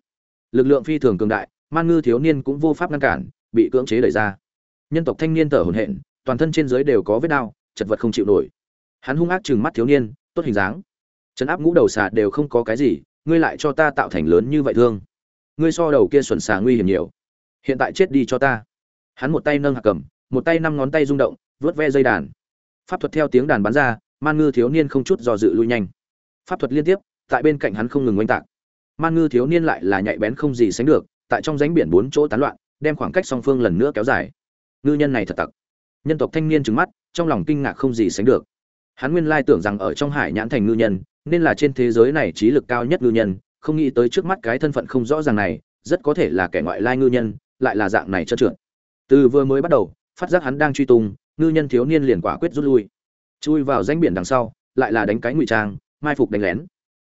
Lực lượng phi thường cường đại, man ngư thiếu niên cũng vô pháp ngăn cản, bị cưỡng chế đẩy ra. Nhân tộc thanh niên thở hổn hển, toàn thân trên dưới đều có vết đau, chật vật không chịu nổi. Hắn hung ác chừng mắt thiếu niên, tốt hình dáng. Trấn áp ngũ đầu xà đều không có cái gì, ngươi lại cho ta tạo thành lớn như vậy thương. Ngươi so đầu kia xuẩn xà nguy hiểm nhiều. Hiện tại chết đi cho ta. Hắn một tay nâng hạ cầm một tay năm ngón tay rung động, vớt ve dây đàn. Pháp thuật theo tiếng đàn bắn ra, man ngư thiếu niên không chút do dự lui nhanh. Pháp thuật liên tiếp, tại bên cạnh hắn không ngừng oanh tạc. Man ngư thiếu niên lại là nhạy bén không gì sánh được, tại trong ránh biển bốn chỗ tán loạn, đem khoảng cách song phương lần nữa kéo dài. Ngư nhân này thật tặc. Nhân tộc thanh niên trừng mắt, trong lòng kinh ngạc không gì sánh được. Hắn nguyên lai tưởng rằng ở trong hải nhãn thành ngư nhân, nên là trên thế giới này trí lực cao nhất ngư nhân, không nghĩ tới trước mắt cái thân phận không rõ ràng này, rất có thể là kẻ ngoại lai ngư nhân, lại là dạng này trơn trượt. Từ vừa mới bắt đầu phát giác hắn đang truy tung, ngư nhân thiếu niên liền quả quyết rút lui. Chui vào danh biển đằng sau, lại là đánh cái ngụy trang, mai phục đánh lén.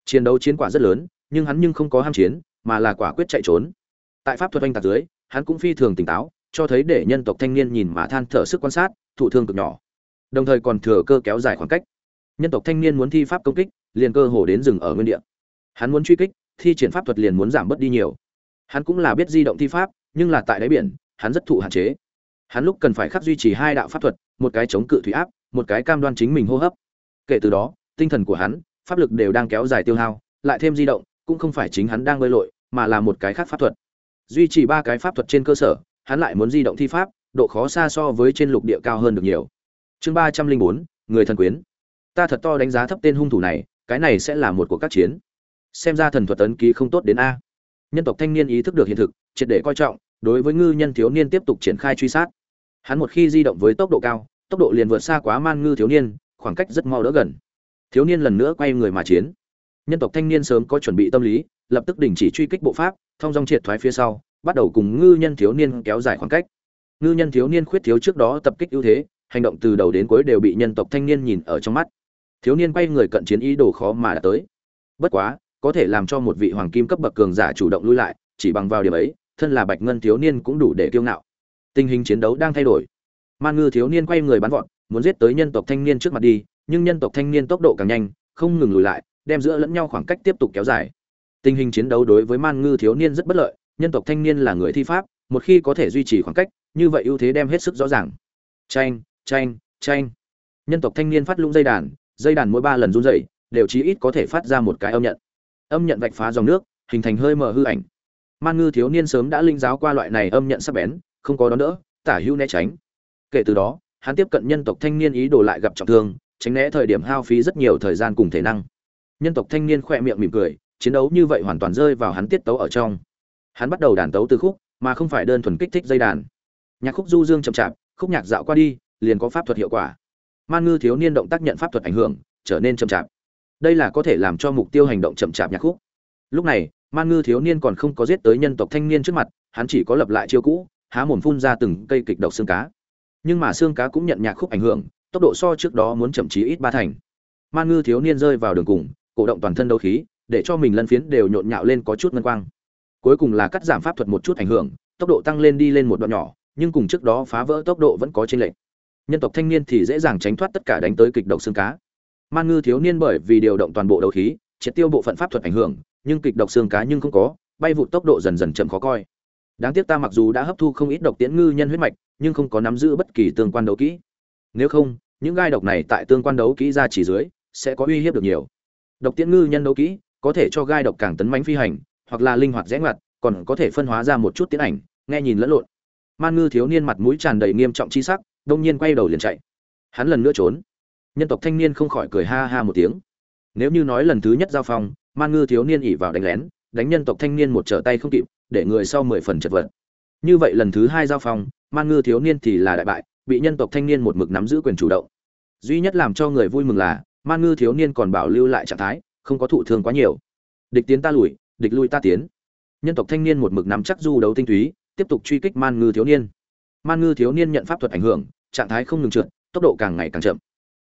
Chiến đấu chiến quả rất lớn, nhưng hắn nhưng không có ham chiến, mà là quả quyết chạy trốn. Tại pháp thuật oanh tạc dưới, hắn cũng phi thường tỉnh táo, cho thấy để nhân tộc thanh niên nhìn mà than thở sức quan sát, thụ thương cực nhỏ. Đồng thời còn thừa cơ kéo dài khoảng cách. Nhân tộc thanh niên muốn thi pháp công kích, liền cơ hồ đến rừng ở nguyên địa. Hắn muốn truy kích, thi triển pháp thuật liền muốn giảm bớt đi nhiều. Hắn cũng là biết di động thi pháp, nhưng là tại đáy biển, hắn rất thụ hạn chế hắn lúc cần phải khắc duy trì hai đạo pháp thuật, một cái chống cự thủy áp, một cái cam đoan chính mình hô hấp. Kể từ đó, tinh thần của hắn, pháp lực đều đang kéo dài tiêu hao, lại thêm di động, cũng không phải chính hắn đang bơi lội, mà là một cái khác pháp thuật. Duy trì ba cái pháp thuật trên cơ sở, hắn lại muốn di động thi pháp, độ khó xa so với trên lục địa cao hơn được nhiều. Chương ba trăm linh bốn, người thần quyến. Ta thật to đánh giá thấp tên hung thủ này, cái này sẽ là một cuộc các chiến. Xem ra thần thuật tấn ký không tốt đến a. Nhân tộc thanh niên ý thức được hiện thực, triệt để coi trọng đối với ngư nhân thiếu niên tiếp tục triển khai truy sát. Hắn một khi di động với tốc độ cao, tốc độ liền vượt xa quá man ngư thiếu niên, khoảng cách rất mau đỡ gần. Thiếu niên lần nữa quay người mà chiến. Nhân tộc thanh niên sớm có chuẩn bị tâm lý, lập tức đình chỉ truy kích bộ pháp, thông dong triệt thoái phía sau, bắt đầu cùng ngư nhân thiếu niên kéo dài khoảng cách. Ngư nhân thiếu niên khuyết thiếu trước đó tập kích ưu thế, hành động từ đầu đến cuối đều bị nhân tộc thanh niên nhìn ở trong mắt. Thiếu niên quay người cận chiến ý đồ khó mà đã tới. Bất quá, có thể làm cho một vị hoàng kim cấp bậc cường giả chủ động lui lại, chỉ bằng vào điểm ấy thân là bạch ngân thiếu niên cũng đủ để kiêu ngạo. Tình hình chiến đấu đang thay đổi. Man ngư thiếu niên quay người bắn vọt, muốn giết tới nhân tộc thanh niên trước mặt đi, nhưng nhân tộc thanh niên tốc độ càng nhanh, không ngừng lùi lại, đem giữa lẫn nhau khoảng cách tiếp tục kéo dài. Tình hình chiến đấu đối với man ngư thiếu niên rất bất lợi, nhân tộc thanh niên là người thi pháp, một khi có thể duy trì khoảng cách, như vậy ưu thế đem hết sức rõ ràng. Tranh tranh tranh nhân tộc thanh niên phát lũng dây đàn dây đàn mỗi ba lần run dậy đều chí ít có thể phát ra một cái âm nhận. Âm nhận vạch phá dòng nước, hình thành hơi mờ hư ảnh man ngư thiếu niên sớm đã linh giáo qua loại này âm nhận sắc bén, không có đón đỡ, tả hữu né tránh. Kể từ đó, hắn tiếp cận nhân tộc thanh niên ý đồ lại gặp trọng thương, tránh né thời điểm hao phí rất nhiều thời gian cùng thể năng. Nhân tộc thanh niên khỏe miệng mỉm cười, chiến đấu như vậy hoàn toàn rơi vào hắn tiết tấu ở trong. Hắn bắt đầu đàn tấu từ khúc, mà không phải đơn thuần kích thích dây đàn. Nhạc khúc du dương chậm chạp, khúc nhạc dạo qua đi, liền có pháp thuật hiệu quả. Man ngư thiếu niên động tác nhận pháp thuật ảnh hưởng, trở nên chậm chạp. Đây là có thể làm cho mục tiêu hành động chậm chạp nhạc khúc lúc này man ngư thiếu niên còn không có giết tới nhân tộc thanh niên trước mặt, hắn chỉ có lập lại chiêu cũ, há mồm phun ra từng cây kịch độc xương cá. Nhưng mà xương cá cũng nhận nhạc khúc ảnh hưởng, tốc độ so trước đó muốn chậm chí ít ba thành. Man ngư thiếu niên rơi vào đường cùng, cổ động toàn thân đấu khí, để cho mình lân phiến đều nhộn nhạo lên có chút ngân quang. Cuối cùng là cắt giảm pháp thuật một chút ảnh hưởng, tốc độ tăng lên đi lên một đoạn nhỏ, nhưng cùng trước đó phá vỡ tốc độ vẫn có trên lệch. Nhân tộc thanh niên thì dễ dàng tránh thoát tất cả đánh tới kịch độc xương cá. Man ngư thiếu niên bởi vì điều động toàn bộ đấu khí, triệt tiêu bộ phận pháp thuật ảnh hưởng nhưng kịch độc xương cá nhưng không có, bay vụt tốc độ dần dần chậm khó coi. Đáng tiếc ta mặc dù đã hấp thu không ít độc tiễn ngư nhân huyết mạch, nhưng không có nắm giữ bất kỳ tương quan đấu kỹ. Nếu không, những gai độc này tại tương quan đấu kỹ ra chỉ dưới, sẽ có uy hiếp được nhiều. Độc tiễn ngư nhân đấu kỹ, có thể cho gai độc càng tấn mãnh phi hành, hoặc là linh hoạt rẽ ngoặt, còn có thể phân hóa ra một chút tiến ảnh, nghe nhìn lẫn lộn. Man ngư thiếu niên mặt mũi tràn đầy nghiêm trọng chi sắc, đông nhiên quay đầu liền chạy. Hắn lần nữa trốn. Nhân tộc thanh niên không khỏi cười ha ha một tiếng nếu như nói lần thứ nhất giao phong, man ngư thiếu niên ỉ vào đánh lén, đánh nhân tộc thanh niên một trở tay không kịp, để người sau mười phần chật vật. Như vậy lần thứ hai giao phong, man ngư thiếu niên thì là đại bại, bị nhân tộc thanh niên một mực nắm giữ quyền chủ động. Duy nhất làm cho người vui mừng là, man ngư thiếu niên còn bảo lưu lại trạng thái, không có thụ thương quá nhiều. Địch tiến ta lùi, địch lui ta tiến. Nhân tộc thanh niên một mực nắm chắc du đấu tinh túy, tiếp tục truy kích man ngư thiếu niên. Man ngư thiếu niên nhận pháp thuật ảnh hưởng, trạng thái không ngừng trượt, tốc độ càng ngày càng chậm.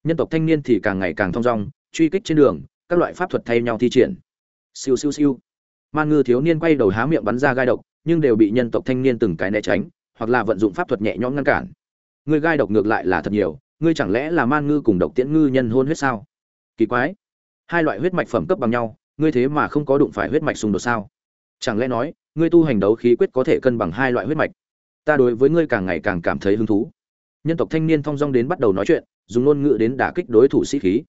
Nhân tộc thanh niên thì càng ngày càng thong dong truy kích trên đường, các loại pháp thuật thay nhau thi triển. Siêu siêu siêu. Man ngư thiếu niên quay đầu há miệng bắn ra gai độc, nhưng đều bị nhân tộc thanh niên từng cái né tránh, hoặc là vận dụng pháp thuật nhẹ nhõm ngăn cản. Người gai độc ngược lại là thật nhiều, ngươi chẳng lẽ là man ngư cùng độc tiễn ngư nhân hôn huyết sao? Kỳ quái. Hai loại huyết mạch phẩm cấp bằng nhau, ngươi thế mà không có đụng phải huyết mạch xung đột sao? Chẳng lẽ nói, ngươi tu hành đấu khí quyết có thể cân bằng hai loại huyết mạch? Ta đối với ngươi càng ngày càng cảm thấy hứng thú. Nhân tộc thanh niên thong dong đến bắt đầu nói chuyện, dùng ngôn ngữ đến đả kích đối thủ sĩ khí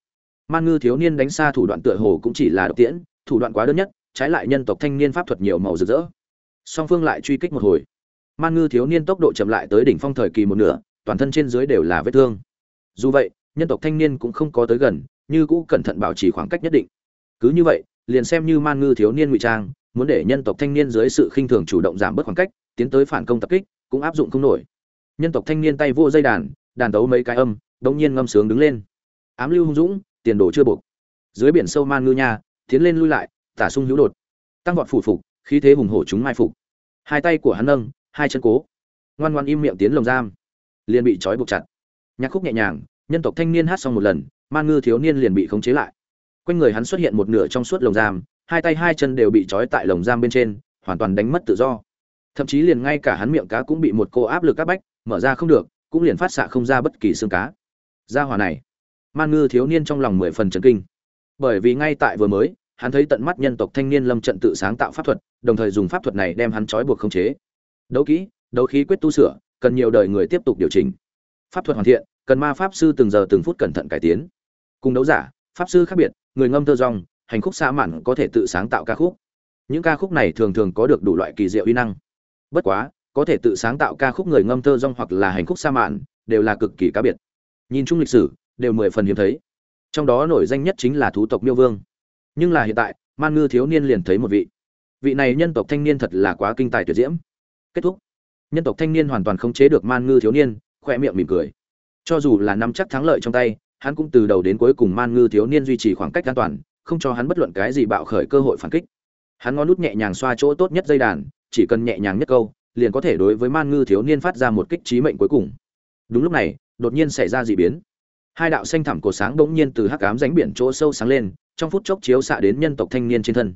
man ngư thiếu niên đánh xa thủ đoạn tựa hồ cũng chỉ là độc tiễn, thủ đoạn quá đơn nhất, trái lại nhân tộc thanh niên pháp thuật nhiều màu rực rỡ. Song phương lại truy kích một hồi. Man ngư thiếu niên tốc độ chậm lại tới đỉnh phong thời kỳ một nửa, toàn thân trên dưới đều là vết thương. Dù vậy, nhân tộc thanh niên cũng không có tới gần, như cũ cẩn thận bảo trì khoảng cách nhất định. Cứ như vậy, liền xem như man ngư thiếu niên ngụy trang, muốn để nhân tộc thanh niên dưới sự khinh thường chủ động giảm bớt khoảng cách, tiến tới phản công tập kích, cũng áp dụng không nổi. Nhân tộc thanh niên tay vô dây đàn đàn tấu mấy cái âm, đống nhiên ngâm sướng đứng lên. Ám lưu hung dũng tiền đồ chưa buộc. Dưới biển sâu man ngư nha, tiến lên lui lại, tả sung hữu đột. Tăng vọt phủ phục, khí thế hùng hổ chúng mai phục. Hai tay của hắn nâng, hai chân cố. Ngoan ngoan im miệng tiến lồng giam. Liền bị trói buộc chặt. Nhạc khúc nhẹ nhàng, nhân tộc thanh niên hát xong một lần, man ngư thiếu niên liền bị khống chế lại. Quanh người hắn xuất hiện một nửa trong suốt lồng giam, hai tay hai chân đều bị trói tại lồng giam bên trên, hoàn toàn đánh mất tự do. Thậm chí liền ngay cả hắn miệng cá cũng bị một cô áp lực áp bách, mở ra không được, cũng liền phát xạ không ra bất kỳ xương cá. Ra hòa này man ngư thiếu niên trong lòng mười phần trấn kinh. Bởi vì ngay tại vừa mới, hắn thấy tận mắt nhân tộc thanh niên lâm trận tự sáng tạo pháp thuật, đồng thời dùng pháp thuật này đem hắn trói buộc khống chế. Đấu kỹ, đấu khí quyết tu sửa, cần nhiều đời người tiếp tục điều chỉnh. Pháp thuật hoàn thiện, cần ma pháp sư từng giờ từng phút cẩn thận cải tiến. Cùng đấu giả, pháp sư khác biệt, người ngâm thơ rong, hành khúc xa mặn có thể tự sáng tạo ca khúc. Những ca khúc này thường thường có được đủ loại kỳ diệu uy năng. Bất quá, có thể tự sáng tạo ca khúc người ngâm thơ rong hoặc là hành khúc sa mạn, đều là cực kỳ cá biệt. Nhìn chung lịch sử đều mười phần hiếm thấy. Trong đó nổi danh nhất chính là thú tộc miêu vương. Nhưng là hiện tại, man ngư thiếu niên liền thấy một vị. Vị này nhân tộc thanh niên thật là quá kinh tài tuyệt diễm. Kết thúc. Nhân tộc thanh niên hoàn toàn không chế được man ngư thiếu niên khoe miệng mỉm cười. Cho dù là nắm chắc thắng lợi trong tay, hắn cũng từ đầu đến cuối cùng man ngư thiếu niên duy trì khoảng cách an toàn, không cho hắn bất luận cái gì bạo khởi cơ hội phản kích. Hắn ngón nút nhẹ nhàng xoa chỗ tốt nhất dây đàn, chỉ cần nhẹ nhàng nhất câu, liền có thể đối với man ngư thiếu niên phát ra một kích trí mệnh cuối cùng. Đúng lúc này, đột nhiên xảy ra d ị biến hai đạo xanh thẳm cổ sáng bỗng nhiên từ hắc ám ránh biển chỗ sâu sáng lên, trong phút chốc chiếu xạ đến nhân tộc thanh niên trên thân.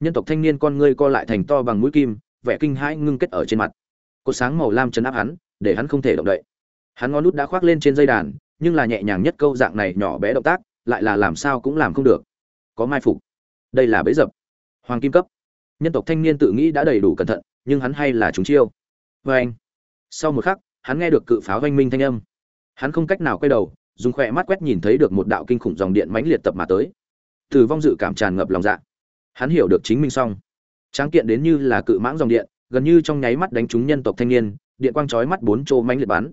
Nhân tộc thanh niên con ngươi co lại thành to bằng mũi kim, vẻ kinh hãi ngưng kết ở trên mặt. Cột sáng màu lam chấn áp hắn, để hắn không thể động đậy. Hắn ngón nút đã khoác lên trên dây đàn, nhưng là nhẹ nhàng nhất câu dạng này nhỏ bé động tác, lại là làm sao cũng làm không được. Có mai phục. Đây là bẫy dập. Hoàng kim cấp. Nhân tộc thanh niên tự nghĩ đã đầy đủ cẩn thận, nhưng hắn hay là chúng chiêu. Vê anh sau một khắc, hắn nghe được cự pháo oanh minh thanh âm. Hắn không cách nào quay đầu dùng khỏe mắt quét nhìn thấy được một đạo kinh khủng dòng điện mãnh liệt tập mà tới. Tử vong dự cảm tràn ngập lòng dạ. Hắn hiểu được chính mình xong. Tráng kiện đến như là cự mãng dòng điện, gần như trong nháy mắt đánh trúng nhân tộc thanh niên, điện quang chói mắt bốn chỗ mãnh liệt bắn.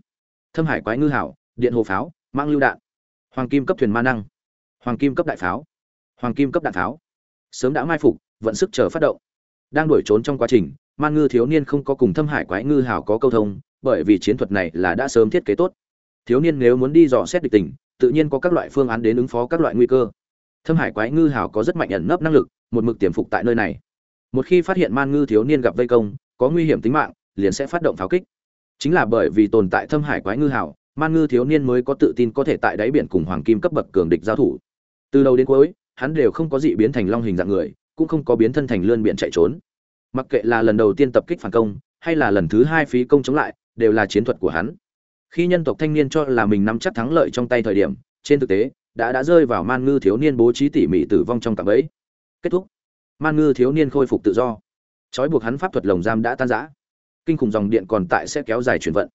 Thâm hải quái ngư hảo, điện hồ pháo mang lưu đạn. Hoàng kim cấp thuyền ma năng. Hoàng kim cấp đại pháo. Hoàng kim cấp đạn pháo. Sớm đã mai phục, vận sức chờ phát động. Đang đuổi trốn trong quá trình man ngư thiếu niên không có cùng thâm hải quái ngư Hảo có câu thông, bởi vì chiến thuật này là đã sớm thiết kế tốt thiếu niên nếu muốn đi dò xét địch tình, tự nhiên có các loại phương án đến ứng phó các loại nguy cơ. Thâm hải quái ngư hào có rất mạnh ẩn nấp năng lực, một mực tiềm phục tại nơi này. Một khi phát hiện man ngư thiếu niên gặp vây công, có nguy hiểm tính mạng, liền sẽ phát động pháo kích. Chính là bởi vì tồn tại thâm hải quái ngư hào, man ngư thiếu niên mới có tự tin có thể tại đáy biển cùng hoàng kim cấp bậc cường địch giao thủ. Từ đầu đến cuối, hắn đều không có dị biến thành long hình dạng người, cũng không có biến thân thành lươn biển chạy trốn. Mặc kệ là lần đầu tiên tập kích phản công, hay là lần thứ hai phí công chống lại, đều là chiến thuật của hắn khi nhân tộc thanh niên cho là mình nắm chắc thắng lợi trong tay thời điểm, trên thực tế, đã đã rơi vào man ngư thiếu niên bố trí tỉ mỉ tử vong trong cạm ấy kết thúc. Man ngư thiếu niên khôi phục tự do. Trói buộc hắn pháp thuật lồng giam đã tan rã. Kinh khủng dòng điện còn tại sẽ kéo dài chuyển vận.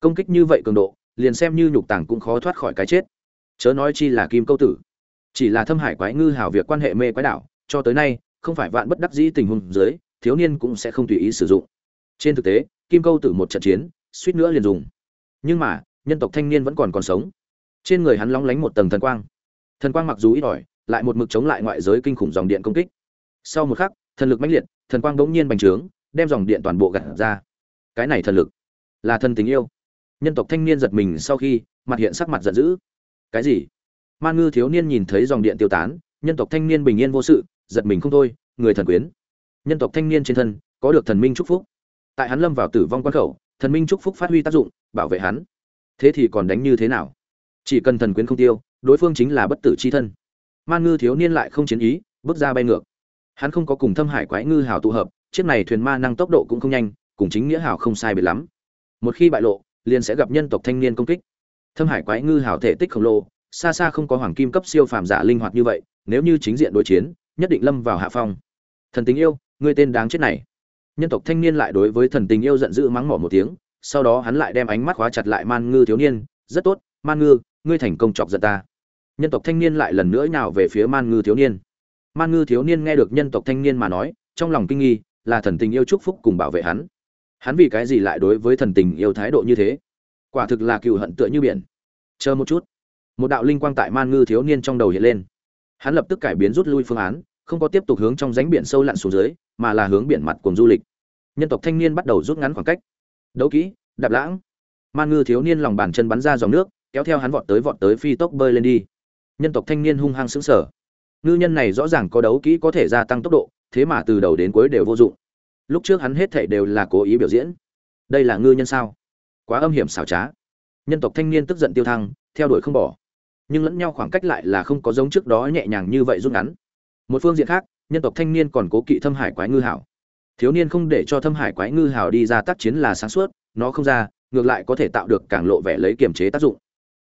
Công kích như vậy cường độ, liền xem như nhục tàng cũng khó thoát khỏi cái chết. Chớ nói chi là kim câu tử. Chỉ là thâm hải quái ngư hảo việc quan hệ mê quái đảo, cho tới nay, không phải vạn bất đắc dĩ tình huống dưới, thiếu niên cũng sẽ không tùy ý sử dụng. Trên thực tế, kim câu tử một trận chiến, suýt nữa liền dùng nhưng mà, nhân tộc thanh niên vẫn còn còn sống. Trên người hắn lóng lánh một tầng thần quang. Thần quang mặc dù ít ỏi, lại một mực chống lại ngoại giới kinh khủng dòng điện công kích. Sau một khắc, thần lực mãnh liệt, thần quang bỗng nhiên bành trướng, đem dòng điện toàn bộ gặt ra. Cái này thần lực là thần tình yêu. Nhân tộc thanh niên giật mình sau khi, mặt hiện sắc mặt giận dữ. Cái gì? Man ngư thiếu niên nhìn thấy dòng điện tiêu tán, nhân tộc thanh niên bình yên vô sự, giật mình không thôi, người thần quyến. Nhân tộc thanh niên trên thân, có được thần minh chúc phúc. Tại hắn lâm vào tử vong quan khẩu thần minh chúc phúc phát huy tác dụng, bảo vệ hắn. Thế thì còn đánh như thế nào? Chỉ cần thần quyến không tiêu, đối phương chính là bất tử c h i thân. Man ngư thiếu niên lại không chiến ý, bước ra bay ngược. Hắn không có cùng thâm hải quái ngư hào tụ hợp, chiếc này thuyền ma năng tốc độ cũng không nhanh, cùng chính nghĩa hào không sai biệt lắm. Một khi bại lộ, liền sẽ gặp nhân tộc thanh niên công kích. Thâm hải quái ngư hào thể tích khổng lồ, xa xa không có hoàng kim cấp siêu phàm giả linh hoạt như vậy, nếu như chính diện đối chiến, nhất định lâm vào hạ phong. Thần tình yêu người tên đáng chết này nhân tộc thanh niên lại đối với thần tình yêu giận dữ mắng mỏ một tiếng, sau đó hắn lại đem ánh mắt khóa chặt lại man ngư thiếu niên, rất tốt, man ngư, ngươi thành công chọc giận ta. Nhân tộc thanh niên lại lần nữa nhào về phía man ngư thiếu niên. Man ngư thiếu niên nghe được nhân tộc thanh niên mà nói, trong lòng kinh nghi, là thần tình yêu chúc phúc cùng bảo vệ hắn. Hắn vì cái gì lại đối với thần tình yêu thái độ như thế? Quả thực là cựu hận tựa như biển. Chờ một chút. Một đạo linh quang tại man ngư thiếu niên trong đầu hiện lên. Hắn lập tức cải biến rút lui phương án, không có tiếp tục hướng trong rãnh biển sâu lặn xuống dưới mà là hướng biển mặt cùng du lịch. Nhân tộc thanh niên bắt đầu rút ngắn khoảng cách. Đấu kỹ, đạp lãng. Man ngư thiếu niên lòng bàn chân bắn ra dòng nước, kéo theo hắn vọt tới vọt tới phi tốc bơi lên đi. Nhân tộc thanh niên hung hăng sững sờ. Ngư nhân này rõ ràng có đấu kỹ có thể gia tăng tốc độ, thế mà từ đầu đến cuối đều vô dụng. Lúc trước hắn hết thảy đều là cố ý biểu diễn. Đây là ngư nhân sao? Quá âm hiểm xảo trá. Nhân tộc thanh niên tức giận tiêu thăng, theo đuổi không bỏ. Nhưng lẫn nhau khoảng cách lại là không có giống trước đó nhẹ nhàng như vậy rút ngắn. Một phương diện khác nhân tộc thanh niên còn cố kỵ thâm hải quái ngư hảo. Thiếu niên không để cho thâm hải quái ngư hảo đi ra tác chiến là sáng suốt, nó không ra, ngược lại có thể tạo được càng lộ vẻ lấy kiềm chế tác dụng.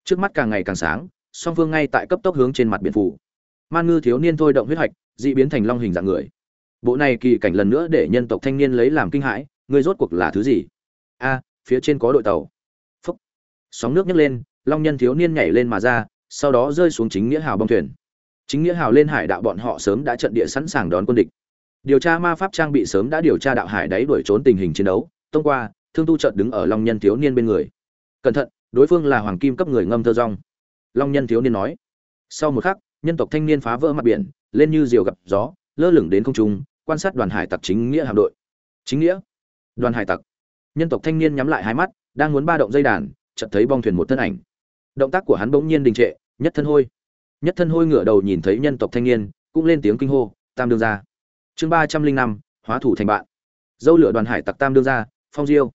Trước mắt càng ngày càng sáng, song phương ngay tại cấp tốc hướng trên mặt biển phủ. Man ngư thiếu niên thôi động huyết hạch, dị biến thành long hình dạng người. Bộ này kỳ cảnh lần nữa để nhân tộc thanh niên lấy làm kinh hãi, ngươi rốt cuộc là thứ gì? A, phía trên có đội tàu. Phúc. Sóng nước nhấc lên, long nhân thiếu niên nhảy lên mà ra, sau đó rơi xuống chính nghĩa hào bong thuyền chính nghĩa hào lên hải đạo bọn họ sớm đã trận địa sẵn sàng đón quân địch. Điều tra ma pháp trang bị sớm đã điều tra đạo hải đáy đuổi trốn tình hình chiến đấu. Thông qua, thương tu trận đứng ở long nhân thiếu niên bên người. Cẩn thận, đối phương là hoàng kim cấp người ngâm thơ rong. Long nhân thiếu niên nói. Sau một khắc, nhân tộc thanh niên phá vỡ mặt biển, lên như diều gặp gió, lơ lửng đến không trung, quan sát đoàn hải tặc chính nghĩa hạm đội. Chính nghĩa? Đoàn hải tặc. Nhân tộc thanh niên nhắm lại hai mắt, đang muốn ba động dây đàn, chợt thấy bong thuyền một thân ảnh. Động tác của hắn bỗng nhiên đình trệ, nhất thân hôi nhất thân hôi ngửa đầu nhìn thấy nhân tộc thanh niên, cũng lên tiếng kinh hô, tam đương ra chương ba trăm linh năm, hóa thủ thành bạn. Dâu lửa đoàn hải tặc tam đương ra phong diêu.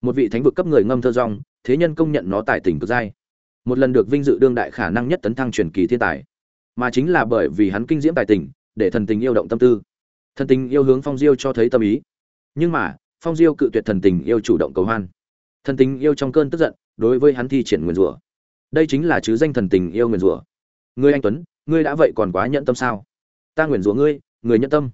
Một vị thánh vực cấp người ngâm thơ rong, thế nhân công nhận nó tài tình cực giai một lần được vinh dự đương đại khả năng nhất tấn thăng truyền kỳ thiên tài. Mà chính là bởi vì hắn kinh diễm tài tình, để thần tình yêu động tâm tư. Thần tình yêu hướng phong diêu cho thấy tâm ý. Nhưng mà, phong diêu cự tuyệt thần tình yêu chủ động cầu hoan. Thần tình yêu trong cơn tức giận, đối với hắn thi triển nguyền rủa. Đây chính là chứ danh thần tình yêu nguyền rủa ngươi anh tuấn, ngươi đã vậy còn quá nhẫn tâm sao? Ta nguyền rủa ngươi, người nhẫn tâm.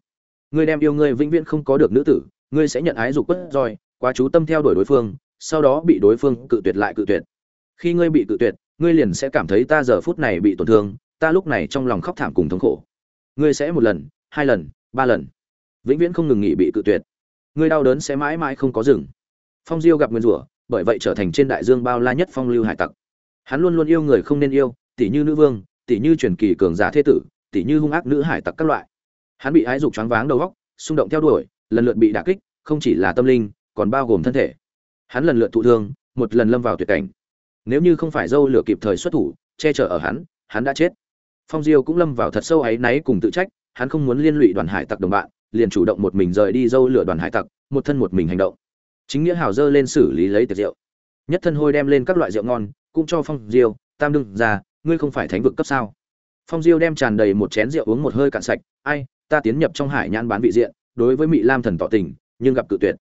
Ngươi đem yêu ngươi vĩnh viễn không có được nữ tử, ngươi sẽ nhận ái dục quất rồi quá chú tâm theo đuổi đối phương, sau đó bị đối phương cự tuyệt lại cự tuyệt. Khi ngươi bị cự tuyệt, ngươi liền sẽ cảm thấy ta giờ phút này bị tổn thương, ta lúc này trong lòng khóc thảm cùng thống khổ. Ngươi sẽ một lần, hai lần, ba lần, vĩnh viễn không ngừng nghỉ bị cự tuyệt. Ngươi đau đớn sẽ mãi mãi không có dừng. Phong diêu gặp nguyên rủa, bởi vậy trở thành trên đại dương bao la nhất phong lưu hải tặc. Hắn luôn luôn yêu người không nên yêu tỷ như nữ vương tỷ như truyền kỳ cường giả thế tử tỷ như hung ác nữ hải tặc các loại. Hắn bị ái dục choáng váng đầu óc, xung động theo đuổi, lần lượt bị đả kích, không chỉ là tâm linh, còn bao gồm thân thể. Hắn lần lượt thụ thương, một lần lâm vào tuyệt cảnh. Nếu như không phải dâu lửa kịp thời xuất thủ, che chở ở hắn hắn đã chết. Phong diêu cũng lâm vào thật sâu áy náy cùng tự trách, hắn không muốn liên lụy đoàn hải tặc đồng bạn, liền chủ động một mình rời đi dâu lửa đoàn hải tặc, một thân một mình hành động. Chính nghĩa hào dơ lên xử lý lấy tiệc rượu. Nhất thân hôi đem lên các loại rượu ngon, cũng cho phong diêu, tam đương ra ngươi không phải thánh vực cấp sao? Phong diêu đem tràn đầy một chén rượu uống một hơi cạn sạch, ai, ta tiến nhập trong hải nhãn bán vị diện, đối với mỹ lam thần tỏ tình, nhưng gặp cự tuyệt.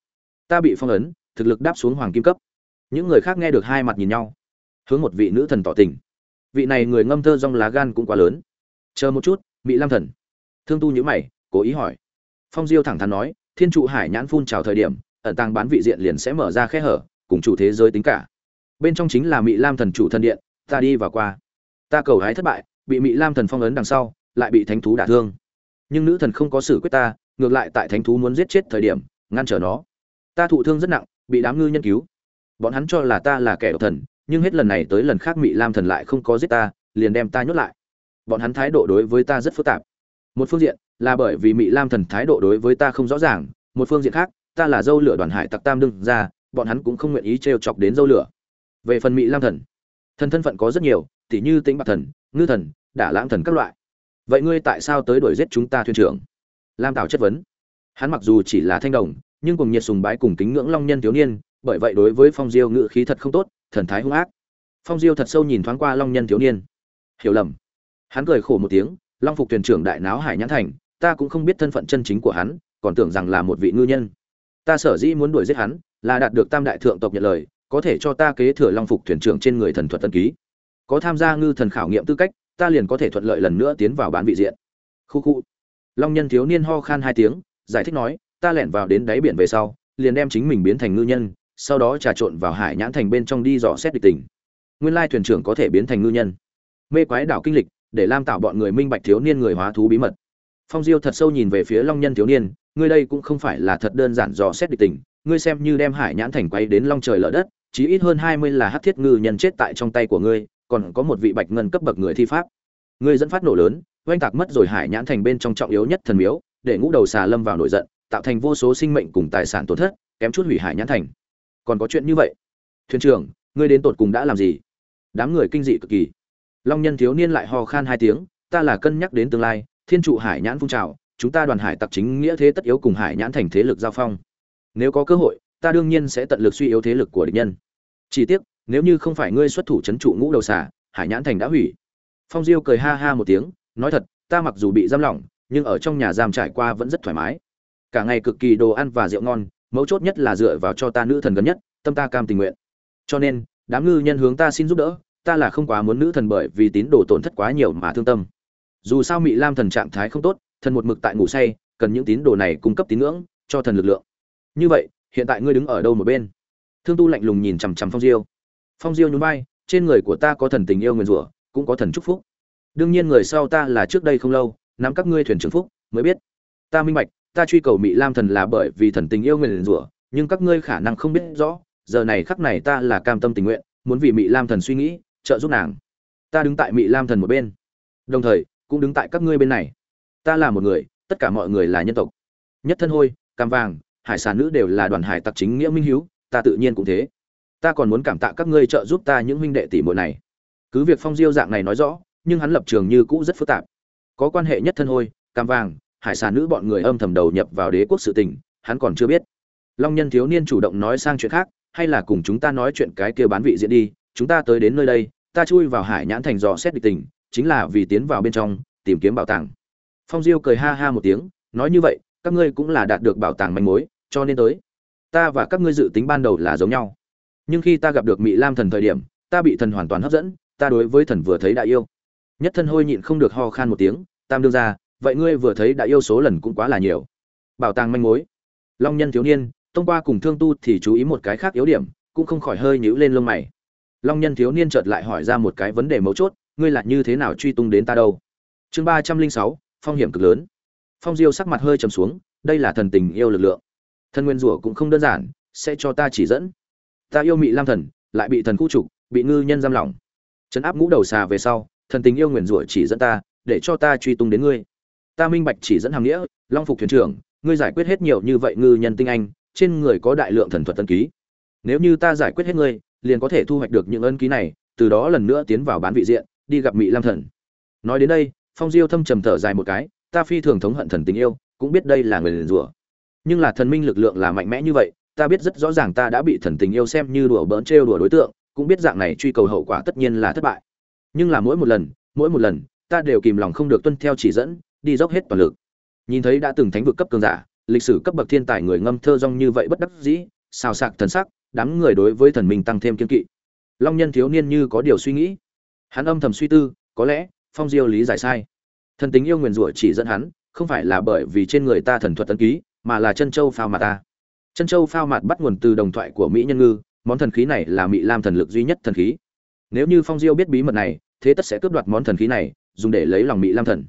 Ta bị phong ấn, thực lực đáp xuống hoàng kim cấp. Những người khác nghe được hai mặt nhìn nhau, hướng một vị nữ thần tỏ tình. Vị này người ngâm thơ rong lá gan cũng quá lớn. Chờ một chút mỹ lam thần. Thương tu nhữ mày, cố ý hỏi. Phong diêu thẳng thắn nói, thiên trụ hải nhãn phun trào thời điểm, ẩn tàng bán vị diện liền sẽ mở ra khe hở, cùng chủ thế giới tính cả. Bên trong chính là mỹ lam thần chủ thân điện, ta đi và qua ta cầu hái thất bại, bị mỹ lam thần phong ấn đằng sau, lại bị thánh thú đả thương. Nhưng nữ thần không có xử quyết ta, ngược lại tại thánh thú muốn giết chết thời điểm, ngăn trở nó. Ta thụ thương rất nặng, bị đám ngư nhân cứu. Bọn hắn cho là ta là kẻ độc thần, nhưng hết lần này tới lần khác mỹ lam thần lại không có giết ta, liền đem ta nhốt lại. Bọn hắn thái độ đối với ta rất phức tạp. Một phương diện là bởi vì mỹ lam thần thái độ đối với ta không rõ ràng, một phương diện khác, ta là dâu lửa đoàn hải tặc tam đương ra bọn hắn cũng không nguyện ý t chọc đến dâu lửa. Về phần mỹ lam thần thần thân phận có rất nhiều tỉ như tĩnh bạc thần, ngư thần, đả lãng thần các loại. Vậy ngươi tại sao tới đuổi giết chúng ta thuyền trưởng? Lam tảo chất vấn. Hắn mặc dù chỉ là thanh đồng, nhưng cùng nhiệt sùng bái cùng kính ngưỡng long nhân thiếu niên, bởi vậy đối với phong diêu ngự khí thật không tốt, thần thái hung ác. Phong diêu thật sâu nhìn thoáng qua long nhân thiếu niên. Hiểu lầm. Hắn cười khổ một tiếng, long phục thuyền trưởng đại náo hải nhãn thành, ta cũng không biết thân phận chân chính của hắn, còn tưởng rằng là một vị ngư nhân. Ta sở dĩ muốn đuổi giết hắn, là đạt được tam đại thượng tộc nhận lời, có thể cho ta kế thừa long phục thuyền trưởng trên người thần thuật tân ký có tham gia ngư thần khảo nghiệm tư cách, ta liền có thể thuận lợi lần nữa tiến vào bán vị diện. Khu khu. Long nhân thiếu niên ho khan hai tiếng, giải thích nói, ta lẻn vào đến đáy biển về sau, liền đem chính mình biến thành ngư nhân, sau đó trà trộn vào hải nhãn thành bên trong đi dò xét địch tình. Nguyên lai thuyền trưởng có thể biến thành ngư nhân. Mê quái đảo kinh lịch, để lam tạo bọn người minh bạch thiếu niên người hóa thú bí mật. Phong diêu thật sâu nhìn về phía long nhân thiếu niên, ngươi đây cũng không phải là thật đơn giản dò xét địch tình, ngươi xem như đem hải nhãn thành quay đến long trời lở đất, chí ít hơn hai mươi là hát thiết ngư nhân chết tại trong tay của ngươi còn có một vị bạch ngân cấp bậc người thi pháp. Người dẫn phát nổ lớn, oanh tạc mất rồi hải nhãn thành bên trong trọng yếu nhất thần miếu, để ngũ đầu xà lâm vào nổi giận, tạo thành vô số sinh mệnh cùng tài sản tổn thất, kém chút hủy hải nhãn thành. Còn có chuyện như vậy? Thuyền trưởng, ngươi đến tột cùng đã làm gì? Đám người kinh dị cực kỳ. Long nhân thiếu niên lại ho khan hai tiếng, ta là cân nhắc đến tương lai, thiên trụ hải nhãn phun trào, chúng ta đoàn hải tặc chính nghĩa thế tất yếu cùng hải nhãn thành thế lực giao phong. Nếu có cơ hội, ta đương nhiên sẽ tận lực suy yếu thế lực của địch nhân. Chỉ tiếc nếu như không phải ngươi xuất thủ trấn trụ ngũ đầu xà, hải nhãn thành đã hủy. Phong diêu cười ha ha một tiếng nói thật ta mặc dù bị giam lỏng nhưng ở trong nhà giam trải qua vẫn rất thoải mái. Cả ngày cực kỳ đồ ăn và rượu ngon mấu chốt nhất là dựa vào cho ta nữ thần gần nhất tâm ta cam tình nguyện. Cho nên đám ngư nhân hướng ta xin giúp đỡ ta là không quá muốn nữ thần bởi vì tín đồ tổn thất quá nhiều mà thương tâm. Dù sao mỹ lam thần trạng thái không tốt thần một mực tại ngủ say cần những tín đồ này cung cấp tín ngưỡng cho thần lực lượng. Như vậy hiện tại ngươi đứng ở đâu một bên? Thương tu lạnh lùng nhìn chằm chằm phong diêu phong diêu nhún vai, trên người của ta có thần tình yêu nguyền rủa, cũng có thần chúc phúc. Đương nhiên người sau ta là trước đây không lâu, nắm các ngươi thuyền trưởng phúc, mới biết. Ta minh bạch, ta truy cầu mỹ lam thần là bởi vì thần tình yêu nguyền rủa, nhưng các ngươi khả năng không biết rõ, giờ này khắc này ta là cam tâm tình nguyện, muốn vì mỹ lam thần suy nghĩ, trợ giúp nàng. Ta đứng tại mỹ lam thần một bên. Đồng thời, cũng đứng tại các ngươi bên này. Ta là một người, tất cả mọi người là nhân tộc. Nhất thân hôi, cam vàng, hải sản nữ đều là đoàn hải tặc chính nghĩa minh hiếu, ta tự nhiên cũng thế ta còn muốn cảm tạ các ngươi trợ giúp ta những huynh đệ tỷ muội này. Cứ việc phong diêu dạng này nói rõ, nhưng hắn lập trường như cũ rất phức tạp. Có quan hệ nhất thân hôi, cam vàng, hải sản nữ bọn người âm thầm đầu nhập vào đế quốc sự tình, hắn còn chưa biết. Long nhân thiếu niên chủ động nói sang chuyện khác, hay là cùng chúng ta nói chuyện cái kia bán vị diễn đi, chúng ta tới đến nơi đây, ta chui vào hải nhãn thành dò xét địch tình, chính là vì tiến vào bên trong, tìm kiếm bảo tàng. Phong diêu cười ha ha một tiếng, nói như vậy, các ngươi cũng là đạt được bảo tàng manh mối, cho nên tới. Ta và các ngươi dự tính ban đầu là giống nhau nhưng khi ta gặp được mỹ lam thần thời điểm, ta bị thần hoàn toàn hấp dẫn, ta đối với thần vừa thấy đã yêu. Nhất thân hôi nhịn không được ho khan một tiếng, tam đương ra vậy ngươi vừa thấy đã yêu số lần cũng quá là nhiều. Bảo tàng manh mối. Long nhân thiếu niên thông qua cùng thương tu thì chú ý một cái khác yếu điểm, cũng không khỏi hơi nhữ lên lông mày. Long nhân thiếu niên chợt lại hỏi ra một cái vấn đề mấu chốt, ngươi là như thế nào truy tung đến ta đâu? Chương ba trăm linh sáu, phong hiểm cực lớn. Phong diêu sắc mặt hơi trầm xuống, đây là thần tình yêu lực lượng. Thần nguyên rủa cũng không đơn giản, sẽ cho ta chỉ dẫn ta yêu mị lam thần, lại bị thần khu trục, bị ngư nhân giam lỏng. Chấn áp ngũ đầu xà về sau, thần tình yêu nguyền rủa chỉ dẫn ta, để cho ta truy tung đến ngươi. Ta minh bạch chỉ dẫn hàng nghĩa, long phục thuyền trưởng, ngươi giải quyết hết nhiều như vậy ngư nhân tinh anh, trên người có đại lượng thần thuật tân ký. Nếu như ta giải quyết hết ngươi, liền có thể thu hoạch được những ân ký này, từ đó lần nữa tiến vào bán vị diện, đi gặp mỹ lam thần. Nói đến đây, phong diêu thâm trầm thở dài một cái, ta phi thường thống hận thần tình yêu, cũng biết đây là người liền rủa. Nhưng là thần minh lực lượng là mạnh mẽ như vậy ta biết rất rõ ràng ta đã bị thần tình yêu xem như đùa bỡn trêu đùa đối tượng, cũng biết dạng này truy cầu hậu quả tất nhiên là thất bại. Nhưng là mỗi một lần, mỗi một lần, ta đều kìm lòng không được tuân theo chỉ dẫn, đi dốc hết toàn lực. Nhìn thấy đã từng thánh vực cấp cường giả, lịch sử cấp bậc thiên tài người ngâm thơ rong như vậy bất đắc dĩ, xào sạc thần sắc, đám người đối với thần minh tăng thêm kiên kỵ. Long nhân thiếu niên như có điều suy nghĩ. Hắn âm thầm suy tư, có lẽ, phong diêu lý giải sai. Thần tính yêu nguyền rủa chỉ dẫn hắn, không phải là bởi vì trên người ta thần thuật tấn ký, mà là chân châu phao mà ta chân châu phao mạt bắt nguồn từ đồng thoại của mỹ nhân ngư, món thần khí này là mỹ lam thần lực duy nhất thần khí. Nếu như phong diêu biết bí mật này, thế tất sẽ cướp đoạt món thần khí này, dùng để lấy lòng mỹ lam thần.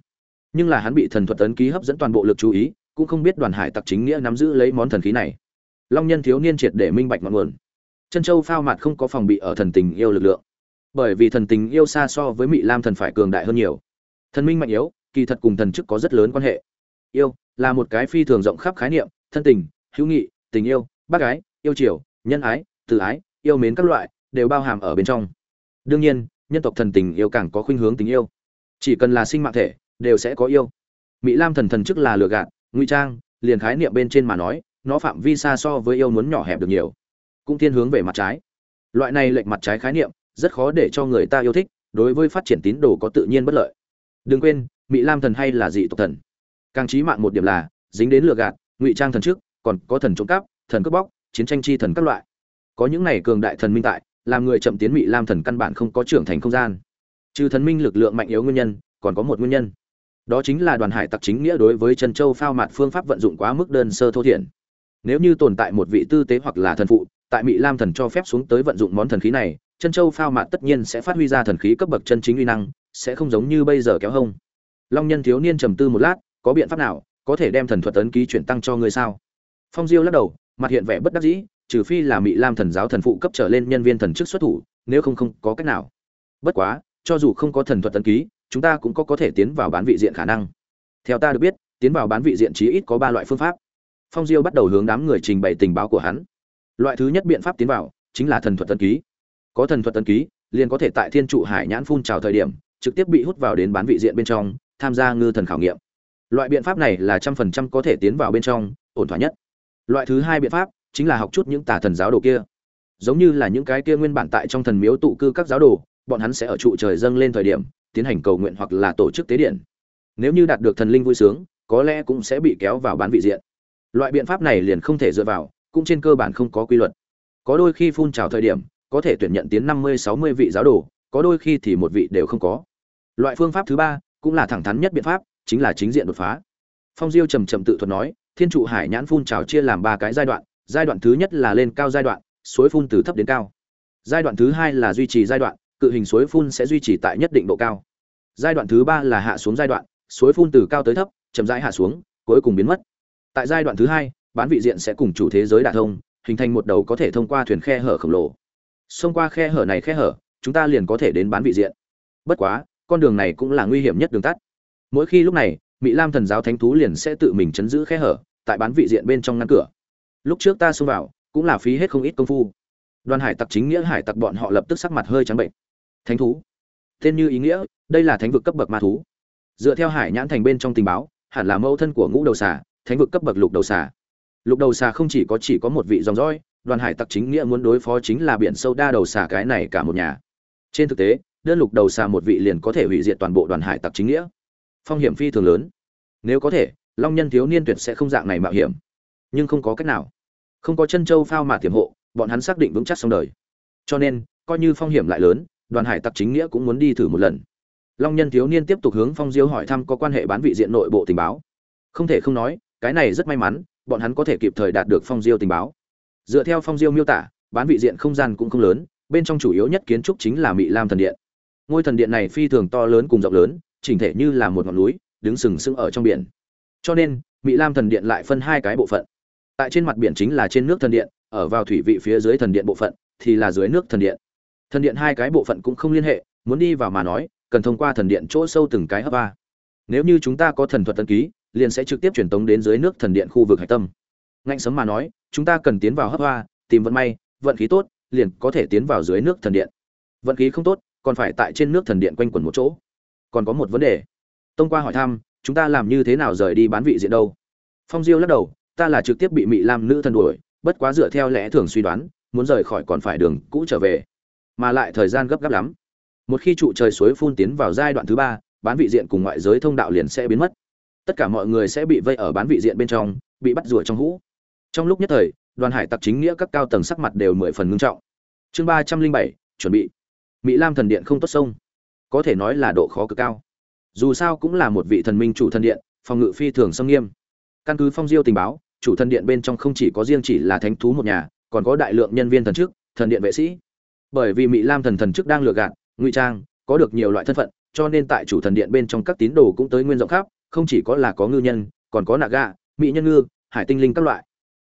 Nhưng là hắn bị thần thuật tấn ký hấp dẫn toàn bộ lực chú ý, cũng không biết đoàn hải tặc chính nghĩa nắm giữ lấy món thần khí này. Long nhân thiếu niên triệt để minh bạch ngọn nguồn. Chân châu phao mặt không có phòng bị ở thần tình yêu lực lượng. Bởi vì thần tình yêu xa so với mỹ lam thần phải cường đại hơn nhiều. Thần minh mạnh yếu, kỳ thật cùng thần chức có rất lớn quan hệ. Yêu là một cái phi thường rộng khắp khái niệm, thân tình, hữu nghị tình yêu, bác gái yêu chiều, nhân ái tự ái, yêu mến các loại, đều bao hàm ở bên trong. Đương nhiên, nhân tộc thần tình yêu càng có khuynh hướng tình yêu. Chỉ cần là sinh mạng thể, đều sẽ có yêu. Mỹ lam thần thần chức là lừa gạt nguy trang, liền khái niệm bên trên mà nói, nó phạm vi xa so với yêu muốn nhỏ hẹp được nhiều. Cũng thiên hướng về mặt trái. Loại này lệch mặt trái khái niệm, rất khó để cho người ta yêu thích, đối với phát triển tín đồ có tự nhiên bất lợi. Đừng quên mỹ lam thần hay là dị tộc thần. Càng trí mạng một điểm là, dính đến lừa gạt, ngụy trang thần trước còn có thần trộm cắp, thần cướp bóc, chiến tranh chi thần các loại. Có những này cường đại thần minh tại, làm người chậm tiến mị lam thần căn bản không có trưởng thành không gian. Trừ thần minh lực lượng mạnh yếu nguyên nhân, còn có một nguyên nhân. Đó chính là đoàn hải tặc chính nghĩa đối với chân châu phao mạt phương pháp vận dụng quá mức đơn sơ thô thiển. Nếu như tồn tại một vị tư tế hoặc là thần phụ, tại mỹ lam thần cho phép xuống tới vận dụng món thần khí này chân châu phao mạt tất nhiên sẽ phát huy ra thần khí cấp bậc chân chính uy năng, sẽ không giống như bây giờ kéo hông. Long nhân thiếu niên trầm tư một lát, có biện pháp nào, có thể đem thần thuật ấn ký chuyển tăng cho ngươi sao? Phong diêu lắc đầu, mặt hiện vẻ bất đắc dĩ, trừ phi là mỹ lam thần giáo thần phụ cấp trở lên nhân viên thần chức xuất thủ, nếu không không có cách nào. Bất quá, cho dù không có thần thuật tấn ký, chúng ta cũng có có thể tiến vào bán vị diện khả năng. Theo ta được biết, tiến vào bán vị diện chí ít có ba loại phương pháp. Phong diêu bắt đầu hướng đám người trình bày tình báo của hắn. Loại thứ nhất biện pháp tiến vào, chính là thần thuật tấn ký. Có thần thuật tấn ký, liền có thể tại thiên trụ hải nhãn phun trào thời điểm, trực tiếp bị hút vào đến bán vị diện bên trong, tham gia ngư thần khảo nghiệm. Loại biện pháp này là trăm phần trăm có thể tiến vào bên trong, ổn thỏa nhất loại thứ hai biện pháp chính là học chút những tà thần giáo đồ kia. Giống như là những cái kia nguyên bản tại trong thần miếu tụ cư các giáo đồ, bọn hắn sẽ ở trụ trời dâng lên thời điểm, tiến hành cầu nguyện hoặc là tổ chức tế điện. Nếu như đạt được thần linh vui sướng, có lẽ cũng sẽ bị kéo vào bán vị diện. Loại biện pháp này liền không thể dựa vào, cũng trên cơ bản không có quy luật. Có đôi khi phun trào thời điểm, có thể tuyển nhận tiến năm mươi, sáu mươi vị giáo đồ, có đôi khi thì một vị đều không có. Loại phương pháp thứ ba cũng là thẳng thắn nhất biện pháp, chính là chính diện đột phá. Phong diêu trầm trầm tự thuật nói thiên trụ hải nhãn phun trào chia làm ba cái giai đoạn giai đoạn thứ nhất là lên cao giai đoạn, suối phun từ thấp đến cao. Giai đoạn thứ hai là duy trì giai đoạn, cự hình suối phun sẽ duy trì tại nhất định độ cao. Giai đoạn thứ ba là hạ xuống giai đoạn, suối phun từ cao tới thấp, chậm rãi hạ xuống, cuối cùng biến mất. Tại giai đoạn thứ hai, bán vị diện sẽ cùng chủ thế giới đả thông, hình thành một đầu có thể thông qua thuyền khe hở khổng lồ. Xông qua khe hở này khe hở, chúng ta liền có thể đến bán vị diện. Bất quá, con đường này cũng là nguy hiểm nhất đường tắt. Mỗi khi lúc này mỹ lam thần giáo thánh thú liền sẽ tự mình chấn giữ khe hở, tại bán vị diện bên trong ngăn cửa. Lúc trước ta xông vào, cũng là phí hết không ít công phu. Đoàn hải tặc chính nghĩa hải tặc bọn họ lập tức sắc mặt hơi trắng bệnh. Thánh thú? Tên như ý nghĩa, đây là thánh vực cấp bậc ma thú. Dựa theo hải nhãn thành bên trong tình báo, hẳn là mẫu thân của ngũ đầu xà, thánh vực cấp bậc lục đầu xà. Lục đầu xà không chỉ có chỉ có một vị dòng dõi, đoàn hải tặc chính nghĩa muốn đối phó chính là biển sâu đa đầu xà cái này cả một nhà. Trên thực tế, đơn lục đầu xà một vị liền có thể hủy diệt toàn bộ đoàn hải tặc chính nghĩa phong hiểm phi thường lớn. Nếu có thể, long nhân thiếu niên tuyệt sẽ không dạng này mạo hiểm. Nhưng không có cách nào. Không có chân châu phao mà tiềm hộ, bọn hắn xác định vững chắc xong đời. Cho nên, coi như phong hiểm lại lớn, đoàn hải tặc chính nghĩa cũng muốn đi thử một lần. Long nhân thiếu niên tiếp tục hướng phong diêu hỏi thăm có quan hệ bán vị diện nội bộ tình báo. Không thể không nói, cái này rất may mắn, bọn hắn có thể kịp thời đạt được phong diêu tình báo. Dựa theo phong diêu miêu tả, bán vị diện không gian cũng không lớn, bên trong chủ yếu nhất kiến trúc chính là mỹ lam thần điện. Ngôi thần điện này phi thường to lớn cùng rộng lớn chỉnh thể như là một ngọn núi, đứng sừng sững ở trong biển. Cho nên mỹ lam thần điện lại phân hai cái bộ phận. Tại trên mặt biển chính là trên nước thần điện, ở vào thủy vị phía dưới thần điện bộ phận, thì là dưới nước thần điện. Thần điện hai cái bộ phận cũng không liên hệ, muốn đi vào mà nói, cần thông qua thần điện chỗ sâu từng cái hấp ba. Nếu như chúng ta có thần thuật tân ký, liền sẽ trực tiếp truyền tống đến dưới nước thần điện khu vực hải tâm. Ngạnh sấm mà nói, chúng ta cần tiến vào hấp hoa tìm vận may, vận khí tốt, liền có thể tiến vào dưới nước thần điện. Vận khí không tốt, còn phải tại trên nước thần điện quanh quẩn một chỗ còn có một vấn đề. Tông qua hỏi thăm, chúng ta làm như thế nào rời đi bán vị diện đâu? Phong diêu lắc đầu, ta là trực tiếp bị mị lam nữ thần đuổi, bất quá dựa theo lẽ thường suy đoán, muốn rời khỏi còn phải đường cũ trở về. Mà lại thời gian gấp gáp lắm. Một khi trụ trời suối phun tiến vào giai đoạn thứ ba, bán vị diện cùng ngoại giới thông đạo liền sẽ biến mất. Tất cả mọi người sẽ bị vây ở bán vị diện bên trong, bị bắt rủa trong hũ. Trong lúc nhất thời, đoàn hải tặc chính nghĩa các cao tầng sắc mặt đều mười phần ngưng trọng. Chương ba trăm linh bảy, chuẩn bị. Mỹ lam thần điện không tốt sông có thể nói là độ khó cực cao. Dù sao cũng là một vị thần minh chủ thần điện, phòng ngự phi thường sông nghiêm. Căn cứ phong diêu tình báo, chủ thần điện bên trong không chỉ có riêng chỉ là thánh thú một nhà, còn có đại lượng nhân viên thần chức, thần điện vệ sĩ. Bởi vì mỹ lam thần thần chức đang lừa gạt, ngụy trang có được nhiều loại thân phận, cho nên tại chủ thần điện bên trong các tín đồ cũng tới nguyên rộng khắp, không chỉ có là có ngư nhân, còn có nạ gà mỹ nhân ngư, hải tinh linh các loại.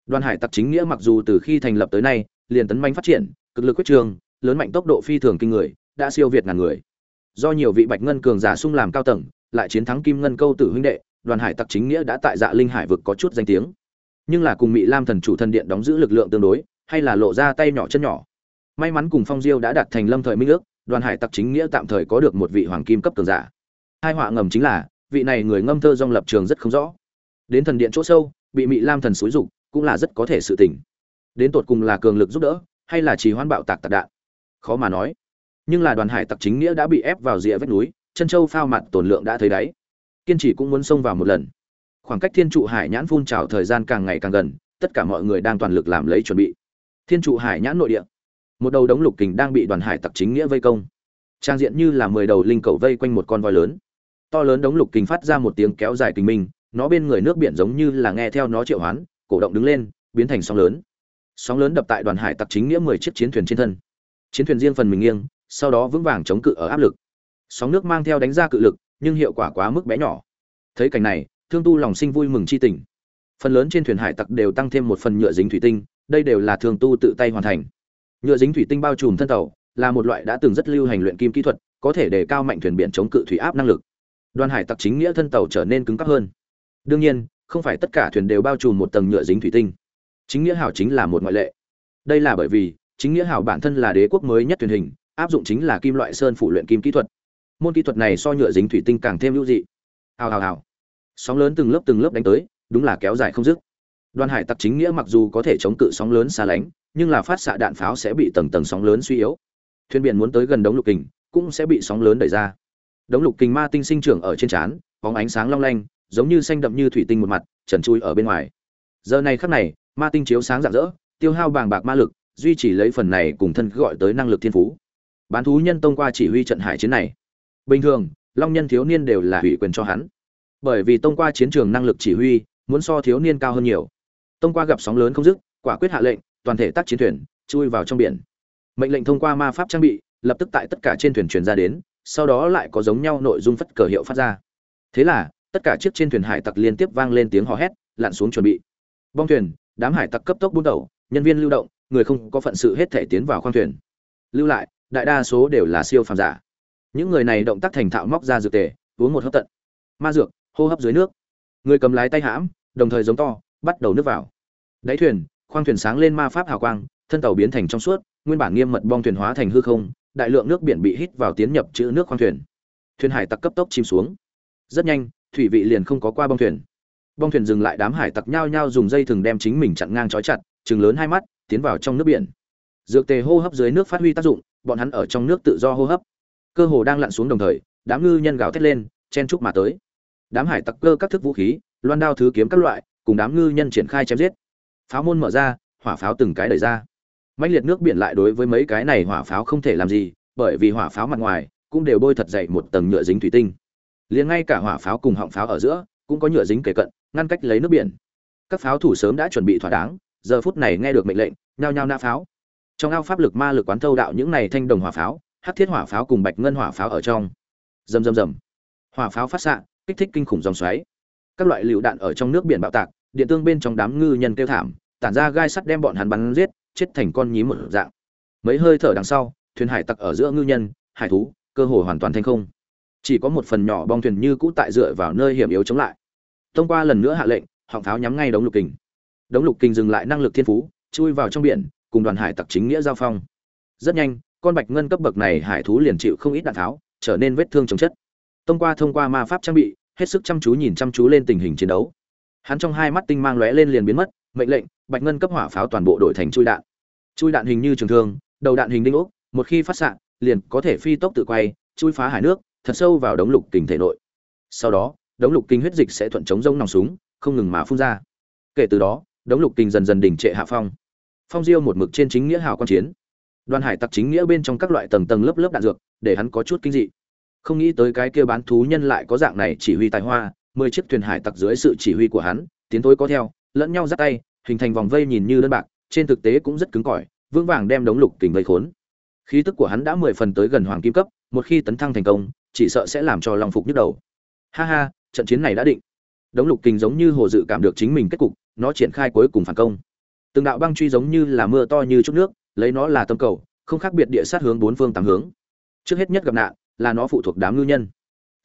Đoàn hải tặc chính nghĩa mặc dù từ khi thành lập tới nay, liền tấn manh phát triển, cực lực quyết trường, lớn mạnh tốc độ phi thường kinh người, đã siêu việt ngàn người do nhiều vị bạch ngân cường giả sung làm cao tầng, lại chiến thắng kim ngân câu tử huynh đệ, đoàn hải tặc chính nghĩa đã tại dạ linh hải vực có chút danh tiếng. Nhưng là cùng mỹ lam thần chủ thần điện đóng giữ lực lượng tương đối, hay là lộ ra tay nhỏ chân nhỏ. May mắn cùng phong diêu đã đạt thành lâm thời minh ước, đoàn hải tặc chính nghĩa tạm thời có được một vị hoàng kim cấp cường giả. Hai họa ngầm chính là, vị này người ngâm thơ dong lập trường rất không rõ. Đến thần điện chỗ sâu, bị mỹ lam thần xúi dục, cũng là rất có thể sự tỉnh đến tột cùng là cường lực giúp đỡ, hay là chỉ hoan bạo tạc tạc đạn? Khó mà nói nhưng là đoàn hải tặc chính nghĩa đã bị ép vào rìa vách núi, chân châu phao mặt tổn lượng đã thấy đáy. Kiên trì cũng muốn xông vào một lần. Khoảng cách thiên trụ hải nhãn phun trào thời gian càng ngày càng gần, tất cả mọi người đang toàn lực làm lấy chuẩn bị. Thiên trụ hải nhãn nội địa. Một đầu đống lục kình đang bị đoàn hải tặc chính nghĩa vây công. Trang diện như là mười đầu linh cầu vây quanh một con voi lớn. To lớn đống lục kình phát ra một tiếng kéo dài kình minh, nó bên người nước biển giống như là nghe theo nó triệu hoán, cổ động đứng lên, biến thành sóng lớn. Sóng lớn đập tại đoàn hải tặc chính nghĩa mười chiếc chiến thuyền trên thân. Chiến thuyền riêng phần mình nghiêng sau đó vững vàng chống cự ở áp lực. Sóng nước mang theo đánh ra cự lực, nhưng hiệu quả quá mức bé nhỏ. Thấy cảnh này, thương tu lòng sinh vui mừng chi tình. Phần lớn trên thuyền hải tặc đều tăng thêm một phần nhựa dính thủy tinh, đây đều là thương tu tự tay hoàn thành. Nhựa dính thủy tinh bao trùm thân tàu, là một loại đã từng rất lưu hành luyện kim kỹ thuật, có thể đề cao mạnh thuyền biển chống cự thủy áp năng lực. Đoàn hải tặc chính nghĩa thân tàu trở nên cứng cáp hơn. Đương nhiên, không phải tất cả thuyền đều bao trùm một tầng nhựa dính thủy tinh. Chính nghĩa hảo chính là một ngoại lệ. Đây là bởi vì, chính nghĩa hảo bản thân là đế quốc mới nhất thuyền hình áp dụng chính là kim loại sơn phủ luyện kim kỹ thuật. Môn kỹ thuật này so nhựa dính thủy tinh càng thêm hữu dị. Hào hào hào. Sóng lớn từng lớp từng lớp đánh tới, đúng là kéo dài không dứt. Đoàn hải tặc chính nghĩa mặc dù có thể chống cự sóng lớn xa lánh, nhưng là phát xạ đạn pháo sẽ bị tầng tầng sóng lớn suy yếu. Thuyền biển muốn tới gần đống lục kình, cũng sẽ bị sóng lớn đẩy ra. Đống lục kình ma tinh sinh trưởng ở trên trán, bóng ánh sáng long lanh, giống như xanh đậm như thủy tinh một mặt, trần chui ở bên ngoài. Giờ này khắc này, ma tinh chiếu sáng rạng rỡ, tiêu hao bàng bạc ma lực, duy trì lấy phần này cùng thân gọi tới năng lực thiên phú bán thú nhân tông qua chỉ huy trận hải chiến này. Bình thường, long nhân thiếu niên đều là ủy quyền cho hắn. Bởi vì tông qua chiến trường năng lực chỉ huy, muốn so thiếu niên cao hơn nhiều. Tông qua gặp sóng lớn không dứt, quả quyết hạ lệnh, toàn thể tác chiến thuyền, chui vào trong biển. Mệnh lệnh thông qua ma pháp trang bị, lập tức tại tất cả trên thuyền truyền ra đến, sau đó lại có giống nhau nội dung phất cờ hiệu phát ra. Thế là, tất cả chiếc trên thuyền hải tặc liên tiếp vang lên tiếng hò hét, lặn xuống chuẩn bị. Bong thuyền, đám hải tặc cấp tốc bút đầu nhân viên lưu động, người không có phận sự hết thể tiến vào khoang thuyền. Lưu lại đại đa số đều là siêu phàm giả. Những người này động tác thành thạo móc ra dược tề, uống một hấp tận. Ma dược, hô hấp dưới nước. Người cầm lái tay hãm, đồng thời giống to, bắt đầu nước vào. Đáy thuyền, khoang thuyền sáng lên ma pháp hào quang, thân tàu biến thành trong suốt, nguyên bản nghiêm mật bong thuyền hóa thành hư không, đại lượng nước biển bị hít vào tiến nhập chữ nước khoang thuyền. Thuyền hải tặc cấp tốc chìm xuống. Rất nhanh, thủy vị liền không có qua bong thuyền. Bong thuyền dừng lại đám hải tặc nhao nhao dùng dây thừng đem chính mình chặn ngang trói chặt chừng lớn hai mắt, tiến vào trong nước biển. Dược tề hô hấp dưới nước phát huy tác dụng bọn hắn ở trong nước tự do hô hấp. Cơ hồ đang lặn xuống đồng thời, đám ngư nhân gào thét lên, chen chúc mà tới. Đám hải tặc cơ các thức vũ khí, loan đao thứ kiếm các loại, cùng đám ngư nhân triển khai chém giết. Pháo môn mở ra, hỏa pháo từng cái đẩy ra. Mạnh liệt nước biển lại đối với mấy cái này hỏa pháo không thể làm gì, bởi vì hỏa pháo mặt ngoài cũng đều bôi thật dày một tầng nhựa dính thủy tinh. Liền ngay cả hỏa pháo cùng họng pháo ở giữa cũng có nhựa dính kề cận, ngăn cách lấy nước biển. Các pháo thủ sớm đã chuẩn bị thỏa đáng, giờ phút này nghe được mệnh lệnh, nhao nhao na pháo trong ao pháp lực ma lực quán thâu đạo những này thanh đồng hỏa pháo, hắc thiết hỏa pháo cùng bạch ngân hỏa pháo ở trong. Rầm rầm rầm. Hỏa pháo phát xạ, kích thích kinh khủng dòng xoáy. Các loại lựu đạn ở trong nước biển bạo tạc, điện tương bên trong đám ngư nhân kêu thảm, tản ra gai sắt đem bọn hắn bắn giết, chết thành con nhím một dạng. Mấy hơi thở đằng sau, thuyền hải tặc ở giữa ngư nhân, hải thú, cơ hồ hoàn toàn thành không. Chỉ có một phần nhỏ bong thuyền như cũ tại dựa vào nơi hiểm yếu chống lại. Thông qua lần nữa hạ lệnh, họng pháo nhắm ngay đống lục kình. Đống lục kình dừng lại năng lực thiên phú, chui vào trong biển cùng đoàn hải tặc chính nghĩa giao phong. Rất nhanh, con bạch ngân cấp bậc này hải thú liền chịu không ít đạn tháo, trở nên vết thương chống chất. Thông qua thông qua ma pháp trang bị, hết sức chăm chú nhìn chăm chú lên tình hình chiến đấu. Hắn trong hai mắt tinh mang lóe lên liền biến mất, mệnh lệnh, bạch ngân cấp hỏa pháo toàn bộ đổi thành chui đạn. Chui đạn hình như trường thương, đầu đạn hình đinh ốc, một khi phát xạ, liền có thể phi tốc tự quay, chui phá hải nước, thật sâu vào đống lục kình thể nội. Sau đó, đống lục kinh huyết dịch sẽ thuận chống rông nòng súng, không ngừng mà phun ra. Kể từ đó, đống lục kinh dần dần đỉnh trệ hạ phong phong diêu một mực trên chính nghĩa hào quan chiến. Đoàn hải tặc chính nghĩa bên trong các loại tầng tầng lớp lớp đạn dược, để hắn có chút kinh dị. Không nghĩ tới cái kia bán thú nhân lại có dạng này chỉ huy tài hoa, mười chiếc thuyền hải tặc dưới sự chỉ huy của hắn, tiến tối có theo, lẫn nhau giắt tay, hình thành vòng vây nhìn như đơn bạc, trên thực tế cũng rất cứng cỏi, vững vàng đem đống lục kình vây khốn. Khí tức của hắn đã mười phần tới gần hoàng kim cấp, một khi tấn thăng thành công, chỉ sợ sẽ làm cho lòng phục nhức đầu. Ha ha, trận chiến này đã định. Đống lục kình giống như hồ dự cảm được chính mình kết cục, nó triển khai cuối cùng phản công từng đạo băng truy giống như là mưa to như chút nước, lấy nó là tâm cầu, không khác biệt địa sát hướng bốn phương tám hướng. Trước hết nhất gặp nạn, là nó phụ thuộc đám ngư nhân.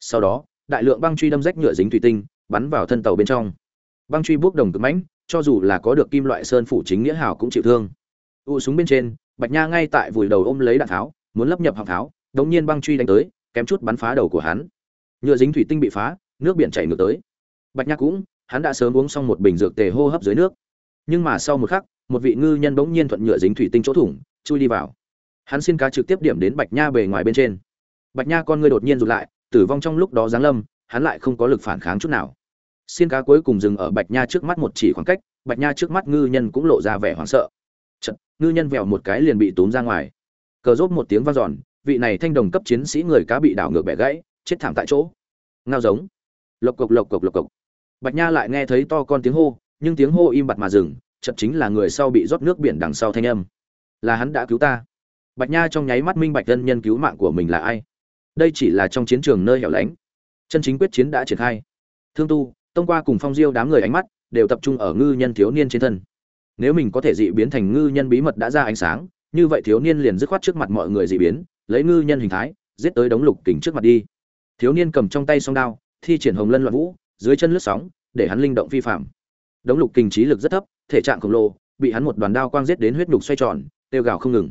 Sau đó, đại lượng băng truy đâm rách nhựa dính thủy tinh, bắn vào thân tàu bên trong. Băng truy bốc đồng cực mãnh, cho dù là có được kim loại sơn phủ chính nghĩa hảo cũng chịu thương. U súng bên trên, bạch nha ngay tại vùi đầu ôm lấy đạn tháo, muốn lấp nhập hàng tháo, đống nhiên băng truy đánh tới, kém chút bắn phá đầu của hắn. Nhựa dính thủy tinh bị phá, nước biển chảy ngược tới. Bạch nha cũng, hắn đã sớm uống xong một bình dược tề hô hấp dưới nước nhưng mà sau một khắc một vị ngư nhân bỗng nhiên thuận nhựa dính thủy tinh chỗ thủng chui đi vào. Hắn xin cá trực tiếp điểm đến bạch nha bề ngoài bên trên. Bạch nha con ngươi đột nhiên rụt lại tử vong trong lúc đó giáng lâm hắn lại không có lực phản kháng chút nào. Xin cá cuối cùng dừng ở bạch nha trước mắt một chỉ khoảng cách bạch nha trước mắt ngư nhân cũng lộ ra vẻ hoảng sợ. Chật, ngư nhân vẹo một cái liền bị túm ra ngoài. Cờ rốt một tiếng vang giòn vị này thanh đồng cấp chiến sĩ người cá bị đảo ngược bẻ gãy chết thảm tại chỗ. Ngao giống. Lộc cộc lộc cộc lộc cộc. Bạch nha lại nghe thấy to con tiếng hô nhưng tiếng hô im bặt mà dừng, chợt chính là người sau bị rót nước biển đằng sau thanh âm. Là hắn đã cứu ta. Bạch nha trong nháy mắt minh bạch thân nhân cứu mạng của mình là ai. Đây chỉ là trong chiến trường nơi hẻo lánh. Chân chính quyết chiến đã triển khai. Thương tu, tông qua cùng phong diêu đám người ánh mắt đều tập trung ở ngư nhân thiếu niên trên thân. Nếu mình có thể dị biến thành ngư nhân bí mật đã ra ánh sáng, như vậy thiếu niên liền dứt khoát trước mặt mọi người dị biến, lấy ngư nhân hình thái, giết tới đống lục kình trước mặt đi. Thiếu niên cầm trong tay song đao, thi triển hồng lân loạn vũ, dưới chân lướt sóng, để hắn linh động phi phạm đống lục kình trí lực rất thấp, thể trạng khổng lồ, bị hắn một đoàn đao quang giết đến huyết nhục xoay tròn, tiêu gào không ngừng.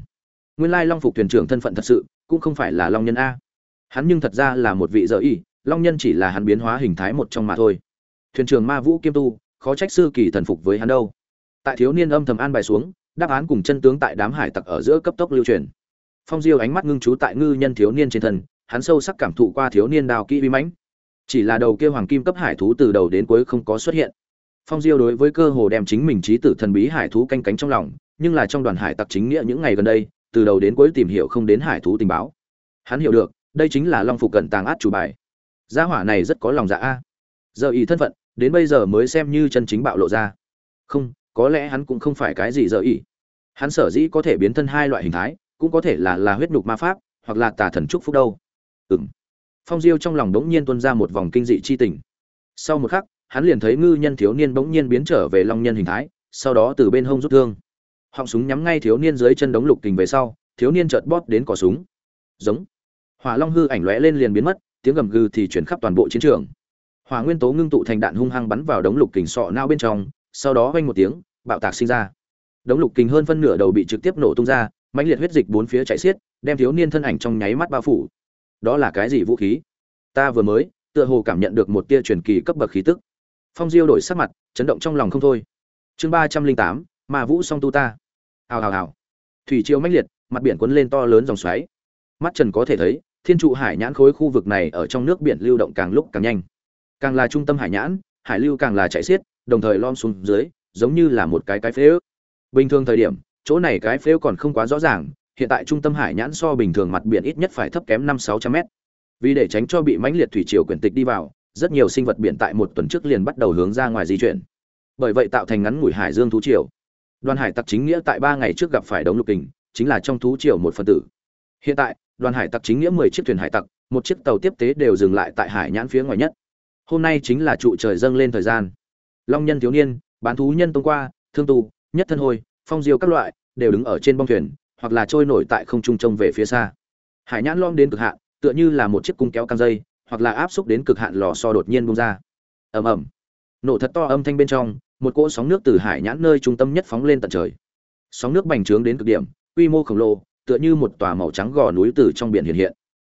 Nguyên lai long phục thuyền trưởng thân phận thật sự, cũng không phải là long nhân a. Hắn nhưng thật ra là một vị dở y, long nhân chỉ là hắn biến hóa hình thái một trong mà thôi. Thuyền trưởng ma vũ kiêm tu, khó trách sư kỳ thần phục với hắn đâu. Tại thiếu niên âm thầm an bài xuống, đáp án cùng chân tướng tại đám hải tặc ở giữa cấp tốc lưu truyền. Phong diêu ánh mắt ngưng chú tại ngư nhân thiếu niên trên thân, hắn sâu sắc cảm thụ qua thiếu niên đào kỹ vi mãnh. Chỉ là đầu kia hoàng kim cấp hải thú từ đầu đến cuối không có xuất hiện phong diêu đối với cơ hồ đem chính mình trí tử thần bí hải thú canh cánh trong lòng, nhưng là trong đoàn hải tặc chính nghĩa những ngày gần đây, từ đầu đến cuối tìm hiểu không đến hải thú tình báo. Hắn hiểu được, đây chính là long phục cận tàng át chủ bài. Gia hỏa này rất có lòng dạ a. Giờ ý thân phận, đến bây giờ mới xem như chân chính bạo lộ ra. Không, có lẽ hắn cũng không phải cái gì giờ ý. Hắn sở dĩ có thể biến thân hai loại hình thái, cũng có thể là là huyết nhục ma pháp, hoặc là tà thần trúc phúc đâu. Ừng phong diêu trong lòng đống nhiên tuôn ra một vòng kinh dị chi tình. Sau một khắc hắn liền thấy ngư nhân thiếu niên bỗng nhiên biến trở về long nhân hình thái, sau đó từ bên hông rút thương. Họng súng nhắm ngay thiếu niên dưới chân đống lục kình về sau, thiếu niên chợt bóp đến cỏ súng. Giống. Hỏa long hư ảnh lóe lên liền biến mất, tiếng gầm gừ thì chuyển khắp toàn bộ chiến trường. Hỏa nguyên tố ngưng tụ thành đạn hung hăng bắn vào đống lục kình sọ nao bên trong, sau đó vang một tiếng, bạo tạc sinh ra. Đống lục kình hơn phân nửa đầu bị trực tiếp nổ tung ra, mãnh liệt huyết dịch bốn phía chảy xiết, đem thiếu niên thân ảnh trong nháy mắt bao phủ. Đó là cái gì vũ khí? Ta vừa mới, tựa hồ cảm nhận được một tia truyền kỳ cấp bậc khí tức phong diêu đổi sắc mặt, chấn động trong lòng không thôi. Chương ba trăm linh tám mà vũ song tu ta. Hào hào hào. Thủy chiều mãnh liệt, mặt biển cuốn lên to lớn dòng xoáy. Mắt trần có thể thấy, thiên trụ hải nhãn khối khu vực này ở trong nước biển lưu động càng lúc càng nhanh. Càng là trung tâm hải nhãn, hải lưu càng là chạy xiết, đồng thời lom xuống dưới, giống như là một cái cái phế ước. Bình thường thời điểm, chỗ này cái phế còn không quá rõ ràng, hiện tại trung tâm hải nhãn so bình thường mặt biển ít nhất phải thấp kém năm sáu trăm mét. Vì để tránh cho bị mãnh liệt thủy triều quyển tịch đi vào rất nhiều sinh vật biển tại một tuần trước liền bắt đầu hướng ra ngoài di chuyển. Bởi vậy tạo thành ngắn ngủi hải dương thú triều. Đoàn hải tặc chính nghĩa tại ba ngày trước gặp phải đống lục kình, chính là trong thú triều một phần tử. Hiện tại, đoàn hải tặc chính nghĩa mười chiếc thuyền hải tặc, một chiếc tàu tiếp tế đều dừng lại tại hải nhãn phía ngoài nhất. Hôm nay chính là trụ trời dâng lên thời gian. Long nhân thiếu niên, bán thú nhân tông qua, thương tu, nhất thân hồi phong diêu các loại, đều đứng ở trên bong thuyền, hoặc là trôi nổi tại không trung trông về phía xa. Hải nhãn lom đến cực hạn, tựa như là một chiếc cung kéo căng dây hoặc là áp xúc đến cực hạn lò so đột nhiên bung ra. Ầm ầm. Nổ thật to âm thanh bên trong, một cỗ sóng nước từ hải nhãn nơi trung tâm nhất phóng lên tận trời. Sóng nước bành trướng đến cực điểm, quy mô khổng lồ, tựa như một tòa màu trắng gò núi từ trong biển hiện hiện.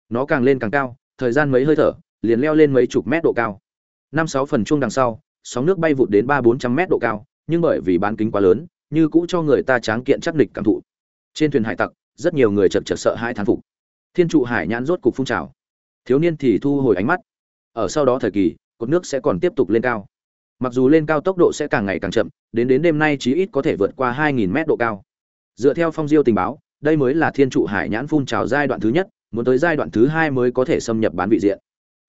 Nó càng lên càng cao, thời gian mấy hơi thở, liền leo lên mấy chục mét độ cao. Năm sáu phần chuông đằng sau, sóng nước bay vụt đến ba bốn trăm mét độ cao, nhưng bởi vì bán kính quá lớn, như cũ cho người ta tráng kiện chắc địch cảm thụ. Trên thuyền hải tặc, rất nhiều người chật chật sợ hai thán phục. Thiên trụ hải nhãn rốt cục phun trào thiếu niên thì thu hồi ánh mắt. Ở sau đó thời kỳ, cột nước sẽ còn tiếp tục lên cao. Mặc dù lên cao tốc độ sẽ càng ngày càng chậm, đến đến đêm nay chí ít có thể vượt qua 2.000 mét độ cao. Dựa theo phong diêu tình báo, đây mới là thiên trụ hải nhãn phun trào giai đoạn thứ nhất, muốn tới giai đoạn thứ hai mới có thể xâm nhập bán vị diện.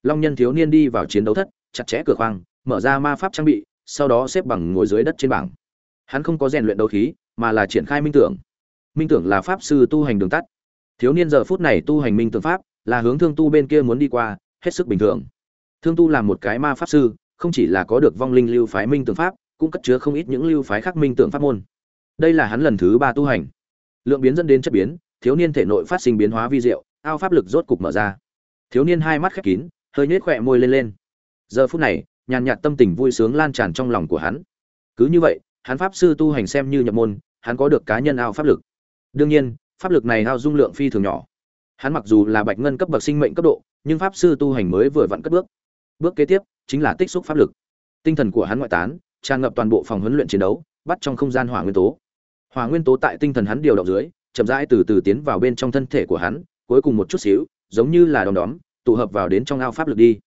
Long nhân thiếu niên đi vào chiến đấu thất, chặt chẽ cửa khoang, mở ra ma pháp trang bị, sau đó xếp bằng ngồi dưới đất trên bảng. Hắn không có rèn luyện đấu khí, mà là triển khai minh tưởng. Minh tưởng là pháp sư tu hành đường tắt. Thiếu niên giờ phút này tu hành minh tưởng pháp là hướng thương tu bên kia muốn đi qua, hết sức bình thường. Thương tu là một cái ma pháp sư, không chỉ là có được vong linh lưu phái minh tưởng pháp, cũng cất chứa không ít những lưu phái khác minh tưởng pháp môn. Đây là hắn lần thứ ba tu hành. Lượng biến dẫn đến chất biến, thiếu niên thể nội phát sinh biến hóa vi diệu, ao pháp lực rốt cục mở ra. Thiếu niên hai mắt khép kín, hơi nhếch khỏe môi lên lên. Giờ phút này, nhàn nhạt tâm tình vui sướng lan tràn trong lòng của hắn. Cứ như vậy, hắn pháp sư tu hành xem như nhập môn, hắn có được cá nhân ao pháp lực. Đương nhiên, pháp lực này ao dung lượng phi thường nhỏ hắn mặc dù là bạch ngân cấp bậc sinh mệnh cấp độ, nhưng pháp sư tu hành mới vừa vặn cất bước. Bước kế tiếp chính là tích xúc pháp lực. Tinh thần của hắn ngoại tán, tràn ngập toàn bộ phòng huấn luyện chiến đấu, bắt trong không gian hỏa nguyên tố. Hỏa nguyên tố tại tinh thần hắn điều động dưới, chậm rãi từ từ tiến vào bên trong thân thể của hắn, cuối cùng một chút xíu, giống như là đom đóm, tụ hợp vào đến trong ao pháp lực đi.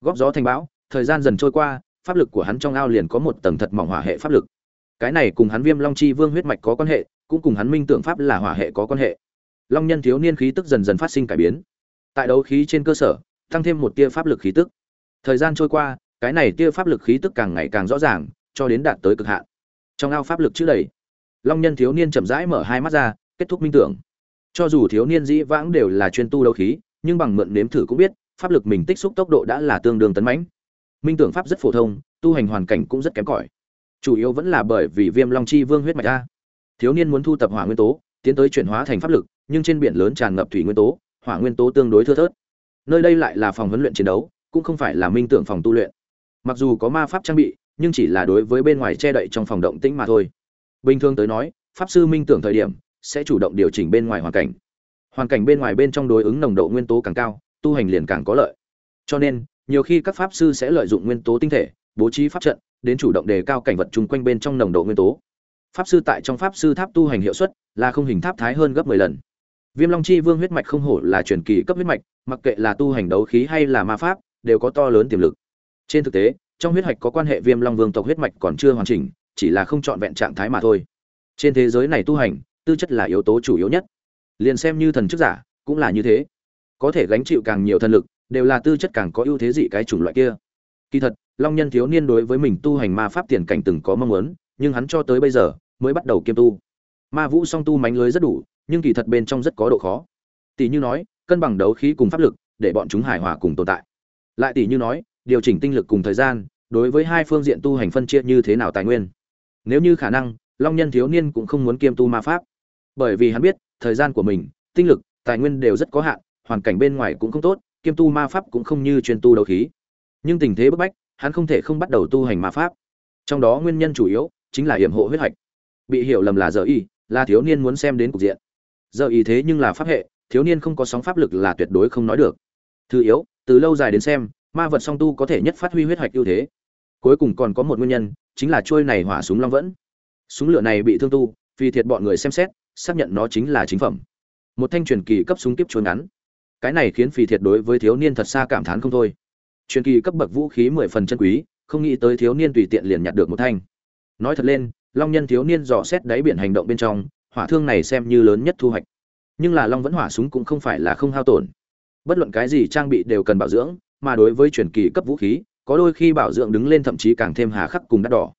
Góp gió thành bão, thời gian dần trôi qua, pháp lực của hắn trong ao liền có một tầng thật mỏng hỏa hệ pháp lực. Cái này cùng hắn viêm long chi vương huyết mạch có quan hệ, cũng cùng hắn minh tượng pháp là hỏa hệ có quan hệ long nhân thiếu niên khí tức dần dần phát sinh cải biến. Tại đấu khí trên cơ sở, tăng thêm một tia pháp lực khí tức. Thời gian trôi qua, cái này tia pháp lực khí tức càng ngày càng rõ ràng, cho đến đạt tới cực hạn. Trong ao pháp lực chữ đầy, long nhân thiếu niên chậm rãi mở hai mắt ra, kết thúc minh tưởng. Cho dù thiếu niên dĩ vãng đều là chuyên tu đấu khí, nhưng bằng mượn nếm thử cũng biết, pháp lực mình tích xúc tốc độ đã là tương đương tấn mãnh. Minh tưởng pháp rất phổ thông, tu hành hoàn cảnh cũng rất kém cỏi. Chủ yếu vẫn là bởi vì viêm long chi vương huyết mạch a. Thiếu niên muốn thu tập hỏa nguyên tố, tiến tới chuyển hóa thành pháp lực nhưng trên biển lớn tràn ngập thủy nguyên tố, hỏa nguyên tố tương đối thưa thớt. Nơi đây lại là phòng huấn luyện chiến đấu, cũng không phải là minh tưởng phòng tu luyện. Mặc dù có ma pháp trang bị, nhưng chỉ là đối với bên ngoài che đậy trong phòng động tĩnh mà thôi. Bình thường tới nói, pháp sư minh tưởng thời điểm, sẽ chủ động điều chỉnh bên ngoài hoàn cảnh. Hoàn cảnh bên ngoài bên trong đối ứng nồng độ nguyên tố càng cao, tu hành liền càng có lợi. Cho nên, nhiều khi các pháp sư sẽ lợi dụng nguyên tố tinh thể, bố trí pháp trận, đến chủ động đề cao cảnh vật chung quanh bên trong nồng độ nguyên tố. Pháp sư tại trong pháp sư tháp tu hành hiệu suất là không hình tháp thái hơn gấp 10 lần viêm long chi vương huyết mạch không hổ là truyền kỳ cấp huyết mạch, mặc kệ là tu hành đấu khí hay là ma pháp, đều có to lớn tiềm lực. Trên thực tế, trong huyết mạch có quan hệ viêm long vương tộc huyết mạch còn chưa hoàn chỉnh, chỉ là không chọn vẹn trạng thái mà thôi. Trên thế giới này tu hành, tư chất là yếu tố chủ yếu nhất. Liền xem như thần chức giả, cũng là như thế. Có thể gánh chịu càng nhiều thần lực, đều là tư chất càng có ưu thế dị cái chủng loại kia. Kỳ thật, long nhân thiếu niên đối với mình tu hành ma pháp tiền cảnh từng có mong muốn, nhưng hắn cho tới bây giờ mới bắt đầu kiêm tu. Ma vũ song tu mánh lưới rất đủ nhưng kỳ thật bên trong rất có độ khó. Tỷ như nói, cân bằng đấu khí cùng pháp lực, để bọn chúng hài hòa cùng tồn tại. Lại tỷ như nói, điều chỉnh tinh lực cùng thời gian, đối với hai phương diện tu hành phân chia như thế nào tài nguyên. Nếu như khả năng, long nhân thiếu niên cũng không muốn kiêm tu ma pháp. Bởi vì hắn biết, thời gian của mình, tinh lực, tài nguyên đều rất có hạn, hoàn cảnh bên ngoài cũng không tốt, kiêm tu ma pháp cũng không như chuyên tu đấu khí. Nhưng tình thế bức bách, hắn không thể không bắt đầu tu hành ma pháp. Trong đó nguyên nhân chủ yếu chính là hiểm hộ huyết hạch. Bị hiểu lầm là giờ y, là thiếu niên muốn xem đến cục diện giờ ý thế nhưng là pháp hệ, thiếu niên không có sóng pháp lực là tuyệt đối không nói được. Thứ yếu, từ lâu dài đến xem, ma vật song tu có thể nhất phát huy huyết hạch ưu thế. Cuối cùng còn có một nguyên nhân, chính là trôi này hỏa súng long vẫn. Súng lửa này bị thương tu vì thiệt bọn người xem xét, xác nhận nó chính là chính phẩm. Một thanh truyền kỳ cấp súng kiếp chuồn ngắn. Cái này khiến phì thiệt đối với thiếu niên thật xa cảm thán không thôi. Truyền kỳ cấp bậc vũ khí mười phần chân quý, không nghĩ tới thiếu niên tùy tiện liền nhặt được một thanh. Nói thật lên, long nhân thiếu niên dò xét đáy biển hành động bên trong hỏa thương này xem như lớn nhất thu hoạch. Nhưng là long vẫn hỏa súng cũng không phải là không hao tổn. Bất luận cái gì trang bị đều cần bảo dưỡng, mà đối với truyền kỳ cấp vũ khí, có đôi khi bảo dưỡng đứng lên thậm chí càng thêm hà khắc cùng đắt đỏ.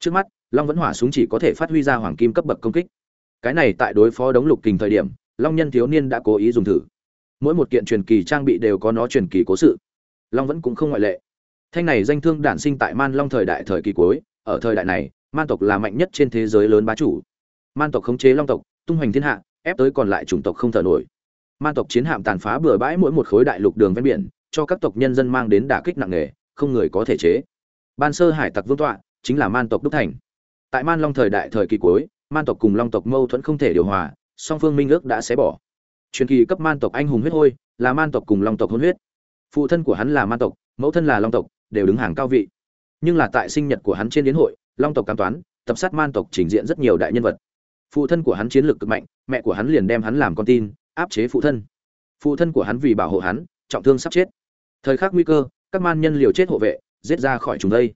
Trước mắt, long vẫn hỏa súng chỉ có thể phát huy ra hoàng kim cấp bậc công kích. Cái này tại đối phó đống lục kình thời điểm, long nhân thiếu niên đã cố ý dùng thử. Mỗi một kiện truyền kỳ trang bị đều có nó truyền kỳ cố sự. Long vẫn cũng không ngoại lệ. Thanh này danh thương đản sinh tại man long thời đại thời kỳ cuối, ở thời đại này man tộc là mạnh nhất trên thế giới lớn bá chủ man tộc khống chế long tộc, tung hoành thiên hạ, ép tới còn lại chủng tộc không thở nổi. Man tộc chiến hạm tàn phá bừa bãi mỗi một khối đại lục đường ven biển, cho các tộc nhân dân mang đến đả kích nặng nề, không người có thể chế. Ban sơ hải tặc vương tọa chính là man tộc đúc thành. Tại man long thời đại thời kỳ cuối, man tộc cùng long tộc mâu thuẫn không thể điều hòa, song phương minh ước đã xé bỏ. Truyền kỳ cấp man tộc anh hùng huyết hôi là man tộc cùng long tộc hôn huyết. Phụ thân của hắn là man tộc, mẫu thân là long tộc, đều đứng hàng cao vị. Nhưng là tại sinh nhật của hắn trên đến hội, long tộc cam toán, tập sát man tộc trình diện rất nhiều đại nhân vật phụ thân của hắn chiến lược cực mạnh, mẹ của hắn liền đem hắn làm con tin, áp chế phụ thân. Phụ thân của hắn vì bảo hộ hắn, trọng thương sắp chết. Thời khắc nguy cơ, các man nhân liều chết hộ vệ, giết ra khỏi chúng đây.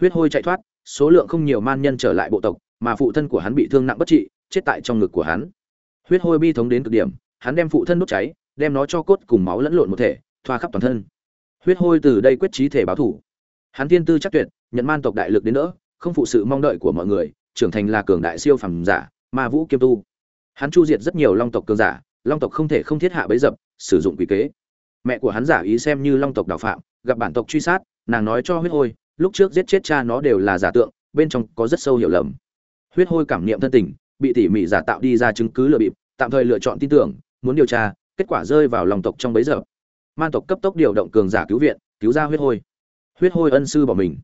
Huyết hôi chạy thoát, số lượng không nhiều man nhân trở lại bộ tộc, mà phụ thân của hắn bị thương nặng bất trị, chết tại trong ngực của hắn. Huyết hôi bi thống đến cực điểm, hắn đem phụ thân đốt cháy, đem nó cho cốt cùng máu lẫn lộn một thể, thoa khắp toàn thân. Huyết hôi từ đây quyết trí thể báo thủ. Hắn tiên tư chắc tuyệt, nhận man tộc đại lực đến nữa không phụ sự mong đợi của mọi người, trưởng thành là cường đại siêu phẩm giả ma vũ kiêm tu. Hắn chu diệt rất nhiều long tộc cường giả, long tộc không thể không thiết hạ bấy dập, sử dụng quỷ kế. Mẹ của hắn giả ý xem như long tộc đào phạm, gặp bản tộc truy sát, nàng nói cho huyết hôi, lúc trước giết chết cha nó đều là giả tượng, bên trong có rất sâu hiểu lầm. Huyết hôi cảm niệm thân tình, bị tỉ mỉ giả tạo đi ra chứng cứ lừa bịp, tạm thời lựa chọn tin tưởng, muốn điều tra, kết quả rơi vào lòng tộc trong bấy giờ man tộc cấp tốc điều động cường giả cứu viện, cứu ra huyết hôi. Huyết hôi ân sư bỏ mình.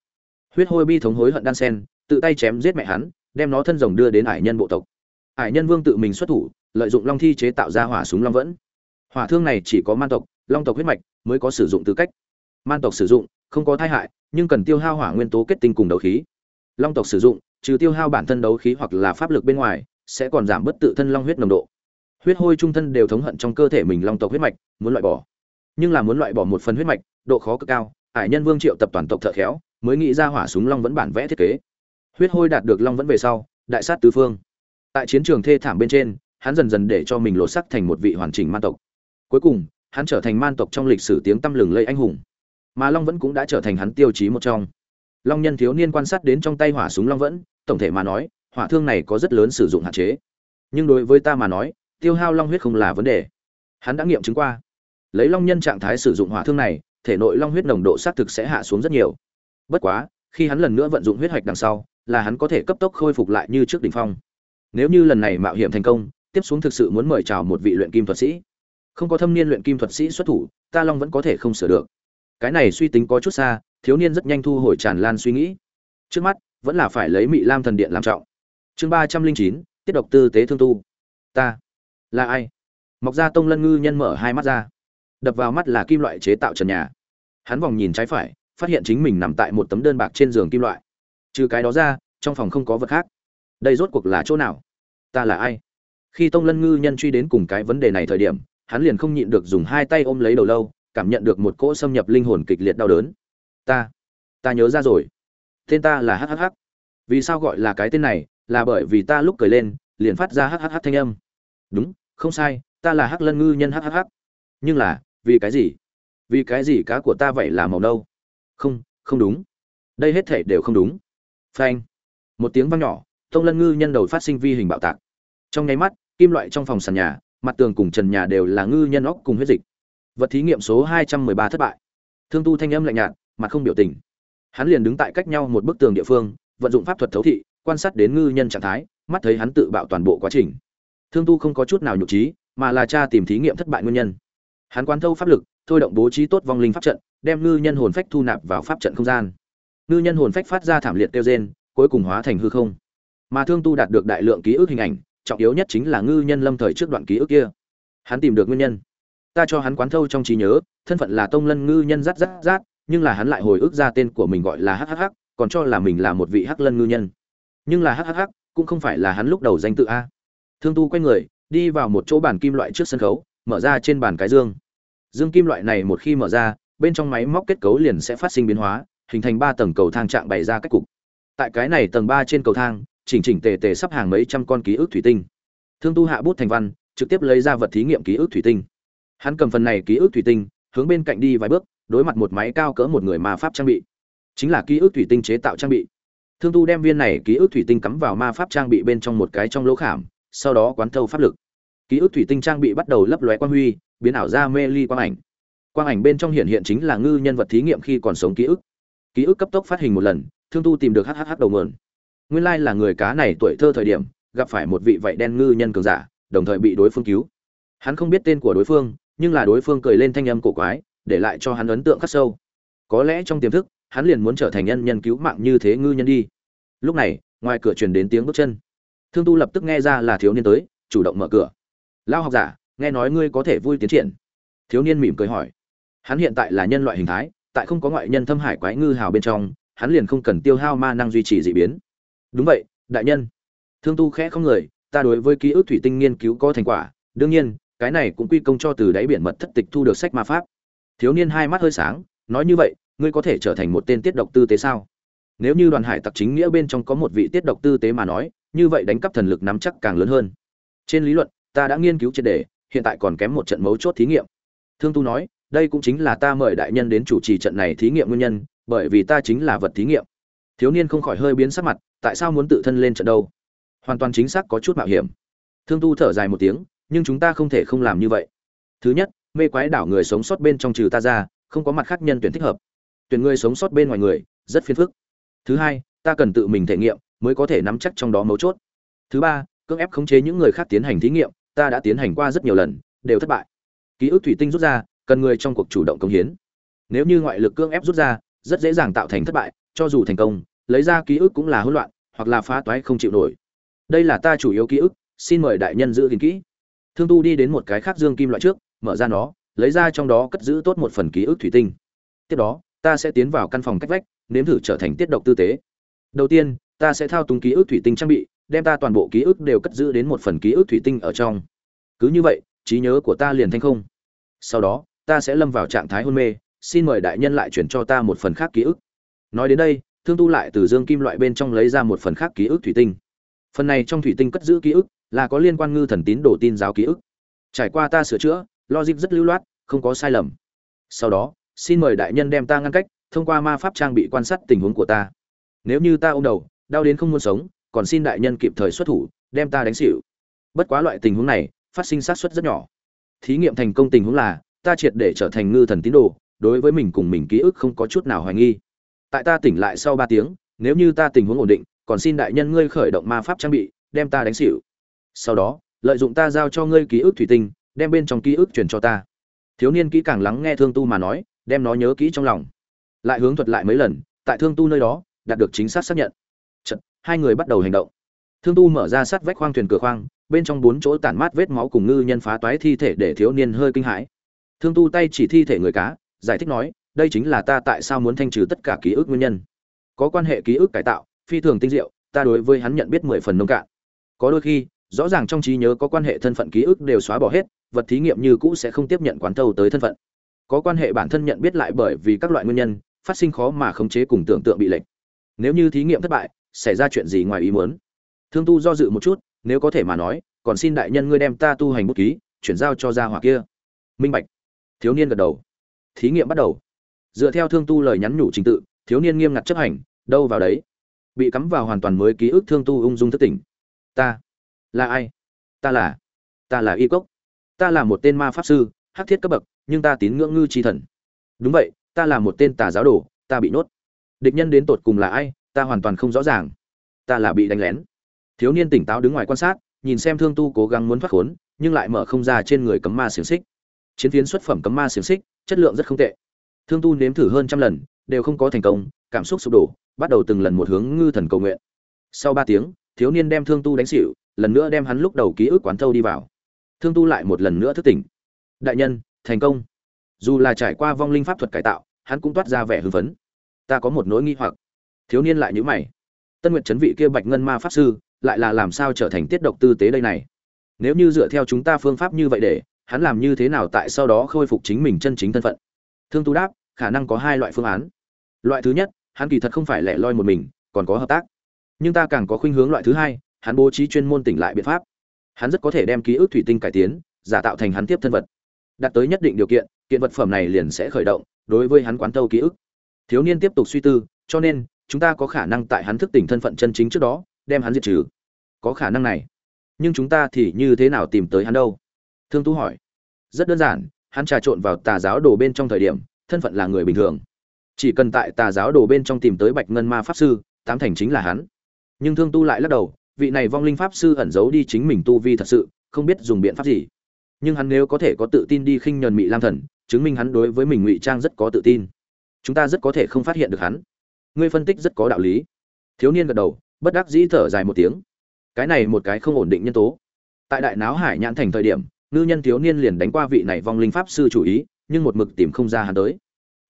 Huyết hôi bi thống hối hận đan sen, tự tay chém giết mẹ hắn, đem nó thân rồng đưa đến ải nhân bộ tộc. Hải nhân vương tự mình xuất thủ, lợi dụng long thi chế tạo ra hỏa súng long vẫn. Hỏa thương này chỉ có man tộc, long tộc huyết mạch mới có sử dụng tư cách. Man tộc sử dụng, không có thai hại, nhưng cần tiêu hao hỏa nguyên tố kết tinh cùng đấu khí. Long tộc sử dụng, trừ tiêu hao bản thân đấu khí hoặc là pháp lực bên ngoài, sẽ còn giảm bất tự thân long huyết nồng độ. Huyết hôi trung thân đều thống hận trong cơ thể mình long tộc huyết mạch, muốn loại bỏ. Nhưng là muốn loại bỏ một phần huyết mạch, độ khó cực cao hải nhân vương triệu tập toàn tộc thợ khéo, mới nghĩ ra hỏa súng long vẫn bản vẽ thiết kế. Huyết hôi đạt được long vẫn về sau, đại sát tứ phương tại chiến trường thê thảm bên trên, hắn dần dần để cho mình lột sắc thành một vị hoàn chỉnh man tộc. Cuối cùng, hắn trở thành man tộc trong lịch sử tiếng tăm lừng lây anh hùng. Mà long vẫn cũng đã trở thành hắn tiêu chí một trong. Long nhân thiếu niên quan sát đến trong tay hỏa súng long vẫn, tổng thể mà nói, hỏa thương này có rất lớn sử dụng hạn chế. Nhưng đối với ta mà nói, tiêu hao long huyết không là vấn đề. Hắn đã nghiệm chứng qua. Lấy long nhân trạng thái sử dụng hỏa thương này, thể nội long huyết nồng độ xác thực sẽ hạ xuống rất nhiều. Bất quá, khi hắn lần nữa vận dụng huyết hoạch đằng sau, là hắn có thể cấp tốc khôi phục lại như trước đỉnh phong nếu như lần này mạo hiểm thành công, tiếp xuống thực sự muốn mời chào một vị luyện kim thuật sĩ. Không có thâm niên luyện kim thuật sĩ xuất thủ, ta long vẫn có thể không sửa được. Cái này suy tính có chút xa, thiếu niên rất nhanh thu hồi tràn lan suy nghĩ. Trước mắt, vẫn là phải lấy mị lam thần điện làm trọng. Chương ba trăm linh chín, tiết độc tư tế thương tu. Ta là ai? Mọc ra tông lân ngư nhân mở hai mắt ra. Đập vào mắt là kim loại chế tạo trần nhà. Hắn vòng nhìn trái phải, phát hiện chính mình nằm tại một tấm đơn bạc trên giường kim loại. Trừ cái đó ra, trong phòng không có vật khác đây rốt cuộc là chỗ nào? Ta là ai? Khi tông lân ngư nhân truy đến cùng cái vấn đề này thời điểm, hắn liền không nhịn được dùng hai tay ôm lấy đầu lâu, cảm nhận được một cỗ xâm nhập linh hồn kịch liệt đau đớn. Ta ta nhớ ra rồi. Tên ta là hhh vì sao gọi là cái tên này? Là bởi vì ta lúc cười lên, liền phát ra hhh thanh âm. Đúng, không sai, ta là hắc lân ngư nhân hhh nhưng là, vì cái gì? Vì cái gì cá của ta vậy là màu nâu? Không không đúng. Đây hết thể đều không đúng. Phanh. Một tiếng vang nhỏ tông lân ngư nhân đầu phát sinh vi hình bạo tạc. Trong nháy mắt, kim loại trong phòng sàn nhà, mặt tường cùng trần nhà đều là ngư nhân óc cùng huyết dịch. Vật thí nghiệm số hai trăm mười ba thất bại. Thương tu thanh âm lạnh nhạt, mặt không biểu tình. Hắn liền đứng tại cách nhau một bức tường địa phương, vận dụng pháp thuật thấu thị, quan sát đến ngư nhân trạng thái, mắt thấy hắn tự bạo toàn bộ quá trình. Thương tu không có chút nào nhục trí, mà là cha tìm thí nghiệm thất bại nguyên nhân. Hắn quán thâu pháp lực, thôi động bố trí tốt vong linh pháp trận, đem ngư nhân hồn phách thu nạp vào pháp trận không gian. Ngư nhân hồn phách phát ra thảm liệt tiêu gen cuối cùng hóa thành hư không mà thương tu đạt được đại lượng ký ức hình ảnh, trọng yếu nhất chính là ngư nhân lâm thời trước đoạn ký ức kia. Hắn tìm được nguyên nhân. Ta cho hắn quán thâu trong trí nhớ, thân phận là tông lân ngư nhân rát rát rát, nhưng là hắn lại hồi ức ra tên của mình gọi là hhh còn cho là mình là một vị hắc lân ngư nhân. Nhưng là hhh cũng không phải là hắn lúc đầu danh tự a. Thương tu quay người, đi vào một chỗ bàn kim loại trước sân khấu, mở ra trên bàn cái dương. Dương kim loại này một khi mở ra, bên trong máy móc kết cấu liền sẽ phát sinh biến hóa, hình thành ba tầng cầu thang trạng bày ra cách cục. Tại cái này tầng ba trên cầu thang chỉnh chỉnh tề tề sắp hàng mấy trăm con ký ức thủy tinh. Thương tu hạ bút thành văn, trực tiếp lấy ra vật thí nghiệm ký ức thủy tinh. Hắn cầm phần này ký ức thủy tinh, hướng bên cạnh đi vài bước, đối mặt một máy cao cỡ một người ma pháp trang bị. Chính là ký ức thủy tinh chế tạo trang bị. Thương tu đem viên này ký ức thủy tinh cắm vào ma pháp trang bị bên trong một cái trong lỗ khảm, sau đó quán thâu pháp lực. Ký ức thủy tinh trang bị bắt đầu lấp lóe quang huy, biến ảo ra mê ly quang ảnh. Quang ảnh bên trong hiện hiện chính là ngư nhân vật thí nghiệm khi còn sống ký ức. Ký ức cấp tốc phát hình một lần, thương tu tìm được hhh đầu mượn nguyên lai là người cá này tuổi thơ thời điểm, gặp phải một vị vậy đen ngư nhân cường giả, đồng thời bị đối phương cứu. Hắn không biết tên của đối phương, nhưng là đối phương cười lên thanh âm cổ quái, để lại cho hắn ấn tượng khắc sâu. Có lẽ trong tiềm thức, hắn liền muốn trở thành nhân nhân cứu mạng như thế ngư nhân đi. Lúc này, ngoài cửa truyền đến tiếng bước chân. Thương tu lập tức nghe ra là thiếu niên tới, chủ động mở cửa. Lao học giả, nghe nói ngươi có thể vui tiến triển. Thiếu niên mỉm cười hỏi. Hắn hiện tại là nhân loại hình thái, tại không có ngoại nhân thâm hải quái ngư hào bên trong, hắn liền không cần tiêu hao ma năng duy trì dị biến đúng vậy, đại nhân. Thương tu khẽ không người, ta đối với ký ức thủy tinh nghiên cứu có thành quả, đương nhiên, cái này cũng quy công cho từ đáy biển mật thất tịch thu được sách ma pháp. Thiếu niên hai mắt hơi sáng, nói như vậy, ngươi có thể trở thành một tên tiết độc tư tế sao? Nếu như đoàn hải tặc chính nghĩa bên trong có một vị tiết độc tư tế mà nói, như vậy đánh cắp thần lực nắm chắc càng lớn hơn. Trên lý luận, ta đã nghiên cứu triệt đề hiện tại còn kém một trận mấu chốt thí nghiệm. Thương tu nói, đây cũng chính là ta mời đại nhân đến chủ trì trận này thí nghiệm nguyên nhân, bởi vì ta chính là vật thí nghiệm. Thiếu niên không khỏi hơi biến sắc mặt tại sao muốn tự thân lên trận đâu? Hoàn toàn chính xác có chút mạo hiểm. Thương tu thở dài một tiếng, nhưng chúng ta không thể không làm như vậy. Thứ nhất, mê quái đảo người sống sót bên trong trừ ta ra, không có mặt khác nhân tuyển thích hợp. Tuyển người sống sót bên ngoài người, rất phiền phức. Thứ hai, ta cần tự mình thể nghiệm, mới có thể nắm chắc trong đó mấu chốt. Thứ ba, cưỡng ép khống chế những người khác tiến hành thí nghiệm, ta đã tiến hành qua rất nhiều lần, đều thất bại. Ký ức thủy tinh rút ra, cần người trong cuộc chủ động công hiến. Nếu như ngoại lực cưỡng ép rút ra, rất dễ dàng tạo thành thất bại, cho dù thành công lấy ra ký ức cũng là hỗn loạn, hoặc là phá toái không chịu nổi. Đây là ta chủ yếu ký ức, xin mời đại nhân giữ gìn kỹ. Thương tu đi đến một cái khác dương kim loại trước, mở ra nó, lấy ra trong đó cất giữ tốt một phần ký ức thủy tinh. Tiếp đó, ta sẽ tiến vào căn phòng cách vách, nếm thử trở thành tiết độc tư tế. Đầu tiên, ta sẽ thao túng ký ức thủy tinh trang bị, đem ta toàn bộ ký ức đều cất giữ đến một phần ký ức thủy tinh ở trong. Cứ như vậy, trí nhớ của ta liền thanh không. Sau đó, ta sẽ lâm vào trạng thái hôn mê, xin mời đại nhân lại chuyển cho ta một phần khác ký ức. Nói đến đây thương tu lại từ dương kim loại bên trong lấy ra một phần khác ký ức thủy tinh. Phần này trong thủy tinh cất giữ ký ức, là có liên quan ngư thần tín đồ tin giáo ký ức. Trải qua ta sửa chữa, logic rất lưu loát, không có sai lầm. Sau đó, xin mời đại nhân đem ta ngăn cách, thông qua ma pháp trang bị quan sát tình huống của ta. Nếu như ta ôm đầu, đau đến không muốn sống, còn xin đại nhân kịp thời xuất thủ, đem ta đánh xỉu. Bất quá loại tình huống này, phát sinh sát suất rất nhỏ. Thí nghiệm thành công tình huống là, ta triệt để trở thành ngư thần tín đồ, đối với mình cùng mình ký ức không có chút nào hoài nghi tại ta tỉnh lại sau ba tiếng nếu như ta tình huống ổn định còn xin đại nhân ngươi khởi động ma pháp trang bị đem ta đánh xỉu. Sau đó lợi dụng ta giao cho ngươi ký ức thủy tinh đem bên trong ký ức truyền cho ta. Thiếu niên kỹ càng lắng nghe thương tu mà nói đem nó nhớ kỹ trong lòng. Lại hướng thuật lại mấy lần tại thương tu nơi đó đạt được chính xác xác nhận. Chật, hai người bắt đầu hành động. Thương tu mở ra sát vách khoang thuyền cửa khoang bên trong bốn chỗ tản mát vết máu cùng ngư nhân phá toái thi thể để thiếu niên hơi kinh hãi. Thương tu tay chỉ thi thể người cá giải thích nói đây chính là ta tại sao muốn thanh trừ tất cả ký ức nguyên nhân. Có quan hệ ký ức cải tạo, phi thường tinh diệu, ta đối với hắn nhận biết mười phần nông cạn. Có đôi khi, rõ ràng trong trí nhớ có quan hệ thân phận ký ức đều xóa bỏ hết, vật thí nghiệm như cũ sẽ không tiếp nhận quán thâu tới thân phận. Có quan hệ bản thân nhận biết lại bởi vì các loại nguyên nhân, phát sinh khó mà khống chế cùng tưởng tượng bị lệch. Nếu như thí nghiệm thất bại, xảy ra chuyện gì ngoài ý muốn? Thương tu do dự một chút, nếu có thể mà nói, còn xin đại nhân ngươi đem ta tu hành bút ký, chuyển giao cho gia hỏa kia. Minh bạch. Thiếu niên gật đầu. Thí nghiệm bắt đầu dựa theo thương tu lời nhắn nhủ trình tự, thiếu niên nghiêm ngặt chấp hành, đâu vào đấy. Bị cắm vào hoàn toàn mới ký ức thương tu ung dung thất tỉnh. Ta, là ai? Ta là ta là y cốc. Ta là một tên ma pháp sư, hắc thiết cấp bậc, nhưng ta tín ngưỡng ngư tri thần. Đúng vậy, ta là một tên tà giáo đồ, ta bị nhốt. Địch nhân đến tột cùng là ai, ta hoàn toàn không rõ ràng. Ta là bị đánh lén. Thiếu niên tỉnh táo đứng ngoài quan sát, nhìn xem thương tu cố gắng muốn thoát khốn, nhưng lại mở không ra trên người cấm ma xiềng xích. Chiến phiến xuất phẩm cấm ma xiềng xích, chất lượng rất không tệ thương tu nếm thử hơn trăm lần, đều không có thành công, cảm xúc sụp đổ, bắt đầu từng lần một hướng ngư thần cầu nguyện. Sau ba tiếng, thiếu niên đem thương tu đánh xỉu, lần nữa đem hắn lúc đầu ký ức quán thâu đi vào. Thương tu lại một lần nữa thức tỉnh. Đại nhân, thành công. Dù là trải qua vong linh pháp thuật cải tạo, hắn cũng toát ra vẻ hưng phấn. Ta có một nỗi nghi hoặc. Thiếu niên lại nhữ mày. Tân nguyệt chấn vị kia bạch ngân ma pháp sư, lại là làm sao trở thành tiết độc tư tế đây này? Nếu như dựa theo chúng ta phương pháp như vậy để, hắn làm như thế nào tại sau đó khôi phục chính mình chân chính thân phận? Thương tu đáp khả năng có hai loại phương án. Loại thứ nhất, hắn kỳ thật không phải lẻ loi một mình, còn có hợp tác. Nhưng ta càng có khuynh hướng loại thứ hai, hắn bố trí chuyên môn tỉnh lại biện pháp. Hắn rất có thể đem ký ức thủy tinh cải tiến, giả tạo thành hắn tiếp thân vật. Đạt tới nhất định điều kiện kiện vật phẩm này liền sẽ khởi động, đối với hắn quán thâu ký ức. Thiếu niên tiếp tục suy tư, cho nên, chúng ta có khả năng tại hắn thức tỉnh thân phận chân chính trước đó, đem hắn diệt trừ. Có khả năng này. Nhưng chúng ta thì như thế nào tìm tới hắn đâu? Thương tú hỏi. Rất đơn giản, hắn trà trộn vào tà giáo đồ bên trong thời điểm thân phận là người bình thường. Chỉ cần tại tà giáo đồ bên trong tìm tới bạch ngân ma pháp sư, tám thành chính là hắn. Nhưng thương tu lại lắc đầu, vị này vong linh pháp sư ẩn giấu đi chính mình tu vi thật sự, không biết dùng biện pháp gì. Nhưng hắn nếu có thể có tự tin đi khinh nhờn mị lam thần, chứng minh hắn đối với mình ngụy trang rất có tự tin. Chúng ta rất có thể không phát hiện được hắn. Ngươi phân tích rất có đạo lý. Thiếu niên gật đầu, bất đắc dĩ thở dài một tiếng. Cái này một cái không ổn định nhân tố. Tại đại náo hải nhãn thành thời điểm, ngư nhân thiếu niên liền đánh qua vị này vong linh pháp sư chủ ý nhưng một mực tìm không ra hắn tới.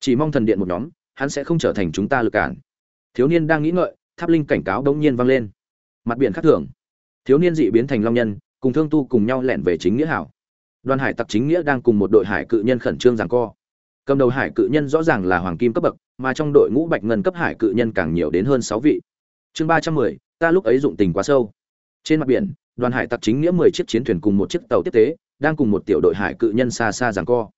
Chỉ mong thần điện một nhóm, hắn sẽ không trở thành chúng ta lực cản. Thiếu niên đang nghĩ ngợi, tháp linh cảnh cáo đống nhiên vang lên. Mặt biển khác thường. Thiếu niên dị biến thành long nhân, cùng thương tu cùng nhau lẻn về chính nghĩa hảo. Đoàn hải tặc chính nghĩa đang cùng một đội hải cự nhân khẩn trương giằng co. Cầm đầu hải cự nhân rõ ràng là hoàng kim cấp bậc, mà trong đội ngũ bạch ngân cấp hải cự nhân càng nhiều đến hơn sáu vị. Chương ba trăm mười, ta lúc ấy dụng tình quá sâu. Trên mặt biển, đoàn hải tặc chính nghĩa mười chiếc chiến thuyền cùng một chiếc tàu tiếp tế, đang cùng một tiểu đội hải cự nhân xa xa giằng co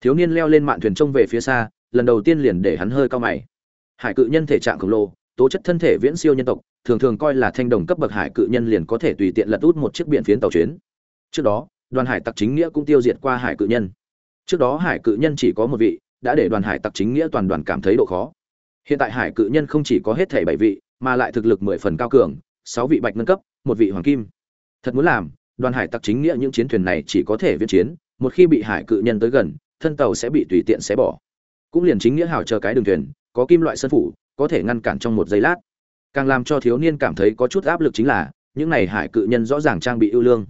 thiếu niên leo lên mạn thuyền trông về phía xa, lần đầu tiên liền để hắn hơi cao mày. Hải cự nhân thể trạng khổng lồ, tố chất thân thể viễn siêu nhân tộc, thường thường coi là thanh đồng cấp bậc hải cự nhân liền có thể tùy tiện lật út một chiếc biển phiến tàu chuyến. Trước đó, đoàn hải tặc chính nghĩa cũng tiêu diệt qua hải cự nhân. Trước đó hải cự nhân chỉ có một vị, đã để đoàn hải tặc chính nghĩa toàn đoàn cảm thấy độ khó. Hiện tại hải cự nhân không chỉ có hết thể bảy vị, mà lại thực lực mười phần cao cường, sáu vị bạch nâng cấp, một vị hoàng kim. Thật muốn làm, đoàn hải tặc chính nghĩa những chiến thuyền này chỉ có thể viễn chiến, một khi bị hải cự nhân tới gần thân tàu sẽ bị tùy tiện xé bỏ. Cũng liền chính nghĩa hào chờ cái đường thuyền, có kim loại sân phủ, có thể ngăn cản trong một giây lát. Càng làm cho thiếu niên cảm thấy có chút áp lực chính là, những này hải cự nhân rõ ràng trang bị ưu lương.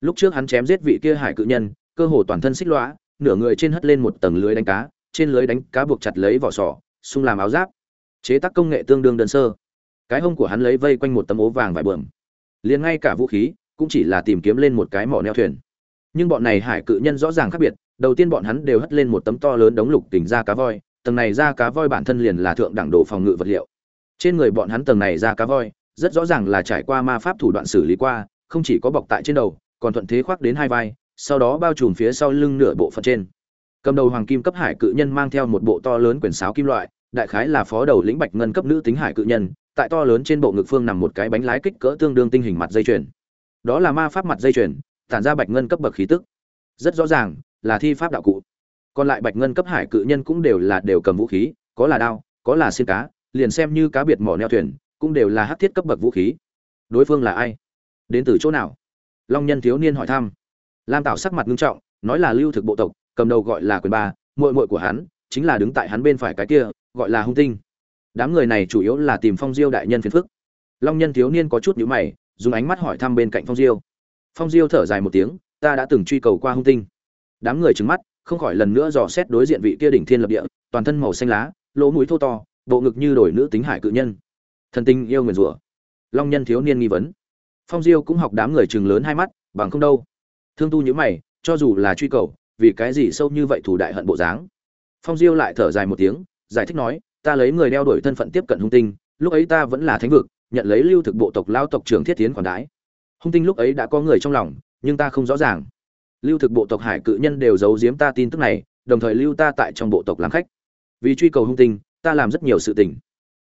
Lúc trước hắn chém giết vị kia hải cự nhân, cơ hồ toàn thân xích lõa, nửa người trên hất lên một tầng lưới đánh cá, trên lưới đánh cá buộc chặt lấy vỏ sò xung làm áo giáp. Chế tác công nghệ tương đương đơn sơ. Cái hông của hắn lấy vây quanh một tấm ố vàng vải bờm liền ngay cả vũ khí cũng chỉ là tìm kiếm lên một cái mỏ neo thuyền. Nhưng bọn này hải cự nhân rõ ràng khác biệt đầu tiên bọn hắn đều hất lên một tấm to lớn đống lục tỉnh ra cá voi, tầng này ra cá voi bản thân liền là thượng đẳng đồ phòng ngự vật liệu. Trên người bọn hắn tầng này ra cá voi, rất rõ ràng là trải qua ma pháp thủ đoạn xử lý qua, không chỉ có bọc tại trên đầu, còn thuận thế khoác đến hai vai, sau đó bao trùm phía sau lưng nửa bộ phận trên. Cầm đầu hoàng kim cấp hải cự nhân mang theo một bộ to lớn quyển sáo kim loại, đại khái là phó đầu lĩnh bạch ngân cấp nữ tính hải cự nhân, tại to lớn trên bộ ngực phương nằm một cái bánh lái kích cỡ tương đương tinh hình mặt dây chuyền. Đó là ma pháp mặt dây chuyền, tản ra bạch ngân cấp bậc khí tức. Rất rõ ràng là thi pháp đạo cụ. Còn lại bạch ngân cấp hải cự nhân cũng đều là đều cầm vũ khí, có là đao, có là xiên cá, liền xem như cá biệt mỏ neo thuyền, cũng đều là hắc thiết cấp bậc vũ khí. Đối phương là ai? Đến từ chỗ nào? Long nhân thiếu niên hỏi thăm. Lam tạo sắc mặt nghiêm trọng, nói là lưu thực bộ tộc, cầm đầu gọi là quyền ba, muội muội của hắn, chính là đứng tại hắn bên phải cái kia, gọi là hung tinh. Đám người này chủ yếu là tìm phong diêu đại nhân phiền phức. Long nhân thiếu niên có chút nhíu mày, dùng ánh mắt hỏi thăm bên cạnh phong diêu. Phong diêu thở dài một tiếng, ta đã từng truy cầu qua hung tinh đám người trừng mắt, không khỏi lần nữa dò xét đối diện vị kia đỉnh thiên lập địa, toàn thân màu xanh lá, lỗ mũi thô to, bộ ngực như đổi nữ tính hải cự nhân. Thần tinh yêu nguyền rủa. Long nhân thiếu niên nghi vấn. Phong diêu cũng học đám người chừng lớn hai mắt, bằng không đâu. Thương tu nhữ mày, cho dù là truy cầu, vì cái gì sâu như vậy thủ đại hận bộ dáng? Phong diêu lại thở dài một tiếng, giải thích nói, ta lấy người đeo đổi thân phận tiếp cận hung tinh, lúc ấy ta vẫn là thánh vực, nhận lấy lưu thực bộ tộc lao tộc trưởng thiết tiến khoản đái hung tinh lúc ấy đã có người trong lòng, nhưng ta không rõ ràng lưu thực bộ tộc hải cự nhân đều giấu giếm ta tin tức này, đồng thời lưu ta tại trong bộ tộc làm khách. Vì truy cầu hung tinh, ta làm rất nhiều sự tình.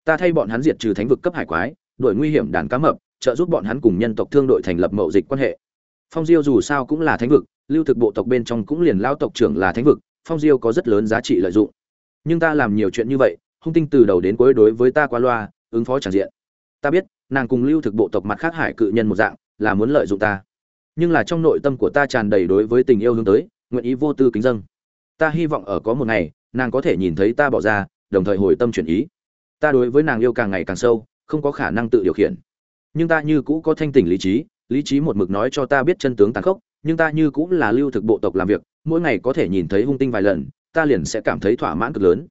Ta thay bọn hắn diệt trừ thánh vực cấp hải quái, đuổi nguy hiểm đàn cá mập, trợ giúp bọn hắn cùng nhân tộc thương đội thành lập mậu dịch quan hệ. Phong diêu dù sao cũng là thánh vực, lưu thực bộ tộc bên trong cũng liền lao tộc trưởng là thánh vực, phong diêu có rất lớn giá trị lợi dụng. Nhưng ta làm nhiều chuyện như vậy, hung tinh từ đầu đến cuối đối với ta qua loa, ứng phó tràn diện. Ta biết, nàng cùng lưu thực bộ tộc mặt khác hải cự nhân một dạng, là muốn lợi dụng ta nhưng là trong nội tâm của ta tràn đầy đối với tình yêu hướng tới, nguyện ý vô tư kính dâng. Ta hy vọng ở có một ngày, nàng có thể nhìn thấy ta bỏ ra, đồng thời hồi tâm chuyển ý. Ta đối với nàng yêu càng ngày càng sâu, không có khả năng tự điều khiển. Nhưng ta như cũ có thanh tỉnh lý trí lý trí một mực nói cho ta biết chân tướng tàn khốc, nhưng ta như cũ là lưu thực bộ tộc làm việc, mỗi ngày có thể nhìn thấy hung tinh vài lần, ta liền sẽ cảm thấy thỏa mãn cực lớn.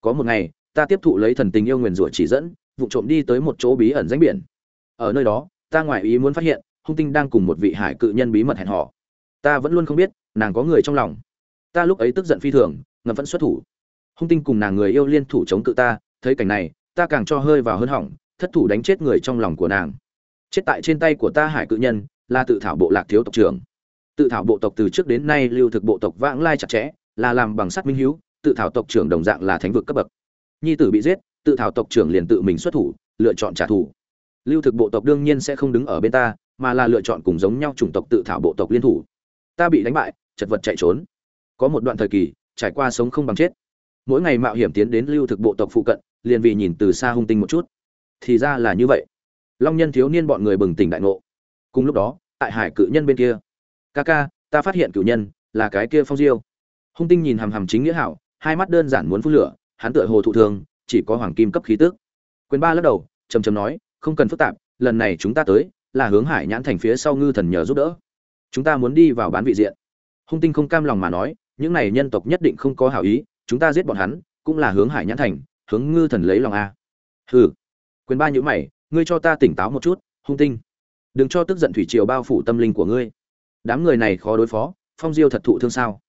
Có một ngày, ta tiếp thụ lấy thần tình yêu nguyền rủa chỉ dẫn, vụ trộm đi tới một chỗ bí ẩn danh biển. Ở nơi đó, ta ngoại ý muốn phát hiện hung tinh đang cùng một vị hải cự nhân bí mật hẹn hò. Ta vẫn luôn không biết, nàng có người trong lòng. Ta lúc ấy tức giận phi thường ngầm vẫn xuất thủ. Hung tinh cùng nàng người yêu liên thủ chống cự ta, thấy cảnh này, ta càng cho hơi vào hơn hỏng, thất thủ đánh chết người trong lòng của nàng. Chết tại trên tay của ta hải cự nhân, là tự thảo bộ lạc thiếu tộc trưởng. Tự thảo bộ tộc từ trước đến nay lưu thực bộ tộc vãng lai chặt chẽ, là làm bằng sắt minh hiếu, tự thảo tộc trưởng đồng dạng là thánh vực cấp bậc. Nhi tử bị giết, tự thảo tộc trưởng liền tự mình xuất thủ, lựa chọn trả thù. Lưu thực bộ tộc đương nhiên sẽ không đứng ở bên ta mà là lựa chọn cùng giống nhau chủng tộc tự thảo bộ tộc liên thủ. Ta bị đánh bại, chật vật chạy trốn. Có một đoạn thời kỳ, trải qua sống không bằng chết. Mỗi ngày mạo hiểm tiến đến lưu thực bộ tộc phụ cận, liền vì nhìn từ xa hung tinh một chút. Thì ra là như vậy. Long nhân thiếu niên bọn người bừng tỉnh đại ngộ. Cùng lúc đó, tại hải cự nhân bên kia. Ca ca, ta phát hiện cự nhân, là cái kia phong diêu. Hung tinh nhìn hằm hằm chính nghĩa hảo, hai mắt đơn giản muốn phun lửa, hắn tựa hồ thụ thường chỉ có hoàng kim cấp khí tước quyền ba lắc đầu, trầm trầm nói, không cần phức tạp, lần này chúng ta tới là hướng hải nhãn thành phía sau ngư thần nhờ giúp đỡ. Chúng ta muốn đi vào bán vị diện. Hung tinh không cam lòng mà nói, những này nhân tộc nhất định không có hảo ý, chúng ta giết bọn hắn, cũng là hướng hải nhãn thành, hướng ngư thần lấy lòng a. Hừ. Quyền ba nhữ mày, ngươi cho ta tỉnh táo một chút, hung tinh. Đừng cho tức giận thủy triều bao phủ tâm linh của ngươi. Đám người này khó đối phó, phong diêu thật thụ thương sao?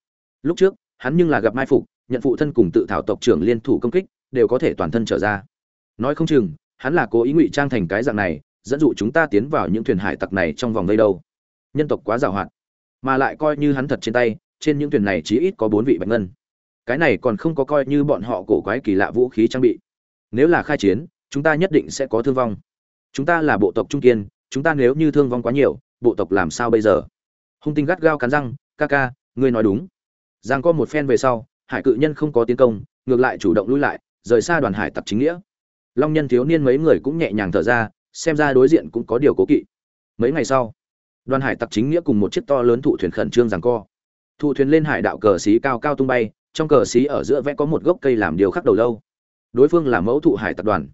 Lúc trước, hắn nhưng là gặp mai phục, nhận phụ thân cùng tự thảo tộc trưởng liên thủ công kích, đều có thể toàn thân trở ra. Nói không chừng, hắn là cố ý ngụy trang thành cái dạng này dẫn dụ chúng ta tiến vào những thuyền hải tặc này trong vòng vây đâu. Nhân tộc quá giàu hạn, mà lại coi như hắn thật trên tay, trên những thuyền này chí ít có bốn vị bạch ngân. Cái này còn không có coi như bọn họ cổ quái kỳ lạ vũ khí trang bị. Nếu là khai chiến, chúng ta nhất định sẽ có thương vong. Chúng ta là bộ tộc trung kiên, chúng ta nếu như thương vong quá nhiều, bộ tộc làm sao bây giờ? Hung tinh gắt gao cắn răng, ca ca, ngươi nói đúng. Giang có một phen về sau, hải cự nhân không có tiến công, ngược lại chủ động lui lại, rời xa đoàn hải tặc chính nghĩa. Long nhân thiếu niên mấy người cũng nhẹ nhàng thở ra xem ra đối diện cũng có điều cố kỵ. Mấy ngày sau, đoàn hải tặc chính nghĩa cùng một chiếc to lớn thụ thuyền khẩn trương rằng co. Thụ thuyền lên hải đạo cờ xí cao cao tung bay, trong cờ xí ở giữa vẽ có một gốc cây làm điều khắc đầu lâu. Đối phương là mẫu thụ hải tập đoàn.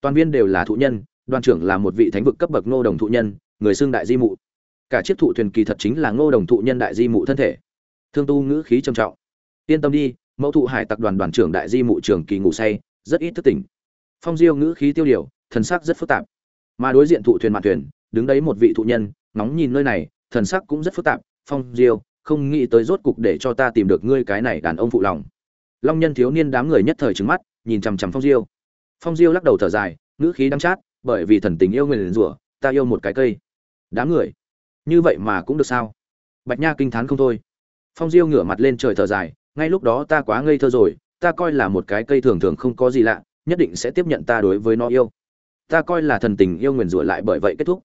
Toàn viên đều là thụ nhân, đoàn trưởng là một vị thánh vực cấp bậc ngô đồng thụ nhân, người xưng đại di mụ. Cả chiếc thụ thuyền kỳ thật chính là ngô đồng thụ nhân đại di mụ thân thể. Thương tu ngữ khí trầm trọng. Yên tâm đi, mẫu thụ hải tập đoàn đoàn trưởng đại di mụ trường kỳ ngủ say, rất ít thức tỉnh. Phong diêu ngữ khí tiêu điều, thần sắc rất phức tạp mà đối diện thụ thuyền mạn thuyền, đứng đấy một vị thụ nhân nóng nhìn nơi này, thần sắc cũng rất phức tạp, phong diêu, không nghĩ tới rốt cục để cho ta tìm được ngươi cái này đàn ông phụ lòng. Long nhân thiếu niên đám người nhất thời trứng mắt, nhìn chằm chằm phong diêu. Phong diêu lắc đầu thở dài, ngữ khí đắng chát, bởi vì thần tình yêu người liền rủa, ta yêu một cái cây. Đám người, như vậy mà cũng được sao? Bạch nha kinh thán không thôi. Phong diêu ngửa mặt lên trời thở dài, ngay lúc đó ta quá ngây thơ rồi, ta coi là một cái cây thường thường không có gì lạ, nhất định sẽ tiếp nhận ta đối với nó yêu ta coi là thần tình yêu nguyền rủa lại bởi vậy kết thúc.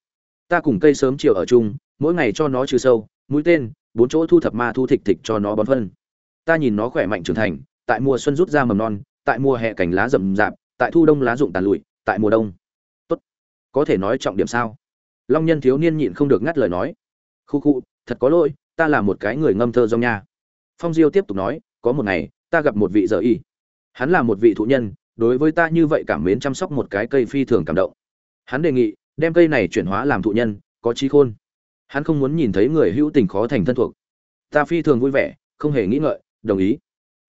Ta cùng cây sớm chiều ở chung, mỗi ngày cho nó trừ sâu, mũi tên, bốn chỗ thu thập ma thu thịt thịt cho nó bón phân. Ta nhìn nó khỏe mạnh trưởng thành, tại mùa xuân rút ra mầm non, tại mùa hè cành lá rậm rạp, tại thu đông lá rụng tàn lụi, tại mùa đông. Tốt. Có thể nói trọng điểm sao? Long nhân thiếu niên nhịn không được ngắt lời nói. Khu khu, thật có lỗi, ta là một cái người ngâm thơ dong nha. Phong diêu tiếp tục nói, có một ngày, ta gặp một vị giờ y. Hắn là một vị thụ nhân đối với ta như vậy cảm mến chăm sóc một cái cây phi thường cảm động. Hắn đề nghị, đem cây này chuyển hóa làm thụ nhân, có trí khôn. Hắn không muốn nhìn thấy người hữu tình khó thành thân thuộc. Ta phi thường vui vẻ, không hề nghĩ ngợi, đồng ý.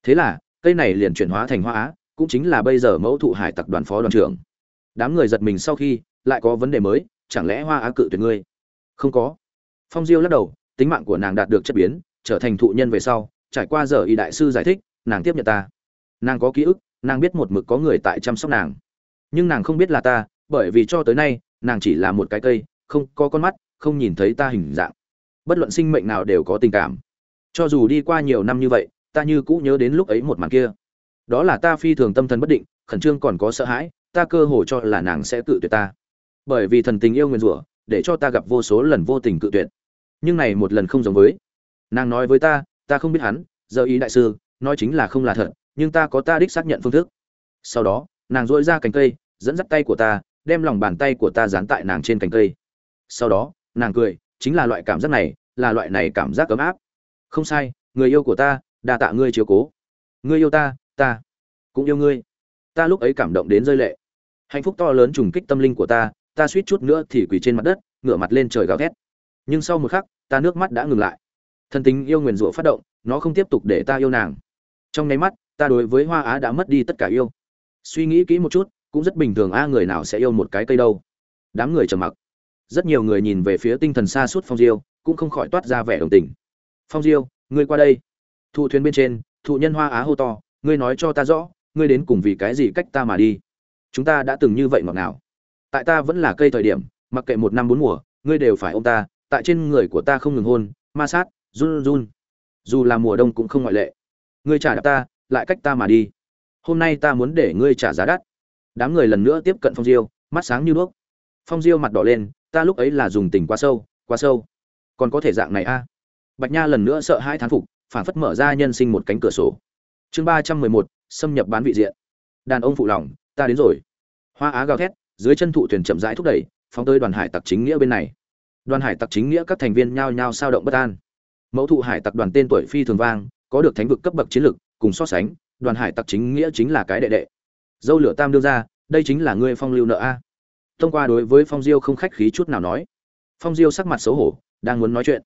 Thế là, cây này liền chuyển hóa thành hoa á, cũng chính là bây giờ mẫu thụ hải tặc đoàn phó đoàn trưởng. Đám người giật mình sau khi, lại có vấn đề mới, chẳng lẽ hoa á cự tuyệt ngươi? Không có. Phong diêu lắc đầu, tính mạng của nàng đạt được chất biến, trở thành thụ nhân về sau, trải qua giờ y đại sư giải thích, nàng tiếp nhận ta. Nàng có ký ức nàng biết một mực có người tại chăm sóc nàng. Nhưng nàng không biết là ta, bởi vì cho tới nay, nàng chỉ là một cái cây, không có con mắt, không nhìn thấy ta hình dạng. Bất luận sinh mệnh nào đều có tình cảm. Cho dù đi qua nhiều năm như vậy, ta như cũ nhớ đến lúc ấy một màn kia. Đó là ta phi thường tâm thần bất định, khẩn trương còn có sợ hãi, ta cơ hồ cho là nàng sẽ cự tuyệt ta. Bởi vì thần tình yêu nguyền rủa, để cho ta gặp vô số lần vô tình cự tuyệt. Nhưng này một lần không giống với. Nàng nói với ta ta không biết hắn, giờ ý đại sư, nói chính là không là thật nhưng ta có ta đích xác nhận phương thức. Sau đó, nàng dội ra cành cây, dẫn dắt tay của ta, đem lòng bàn tay của ta dán tại nàng trên cành cây. Sau đó, nàng cười, chính là loại cảm giác này, là loại này cảm giác ấm áp. Không sai, người yêu của ta, đa tạ ngươi chiếu cố. Ngươi yêu ta ta cũng yêu ngươi. Ta lúc ấy cảm động đến rơi lệ. Hạnh phúc to lớn trùng kích tâm linh của ta ta suýt chút nữa thì quỳ trên mặt đất, ngửa mặt lên trời gào thét. Nhưng sau một khắc, ta nước mắt đã ngừng lại. Thân tính yêu nguyền rủa phát động, nó không tiếp tục để ta yêu nàng. Trong nháy mắt ta đối với hoa á đã mất đi tất cả yêu. Suy nghĩ kỹ một chút, cũng rất bình thường a, người nào sẽ yêu một cái cây đâu? Đám người trầm mặc. Rất nhiều người nhìn về phía tinh thần xa suốt phong diêu, cũng không khỏi toát ra vẻ đồng tình. Phong diêu, ngươi qua đây. Thụ thuyền bên trên, thụ nhân hoa á hô to, ngươi nói cho ta rõ, ngươi đến cùng vì cái gì cách ta mà đi? Chúng ta đã từng như vậy ngọt ngào. Tại ta vẫn là cây thời điểm, mặc kệ một năm bốn mùa, ngươi đều phải ôm ta, tại trên người của ta không ngừng hôn, ma sát, run run. Dù là mùa đông cũng không ngoại lệ. Ngươi trả đạp ta lại cách ta mà đi. Hôm nay ta muốn để ngươi trả giá đắt. Đám người lần nữa tiếp cận phong diêu, mắt sáng như đuốc. Phong diêu mặt đỏ lên, ta lúc ấy là dùng tình quá sâu quá sâu. Còn có thể dạng này a bạch nha lần nữa sợ hai thán phục, phản phất mở ra nhân sinh một cánh cửa sổ. Chương ba trăm mười một, xâm nhập bán vị diện. Đàn ông phụ lòng, ta đến rồi. Hoa á gào thét, dưới chân thụ thuyền chậm rãi thúc đẩy, phóng tới đoàn hải tặc chính nghĩa bên này. Đoàn hải tặc chính nghĩa các thành viên nhao nhao sao động bất an. Mẫu thụ hải tặc đoàn tên tuổi phi thường vang, có được thánh vực cấp bậc chiến lực cùng so sánh, đoàn hải tặc chính nghĩa chính là cái đệ đệ. Dâu lửa tam đưa ra, đây chính là ngươi phong lưu nợ a. Thông qua đối với phong diêu không khách khí chút nào nói. Phong diêu sắc mặt xấu hổ, đang muốn nói chuyện.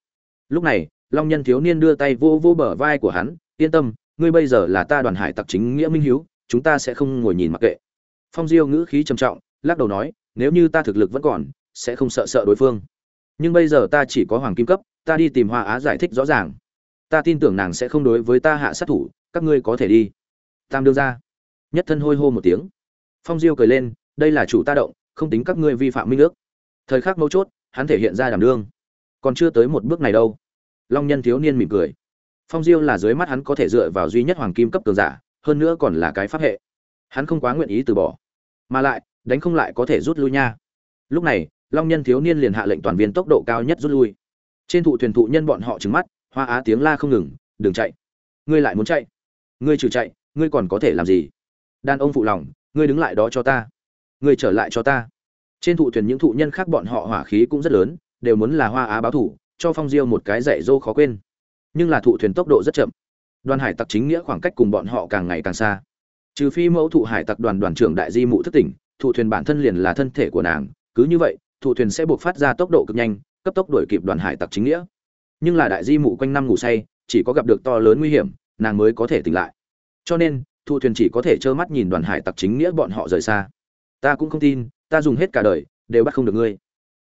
Lúc này, long nhân thiếu niên đưa tay vô vô bờ vai của hắn, yên tâm, ngươi bây giờ là ta đoàn hải tặc chính nghĩa minh hiếu, chúng ta sẽ không ngồi nhìn mặc kệ. Phong diêu ngữ khí trầm trọng, lắc đầu nói, nếu như ta thực lực vẫn còn, sẽ không sợ sợ đối phương. Nhưng bây giờ ta chỉ có hoàng kim cấp, ta đi tìm hoa á giải thích rõ ràng. Ta tin tưởng nàng sẽ không đối với ta hạ sát thủ các ngươi có thể đi. Tam đương ra. Nhất thân hôi hô một tiếng. Phong diêu cười lên, đây là chủ ta động, không tính các ngươi vi phạm minh ước. Thời khắc mấu chốt, hắn thể hiện ra đảm đương. Còn chưa tới một bước này đâu. Long nhân thiếu niên mỉm cười. Phong diêu là dưới mắt hắn có thể dựa vào duy nhất hoàng kim cấp cường giả, hơn nữa còn là cái pháp hệ. Hắn không quá nguyện ý từ bỏ. Mà lại, đánh không lại có thể rút lui nha. Lúc này, long nhân thiếu niên liền hạ lệnh toàn viên tốc độ cao nhất rút lui. Trên thụ thuyền thụ nhân bọn họ trứng mắt, hoa á tiếng la không ngừng, đừng chạy. Ngươi lại muốn chạy ngươi trừ chạy, ngươi còn có thể làm gì? Đàn ông phụ lòng, ngươi đứng lại đó cho ta. Ngươi trở lại cho ta. Trên thụ thuyền những thụ nhân khác bọn họ hỏa khí cũng rất lớn, đều muốn là hoa á báo thủ, cho phong diêu một cái dạy dô khó quên. Nhưng là thụ thuyền tốc độ rất chậm. Đoàn hải tặc chính nghĩa khoảng cách cùng bọn họ càng ngày càng xa. Trừ phi mẫu thụ hải tặc đoàn đoàn trưởng đại di mụ thất tỉnh, thụ thuyền bản thân liền là thân thể của nàng, cứ như vậy, thụ thuyền sẽ buộc phát ra tốc độ cực nhanh, cấp tốc đuổi kịp đoàn hải tặc chính nghĩa. Nhưng là đại di mụ quanh năm ngủ say, chỉ có gặp được to lớn nguy hiểm nàng mới có thể tỉnh lại. Cho nên, Thu thuyền chỉ có thể trơ mắt nhìn đoàn hải tặc chính nghĩa bọn họ rời xa. Ta cũng không tin, ta dùng hết cả đời, đều bắt không được ngươi.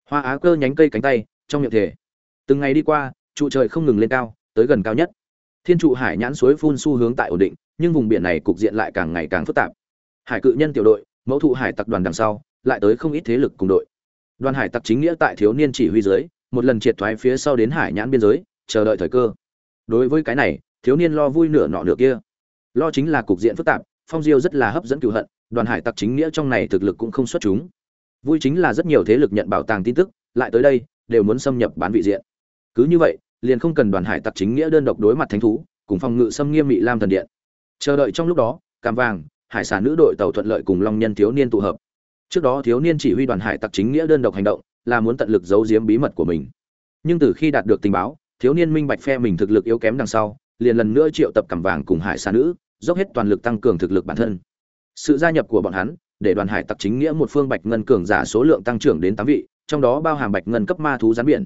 Hoa á cơ nhánh cây cánh tay, trong miệng thể từng ngày đi qua, trụ trời không ngừng lên cao, tới gần cao nhất. Thiên trụ hải nhãn suối phun xu hướng tại ổn định, nhưng vùng biển này cục diện lại càng ngày càng phức tạp. Hải cự nhân tiểu đội, mẫu thụ hải tặc đoàn đằng sau, lại tới không ít thế lực cùng đội. Đoàn hải tặc chính nghĩa tại thiếu niên chỉ huy dưới, một lần triệt thoái phía sau đến hải nhãn biên giới, chờ đợi thời cơ. Đối với cái này thiếu niên lo vui nửa nọ nửa kia. Lo chính là cục diện phức tạp, phong diêu rất là hấp dẫn cựu hận, đoàn hải tặc chính nghĩa trong này thực lực cũng không xuất chúng. Vui chính là rất nhiều thế lực nhận bảo tàng tin tức, lại tới đây, đều muốn xâm nhập bán vị diện. Cứ như vậy, liền không cần đoàn hải tặc chính nghĩa đơn độc đối mặt thánh thú, cùng phòng ngự xâm nghiêm mị lam thần điện. Chờ đợi trong lúc đó, cam vàng, hải sản nữ đội tàu thuận lợi cùng long nhân thiếu niên tụ hợp. Trước đó thiếu niên chỉ huy đoàn hải tặc chính nghĩa đơn độc hành động, là muốn tận lực giấu giếm bí mật của mình. Nhưng từ khi đạt được tình báo, thiếu niên minh bạch phe mình thực lực yếu kém đằng sau liền lần nữa triệu tập cầm vàng cùng hải xa nữ, dốc hết toàn lực tăng cường thực lực bản thân. Sự gia nhập của bọn hắn, để đoàn hải tặc chính nghĩa một phương bạch ngân cường giả số lượng tăng trưởng đến tám vị, trong đó bao hàm bạch ngân cấp ma thú gián biển.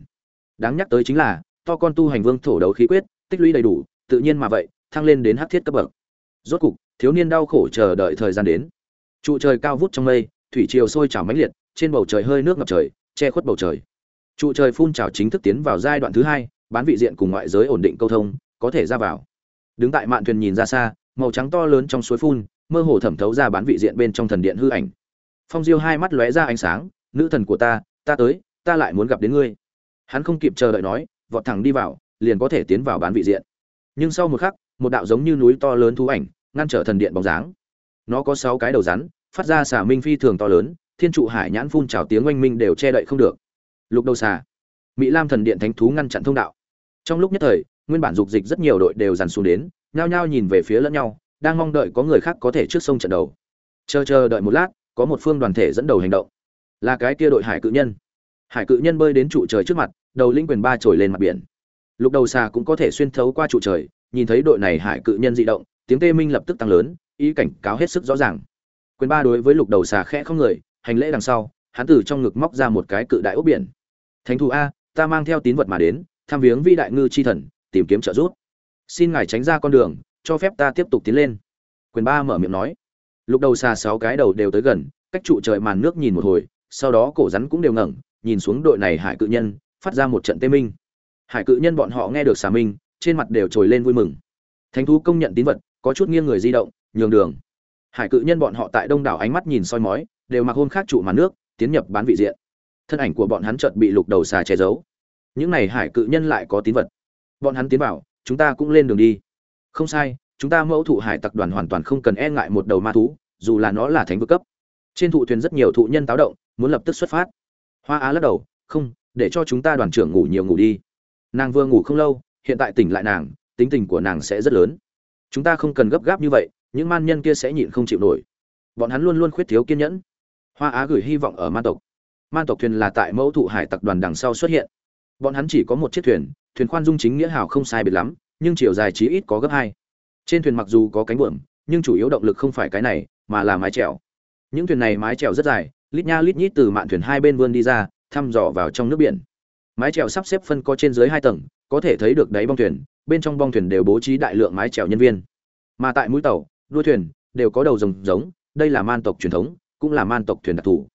Đáng nhắc tới chính là, to con tu hành vương thổ đấu khí quyết, tích lũy đầy đủ, tự nhiên mà vậy, thăng lên đến hắc thiết cấp bậc. Rốt cục, thiếu niên đau khổ chờ đợi thời gian đến. Trụ trời cao vút trong mây, thủy triều sôi trào mãnh liệt, trên bầu trời hơi nước ngập trời, che khuất bầu trời. Trụ trời phun trào chính thức tiến vào giai đoạn thứ hai, bán vị diện cùng ngoại giới ổn định câu thông có thể ra vào. Đứng tại mạn thuyền nhìn ra xa, màu trắng to lớn trong suối phun, mơ hồ thẩm thấu ra bán vị diện bên trong thần điện hư ảnh. Phong diêu hai mắt lóe ra ánh sáng, nữ thần của ta ta tới, ta lại muốn gặp đến ngươi. Hắn không kịp chờ đợi nói, vọt thẳng đi vào, liền có thể tiến vào bán vị diện. Nhưng sau một khắc, một đạo giống như núi to lớn thú ảnh, ngăn trở thần điện bóng dáng. Nó có sáu cái đầu rắn, phát ra xà minh phi thường to lớn, thiên trụ hải nhãn phun trào tiếng oanh minh đều che đậy không được. Lục đầu xà. Mỹ lam thần điện thánh thú ngăn chặn thông đạo. Trong lúc nhất thời nguyên bản dục dịch rất nhiều đội đều dàn xuống đến, nhao nhao nhìn về phía lẫn nhau, đang mong đợi có người khác có thể trước sông trận đầu. Chờ chờ đợi một lát, có một phương đoàn thể dẫn đầu hành động. Là cái kia đội hải cự nhân. Hải cự nhân bơi đến trụ trời trước mặt, đầu linh quyền ba trồi lên mặt biển. Lục đầu xà cũng có thể xuyên thấu qua trụ trời, nhìn thấy đội này hải cự nhân dị động, tiếng tê minh lập tức tăng lớn, ý cảnh cáo hết sức rõ ràng. Quyền ba đối với lục đầu xà khẽ không người, hành lễ đằng sau, hắn từ trong ngực móc ra một cái cự đại ốc biển. Thánh thú a, ta mang theo tín vật mà đến, tham viếng vi đại ngư chi thần tìm kiếm trợ giúp. Xin ngài tránh ra con đường, cho phép ta tiếp tục tiến lên. Quyền ba mở miệng nói. Lục đầu xà sáu cái đầu đều tới gần, cách trụ trời màn nước nhìn một hồi, sau đó cổ rắn cũng đều ngẩng, nhìn xuống đội này hải cự nhân, phát ra một trận tê minh. Hải cự nhân bọn họ nghe được xà minh, trên mặt đều trồi lên vui mừng. Thánh thú công nhận tín vật, có chút nghiêng người di động, nhường đường. Hải cự nhân bọn họ tại đông đảo ánh mắt nhìn soi mói, đều mặc hôn khác trụ màn nước, tiến nhập bán vị diện. Thân ảnh của bọn hắn chợt bị lục đầu xà che giấu. Những này hải cự nhân lại có tín vật bọn hắn tiến vào, chúng ta cũng lên đường đi. Không sai, chúng ta mẫu thụ hải tặc đoàn hoàn toàn không cần e ngại một đầu ma thú, dù là nó là thánh vực cấp. Trên thụ thuyền rất nhiều thụ nhân táo động, muốn lập tức xuất phát. Hoa á lắc đầu, không, để cho chúng ta đoàn trưởng ngủ nhiều ngủ đi. Nàng vừa ngủ không lâu, hiện tại tỉnh lại nàng, tính tình của nàng sẽ rất lớn. Chúng ta không cần gấp gáp như vậy, những man nhân kia sẽ nhịn không chịu nổi. Bọn hắn luôn luôn khuyết thiếu kiên nhẫn. Hoa á gửi hy vọng ở man tộc. Man tộc thuyền là tại mẫu thụ hải tặc đoàn đằng sau xuất hiện. Bọn hắn chỉ có một chiếc thuyền thuyền khoan dung chính nghĩa hào không sai biệt lắm, nhưng chiều dài chí ít có gấp hai. Trên thuyền mặc dù có cánh buồm, nhưng chủ yếu động lực không phải cái này, mà là mái chèo. Những thuyền này mái chèo rất dài, lít nha lít nhít từ mạn thuyền hai bên vươn đi ra, thăm dò vào trong nước biển. Mái chèo sắp xếp phân có trên dưới hai tầng, có thể thấy được đáy bong thuyền, bên trong bong thuyền đều bố trí đại lượng mái chèo nhân viên. Mà tại mũi tàu đuôi thuyền đều có đầu rồng giống, đây là man tộc truyền thống, cũng là man tộc thuyền đặc thù.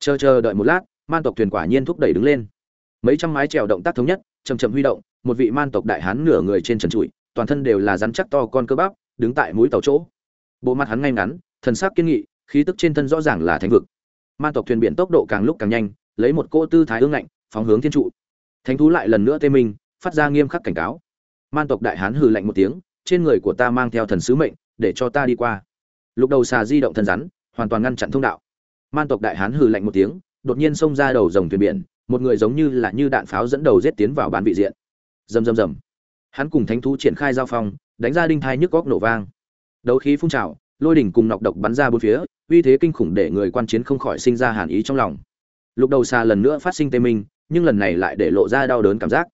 Chờ chờ đợi một lát, man tộc thuyền quả nhiên thúc đẩy đứng lên. Mấy trăm mái chèo động tác thống nhất chầm chậm huy động, một vị man tộc đại hán nửa người trên trần trụi, toàn thân đều là rắn chắc to con cơ bắp, đứng tại mũi tàu chỗ. Bộ mặt hắn ngay ngắn, thần sắc kiên nghị, khí tức trên thân rõ ràng là thánh vực. Man tộc thuyền biển tốc độ càng lúc càng nhanh, lấy một cỗ tư thái ương ngạnh, phóng hướng thiên trụ. Thánh thú lại lần nữa tê minh, phát ra nghiêm khắc cảnh cáo. Man tộc đại hán hừ lạnh một tiếng, trên người của ta mang theo thần sứ mệnh, để cho ta đi qua. Lục đầu xà di động thân rắn, hoàn toàn ngăn chặn thông đạo. Man tộc đại hán hừ lạnh một tiếng, đột nhiên xông ra đầu dòng thuyền biển một người giống như là như đạn pháo dẫn đầu giết tiến vào bán vị diện. Rầm rầm rầm. Hắn cùng thánh thú triển khai giao phong, đánh ra đinh thai nhức góc nổ vang. Đấu khí phun trào, lôi đỉnh cùng nọc độc bắn ra bốn phía, uy thế kinh khủng để người quan chiến không khỏi sinh ra hàn ý trong lòng. Lục đầu xà lần nữa phát sinh tê minh, nhưng lần này lại để lộ ra đau đớn cảm giác.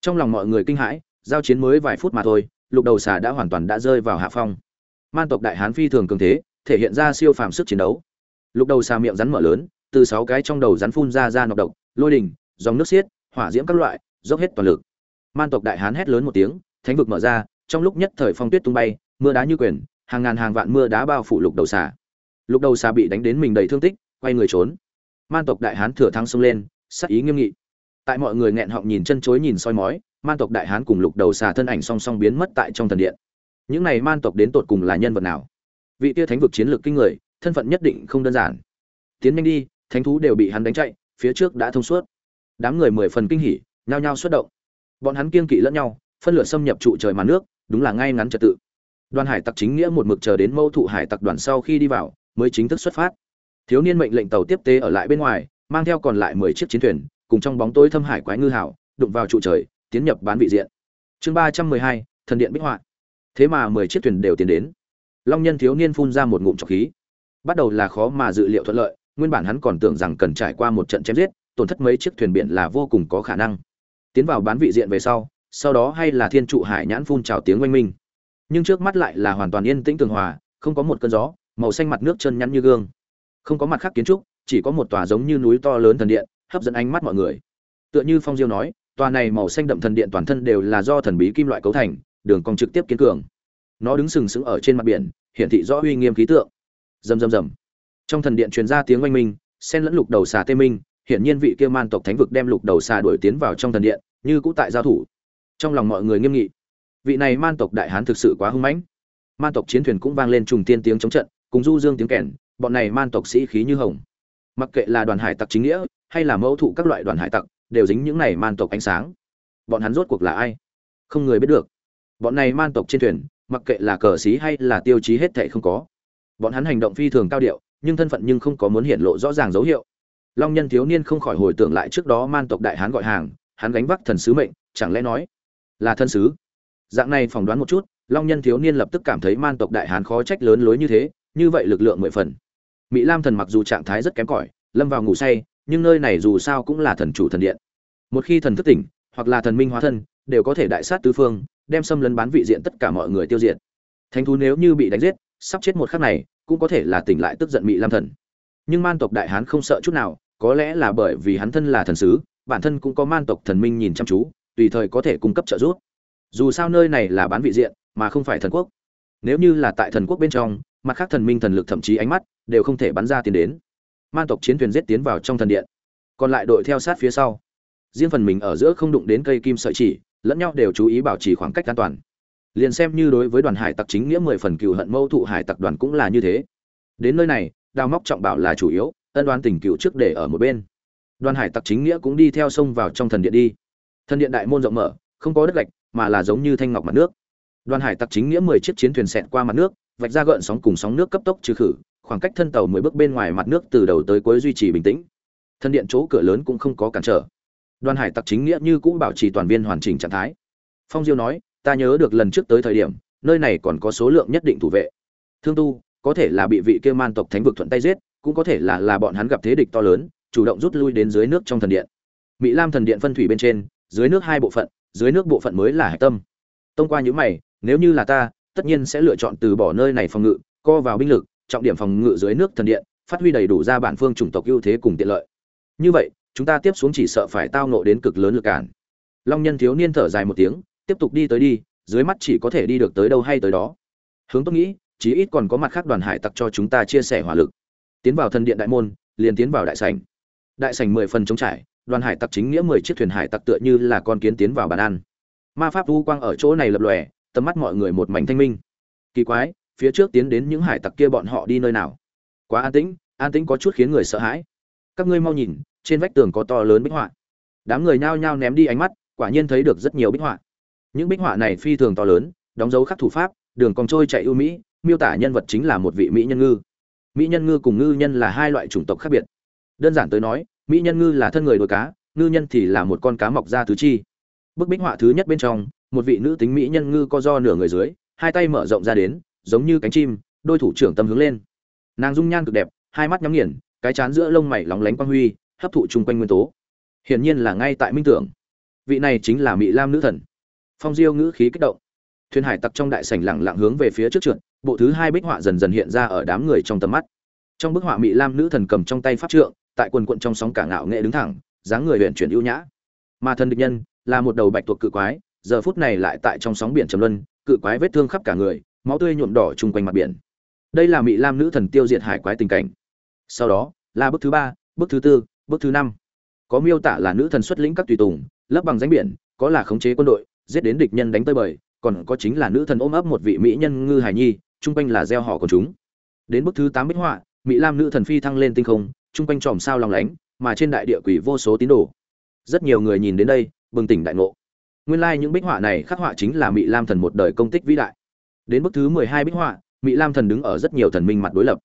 Trong lòng mọi người kinh hãi, giao chiến mới vài phút mà thôi, lục đầu xà đã hoàn toàn đã rơi vào hạ phong. Man tộc đại hán phi thường cường thế, thể hiện ra siêu phàm sức chiến đấu. Lục đầu xà miệng rắn mở lớn, từ sáu cái trong đầu rắn phun ra ra nọc độc lôi đình, dòng nước xiết hỏa diễm các loại dốc hết toàn lực. Man tộc đại hán hét lớn một tiếng thánh vực mở ra trong lúc nhất thời phong tuyết tung bay mưa đá như quyền hàng ngàn hàng vạn mưa đá bao phủ lục đầu xà. Lục đầu xà bị đánh đến mình đầy thương tích quay người trốn. Man tộc đại hán thừa thắng xông lên sắc ý nghiêm nghị. Tại mọi người nghẹn họng nhìn chân chối nhìn soi mói man tộc đại hán cùng lục đầu xà thân ảnh song song biến mất tại trong thần điện. Những này man tộc đến tột cùng là nhân vật nào? Vị tia thánh vực chiến lược kinh người thân phận nhất định không đơn giản. Tiến nhanh đi thánh thú đều bị hắn đánh chạy phía trước đã thông suốt. Đám người mười phần kinh hỉ, nhao nhao xuất động. Bọn hắn kiên kỵ lẫn nhau, phân lửa xâm nhập trụ trời màn nước, đúng là ngay ngắn trật tự. Đoàn hải tặc chính nghĩa một mực chờ đến mâu thụ hải tặc đoàn sau khi đi vào, mới chính thức xuất phát. Thiếu niên mệnh lệnh tàu tiếp tế ở lại bên ngoài, mang theo còn lại mười chiếc chiến thuyền, cùng trong bóng tối thâm hải quái ngư hảo, đụng vào trụ trời, tiến nhập bán vị diện. Chương ba trăm mười hai, thần điện bích họa. Thế mà mười chiếc thuyền đều tiến đến. Long nhân thiếu niên phun ra một ngụm trọc khí. Bắt đầu là khó mà dự liệu thuận lợi nguyên bản hắn còn tưởng rằng cần trải qua một trận chém giết, tổn thất mấy chiếc thuyền biển là vô cùng có khả năng. Tiến vào bán vị diện về sau sau đó hay là thiên trụ hải nhãn phun trào tiếng oanh minh. Nhưng trước mắt lại là hoàn toàn yên tĩnh tường hòa, không có một cơn gió, màu xanh mặt nước chân nhắn như gương. Không có mặt khác kiến trúc, chỉ có một tòa giống như núi to lớn thần điện, hấp dẫn ánh mắt mọi người. Tựa như phong diêu nói, tòa này màu xanh đậm thần điện toàn thân đều là do thần bí kim loại cấu thành, đường cong trực tiếp kiến cường. Nó đứng sừng sững ở trên mặt biển, hiển thị rõ uy nghiêm khí tượng. Rầm rầm rầm trong thần điện truyền ra tiếng oanh minh, sen lẫn lục đầu xà tê minh, hiển nhiên vị kia man tộc thánh vực đem lục đầu xà đuổi tiến vào trong thần điện, như cũ tại giao thủ. Trong lòng mọi người nghiêm nghị. Vị này man tộc đại hán thực sự quá hung mãnh. Man tộc chiến thuyền cũng vang lên trùng tiên tiếng chống trận, cùng du dương tiếng kèn, bọn này man tộc sĩ khí như hồng. Mặc kệ là đoàn hải tặc chính nghĩa, hay là mẫu thụ các loại đoàn hải tặc, đều dính những này man tộc ánh sáng. Bọn hắn rốt cuộc là ai? Không người biết được. Bọn này man tộc trên thuyền, mặc kệ là cờ xí hay là tiêu chí hết thệ không có. Bọn hắn hành động phi thường cao điệu nhưng thân phận nhưng không có muốn hiện lộ rõ ràng dấu hiệu. Long nhân thiếu niên không khỏi hồi tưởng lại trước đó man tộc đại hán gọi hàng, hắn gánh vác thần sứ mệnh, chẳng lẽ nói là thân sứ? Dạng này phỏng đoán một chút, long nhân thiếu niên lập tức cảm thấy man tộc đại hán khó trách lớn lối như thế, như vậy lực lượng mười phần. Mỹ lam thần mặc dù trạng thái rất kém cỏi, lâm vào ngủ say, nhưng nơi này dù sao cũng là thần chủ thần điện. Một khi thần thức tỉnh, hoặc là thần minh hóa thân, đều có thể đại sát tứ phương, đem xâm lấn bán vị diện tất cả mọi người tiêu diệt. Thánh thú nếu như bị đánh giết, sắp chết một khắc này cũng có thể là tỉnh lại tức giận mị lam thần. Nhưng man tộc đại hán không sợ chút nào, có lẽ là bởi vì hắn thân là thần sứ, bản thân cũng có man tộc thần minh nhìn chăm chú, tùy thời có thể cung cấp trợ giúp. Dù sao nơi này là bán vị diện, mà không phải thần quốc. Nếu như là tại thần quốc bên trong, mặt khác thần minh thần lực thậm chí ánh mắt đều không thể bắn ra tiền đến. Man tộc chiến thuyền giết tiến vào trong thần điện. Còn lại đội theo sát phía sau. Riêng phần mình ở giữa không đụng đến cây kim sợi chỉ, lẫn nhau đều chú ý bảo trì khoảng cách an toàn liền xem như đối với đoàn hải tặc chính nghĩa mười phần cựu hận, mâu thụ hải tặc đoàn cũng là như thế. Đến nơi này, đào móc trọng bảo là chủ yếu, ân đoán tình cựu trước để ở một bên. Đoàn hải tặc chính nghĩa cũng đi theo sông vào trong thần điện đi. Thần điện đại môn rộng mở, không có đất gạch, mà là giống như thanh ngọc mặt nước. Đoàn hải tặc chính nghĩa mười chiếc chiến thuyền xẹt qua mặt nước, vạch ra gợn sóng cùng sóng nước cấp tốc trừ khử, khoảng cách thân tàu mười bước bên ngoài mặt nước từ đầu tới cuối duy trì bình tĩnh. Thân điện chỗ cửa lớn cũng không có cản trở. Đoàn hải tặc chính nghĩa như cũ bảo trì toàn viên hoàn chỉnh trạng thái. Phong diêu nói ta nhớ được lần trước tới thời điểm, nơi này còn có số lượng nhất định thủ vệ. Thương tu, có thể là bị vị kia man tộc thánh vực thuận tay giết, cũng có thể là là bọn hắn gặp thế địch to lớn, chủ động rút lui đến dưới nước trong thần điện. Mỹ lam thần điện phân thủy bên trên, dưới nước hai bộ phận, dưới nước bộ phận mới là hạch tâm. Tông qua những mày, nếu như là ta, tất nhiên sẽ lựa chọn từ bỏ nơi này phòng ngự, co vào binh lực, trọng điểm phòng ngự dưới nước thần điện, phát huy đầy đủ ra bản phương chủng tộc ưu thế cùng tiện lợi. Như vậy, chúng ta tiếp xuống chỉ sợ phải tao nộ đến cực lớn lực cản. Long nhân thiếu niên thở dài một tiếng tiếp tục đi tới đi, dưới mắt chỉ có thể đi được tới đâu hay tới đó. Hướng tôi nghĩ, chí ít còn có mặt khác đoàn hải tặc cho chúng ta chia sẻ hỏa lực. Tiến vào thần điện đại môn, liền tiến vào đại sảnh. Đại sảnh mười phần chống trải, đoàn hải tặc chính nghĩa mười chiếc thuyền hải tặc tựa như là con kiến tiến vào bàn ăn. Ma pháp vu quang ở chỗ này lập lòe, tầm mắt mọi người một mảnh thanh minh. Kỳ quái, phía trước tiến đến những hải tặc kia bọn họ đi nơi nào? Quá an tĩnh an tĩnh có chút khiến người sợ hãi. Các ngươi mau nhìn, trên vách tường có to lớn bích họa. Đám người nhao nhao ném đi ánh mắt, quả nhiên thấy được rất nhiều bích họa những bích họa này phi thường to lớn, đóng dấu khắc thủ pháp, đường còn trôi chạy ưu mỹ, miêu tả nhân vật chính là một vị mỹ nhân ngư. Mỹ nhân ngư cùng ngư nhân là hai loại chủng tộc khác biệt. Đơn giản tới nói, mỹ nhân ngư là thân người đôi cá, ngư nhân thì là một con cá mọc ra tứ chi. Bức bích họa thứ nhất bên trong, một vị nữ tính mỹ nhân ngư co do nửa người dưới, hai tay mở rộng ra đến, giống như cánh chim, đôi thủ trưởng tâm hướng lên. Nàng dung nhan cực đẹp, hai mắt nhắm nghiền, cái chán giữa lông mày lóng lánh quang huy, hấp thụ chung quanh nguyên tố. Hiển nhiên là ngay tại minh tưởng. Vị này chính là mỹ lam nữ thần phong diêu ngữ khí kích động. Thuyền hải tặc trong đại sảnh lẳng lặng hướng về phía trước trượt, bộ thứ hai bích họa dần dần hiện ra ở đám người trong tầm mắt. Trong bức họa mỹ lam nữ thần cầm trong tay pháp trượng, tại quần quận trong sóng cả ngạo nghệ đứng thẳng, dáng người huyện chuyển ưu nhã. Mà thần địch nhân, là một đầu bạch tuộc cự quái, giờ phút này lại tại trong sóng biển trầm luân, cự quái vết thương khắp cả người, máu tươi nhuộm đỏ chung quanh mặt biển. Đây là mỹ lam nữ thần tiêu diệt hải quái tình cảnh. Sau đó, là bức thứ ba, bức thứ tư, bức thứ năm. Có miêu tả là nữ thần xuất lĩnh các tùy tùng, lấp bằng danh biển, có là khống chế quân đội giết đến địch nhân đánh tới bời, còn có chính là nữ thần ôm ấp một vị mỹ nhân ngư hải nhi, chung quanh là gieo họ của chúng. Đến bức thứ tám bích họa, mỹ lam nữ thần phi thăng lên tinh không, chung quanh tròm sao lòng lánh, mà trên đại địa quỷ vô số tín đồ. Rất nhiều người nhìn đến đây, bừng tỉnh đại ngộ. Nguyên lai những bích họa này khắc họa chính là mỹ lam thần một đời công tích vĩ đại. Đến bức thứ mười hai bích họa, mỹ lam thần đứng ở rất nhiều thần minh mặt đối lập.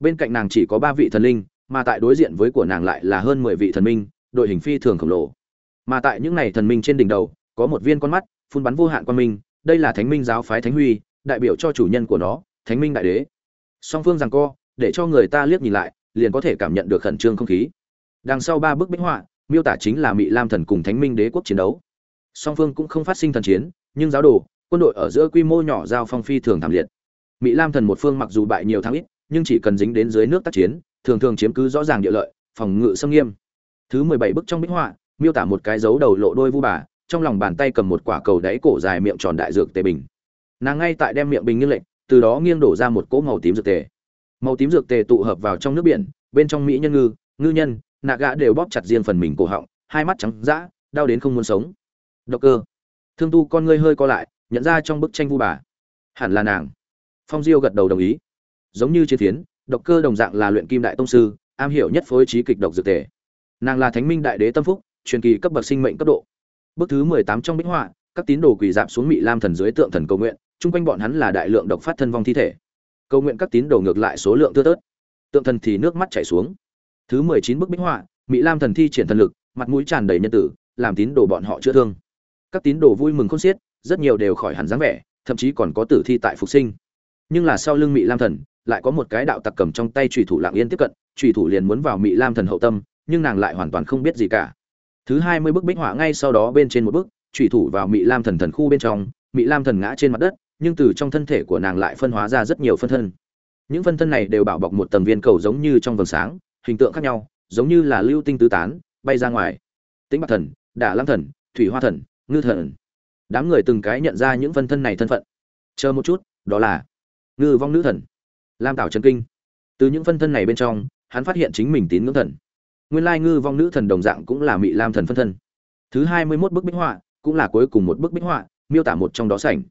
Bên cạnh nàng chỉ có ba vị thần linh, mà tại đối diện với của nàng lại là hơn mười vị thần minh, đội hình phi thường khổng lồ. Mà tại những này thần minh trên đỉnh đầu có một viên con mắt, phun bắn vô hạn quan minh, đây là thánh minh giáo phái thánh huy, đại biểu cho chủ nhân của nó, thánh minh đại đế. Song phương rằng co, để cho người ta liếc nhìn lại, liền có thể cảm nhận được khẩn trương không khí. Đằng sau ba bức bích họa, miêu tả chính là mỹ lam thần cùng thánh minh đế quốc chiến đấu. Song phương cũng không phát sinh thần chiến, nhưng giáo đồ, quân đội ở giữa quy mô nhỏ giao phong phi thường thảm liệt. Mỹ lam thần một phương mặc dù bại nhiều thắng ít, nhưng chỉ cần dính đến dưới nước tác chiến, thường thường chiếm cứ rõ ràng địa lợi, phòng ngự xâm nghiêm. Thứ mười bảy bức trong bích họa, miêu tả một cái dấu đầu lộ đôi vu bà trong lòng bàn tay cầm một quả cầu đáy cổ dài miệng tròn đại dược tề bình. Nàng ngay tại đem miệng bình nghiêng lệch, từ đó nghiêng đổ ra một cỗ màu tím dược tề. Màu tím dược tề tụ hợp vào trong nước biển, bên trong mỹ nhân ngư ngư nhân, nạ gã đều bóp chặt riêng phần mình cổ họng, hai mắt trắng dã, đau đến không muốn sống. Độc cơ. Thương tu con ngươi hơi co lại, nhận ra trong bức tranh vu bà. Hẳn là nàng. Phong diêu gật đầu đồng ý. Giống như chiến phiến, độc cơ đồng dạng là luyện kim đại tông sư, am hiểu nhất phối trí kịch độc dược tề. Nàng là thánh minh đại đế tâm phúc, truyền kỳ cấp bậc sinh mệnh cấp độ bức thứ mười tám trong bích họa, các tín đồ quỳ dạp xuống mị lam thần dưới tượng thần cầu nguyện, chung quanh bọn hắn là đại lượng độc phát thân vong thi thể. Cầu nguyện các tín đồ ngược lại số lượng thưa tớt tượng thần thì nước mắt chảy xuống. Thứ mười chín bức bích họa, Mị lam thần thi triển thần lực, mặt mũi tràn đầy nhân tử, làm tín đồ bọn họ chữa thương. Các tín đồ vui mừng khôn xiết, rất nhiều đều khỏi hẳn dáng vẻ, thậm chí còn có tử thi tại phục sinh. Nhưng là sau lưng Mị lam thần, lại có một cái đạo tặc cầm trong tay chủy thủ lạng yên tiếp cận, chủy thủ liền muốn vào Mị lam thần hậu tâm, nhưng nàng lại hoàn toàn không biết gì cả thứ hai mươi bức bích họa ngay sau đó bên trên một bức trùy thủ vào mỹ lam thần thần khu bên trong mỹ lam thần ngã trên mặt đất, nhưng từ trong thân thể của nàng lại phân hóa ra rất nhiều phân thân. Những phân thân này đều bảo bọc một tầng viên cầu giống như trong vầng sáng, hình tượng khác nhau, giống như là lưu tinh tứ tán, bay ra ngoài. Tĩnh bạc thần, đả lam thần, thủy hoa thần, ngư thần. Đám người từng cái nhận ra những phân thân này thân phận. Chờ một chút, đó là ngư vong nữ thần, lam tảo trần kinh. Từ những phân thân này bên trong, hắn phát hiện chính mình tín ngưỡng thần nguyên lai ngư vong nữ thần đồng dạng cũng là mị lam thần phân thân. Thứ hai mươi mốt bức bích họa cũng là cuối cùng một bức bích họa, miêu tả một trong đó sảnh.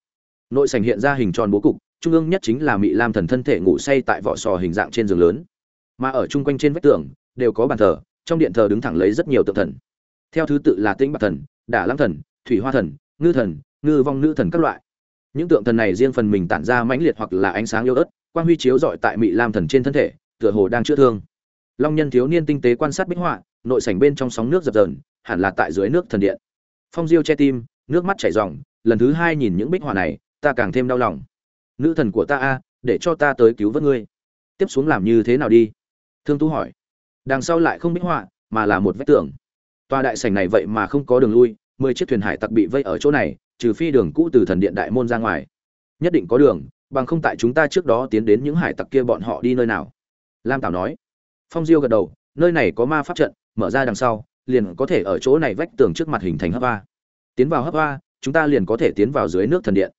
Nội sảnh hiện ra hình tròn bố cục, trung ương nhất chính là mị lam thần thân thể ngủ say tại vỏ sò hình dạng trên giường lớn. Mà ở chung quanh trên vách tường, đều có bàn thờ, trong điện thờ đứng thẳng lấy rất nhiều tượng thần. Theo thứ tự là tĩnh bạc thần, đả lăng thần, thủy hoa thần, ngư thần, ngư vong nữ thần các loại. Những tượng thần này riêng phần mình tản ra mãnh liệt hoặc là ánh sáng yếu ớt, quang huy chiếu rọi tại mị lam thần trên thân thể, tựa hồ đang chữa thương long nhân thiếu niên tinh tế quan sát bích họa, nội sảnh bên trong sóng nước dập dờn, hẳn là tại dưới nước thần điện. Phong diêu che tim, nước mắt chảy ròng, lần thứ hai nhìn những bích họa này, ta càng thêm đau lòng. Nữ thần của ta a, để cho ta tới cứu vớt ngươi. Tiếp xuống làm như thế nào đi? Thương tú hỏi. Đằng sau lại không bích họa, mà là một vách tường. Tòa đại sảnh này vậy mà không có đường lui, mười chiếc thuyền hải tặc bị vây ở chỗ này, trừ phi đường cũ từ thần điện đại môn ra ngoài. Nhất định có đường, bằng không tại chúng ta trước đó tiến đến những hải tặc kia bọn họ đi nơi nào. Lam tảo nói phong diêu gật đầu, nơi này có ma pháp trận, mở ra đằng sau, liền có thể ở chỗ này vách tường trước mặt hình thành hấp va tiến vào hấp va chúng ta liền có thể tiến vào dưới nước thần điện.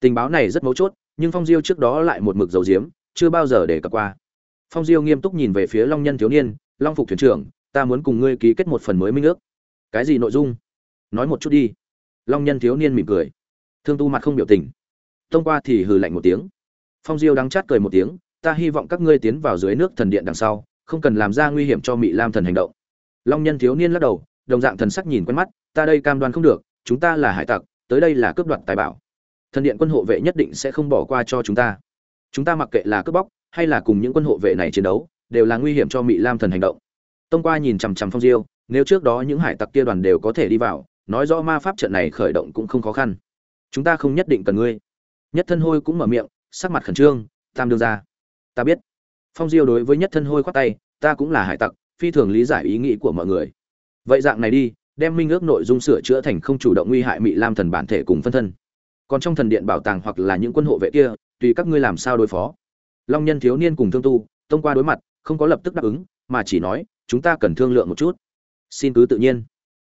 Tình báo này rất mấu chốt, nhưng phong diêu trước đó lại một mực dầu diếm chưa bao giờ để cập qua. Phong diêu nghiêm túc nhìn về phía long nhân thiếu niên, long phục thuyền trưởng, ta muốn cùng ngươi ký kết một phần mới minh ước. Cái gì nội dung? Nói một chút đi. Long nhân thiếu niên mỉm cười. Thương tu mặt không biểu tình. Thông qua thì hừ lạnh một tiếng. Phong diêu đắng chát cười một tiếng, ta hy vọng các ngươi tiến vào dưới nước thần điện đằng sau không cần làm ra nguy hiểm cho mị lam thần hành động. Long nhân thiếu niên lắc đầu, đồng dạng thần sắc nhìn quen mắt, ta đây cam đoan không được, chúng ta là hải tặc, tới đây là cướp đoạt tài bảo. Thần điện quân hộ vệ nhất định sẽ không bỏ qua cho chúng ta. Chúng ta mặc kệ là cướp bóc, hay là cùng những quân hộ vệ này chiến đấu, đều là nguy hiểm cho mị lam thần hành động. Tông qua nhìn chằm chằm phong diêu, nếu trước đó những hải tặc kia đoàn đều có thể đi vào, nói rõ ma pháp trận này khởi động cũng không khó khăn. Chúng ta không nhất định cần ngươi. Nhất thân hôi cũng mở miệng, sắc mặt khẩn trương, tam đương ra ta biết phong diêu đối với nhất thân hôi khoát tay, ta cũng là hải tặc, phi thường lý giải ý nghĩ của mọi người. Vậy dạng này đi, đem minh ước nội dung sửa chữa thành không chủ động nguy hại mỹ lam thần bản thể cùng phân thân. Còn trong thần điện bảo tàng hoặc là những quân hộ vệ kia, tùy các ngươi làm sao đối phó. Long nhân thiếu niên cùng thương tu thông qua đối mặt, không có lập tức đáp ứng, mà chỉ nói, chúng ta cần thương lượng một chút. Xin cứ tự nhiên.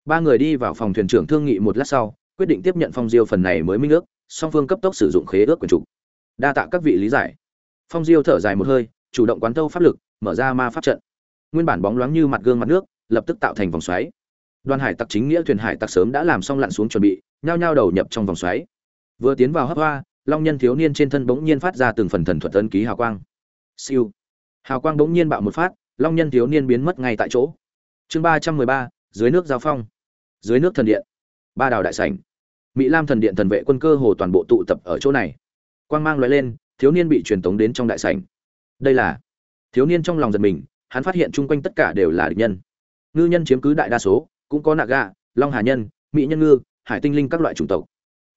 Ba người đi vào phòng thuyền trưởng thương nghị một lát sau, quyết định tiếp nhận phong diêu phần này mới minh ước, song phương cấp tốc sử dụng khế ước quyền chủ. Đa tạ các vị lý giải. Phong diêu thở dài một hơi chủ động quán thâu pháp lực, mở ra ma pháp trận. Nguyên bản bóng loáng như mặt gương mặt nước, lập tức tạo thành vòng xoáy. Đoàn hải tặc chính nghĩa thuyền hải tặc sớm đã làm xong lặn xuống chuẩn bị, nhao nhao đầu nhập trong vòng xoáy. Vừa tiến vào hấp hoa, long nhân thiếu niên trên thân bỗng nhiên phát ra từng phần thần thuật ấn ký hào quang. Siêu. Hào quang bỗng nhiên bạo một phát, long nhân thiếu niên biến mất ngay tại chỗ. Chương ba trăm mười ba, dưới nước giao phong. Dưới nước thần điện. Ba đào đại sảnh. Mỹ lam thần điện thần vệ quân cơ hồ toàn bộ tụ tập ở chỗ này. Quang mang loại lên, thiếu niên bị truyền tống đến trong đại sảnh đây là thiếu niên trong lòng giật mình, hắn phát hiện chung quanh tất cả đều là địch nhân. Ngư nhân chiếm cứ đại đa số, cũng có nạ gà, long hà nhân, mỹ nhân ngư, hải tinh linh các loại chủng tộc.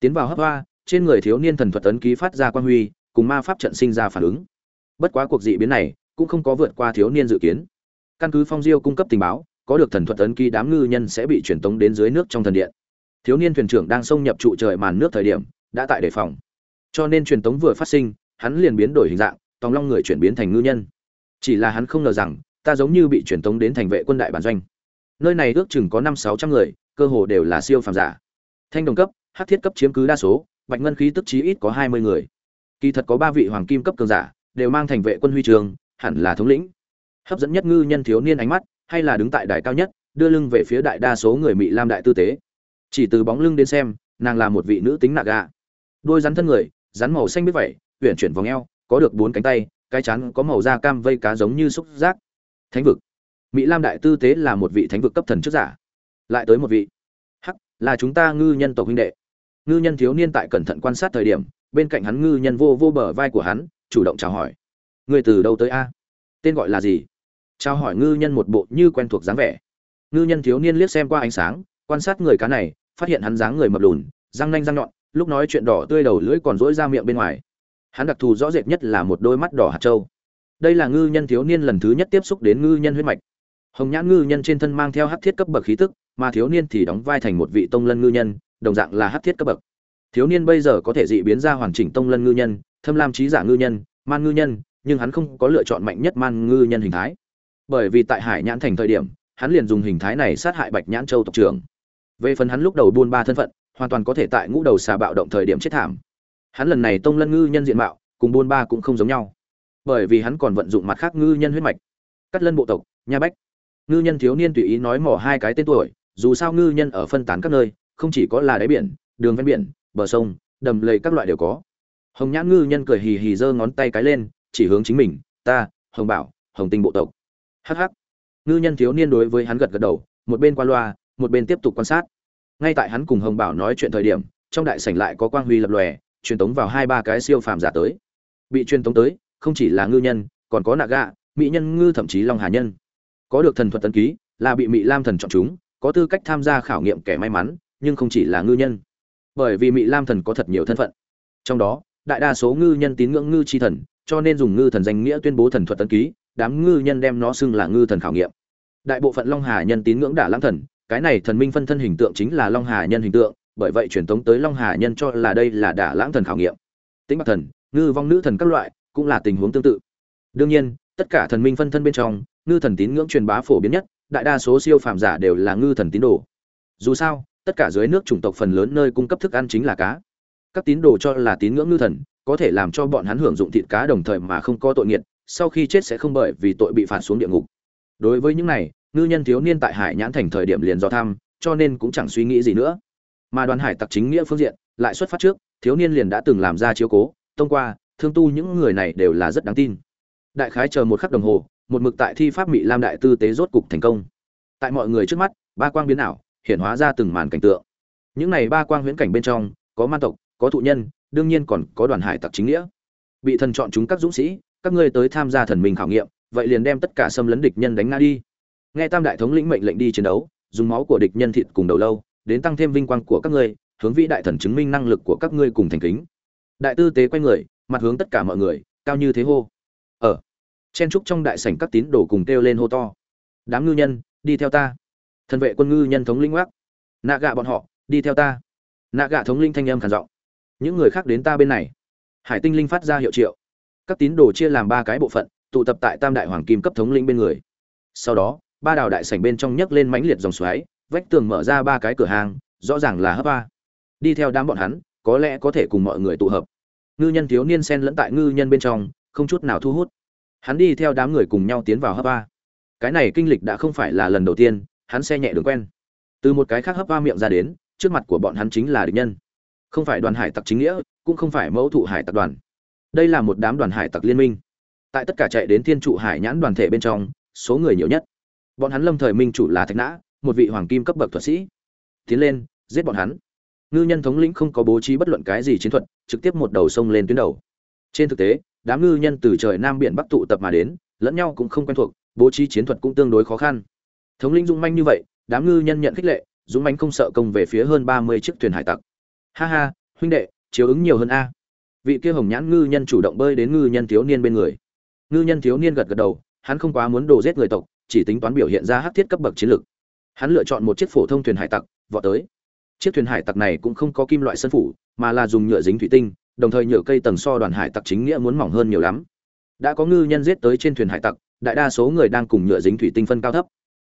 Tiến vào hấp hoa, trên người thiếu niên thần thuật tấn ký phát ra quan huy, cùng ma pháp trận sinh ra phản ứng. Bất quá cuộc dị biến này cũng không có vượt qua thiếu niên dự kiến. Căn cứ phong diêu cung cấp tình báo, có được thần thuật tấn ký đám ngư nhân sẽ bị truyền tống đến dưới nước trong thần điện. Thiếu niên thuyền trưởng đang xông nhập trụ trời màn nước thời điểm, đã tại đề phòng. Cho nên truyền tống vừa phát sinh, hắn liền biến đổi hình dạng tòng long người chuyển biến thành ngư nhân. Chỉ là hắn không ngờ rằng, ta giống như bị truyền tống đến thành vệ quân đại bản doanh. Nơi này ước chừng có năm sáu trăm người, cơ hồ đều là siêu phàm giả. Thanh đồng cấp hát thiết cấp chiếm cứ đa số, bạch ngân khí tức chí ít có hai mươi người. Kỳ thật có ba vị hoàng kim cấp cường giả, đều mang thành vệ quân huy trường, hẳn là thống lĩnh. Hấp dẫn nhất ngư nhân thiếu niên ánh mắt, hay là đứng tại đài cao nhất, đưa lưng về phía đại đa số người mỹ lam đại tư tế. Chỉ từ bóng lưng đến xem, nàng là một vị nữ tính nạ gà. Đôi rắn thân người, rắn màu xanh biết vậy huyện chuyển vòng eo có được bốn cánh tay, cái chắn có màu da cam vây cá giống như xúc giác. Thánh vực. Mỹ lam đại tư tế là một vị thánh vực cấp thần trước giả. Lại tới một vị. Hắc, là chúng ta ngư nhân tộc huynh đệ. Ngư nhân thiếu niên tại cẩn thận quan sát thời điểm, bên cạnh hắn ngư nhân vô vô bờ vai của hắn, chủ động chào hỏi. Người từ đâu tới a? Tên gọi là gì? Chào hỏi ngư nhân một bộ như quen thuộc dáng vẻ. Ngư nhân thiếu niên liếc xem qua ánh sáng, quan sát người cá này, phát hiện hắn dáng người mập lùn, răng nanh răng nhọn, lúc nói chuyện đỏ tươi đầu lưỡi còn rỗi ra miệng bên ngoài hắn đặc thù rõ rệt nhất là một đôi mắt đỏ hạt châu. đây là ngư nhân thiếu niên lần thứ nhất tiếp xúc đến ngư nhân huyết mạch. Hồng nhãn ngư nhân trên thân mang theo hát thiết cấp bậc khí tức, mà thiếu niên thì đóng vai thành một vị tông lân ngư nhân, đồng dạng là hát thiết cấp bậc. Thiếu niên bây giờ có thể dị biến ra hoàn chỉnh tông lân ngư nhân, thâm lam trí giả ngư nhân, man ngư nhân, nhưng hắn không có lựa chọn mạnh nhất man ngư nhân hình thái. Bởi vì tại hải nhãn thành thời điểm, hắn liền dùng hình thái này sát hại bạch nhãn châu tộc trưởng. Về phần hắn lúc đầu buôn ba thân phận, hoàn toàn có thể tại ngũ đầu xà bạo động thời điểm chết thảm hắn lần này tông lân ngư nhân diện mạo, cùng buôn ba cũng không giống nhau. Bởi vì hắn còn vận dụng mặt khác ngư nhân huyết mạch. Cắt lân bộ tộc, nha bách. Ngư nhân thiếu niên tùy ý nói mỏ hai cái tên tuổi, dù sao ngư nhân ở phân tán các nơi, không chỉ có là đáy biển, đường ven biển, bờ sông, đầm lầy các loại đều có. Hồng nhãn ngư nhân cười hì hì giơ ngón tay cái lên, chỉ hướng chính mình, ta, hồng bảo, hồng tinh bộ tộc. Hh ngư nhân thiếu niên đối với hắn gật gật đầu, một bên qua loa, một bên tiếp tục quan sát. Ngay tại hắn cùng hồng bảo nói chuyện thời điểm, trong đại sảnh lại có quang huy lập lòe truyền tống vào hai ba cái siêu phàm giả tới. Bị truyền tống tới, không chỉ là ngư nhân, còn có nạ gạ, mỹ nhân ngư thậm chí long hà nhân. Có được thần thuật tân ký, là bị mỹ lam thần chọn chúng, có tư cách tham gia khảo nghiệm kẻ may mắn, nhưng không chỉ là ngư nhân. Bởi vì mỹ lam thần có thật nhiều thân phận. Trong đó, đại đa số ngư nhân tín ngưỡng ngư chi thần, cho nên dùng ngư thần danh nghĩa tuyên bố thần thuật tân ký, đám ngư nhân đem nó xưng là ngư thần khảo nghiệm. Đại bộ phận long hà nhân tín ngưỡng đả lãng thần, cái này thần minh phân thân hình tượng chính là long hà nhân hình tượng bởi vậy truyền thống tới long hà nhân cho là đây là đả lãng thần khảo nghiệm. Tính bạc thần, ngư vong nữ thần các loại cũng là tình huống tương tự. Đương nhiên, tất cả thần minh phân thân bên trong, ngư thần tín ngưỡng truyền bá phổ biến nhất, đại đa số siêu phàm giả đều là ngư thần tín đồ. Dù sao, tất cả dưới nước chủng tộc phần lớn nơi cung cấp thức ăn chính là cá. Các tín đồ cho là tín ngưỡng ngư thần, có thể làm cho bọn hắn hưởng dụng thịt cá đồng thời mà không có tội nghiệt, sau khi chết sẽ không bởi vì tội bị phạt xuống địa ngục. Đối với những này, ngư nhân thiếu niên tại hải nhãn thành thời điểm liền do tham cho nên cũng chẳng suy nghĩ gì nữa mà đoàn hải tặc chính nghĩa phương diện lại xuất phát trước, thiếu niên liền đã từng làm ra chiếu cố, thông qua, thương tu những người này đều là rất đáng tin. Đại khái chờ một khắc đồng hồ, một mực tại thi pháp mỹ lam đại tư tế rốt cục thành công. Tại mọi người trước mắt, ba quang biến ảo, hiện hóa ra từng màn cảnh tượng. Những này ba quang huyễn cảnh bên trong, có man tộc, có thụ nhân, đương nhiên còn có đoàn hải tặc chính nghĩa. Bị thần chọn chúng các dũng sĩ, các ngươi tới tham gia thần minh khảo nghiệm, vậy liền đem tất cả xâm lấn địch nhân đánh ngã đi. Nghe tam đại thống lĩnh mệnh lệnh đi chiến đấu, dùng máu của địch nhân thịt cùng đầu lâu đến tăng thêm vinh quang của các ngươi, hướng vĩ đại thần chứng minh năng lực của các ngươi cùng thành kính. Đại tư tế quay người, mặt hướng tất cả mọi người, cao như thế hô. Ở, chen trúc trong đại sảnh các tín đồ cùng kêu lên hô to. Đám ngư nhân, đi theo ta. Thần vệ quân ngư nhân thống linh ngoác nạ gạ bọn họ, đi theo ta. Nạ gạ thống linh thanh âm khản giọng. Những người khác đến ta bên này. Hải tinh linh phát ra hiệu triệu. Các tín đồ chia làm ba cái bộ phận, tụ tập tại tam đại hoàng kim cấp thống linh bên người. Sau đó, ba đào đại sảnh bên trong nhấc lên mãnh liệt dòng xoáy vách tường mở ra ba cái cửa hàng, rõ ràng là hấp ba đi theo đám bọn hắn, có lẽ có thể cùng mọi người tụ hợp. Ngư nhân thiếu niên sen lẫn tại ngư nhân bên trong, không chút nào thu hút. Hắn đi theo đám người cùng nhau tiến vào hấp ba cái này kinh lịch đã không phải là lần đầu tiên, hắn xe nhẹ đường quen. Từ một cái khác hấp ba miệng ra đến, trước mặt của bọn hắn chính là địch nhân. Không phải đoàn hải tặc chính nghĩa, cũng không phải mẫu thụ hải tặc đoàn. Đây là một đám đoàn hải tặc liên minh. Tại tất cả chạy đến thiên trụ hải nhãn đoàn thể bên trong, số người nhiều nhất. Bọn hắn lâm thời minh chủ là thạch nã một vị hoàng kim cấp bậc thuật sĩ. Tiến lên, giết bọn hắn. Ngư nhân thống lĩnh không có bố trí bất luận cái gì chiến thuật, trực tiếp một đầu sông lên tuyến đầu. Trên thực tế, đám ngư nhân từ trời nam biển bắc tụ tập mà đến, lẫn nhau cũng không quen thuộc, bố trí chiến thuật cũng tương đối khó khăn. Thống lĩnh dũng manh như vậy, đám ngư nhân nhận khích lệ, dũng manh không sợ công về phía hơn ba mươi chiếc thuyền hải tặc. Ha ha, huynh đệ, chiếu ứng nhiều hơn a. Vị kia hồng nhãn ngư nhân chủ động bơi đến ngư nhân thiếu niên bên người. Ngư nhân thiếu niên gật gật đầu, hắn không quá muốn đồ giết người tộc, chỉ tính toán biểu hiện ra hắc thiết cấp bậc chiến lược hắn lựa chọn một chiếc phổ thông thuyền hải tặc, vọt tới. Chiếc thuyền hải tặc này cũng không có kim loại sân phủ, mà là dùng nhựa dính thủy tinh, đồng thời nhựa cây tầng so đoàn hải tặc chính nghĩa muốn mỏng hơn nhiều lắm. Đã có ngư nhân giết tới trên thuyền hải tặc, đại đa số người đang cùng nhựa dính thủy tinh phân cao thấp.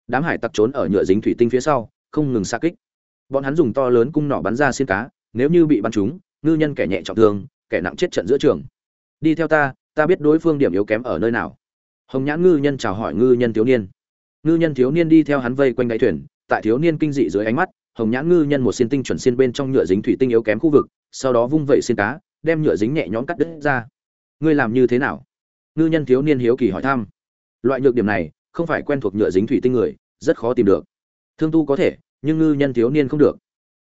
Đám hải tặc trốn ở nhựa dính thủy tinh phía sau, không ngừng xa kích. Bọn hắn dùng to lớn cung nỏ bắn ra xin cá, nếu như bị bắn trúng, ngư nhân kẻ nhẹ trọng thương, kẻ nặng chết trận giữa trường. Đi theo ta ta biết đối phương điểm yếu kém ở nơi nào. Hồng nhãn ngư nhân chào hỏi ngư nhân thiếu niên ngư nhân thiếu niên đi theo hắn vây quanh đáy thuyền, tại thiếu niên kinh dị dưới ánh mắt, hồng nhãn ngư nhân một xiên tinh chuẩn xiên bên trong nhựa dính thủy tinh yếu kém khu vực, sau đó vung vẩy xiên cá, đem nhựa dính nhẹ nhõm cắt đứt ra. Ngươi làm như thế nào? Ngư nhân thiếu niên hiếu kỳ hỏi thăm. Loại nhược điểm này, không phải quen thuộc nhựa dính thủy tinh người, rất khó tìm được. Thương tu có thể, nhưng ngư nhân thiếu niên không được.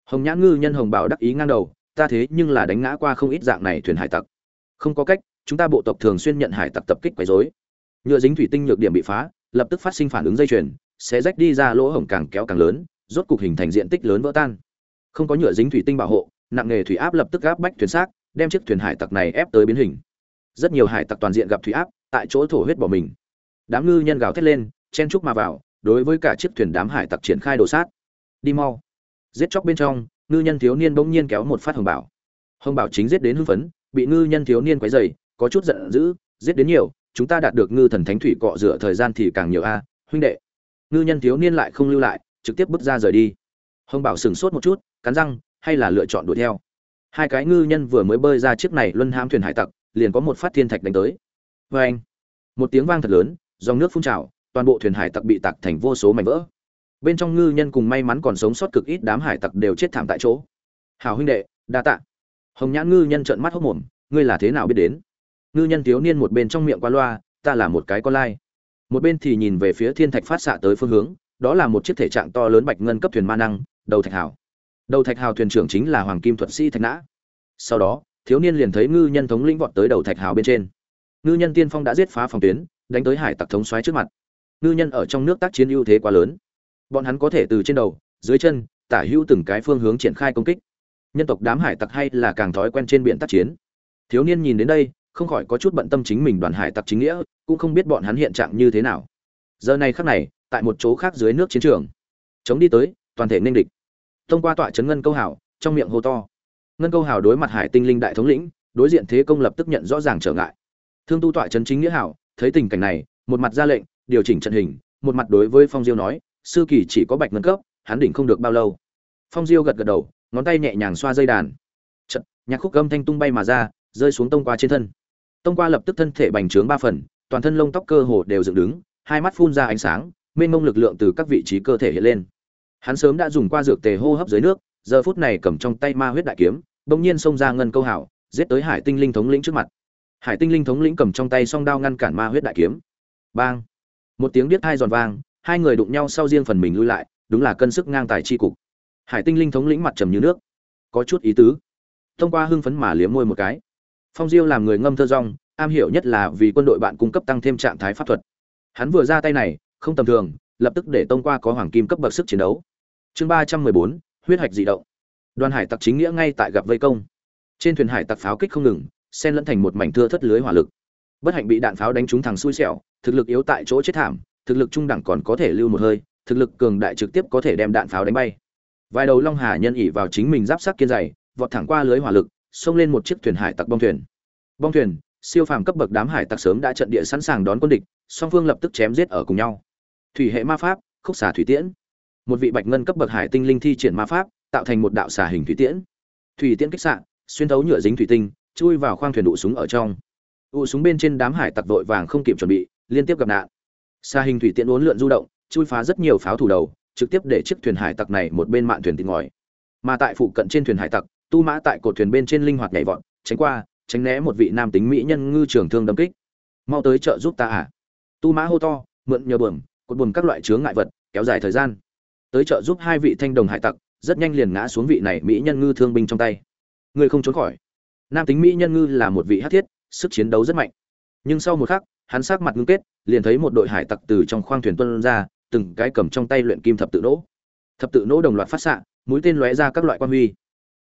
Hồng nhãn ngư nhân hồng bảo đắc ý ngang đầu, ta thế nhưng là đánh ngã qua không ít dạng này thuyền hải tặc. Không có cách, chúng ta bộ tộc thường xuyên nhận hải tặc tập kích quấy rối. Nhựa dính thủy tinh nhược điểm bị phá lập tức phát sinh phản ứng dây chuyền, sẽ rách đi ra lỗ hổng càng kéo càng lớn, rốt cục hình thành diện tích lớn vỡ tan. Không có nhựa dính thủy tinh bảo hộ, nặng nghề thủy áp lập tức gáp bách thuyền xác, đem chiếc thuyền hải tặc này ép tới biến hình. Rất nhiều hải tặc toàn diện gặp thủy áp, tại chỗ thổ huyết bỏ mình. Đám ngư nhân gào thét lên, chen chúc mà vào, đối với cả chiếc thuyền đám hải tặc triển khai đồ sát. Đi mau. Giết chóc bên trong, ngư nhân thiếu niên bỗng nhiên kéo một phát hồng bảo. Hồng bảo chính giết đến hưng phấn, bị ngư nhân thiếu niên quấy dày có chút giận dữ, giết đến nhiều chúng ta đạt được ngư thần thánh thủy cọ rửa thời gian thì càng nhiều a, huynh đệ. Ngư nhân thiếu niên lại không lưu lại, trực tiếp bước ra rời đi. Hồng bảo sửng sốt một chút, cắn răng, hay là lựa chọn đuổi theo. Hai cái ngư nhân vừa mới bơi ra chiếc này luân ham thuyền hải tặc, liền có một phát thiên thạch đánh tới. Vê anh. Một tiếng vang thật lớn, dòng nước phun trào, toàn bộ thuyền hải tặc bị tặc thành vô số mảnh vỡ. Bên trong ngư nhân cùng may mắn còn sống sót cực ít đám hải tặc đều chết thảm tại chỗ. Hào huynh đệ, đa tạ. Hồng nhãn ngư nhân trợn mắt hốc mồm, ngươi là thế nào biết đến? Ngư nhân thiếu niên một bên trong miệng qua loa, ta là một cái con lai. Một bên thì nhìn về phía thiên thạch phát xạ tới phương hướng, đó là một chiếc thể trạng to lớn bạch ngân cấp thuyền ma năng, đầu thạch hào. Đầu thạch hào thuyền trưởng chính là hoàng kim thuật sĩ thạch nã. Sau đó, thiếu niên liền thấy ngư nhân thống lĩnh vọt tới đầu thạch hào bên trên. Ngư nhân tiên phong đã giết phá phòng tuyến, đánh tới hải tặc thống xoáy trước mặt. Ngư nhân ở trong nước tác chiến ưu thế quá lớn. Bọn hắn có thể từ trên đầu, dưới chân, tả hữu từng cái phương hướng triển khai công kích. Nhân tộc đám hải tặc hay là càng thói quen trên biển tác chiến. Thiếu niên nhìn đến đây không khỏi có chút bận tâm chính mình đoàn hải tặc chính nghĩa, cũng không biết bọn hắn hiện trạng như thế nào. Giờ này khắc này, tại một chỗ khác dưới nước chiến trường. Chống đi tới, toàn thể ninh địch. Thông qua tọa chấn ngân câu hảo trong miệng hô to. Ngân câu hảo đối mặt hải tinh linh đại thống lĩnh, đối diện thế công lập tức nhận rõ ràng trở ngại. Thương tu tọa chấn chính nghĩa hảo, thấy tình cảnh này, một mặt ra lệnh, điều chỉnh trận hình, một mặt đối với phong diêu nói, sư kỳ chỉ có bạch ngân cấp, hắn đỉnh không được bao lâu. Phong diêu gật gật đầu, ngón tay nhẹ nhàng xoa dây đàn. Trận nhạc khúc gâm thanh tung bay mà ra, rơi xuống tông qua trên thân tông qua lập tức thân thể bành trướng ba phần, toàn thân lông tóc cơ hồ đều dựng đứng, hai mắt phun ra ánh sáng, mênh mông lực lượng từ các vị trí cơ thể hiện lên. Hắn sớm đã dùng qua dược tề hô hấp dưới nước, giờ phút này cầm trong tay ma huyết đại kiếm, bỗng nhiên xông ra ngân câu hảo, giết tới hải tinh linh thống lĩnh trước mặt. Hải tinh linh thống lĩnh cầm trong tay song đao ngăn cản ma huyết đại kiếm. Bang! Một tiếng điếc hai giòn vang, hai người đụng nhau sau riêng phần mình lui lại, đúng là cân sức ngang tài chi cục. Hải tinh linh thống lĩnh mặt trầm như nước. Có chút ý tứ. Thông qua hưng phấn mà liếm môi một cái phong diêu làm người ngâm thơ rong, am hiểu nhất là vì quân đội bạn cung cấp tăng thêm trạng thái pháp thuật. Hắn vừa ra tay này, không tầm thường, lập tức để tông qua có hoàng kim cấp bậc sức chiến đấu. Chương ba trăm mười bốn, huyết hạch dị động. Đoàn hải tặc chính nghĩa ngay tại gặp vây công. Trên thuyền hải tặc pháo kích không ngừng sen lẫn thành một mảnh thưa thất lưới hỏa lực. Bất hạnh bị đạn pháo đánh trúng thằng xui xẻo, thực lực yếu tại chỗ chết thảm, thực lực trung đẳng còn có thể lưu một hơi, thực lực cường đại trực tiếp có thể đem đạn pháo đánh bay. Vài đầu long hà nhân ỉ vào chính mình giáp sắc kiên dày, vọt thẳng qua lưới hỏa lực xông lên một chiếc thuyền hải tặc bong thuyền. Bong thuyền, siêu phàm cấp bậc đám hải tặc sớm đã trận địa sẵn sàng đón quân địch, song phương lập tức chém giết ở cùng nhau. Thủy hệ ma pháp, khúc xà thủy tiễn. Một vị bạch ngân cấp bậc hải tinh linh thi triển ma pháp, tạo thành một đạo xà hình thủy tiễn. Thủy tiễn kích xạ, xuyên thấu nhựa dính thủy tinh, chui vào khoang thuyền đụ súng ở trong. Ụ súng bên trên đám hải tặc vội vàng không kịp chuẩn bị, liên tiếp gặp nạn. Xà hình thủy tiễn uốn lượn du động, chui phá rất nhiều pháo thủ đầu, trực tiếp để chiếc thuyền hải tặc này một bên mạn thuyền tịt ngòi. Mà tại phụ cận trên thuyền hải tặc tu mã tại cột thuyền bên trên linh hoạt nhảy vọt, tránh qua, tránh né một vị nam tính mỹ nhân ngư trường thương đâm kích. Mau tới chợ giúp ta à? Tu mã hô to, mượn nhờ bờm cột buồm các loại chướng ngại vật, kéo dài thời gian. Tới chợ giúp hai vị thanh đồng hải tặc, rất nhanh liền ngã xuống vị này mỹ nhân ngư thương binh trong tay. Người không trốn khỏi. Nam tính mỹ nhân ngư là một vị hát thiết, sức chiến đấu rất mạnh. Nhưng sau một khắc, hắn sát mặt ngưng kết, liền thấy một đội hải tặc từ trong khoang thuyền tuân ra, từng cái cầm trong tay luyện kim thập tự nỗ. Thập tự nỗ đồng loạt phát xạ, mũi tên lóe ra các loại quan huy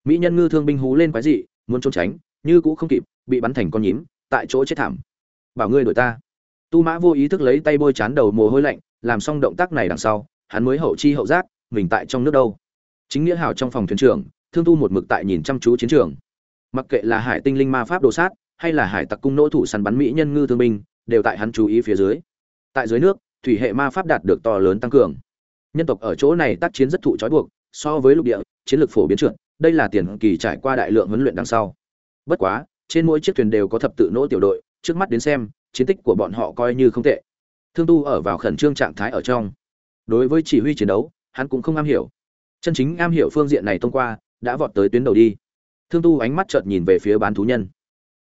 mỹ nhân ngư thương binh hú lên quái dị, muốn trốn tránh, như cũ không kịp, bị bắn thành con nhím, tại chỗ chết thảm. Bảo ngươi đổi ta. Tu mã vô ý thức lấy tay bôi chán đầu mồ hôi lạnh, làm xong động tác này đằng sau, hắn mới hậu chi hậu giác, mình tại trong nước đâu. Chính nghĩa hào trong phòng thuyền trưởng, thương tu một mực tại nhìn chăm chú chiến trường. Mặc kệ là hải tinh linh ma pháp đồ sát, hay là hải tặc cung nỗ thủ săn bắn mỹ nhân ngư thương binh, đều tại hắn chú ý phía dưới. Tại dưới nước, thủy hệ ma pháp đạt được to lớn tăng cường. Nhân tộc ở chỗ này tác chiến rất thụ trói buộc, so với lục địa, chiến lược phổ biến trượt đây là tiền kỳ trải qua đại lượng huấn luyện đằng sau. Bất quá, trên mỗi chiếc thuyền đều có thập tự nỗ tiểu đội, trước mắt đến xem, chiến tích của bọn họ coi như không tệ. Thương tu ở vào khẩn trương trạng thái ở trong. Đối với chỉ huy chiến đấu, hắn cũng không am hiểu. Chân chính am hiểu phương diện này thông qua, đã vọt tới tuyến đầu đi. Thương tu ánh mắt chợt nhìn về phía bán thú nhân.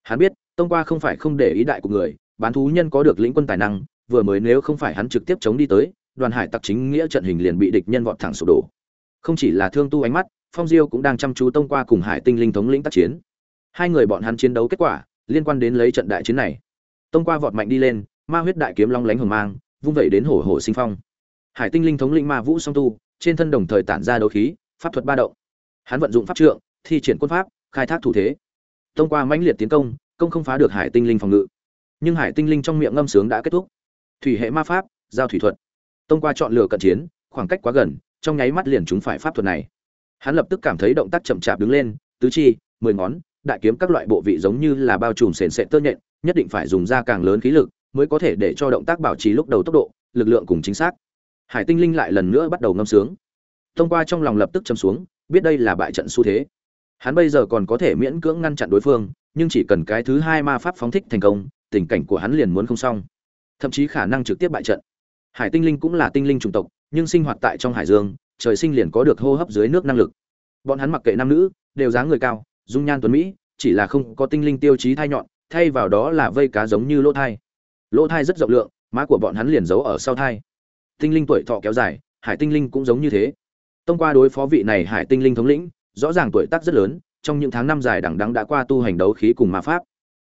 Hắn biết, thông qua không phải không để ý đại của người, bán thú nhân có được lĩnh quân tài năng, vừa mới nếu không phải hắn trực tiếp chống đi tới, đoàn hải tặc chính nghĩa trận hình liền bị địch nhân vọt thẳng sụp đổ. Không chỉ là thương tu ánh mắt phong diêu cũng đang chăm chú tông qua cùng hải tinh linh thống lĩnh tác chiến. Hai người bọn hắn chiến đấu kết quả, liên quan đến lấy trận đại chiến này. Tông qua vọt mạnh đi lên, ma huyết đại kiếm long lánh hồng mang, vung vẩy đến hổ hổ sinh phong. Hải tinh linh thống lĩnh ma vũ song tu, trên thân đồng thời tản ra đấu khí, pháp thuật ba động. Hắn vận dụng pháp trượng, thi triển quân pháp, khai thác thủ thế. Tông qua mãnh liệt tiến công công không phá được hải tinh linh phòng ngự. Nhưng hải tinh linh trong miệng ngâm sướng đã kết thúc. Thủy hệ ma pháp, giao thủy thuật. Tông qua chọn lựa cận chiến, khoảng cách quá gần, trong nháy mắt liền chúng phải pháp thuật này hắn lập tức cảm thấy động tác chậm chạp đứng lên, tứ chi, mười ngón, đại kiếm các loại bộ vị giống như là bao trùm sền sệt tơ nhện, nhất định phải dùng ra càng lớn khí lực mới có thể để cho động tác bảo trì lúc đầu tốc độ, lực lượng cùng chính xác. Hải tinh linh lại lần nữa bắt đầu ngâm sướng. Thông qua trong lòng lập tức châm xuống, biết đây là bại trận xu thế. Hắn bây giờ còn có thể miễn cưỡng ngăn chặn đối phương, nhưng chỉ cần cái thứ hai ma pháp phóng thích thành công, tình cảnh của hắn liền muốn không xong. Thậm chí khả năng trực tiếp bại trận. Hải tinh linh cũng là tinh linh chủng tộc, nhưng sinh hoạt tại trong hải dương trời sinh liền có được hô hấp dưới nước năng lực. Bọn hắn mặc kệ nam nữ, đều dáng người cao, dung nhan tuấn mỹ, chỉ là không có tinh linh tiêu chí thai nhọn, thay vào đó là vây cá giống như lỗ thai. Lỗ thai rất rộng lượng, má của bọn hắn liền giấu ở sau thai. Tinh linh tuổi thọ kéo dài, hải tinh linh cũng giống như thế. Thông qua đối phó vị này hải tinh linh thống lĩnh, rõ ràng tuổi tác rất lớn, trong những tháng năm dài đằng đẵng đã qua tu hành đấu khí cùng ma pháp.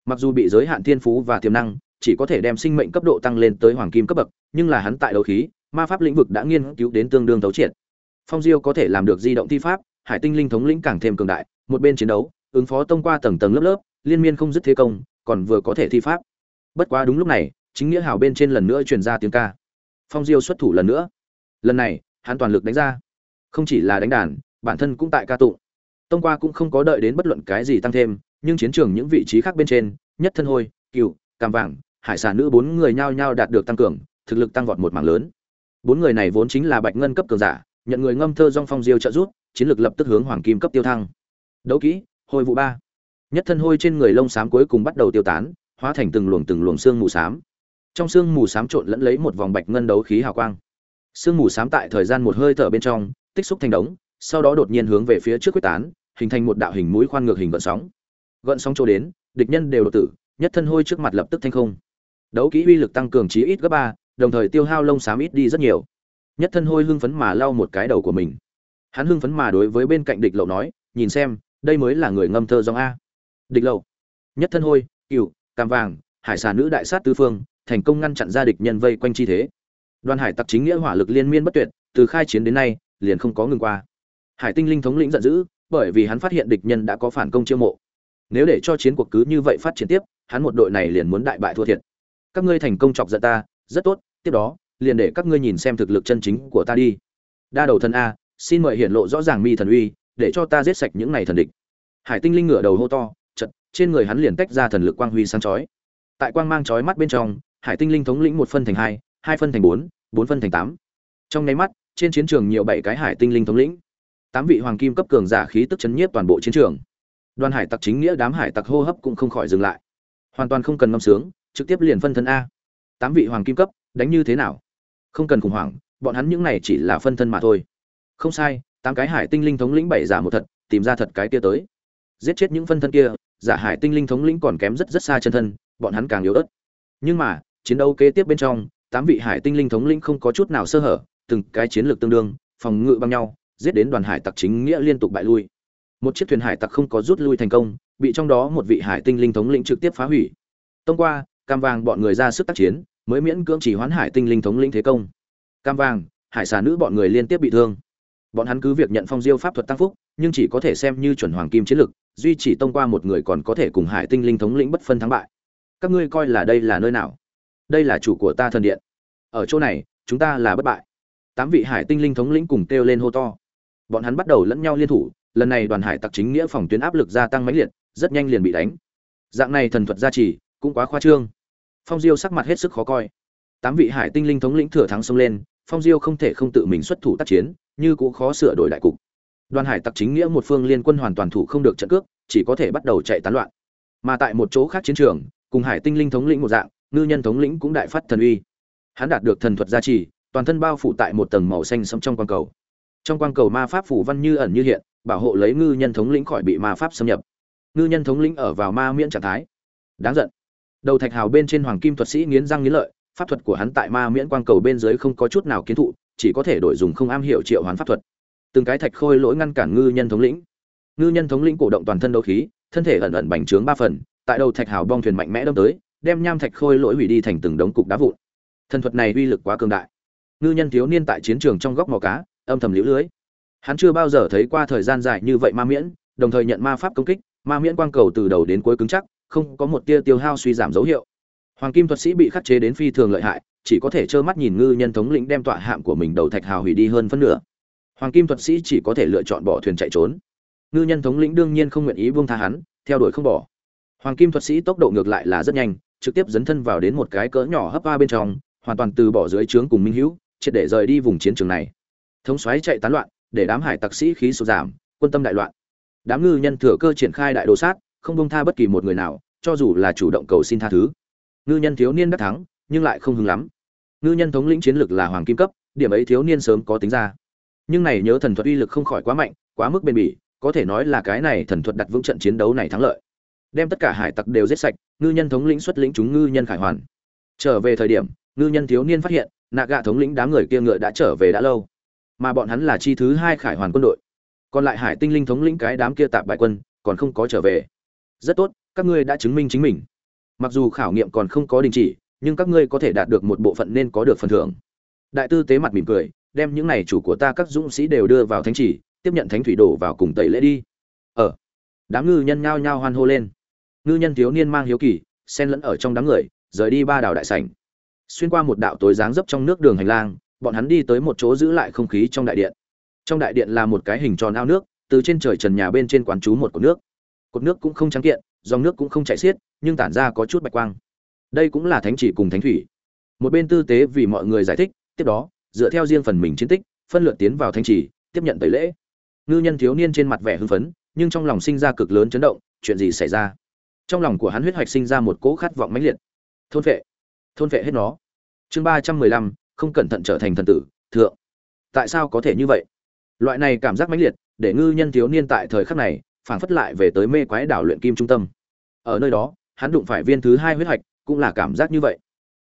Mặc dù bị giới hạn thiên phú và tiềm năng, chỉ có thể đem sinh mệnh cấp độ tăng lên tới hoàng kim cấp bậc, nhưng là hắn tại đấu khí, ma pháp lĩnh vực đã nghiên cứu đến tương đương tấu triệt phong diêu có thể làm được di động thi pháp, hải tinh linh thống lĩnh càng thêm cường đại, một bên chiến đấu, ứng phó tông qua tầng tầng lớp lớp, liên miên không dứt thế công, còn vừa có thể thi pháp. Bất quá đúng lúc này, chính nghĩa hào bên trên lần nữa truyền ra tiếng ca. Phong diêu xuất thủ lần nữa. Lần này, hắn toàn lực đánh ra. Không chỉ là đánh đàn, bản thân cũng tại ca tụng. Tông qua cũng không có đợi đến bất luận cái gì tăng thêm, nhưng chiến trường những vị trí khác bên trên, nhất thân hôi, cựu cam vàng, hải sản nữ bốn người nhao nhao đạt được tăng cường, thực lực tăng vọt một mảng lớn. Bốn người này vốn chính là bạch ngân cấp cường giả nhận người ngâm thơ dong phong diêu trợ rút chiến lược lập tức hướng hoàng kim cấp tiêu thăng. Đấu kỹ, hồi vụ ba. Nhất thân hôi trên người lông xám cuối cùng bắt đầu tiêu tán, hóa thành từng luồng từng luồng xương mù xám. Trong xương mù xám trộn lẫn lấy một vòng bạch ngân đấu khí hào quang. Xương mù xám tại thời gian một hơi thở bên trong, tích xúc thành đống, sau đó đột nhiên hướng về phía trước quyết tán, hình thành một đạo hình mũi khoan ngược hình gợn sóng. Gợn sóng chỗ đến, địch nhân đều đột tử, nhất thân hôi trước mặt lập tức thanh không. Đấu kỹ uy lực tăng cường chí ít gấp ba, đồng thời tiêu hao lông xám ít đi rất nhiều nhất thân hôi hưng phấn mà lau một cái đầu của mình. Hắn hưng phấn mà đối với bên cạnh địch lậu nói, nhìn xem, đây mới là người ngâm thơ dòng a. Địch lậu. Nhất thân hôi cựu cam vàng, hải sản nữ đại sát tư phương, thành công ngăn chặn ra địch nhân vây quanh chi thế. Đoàn hải tặc chính nghĩa hỏa lực liên miên bất tuyệt, từ khai chiến đến nay, liền không có ngừng qua. Hải tinh linh thống lĩnh giận dữ, bởi vì hắn phát hiện địch nhân đã có phản công chiêu mộ. Nếu để cho chiến cuộc cứ như vậy phát triển tiếp, hắn một đội này liền muốn đại bại thua thiệt. Các ngươi thành công chọc giận ta, rất tốt, tiếp đó liền để các ngươi nhìn xem thực lực chân chính của ta đi. Đa đầu thần a, xin mời hiển lộ rõ ràng mi thần uy, để cho ta giết sạch những này thần địch. Hải tinh linh ngửa đầu hô to, chật, trên người hắn liền tách ra thần lực quang huy sáng chói. Tại quang mang chói mắt bên trong, hải tinh linh thống lĩnh một phân thành hai hai phân thành bốn bốn phân thành tám. Trong nháy mắt, trên chiến trường nhiều bảy cái hải tinh linh thống lĩnh. Tám vị hoàng kim cấp cường giả khí tức chấn nhiếp toàn bộ chiến trường. Đoàn hải tặc chính nghĩa đám hải tặc hô hấp cũng không khỏi dừng lại. Hoàn toàn không cần ngâm sướng, trực tiếp liền phân thân a. Tám vị hoàng kim cấp, đánh như thế nào? Không cần khủng hoảng, bọn hắn những này chỉ là phân thân mà thôi. Không sai, tám cái hải tinh linh thống lĩnh bảy giả một thật, tìm ra thật cái kia tới. Giết chết những phân thân kia, giả hải tinh linh thống lĩnh còn kém rất rất xa chân thân, bọn hắn càng yếu ớt. Nhưng mà, chiến đấu kế tiếp bên trong, tám vị hải tinh linh thống lĩnh không có chút nào sơ hở, từng cái chiến lược tương đương, phòng ngự bằng nhau, giết đến đoàn hải tặc chính nghĩa liên tục bại lui. Một chiếc thuyền hải tặc không có rút lui thành công, bị trong đó một vị hải tinh linh thống lĩnh trực tiếp phá hủy. Tông qua, cam vàng bọn người ra sức tác chiến mới miễn cưỡng chỉ hoán hải tinh linh thống lĩnh thế công. Cam vàng, hải xà nữ bọn người liên tiếp bị thương. Bọn hắn cứ việc nhận phong diêu pháp thuật tăng phúc, nhưng chỉ có thể xem như chuẩn hoàng kim chiến lực, duy chỉ tông qua một người còn có thể cùng hải tinh linh thống lĩnh bất phân thắng bại. Các ngươi coi là đây là nơi nào? Đây là chủ của ta thần điện. Ở chỗ này, chúng ta là bất bại. Tám vị hải tinh linh thống lĩnh cùng kêu lên hô to. Bọn hắn bắt đầu lẫn nhau liên thủ, lần này đoàn hải tặc chính nghĩa phòng tuyến áp lực gia tăng mãnh liệt, rất nhanh liền bị đánh. Dạng này thần thuật gia trì, cũng quá khoa trương phong diêu sắc mặt hết sức khó coi. Tám vị hải tinh linh thống lĩnh thừa thắng xông lên, phong diêu không thể không tự mình xuất thủ tác chiến, như cũng khó sửa đổi đại cục. Đoàn hải tặc chính nghĩa một phương liên quân hoàn toàn thủ không được trận cước, chỉ có thể bắt đầu chạy tán loạn. Mà tại một chỗ khác chiến trường, cùng hải tinh linh thống lĩnh một dạng, ngư nhân thống lĩnh cũng đại phát thần uy. Hắn đạt được thần thuật gia trì, toàn thân bao phủ tại một tầng màu xanh sống trong quang cầu. Trong quang cầu ma pháp phủ văn như ẩn như hiện, bảo hộ lấy ngư nhân thống lĩnh khỏi bị ma pháp xâm nhập. Ngư nhân thống lĩnh ở vào ma miễn trạng thái. Đáng giận đầu thạch hào bên trên hoàng kim thuật sĩ nghiến răng nghiến lợi, pháp thuật của hắn tại ma miễn quang cầu bên dưới không có chút nào kiến thụ, chỉ có thể đổi dùng không am hiểu triệu hoán pháp thuật. Từng cái thạch khôi lỗi ngăn cản ngư nhân thống lĩnh. Ngư nhân thống lĩnh cổ động toàn thân đấu khí, thân thể ẩn ẩn bành trướng ba phần, tại đầu thạch hào bong thuyền mạnh mẽ đâm tới, đem nham thạch khôi lỗi hủy đi thành từng đống cục đá vụn. Thần thuật này uy lực quá cường đại. Ngư nhân thiếu niên tại chiến trường trong góc mò cá, âm thầm liễu lưới. Hắn chưa bao giờ thấy qua thời gian dài như vậy ma miễn, đồng thời nhận ma pháp công kích, ma miễn quang cầu từ đầu đến cuối cứng chắc không có một tia tiêu hao suy giảm dấu hiệu. Hoàng kim thuật sĩ bị khắc chế đến phi thường lợi hại, chỉ có thể trơ mắt nhìn ngư nhân thống lĩnh đem tọa hạm của mình đầu thạch hào hủy đi hơn phân nửa. Hoàng kim thuật sĩ chỉ có thể lựa chọn bỏ thuyền chạy trốn. Ngư nhân thống lĩnh đương nhiên không nguyện ý buông tha hắn, theo đuổi không bỏ. Hoàng kim thuật sĩ tốc độ ngược lại là rất nhanh, trực tiếp dấn thân vào đến một cái cỡ nhỏ hấp va bên trong, hoàn toàn từ bỏ dưới trướng cùng minh hữu, triệt để rời đi vùng chiến trường này. Thống xoáy chạy tán loạn, để đám hải tặc sĩ khí sụt giảm, quân tâm đại loạn. Đám ngư nhân thừa cơ triển khai đại đồ sát không bông tha bất kỳ một người nào, cho dù là chủ động cầu xin tha thứ. Ngư nhân thiếu niên đắc thắng, nhưng lại không hứng lắm. Ngư nhân thống lĩnh chiến lực là hoàng kim cấp, điểm ấy thiếu niên sớm có tính ra. Nhưng này nhớ thần thuật uy lực không khỏi quá mạnh, quá mức bền bỉ, có thể nói là cái này thần thuật đặt vững trận chiến đấu này thắng lợi. Đem tất cả hải tặc đều giết sạch, ngư nhân thống lĩnh xuất lĩnh chúng ngư nhân khải hoàn. Trở về thời điểm, ngư nhân thiếu niên phát hiện, nạ gạ thống lĩnh đám người kia ngựa đã trở về đã lâu. Mà bọn hắn là chi thứ hai khải hoàn quân đội. Còn lại hải tinh linh thống lĩnh cái đám kia tạp bại quân, còn không có trở về rất tốt, các ngươi đã chứng minh chính mình. Mặc dù khảo nghiệm còn không có đình chỉ, nhưng các ngươi có thể đạt được một bộ phận nên có được phần thưởng. Đại tư tế mặt mỉm cười, đem những này chủ của ta các dũng sĩ đều đưa vào thánh chỉ, tiếp nhận thánh thủy đổ vào cùng tẩy lễ đi. Ở ờ. đám ngư nhân nhao nhao hoan hô lên. Ngư nhân thiếu niên mang hiếu kỳ, xen lẫn ở trong đám người, rời đi ba đảo đại sảnh. Xuyên qua một đạo tối dáng dấp trong nước đường hành lang, bọn hắn đi tới một chỗ giữ lại không khí trong đại điện. Trong đại điện là một cái hình tròn ao nước, từ trên trời trần nhà bên trên quán chú một cột nước cột nước cũng không trắng kiện, dòng nước cũng không chảy xiết, nhưng tản ra có chút bạch quang. Đây cũng là thánh chỉ cùng thánh thủy. Một bên tư tế vì mọi người giải thích, tiếp đó, dựa theo riêng phần mình chiến tích, phân lượt tiến vào thánh chỉ, tiếp nhận tẩy lễ. Ngư nhân thiếu niên trên mặt vẻ hưng phấn, nhưng trong lòng sinh ra cực lớn chấn động, chuyện gì xảy ra? Trong lòng của hắn huyết hoạch sinh ra một cỗ khát vọng mãnh liệt. Thôn vệ thôn vệ hết nó. Chương ba trăm mười lăm, không cẩn thận trở thành thần tử, thượng. Tại sao có thể như vậy? Loại này cảm giác mãnh liệt, để ngư nhân thiếu niên tại thời khắc này phảng phất lại về tới mê quái đảo luyện kim trung tâm. Ở nơi đó, hắn đụng phải viên thứ hai huyết hạch, cũng là cảm giác như vậy.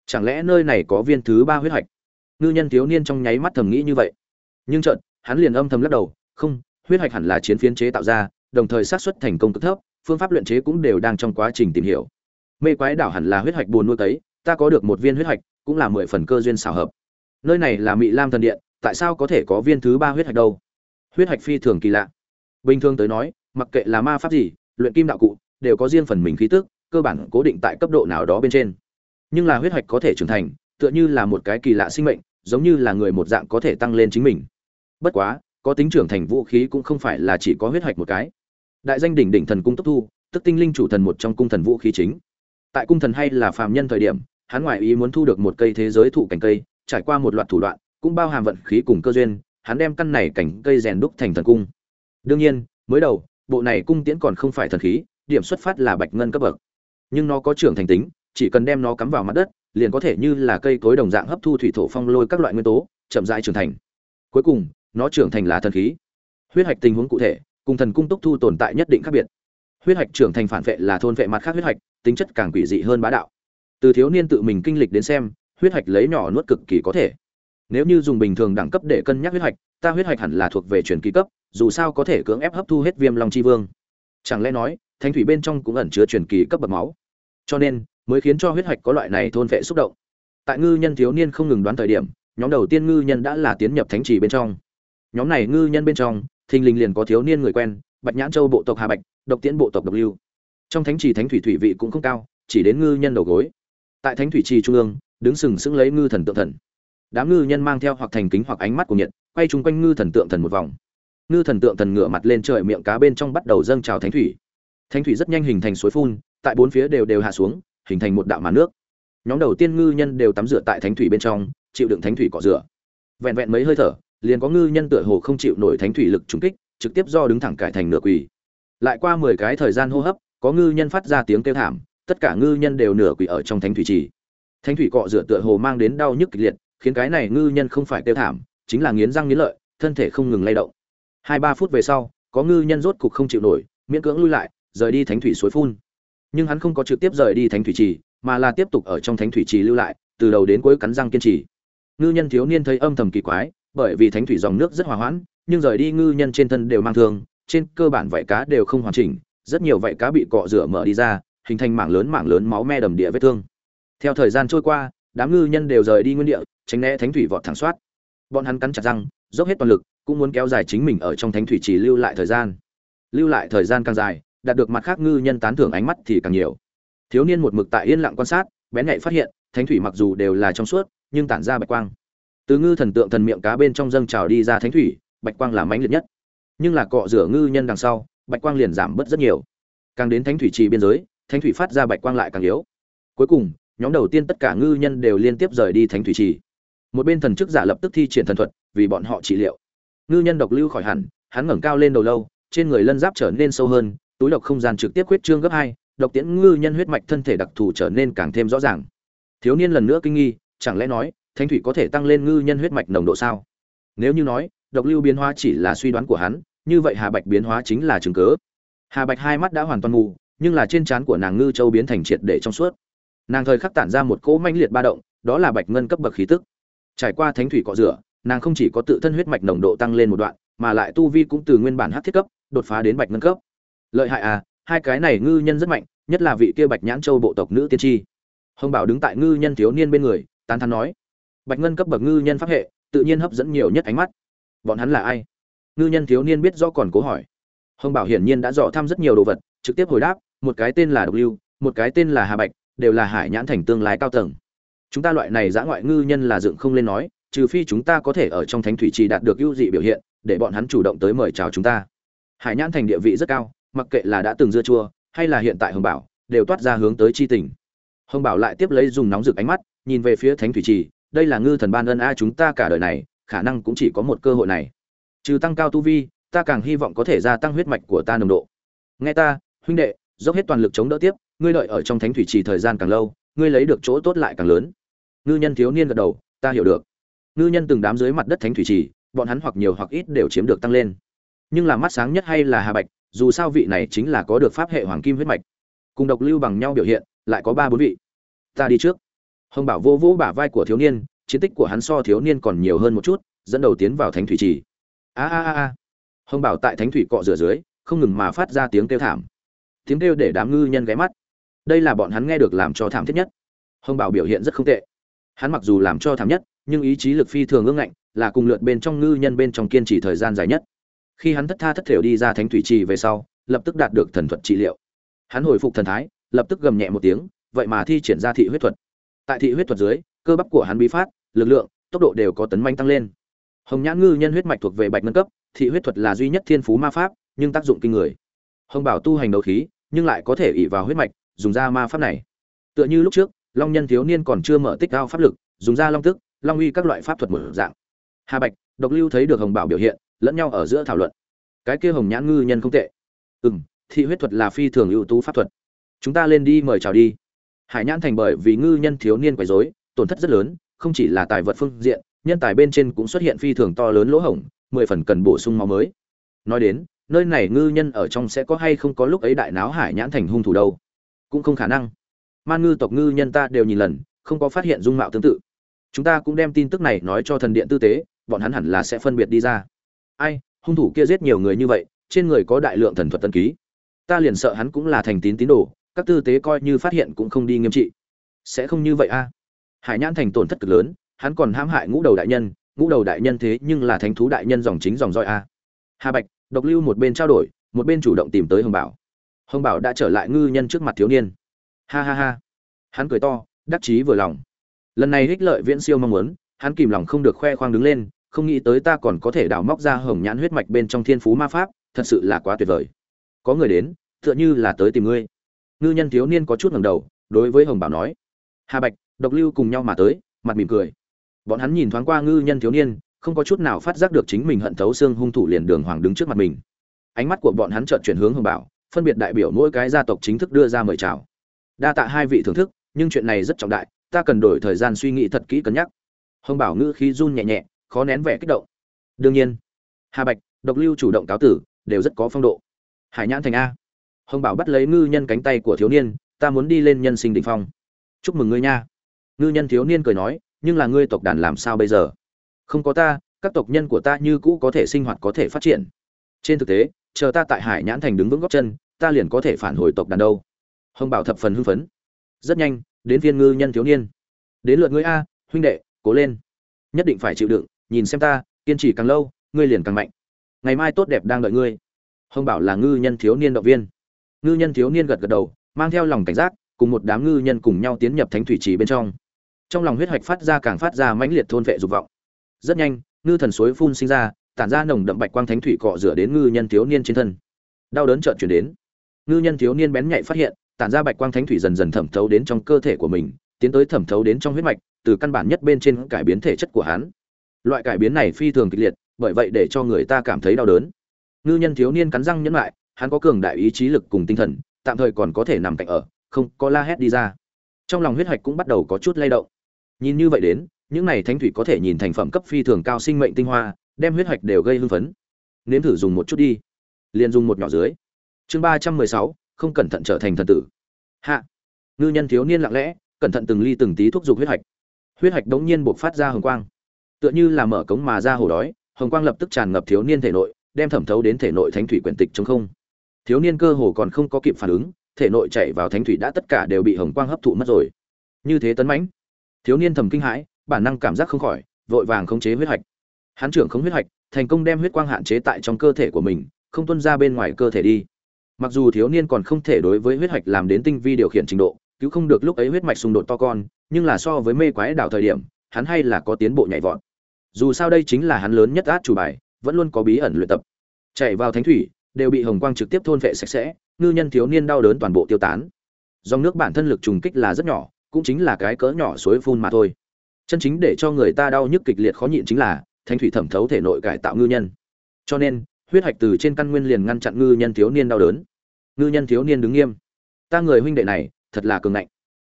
Chẳng lẽ nơi này có viên thứ ba huyết hạch? Ngư nhân thiếu niên trong nháy mắt thầm nghĩ như vậy. Nhưng chợt, hắn liền âm thầm lắc đầu, không, huyết hạch hẳn là chiến phiến chế tạo ra, đồng thời xác suất thành công cực thấp, phương pháp luyện chế cũng đều đang trong quá trình tìm hiểu. Mê quái đảo hẳn là huyết hạch buồn nuôi tấy ta có được một viên huyết hạch, cũng là mười phần cơ duyên xảo hợp. Nơi này là mị lam thần điện, tại sao có thể có viên thứ ba huyết hạch đâu? Huyết hạch phi thường kỳ lạ. Bình thường tới nói mặc kệ là ma pháp gì, luyện kim đạo cụ, đều có riêng phần mình khí tức, cơ bản cố định tại cấp độ nào đó bên trên. Nhưng là huyết hạch có thể trưởng thành, tựa như là một cái kỳ lạ sinh mệnh, giống như là người một dạng có thể tăng lên chính mình. Bất quá, có tính trưởng thành vũ khí cũng không phải là chỉ có huyết hạch một cái. Đại danh đỉnh đỉnh thần cung tốc thu, tức tinh linh chủ thần một trong cung thần vũ khí chính. Tại cung thần hay là phàm nhân thời điểm, hắn ngoại ý muốn thu được một cây thế giới thụ cảnh cây, trải qua một loạt thủ đoạn, cũng bao hàm vận khí cùng cơ duyên, hắn đem căn này cảnh cây rèn đúc thành thần cung. Đương nhiên, mới đầu bộ này cung tiễn còn không phải thần khí, điểm xuất phát là bạch ngân cấp bậc. Nhưng nó có trưởng thành tính, chỉ cần đem nó cắm vào mặt đất, liền có thể như là cây cối đồng dạng hấp thu thủy thổ phong lôi các loại nguyên tố, chậm rãi trưởng thành. Cuối cùng, nó trưởng thành là thần khí. Huyết hạch tình huống cụ thể, cùng thần cung túc thu tồn tại nhất định khác biệt. Huyết hạch trưởng thành phản vệ là thôn vệ mặt khác huyết hạch, tính chất càng quỷ dị hơn bá đạo. Từ thiếu niên tự mình kinh lịch đến xem, huyết hạch lấy nhỏ nuốt cực kỳ có thể. Nếu như dùng bình thường đẳng cấp để cân nhắc huyết hạch, ta huyết hạch hẳn là thuộc về truyền kỳ cấp dù sao có thể cưỡng ép hấp thu hết viêm long chi vương. Chẳng lẽ nói thanh thủy bên trong cũng ẩn chứa truyền kỳ cấp bậc máu? Cho nên, mới khiến cho huyết hạch có loại này thôn vệ xúc động. Tại ngư nhân thiếu niên không ngừng đoán thời điểm, nhóm đầu tiên ngư nhân đã là tiến nhập thánh trì bên trong. Nhóm này ngư nhân bên trong, thình lình liền có thiếu niên người quen, bạch nhãn châu bộ tộc hà bạch, độc tiễn bộ tộc độc lưu. Trong thánh trì thánh thủy thủy vị cũng không cao, chỉ đến ngư nhân đầu gối. Tại thánh thủy trì trung ương, đứng sừng sững lấy ngư thần tượng thần. Đám ngư nhân mang theo hoặc thành kính hoặc ánh mắt của nhiệt, quay chung quanh ngư thần tượng thần một vòng ngư thần tượng thần ngửa mặt lên trời miệng cá bên trong bắt đầu dâng trào thánh thủy. Thánh thủy rất nhanh hình thành suối phun, tại bốn phía đều đều hạ xuống, hình thành một đạo màn nước. Nhóm đầu tiên ngư nhân đều tắm rửa tại thánh thủy bên trong, chịu đựng thánh thủy cọ rửa. Vẹn vẹn mấy hơi thở, liền có ngư nhân tựa hồ không chịu nổi thánh thủy lực trúng kích, trực tiếp do đứng thẳng cải thành nửa quỳ. Lại qua mười cái thời gian hô hấp, có ngư nhân phát ra tiếng kêu thảm, tất cả ngư nhân đều nửa quỳ ở trong thánh thủy trì. Thánh thủy cọ rửa tựa hồ mang đến đau nhức kịch liệt, khiến cái này ngư nhân không phải kêu thảm, chính là nghiến răng nghiến lợi, thân thể không ngừng lay động hai ba phút về sau, có ngư nhân rốt cục không chịu nổi, miễn cưỡng lui lại, rời đi thánh thủy suối phun. Nhưng hắn không có trực tiếp rời đi thánh thủy trì, mà là tiếp tục ở trong thánh thủy trì lưu lại, từ đầu đến cuối cắn răng kiên trì. Ngư nhân thiếu niên thấy âm thầm kỳ quái, bởi vì thánh thủy dòng nước rất hòa hoãn, nhưng rời đi ngư nhân trên thân đều mang thương, trên cơ bản vảy cá đều không hoàn chỉnh, rất nhiều vảy cá bị cọ rửa mở đi ra, hình thành mảng lớn mảng lớn máu me đầm địa vết thương. Theo thời gian trôi qua, đám ngư nhân đều rời đi nguyên địa, tránh né thánh thủy vọt thẳng soát. Bọn hắn cắn chặt răng, dốc hết toàn lực cũng muốn kéo dài chính mình ở trong thánh thủy chỉ lưu lại thời gian. Lưu lại thời gian càng dài, đạt được mặt khác ngư nhân tán thưởng ánh mắt thì càng nhiều. Thiếu niên một mực tại yên lặng quan sát, bén nhạy phát hiện, thánh thủy mặc dù đều là trong suốt, nhưng tản ra bạch quang. Từ ngư thần tượng thần miệng cá bên trong dâng trào đi ra thánh thủy, bạch quang là mãnh liệt nhất. Nhưng là cọ rửa ngư nhân đằng sau, bạch quang liền giảm bớt rất nhiều. Càng đến thánh thủy trì biên giới, thánh thủy phát ra bạch quang lại càng yếu. Cuối cùng, nhóm đầu tiên tất cả ngư nhân đều liên tiếp rời đi thánh thủy trì. Một bên thần chức giả lập tức thi triển thần thuật, vì bọn họ trị liệu ngư nhân độc lưu khỏi hẳn, hắn ngẩng cao lên đầu lâu, trên người lân giáp trở nên sâu hơn, túi độc không gian trực tiếp huyết trương gấp hai, độc tiễn ngư nhân huyết mạch thân thể đặc thù trở nên càng thêm rõ ràng. Thiếu niên lần nữa kinh nghi, chẳng lẽ nói thanh thủy có thể tăng lên ngư nhân huyết mạch nồng độ sao? Nếu như nói, độc lưu biến hóa chỉ là suy đoán của hắn, như vậy hà bạch biến hóa chính là chứng cớ hà bạch hai mắt đã hoàn toàn mù, nhưng là trên trán của nàng ngư châu biến thành triệt để trong suốt. Nàng thời khắc tản ra một cỗ manh liệt ba động, đó là bạch ngân cấp bậc khí tức. Trải qua thánh thủy cọ rửa nàng không chỉ có tự thân huyết mạch nồng độ tăng lên một đoạn, mà lại tu vi cũng từ nguyên bản hát thiết cấp, đột phá đến bạch ngân cấp. Lợi hại à hai cái này ngư nhân rất mạnh, nhất là vị kia bạch nhãn châu bộ tộc nữ tiên tri. Hồng bảo đứng tại ngư nhân thiếu niên bên người, tán thán nói, bạch ngân cấp bậc ngư nhân pháp hệ, tự nhiên hấp dẫn nhiều nhất ánh mắt. Bọn hắn là ai? Ngư nhân thiếu niên biết rõ còn cố hỏi. Hồng bảo hiển nhiên đã dò thăm rất nhiều đồ vật, trực tiếp hồi đáp, một cái tên là độc lưu, một cái tên là hà bạch, đều là hải nhãn thành tương lai cao tầng. Chúng ta loại này giã ngoại ngư nhân là dựng không lên nói trừ phi chúng ta có thể ở trong thánh thủy trì đạt được ưu dị biểu hiện, để bọn hắn chủ động tới mời chào chúng ta. Hải nhãn thành địa vị rất cao, mặc kệ là đã từng dưa chua, hay là hiện tại hồng bảo, đều toát ra hướng tới chi tình. Hồng bảo lại tiếp lấy dùng nóng rực ánh mắt, nhìn về phía thánh thủy trì, đây là ngư thần ban ân a chúng ta cả đời này, khả năng cũng chỉ có một cơ hội này. Trừ tăng cao tu vi, ta càng hy vọng có thể gia tăng huyết mạch của ta nồng độ. Nghe ta, huynh đệ, dốc hết toàn lực chống đỡ tiếp, ngươi đợi ở trong thánh thủy trì thời gian càng lâu, ngươi lấy được chỗ tốt lại càng lớn. Ngư nhân thiếu niên gật đầu, ta hiểu được ngư nhân từng đám dưới mặt đất thánh thủy trì, bọn hắn hoặc nhiều hoặc ít đều chiếm được tăng lên. Nhưng là mắt sáng nhất hay là hà bạch, dù sao vị này chính là có được pháp hệ hoàng kim huyết mạch. Cùng độc lưu bằng nhau biểu hiện, lại có ba bốn vị. Ta đi trước. Hồng bảo vô vũ bả vai của thiếu niên, chiến tích của hắn so thiếu niên còn nhiều hơn một chút, dẫn đầu tiến vào thánh thủy trì. A a a. Hồng bảo tại thánh thủy cọ rửa dưới, không ngừng mà phát ra tiếng kêu thảm. Tiếng kêu để đám ngư nhân ghé mắt. Đây là bọn hắn nghe được làm cho thảm thiết nhất. Hồng bảo biểu hiện rất không tệ. Hắn mặc dù làm cho thảm nhất nhưng ý chí lực phi thường ương ngạnh, là cùng lượt bên trong ngư nhân bên trong kiên trì thời gian dài nhất. Khi hắn thất tha thất thểu đi ra thánh thủy trì về sau, lập tức đạt được thần thuật trị liệu. Hắn hồi phục thần thái, lập tức gầm nhẹ một tiếng, vậy mà thi triển ra thị huyết thuật. Tại thị huyết thuật dưới, cơ bắp của hắn bí phát, lực lượng, tốc độ đều có tấn manh tăng lên. Hồng nhãn ngư nhân huyết mạch thuộc về bạch nâng cấp, thị huyết thuật là duy nhất thiên phú ma pháp, nhưng tác dụng kinh người. Hồng bảo tu hành đấu khí, nhưng lại có thể ỉ vào huyết mạch, dùng ra ma pháp này. Tựa như lúc trước, long nhân thiếu niên còn chưa mở tích cao pháp lực, dùng ra long tức long uy các loại pháp thuật mở dạng. Hà bạch, độc lưu thấy được hồng bảo biểu hiện, lẫn nhau ở giữa thảo luận. Cái kia hồng nhãn ngư nhân không tệ. Ừ m thị huyết thuật là phi thường ưu tú pháp thuật. Chúng ta lên đi mời chào đi. Hải nhãn thành bởi vì ngư nhân thiếu niên quấy dối tổn thất rất lớn, không chỉ là tài vật phương diện, nhân tài bên trên cũng xuất hiện phi thường to lớn lỗ hổng, mười phần cần bổ sung máu mới. Nói đến, nơi này ngư nhân ở trong sẽ có hay không có lúc ấy đại náo hải nhãn thành hung thủ đâu? Cũng không khả năng. Man ngư tộc ngư nhân ta đều nhìn lần, không có phát hiện dung mạo tương tự chúng ta cũng đem tin tức này nói cho thần điện tư tế, bọn hắn hẳn là sẽ phân biệt đi ra. Ai, hung thủ kia giết nhiều người như vậy, trên người có đại lượng thần thuật tân ký. Ta liền sợ hắn cũng là thành tín tín đồ, các tư tế coi như phát hiện cũng không đi nghiêm trị. Sẽ không như vậy a. Hải nhãn thành tổn thất cực lớn, hắn còn hãm hại ngũ đầu đại nhân, ngũ đầu đại nhân thế nhưng là thánh thú đại nhân dòng chính dòng roi a. Hà bạch, độc lưu một bên trao đổi, một bên chủ động tìm tới hồng bảo. Hồng bảo đã trở lại ngư nhân trước mặt thiếu niên. Ha ha ha. Hắn cười to, đắc chí vừa lòng lần này hích lợi viễn siêu mong muốn, hắn kìm lòng không được khoe khoang đứng lên, không nghĩ tới ta còn có thể đào móc ra hồng nhãn huyết mạch bên trong thiên phú ma pháp, thật sự là quá tuyệt vời. Có người đến, tựa như là tới tìm ngươi. Ngư nhân thiếu niên có chút ngẩng đầu, đối với hồng bảo nói. Hà bạch, độc lưu cùng nhau mà tới, mặt mỉm cười. Bọn hắn nhìn thoáng qua ngư nhân thiếu niên, không có chút nào phát giác được chính mình hận thấu xương hung thủ liền đường hoàng đứng trước mặt mình. Ánh mắt của bọn hắn chợt chuyển hướng hồng bảo, phân biệt đại biểu mỗi cái gia tộc chính thức đưa ra mời chào. Đa tạ hai vị thưởng thức, nhưng chuyện này rất trọng đại ta cần đổi thời gian suy nghĩ thật kỹ cân nhắc. Hồng bảo ngữ khí run nhẹ nhẹ, khó nén vẻ kích động. Đương nhiên, hà bạch, độc lưu chủ động cáo tử, đều rất có phong độ. Hải nhãn thành a. Hồng bảo bắt lấy ngư nhân cánh tay của thiếu niên, ta muốn đi lên nhân sinh đ ỉ n h phong. Chúc mừng ngươi nha. Ngư nhân thiếu niên cười nói, nhưng là ngươi tộc đàn làm sao bây giờ? Không có ta, các tộc nhân của ta như cũ có thể sinh hoạt có thể phát triển. Trên thực tế, chờ ta tại hải nhãn thành đứng vững góc chân, ta liền có thể phản hồi tộc đàn đâu. Hồng bảo thập phần hưng phấn. Rất nhanh đến viên ngư nhân thiếu niên. Đến lượt ngươi a, huynh đệ, cố lên. Nhất định phải chịu đựng, nhìn xem ta, kiên trì càng lâu, ngươi liền càng mạnh. Ngày mai tốt đẹp đang đợi ngươi. Hồng bảo là ngư nhân thiếu niên động viên. Ngư nhân thiếu niên gật gật đầu, mang theo lòng cảnh giác, cùng một đám ngư nhân cùng nhau tiến nhập thánh thủy trì bên trong. Trong lòng huyết hoạch phát ra càng phát ra mãnh liệt thôn vệ dục vọng. Rất nhanh, ngư thần suối phun sinh ra, tản ra nồng đậm bạch quang thánh thủy cọ rửa đến ngư nhân thiếu niên trên thân. Đau đớn chợt chuyển đến. Ngư nhân thiếu niên bén nhạy phát hiện tản ra bạch quang thánh thủy dần dần thẩm thấu đến trong cơ thể của mình, tiến tới thẩm thấu đến trong huyết mạch, từ căn bản nhất bên trên cải biến thể chất của hắn. Loại cải biến này phi thường kịch liệt, bởi vậy để cho người ta cảm thấy đau đớn. Ngư nhân thiếu niên cắn răng nhẫn lại, hắn có cường đại ý chí lực cùng tinh thần, tạm thời còn có thể nằm cạnh ở, không có la hét đi ra. Trong lòng huyết hạch cũng bắt đầu có chút lay động. Nhìn như vậy đến, những này thánh thủy có thể nhìn thành phẩm cấp phi thường cao sinh mệnh tinh hoa, đem huyết hạch đều gây hưng phấn. Nếm thử dùng một chút đi. Liền dùng một nhỏ dưới. Chương ba trăm mười sáu không cẩn thận trở thành thần tử. Hạ. Ngư nhân thiếu niên lặng lẽ, cẩn thận từng ly từng tí thúc giục huyết hạch. Huyết hạch đống nhiên buộc phát ra hồng quang. Tựa như là mở cống mà ra hồ đói, hồng quang lập tức tràn ngập thiếu niên thể nội, đem thẩm thấu đến thể nội thánh thủy quyển tịch chống không. Thiếu niên cơ hồ còn không có kịp phản ứng, thể nội chạy vào thánh thủy đã tất cả đều bị hồng quang hấp thụ mất rồi. Như thế tấn mãnh. Thiếu niên thầm kinh hãi, bản năng cảm giác không khỏi, vội vàng khống chế huyết hạch. Hắn trưởng khống huyết hạch, thành công đem huyết quang hạn chế tại trong cơ thể của mình, không tuân ra bên ngoài cơ thể đi mặc dù thiếu niên còn không thể đối với huyết mạch làm đến tinh vi điều khiển trình độ, cứu không được lúc ấy huyết mạch xung đột to con, nhưng là so với mê quái đảo thời điểm, hắn hay là có tiến bộ nhảy vọt. Dù sao đây chính là hắn lớn nhất át chủ bài, vẫn luôn có bí ẩn luyện tập. Chạy vào thánh thủy, đều bị hồng quang trực tiếp thôn vệ sạch sẽ, ngư nhân thiếu niên đau đớn toàn bộ tiêu tán. Dòng nước bản thân lực trùng kích là rất nhỏ, cũng chính là cái cỡ nhỏ suối phun mà thôi. Chân chính để cho người ta đau nhức kịch liệt khó nhịn chính là thánh thủy thẩm thấu thể nội cải tạo ngư nhân. Cho nên huyết hạch từ trên căn nguyên liền ngăn chặn ngư nhân thiếu niên đau đớn. Ngư nhân thiếu niên đứng nghiêm. Ta người huynh đệ này, thật là cường ngạnh.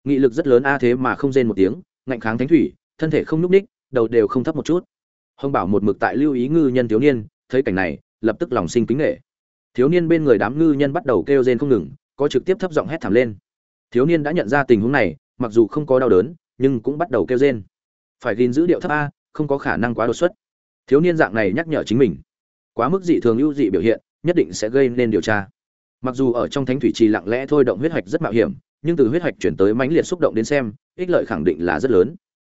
Nghị lực rất lớn a thế mà không rên một tiếng, ngạnh kháng thánh thủy, thân thể không nhúc ních đầu đều không thấp một chút. Hồng bảo một mực tại lưu ý ngư nhân thiếu niên, thấy cảnh này, lập tức lòng sinh kính nghệ thiếu niên bên người đám ngư nhân bắt đầu kêu rên không ngừng, có trực tiếp thấp giọng hét thảm lên. Thiếu niên đã nhận ra tình huống này, mặc dù không có đau đớn, nhưng cũng bắt đầu kêu rên. Phải gìn giữ điệu thấp a, không có khả năng quá đột xuất. Thiếu niên dạng này nhắc nhở chính mình quá mức dị thường ưu dị biểu hiện, nhất định sẽ gây nên điều tra. Mặc dù ở trong thánh thủy trì lặng lẽ thôi động huyết hạch rất mạo hiểm, nhưng từ huyết hạch chuyển tới mãnh liệt xúc động đến xem, ích lợi khẳng định là rất lớn.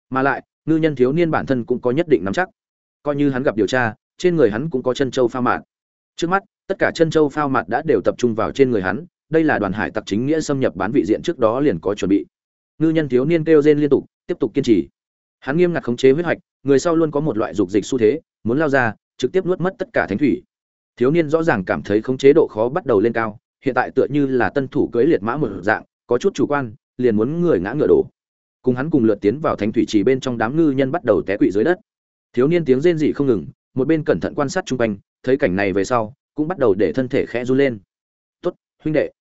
Mà lại, ngư nhân thiếu niên bản thân cũng có nhất định nắm chắc. Coi như hắn gặp điều tra, trên người hắn cũng có chân châu pha mạt. Trước mắt, tất cả chân châu phao mạt đã đều tập trung vào trên người hắn, đây là đoàn hải tặc chính nghĩa xâm nhập bán vị diện trước đó liền có chuẩn bị. Ngư nhân thiếu niên kêu rên liên tục, tiếp tục kiên trì. Hắn nghiêm ngặt khống chế huyết hạch, người sau luôn có một loại dục dịch xu thế, muốn lao ra trực tiếp nuốt mất tất cả thánh thủy. Thiếu niên rõ ràng cảm thấy khống chế độ khó bắt đầu lên cao, hiện tại tựa như là tân thủ cưỡi liệt mã một dạng, có chút chủ quan, liền muốn người ngã ngựa đổ. Cùng hắn cùng lượt tiến vào thánh thủy chỉ bên trong đám ngư nhân bắt đầu té quỵ dưới đất. Thiếu niên tiếng rên rỉ không ngừng, một bên cẩn thận quan sát chung quanh, thấy cảnh này về sau, cũng bắt đầu để thân thể khẽ run lên. Tốt, huynh đệ,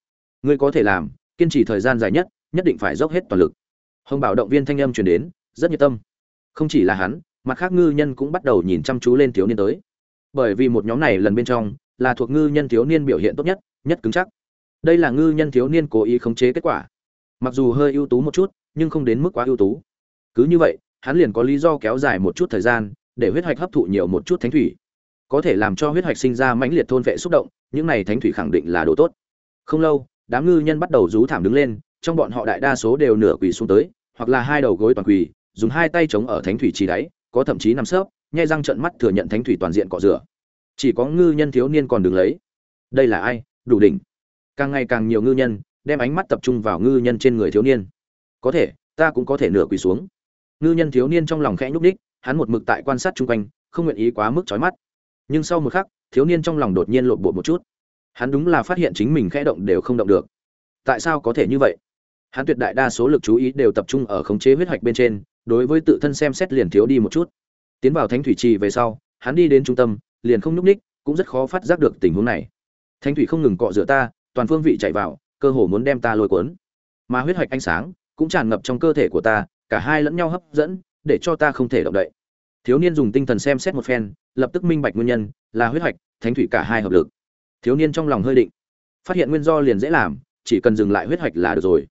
ngươi có thể làm, kiên trì thời gian dài nhất nhất định phải dốc hết toàn lực. Hồng bảo động viên thanh âm truyền đến, rất nhiệt tâm. Không chỉ là hắn, mặt khác ngư nhân cũng bắt đầu nhìn chăm chú lên thiếu niên tới bởi vì một nhóm này lần bên trong là thuộc ngư nhân thiếu niên biểu hiện tốt nhất nhất cứng chắc. Đây là ngư nhân thiếu niên cố ý khống chế kết quả. Mặc dù hơi ưu tú một chút, nhưng không đến mức quá ưu tú. Cứ như vậy, hắn liền có lý do kéo dài một chút thời gian để huyết hoạch hấp thụ nhiều một chút thánh thủy. Có thể làm cho huyết hoạch sinh ra mãnh liệt thôn vệ xúc động, những này thánh thủy khẳng định là đồ tốt. Không lâu, đám ngư nhân bắt đầu rú thảm đứng lên, trong bọn họ đại đa số đều nửa quỳ xuống tới, hoặc là hai đầu gối toàn quỳ, dùng hai tay chống ở thánh thủy trì đáy, có thậm chí nằm sấp nhai răng trợn mắt thừa nhận thánh thủy toàn diện cọ rửa. Chỉ có ngư nhân thiếu niên còn đứng lấy. Đây là ai? Đủ đỉnh. Càng ngày càng nhiều ngư nhân đem ánh mắt tập trung vào ngư nhân trên người thiếu niên. Có thể, ta cũng có thể nửa quỳ xuống. Ngư nhân thiếu niên trong lòng khẽ nhúc ních hắn một mực tại quan sát chung quanh, không nguyện ý quá mức trói mắt. Nhưng sau một khắc, thiếu niên trong lòng đột nhiên lộn bột một chút. Hắn đúng là phát hiện chính mình khẽ động đều không động được. Tại sao có thể như vậy? Hắn tuyệt đại đa số lực chú ý đều tập trung ở khống chế huyết hoạch bên trên, đối với tự thân xem xét liền thiếu đi một chút tiến vào thánh thủy trì về sau, hắn đi đến trung tâm, liền không nhúc ních cũng rất khó phát giác được tình huống này. Thánh thủy không ngừng cọ rửa ta, toàn phương vị chạy vào, cơ hồ muốn đem ta lôi cuốn. Mà huyết hoạch ánh sáng cũng tràn ngập trong cơ thể của ta, cả hai lẫn nhau hấp dẫn, để cho ta không thể động đậy. Thiếu niên dùng tinh thần xem xét một phen, lập tức minh bạch nguyên nhân, là huyết hoạch thánh thủy cả hai hợp lực. Thiếu niên trong lòng hơi định, phát hiện nguyên do liền dễ làm, chỉ cần dừng lại huyết hoạch là được rồi.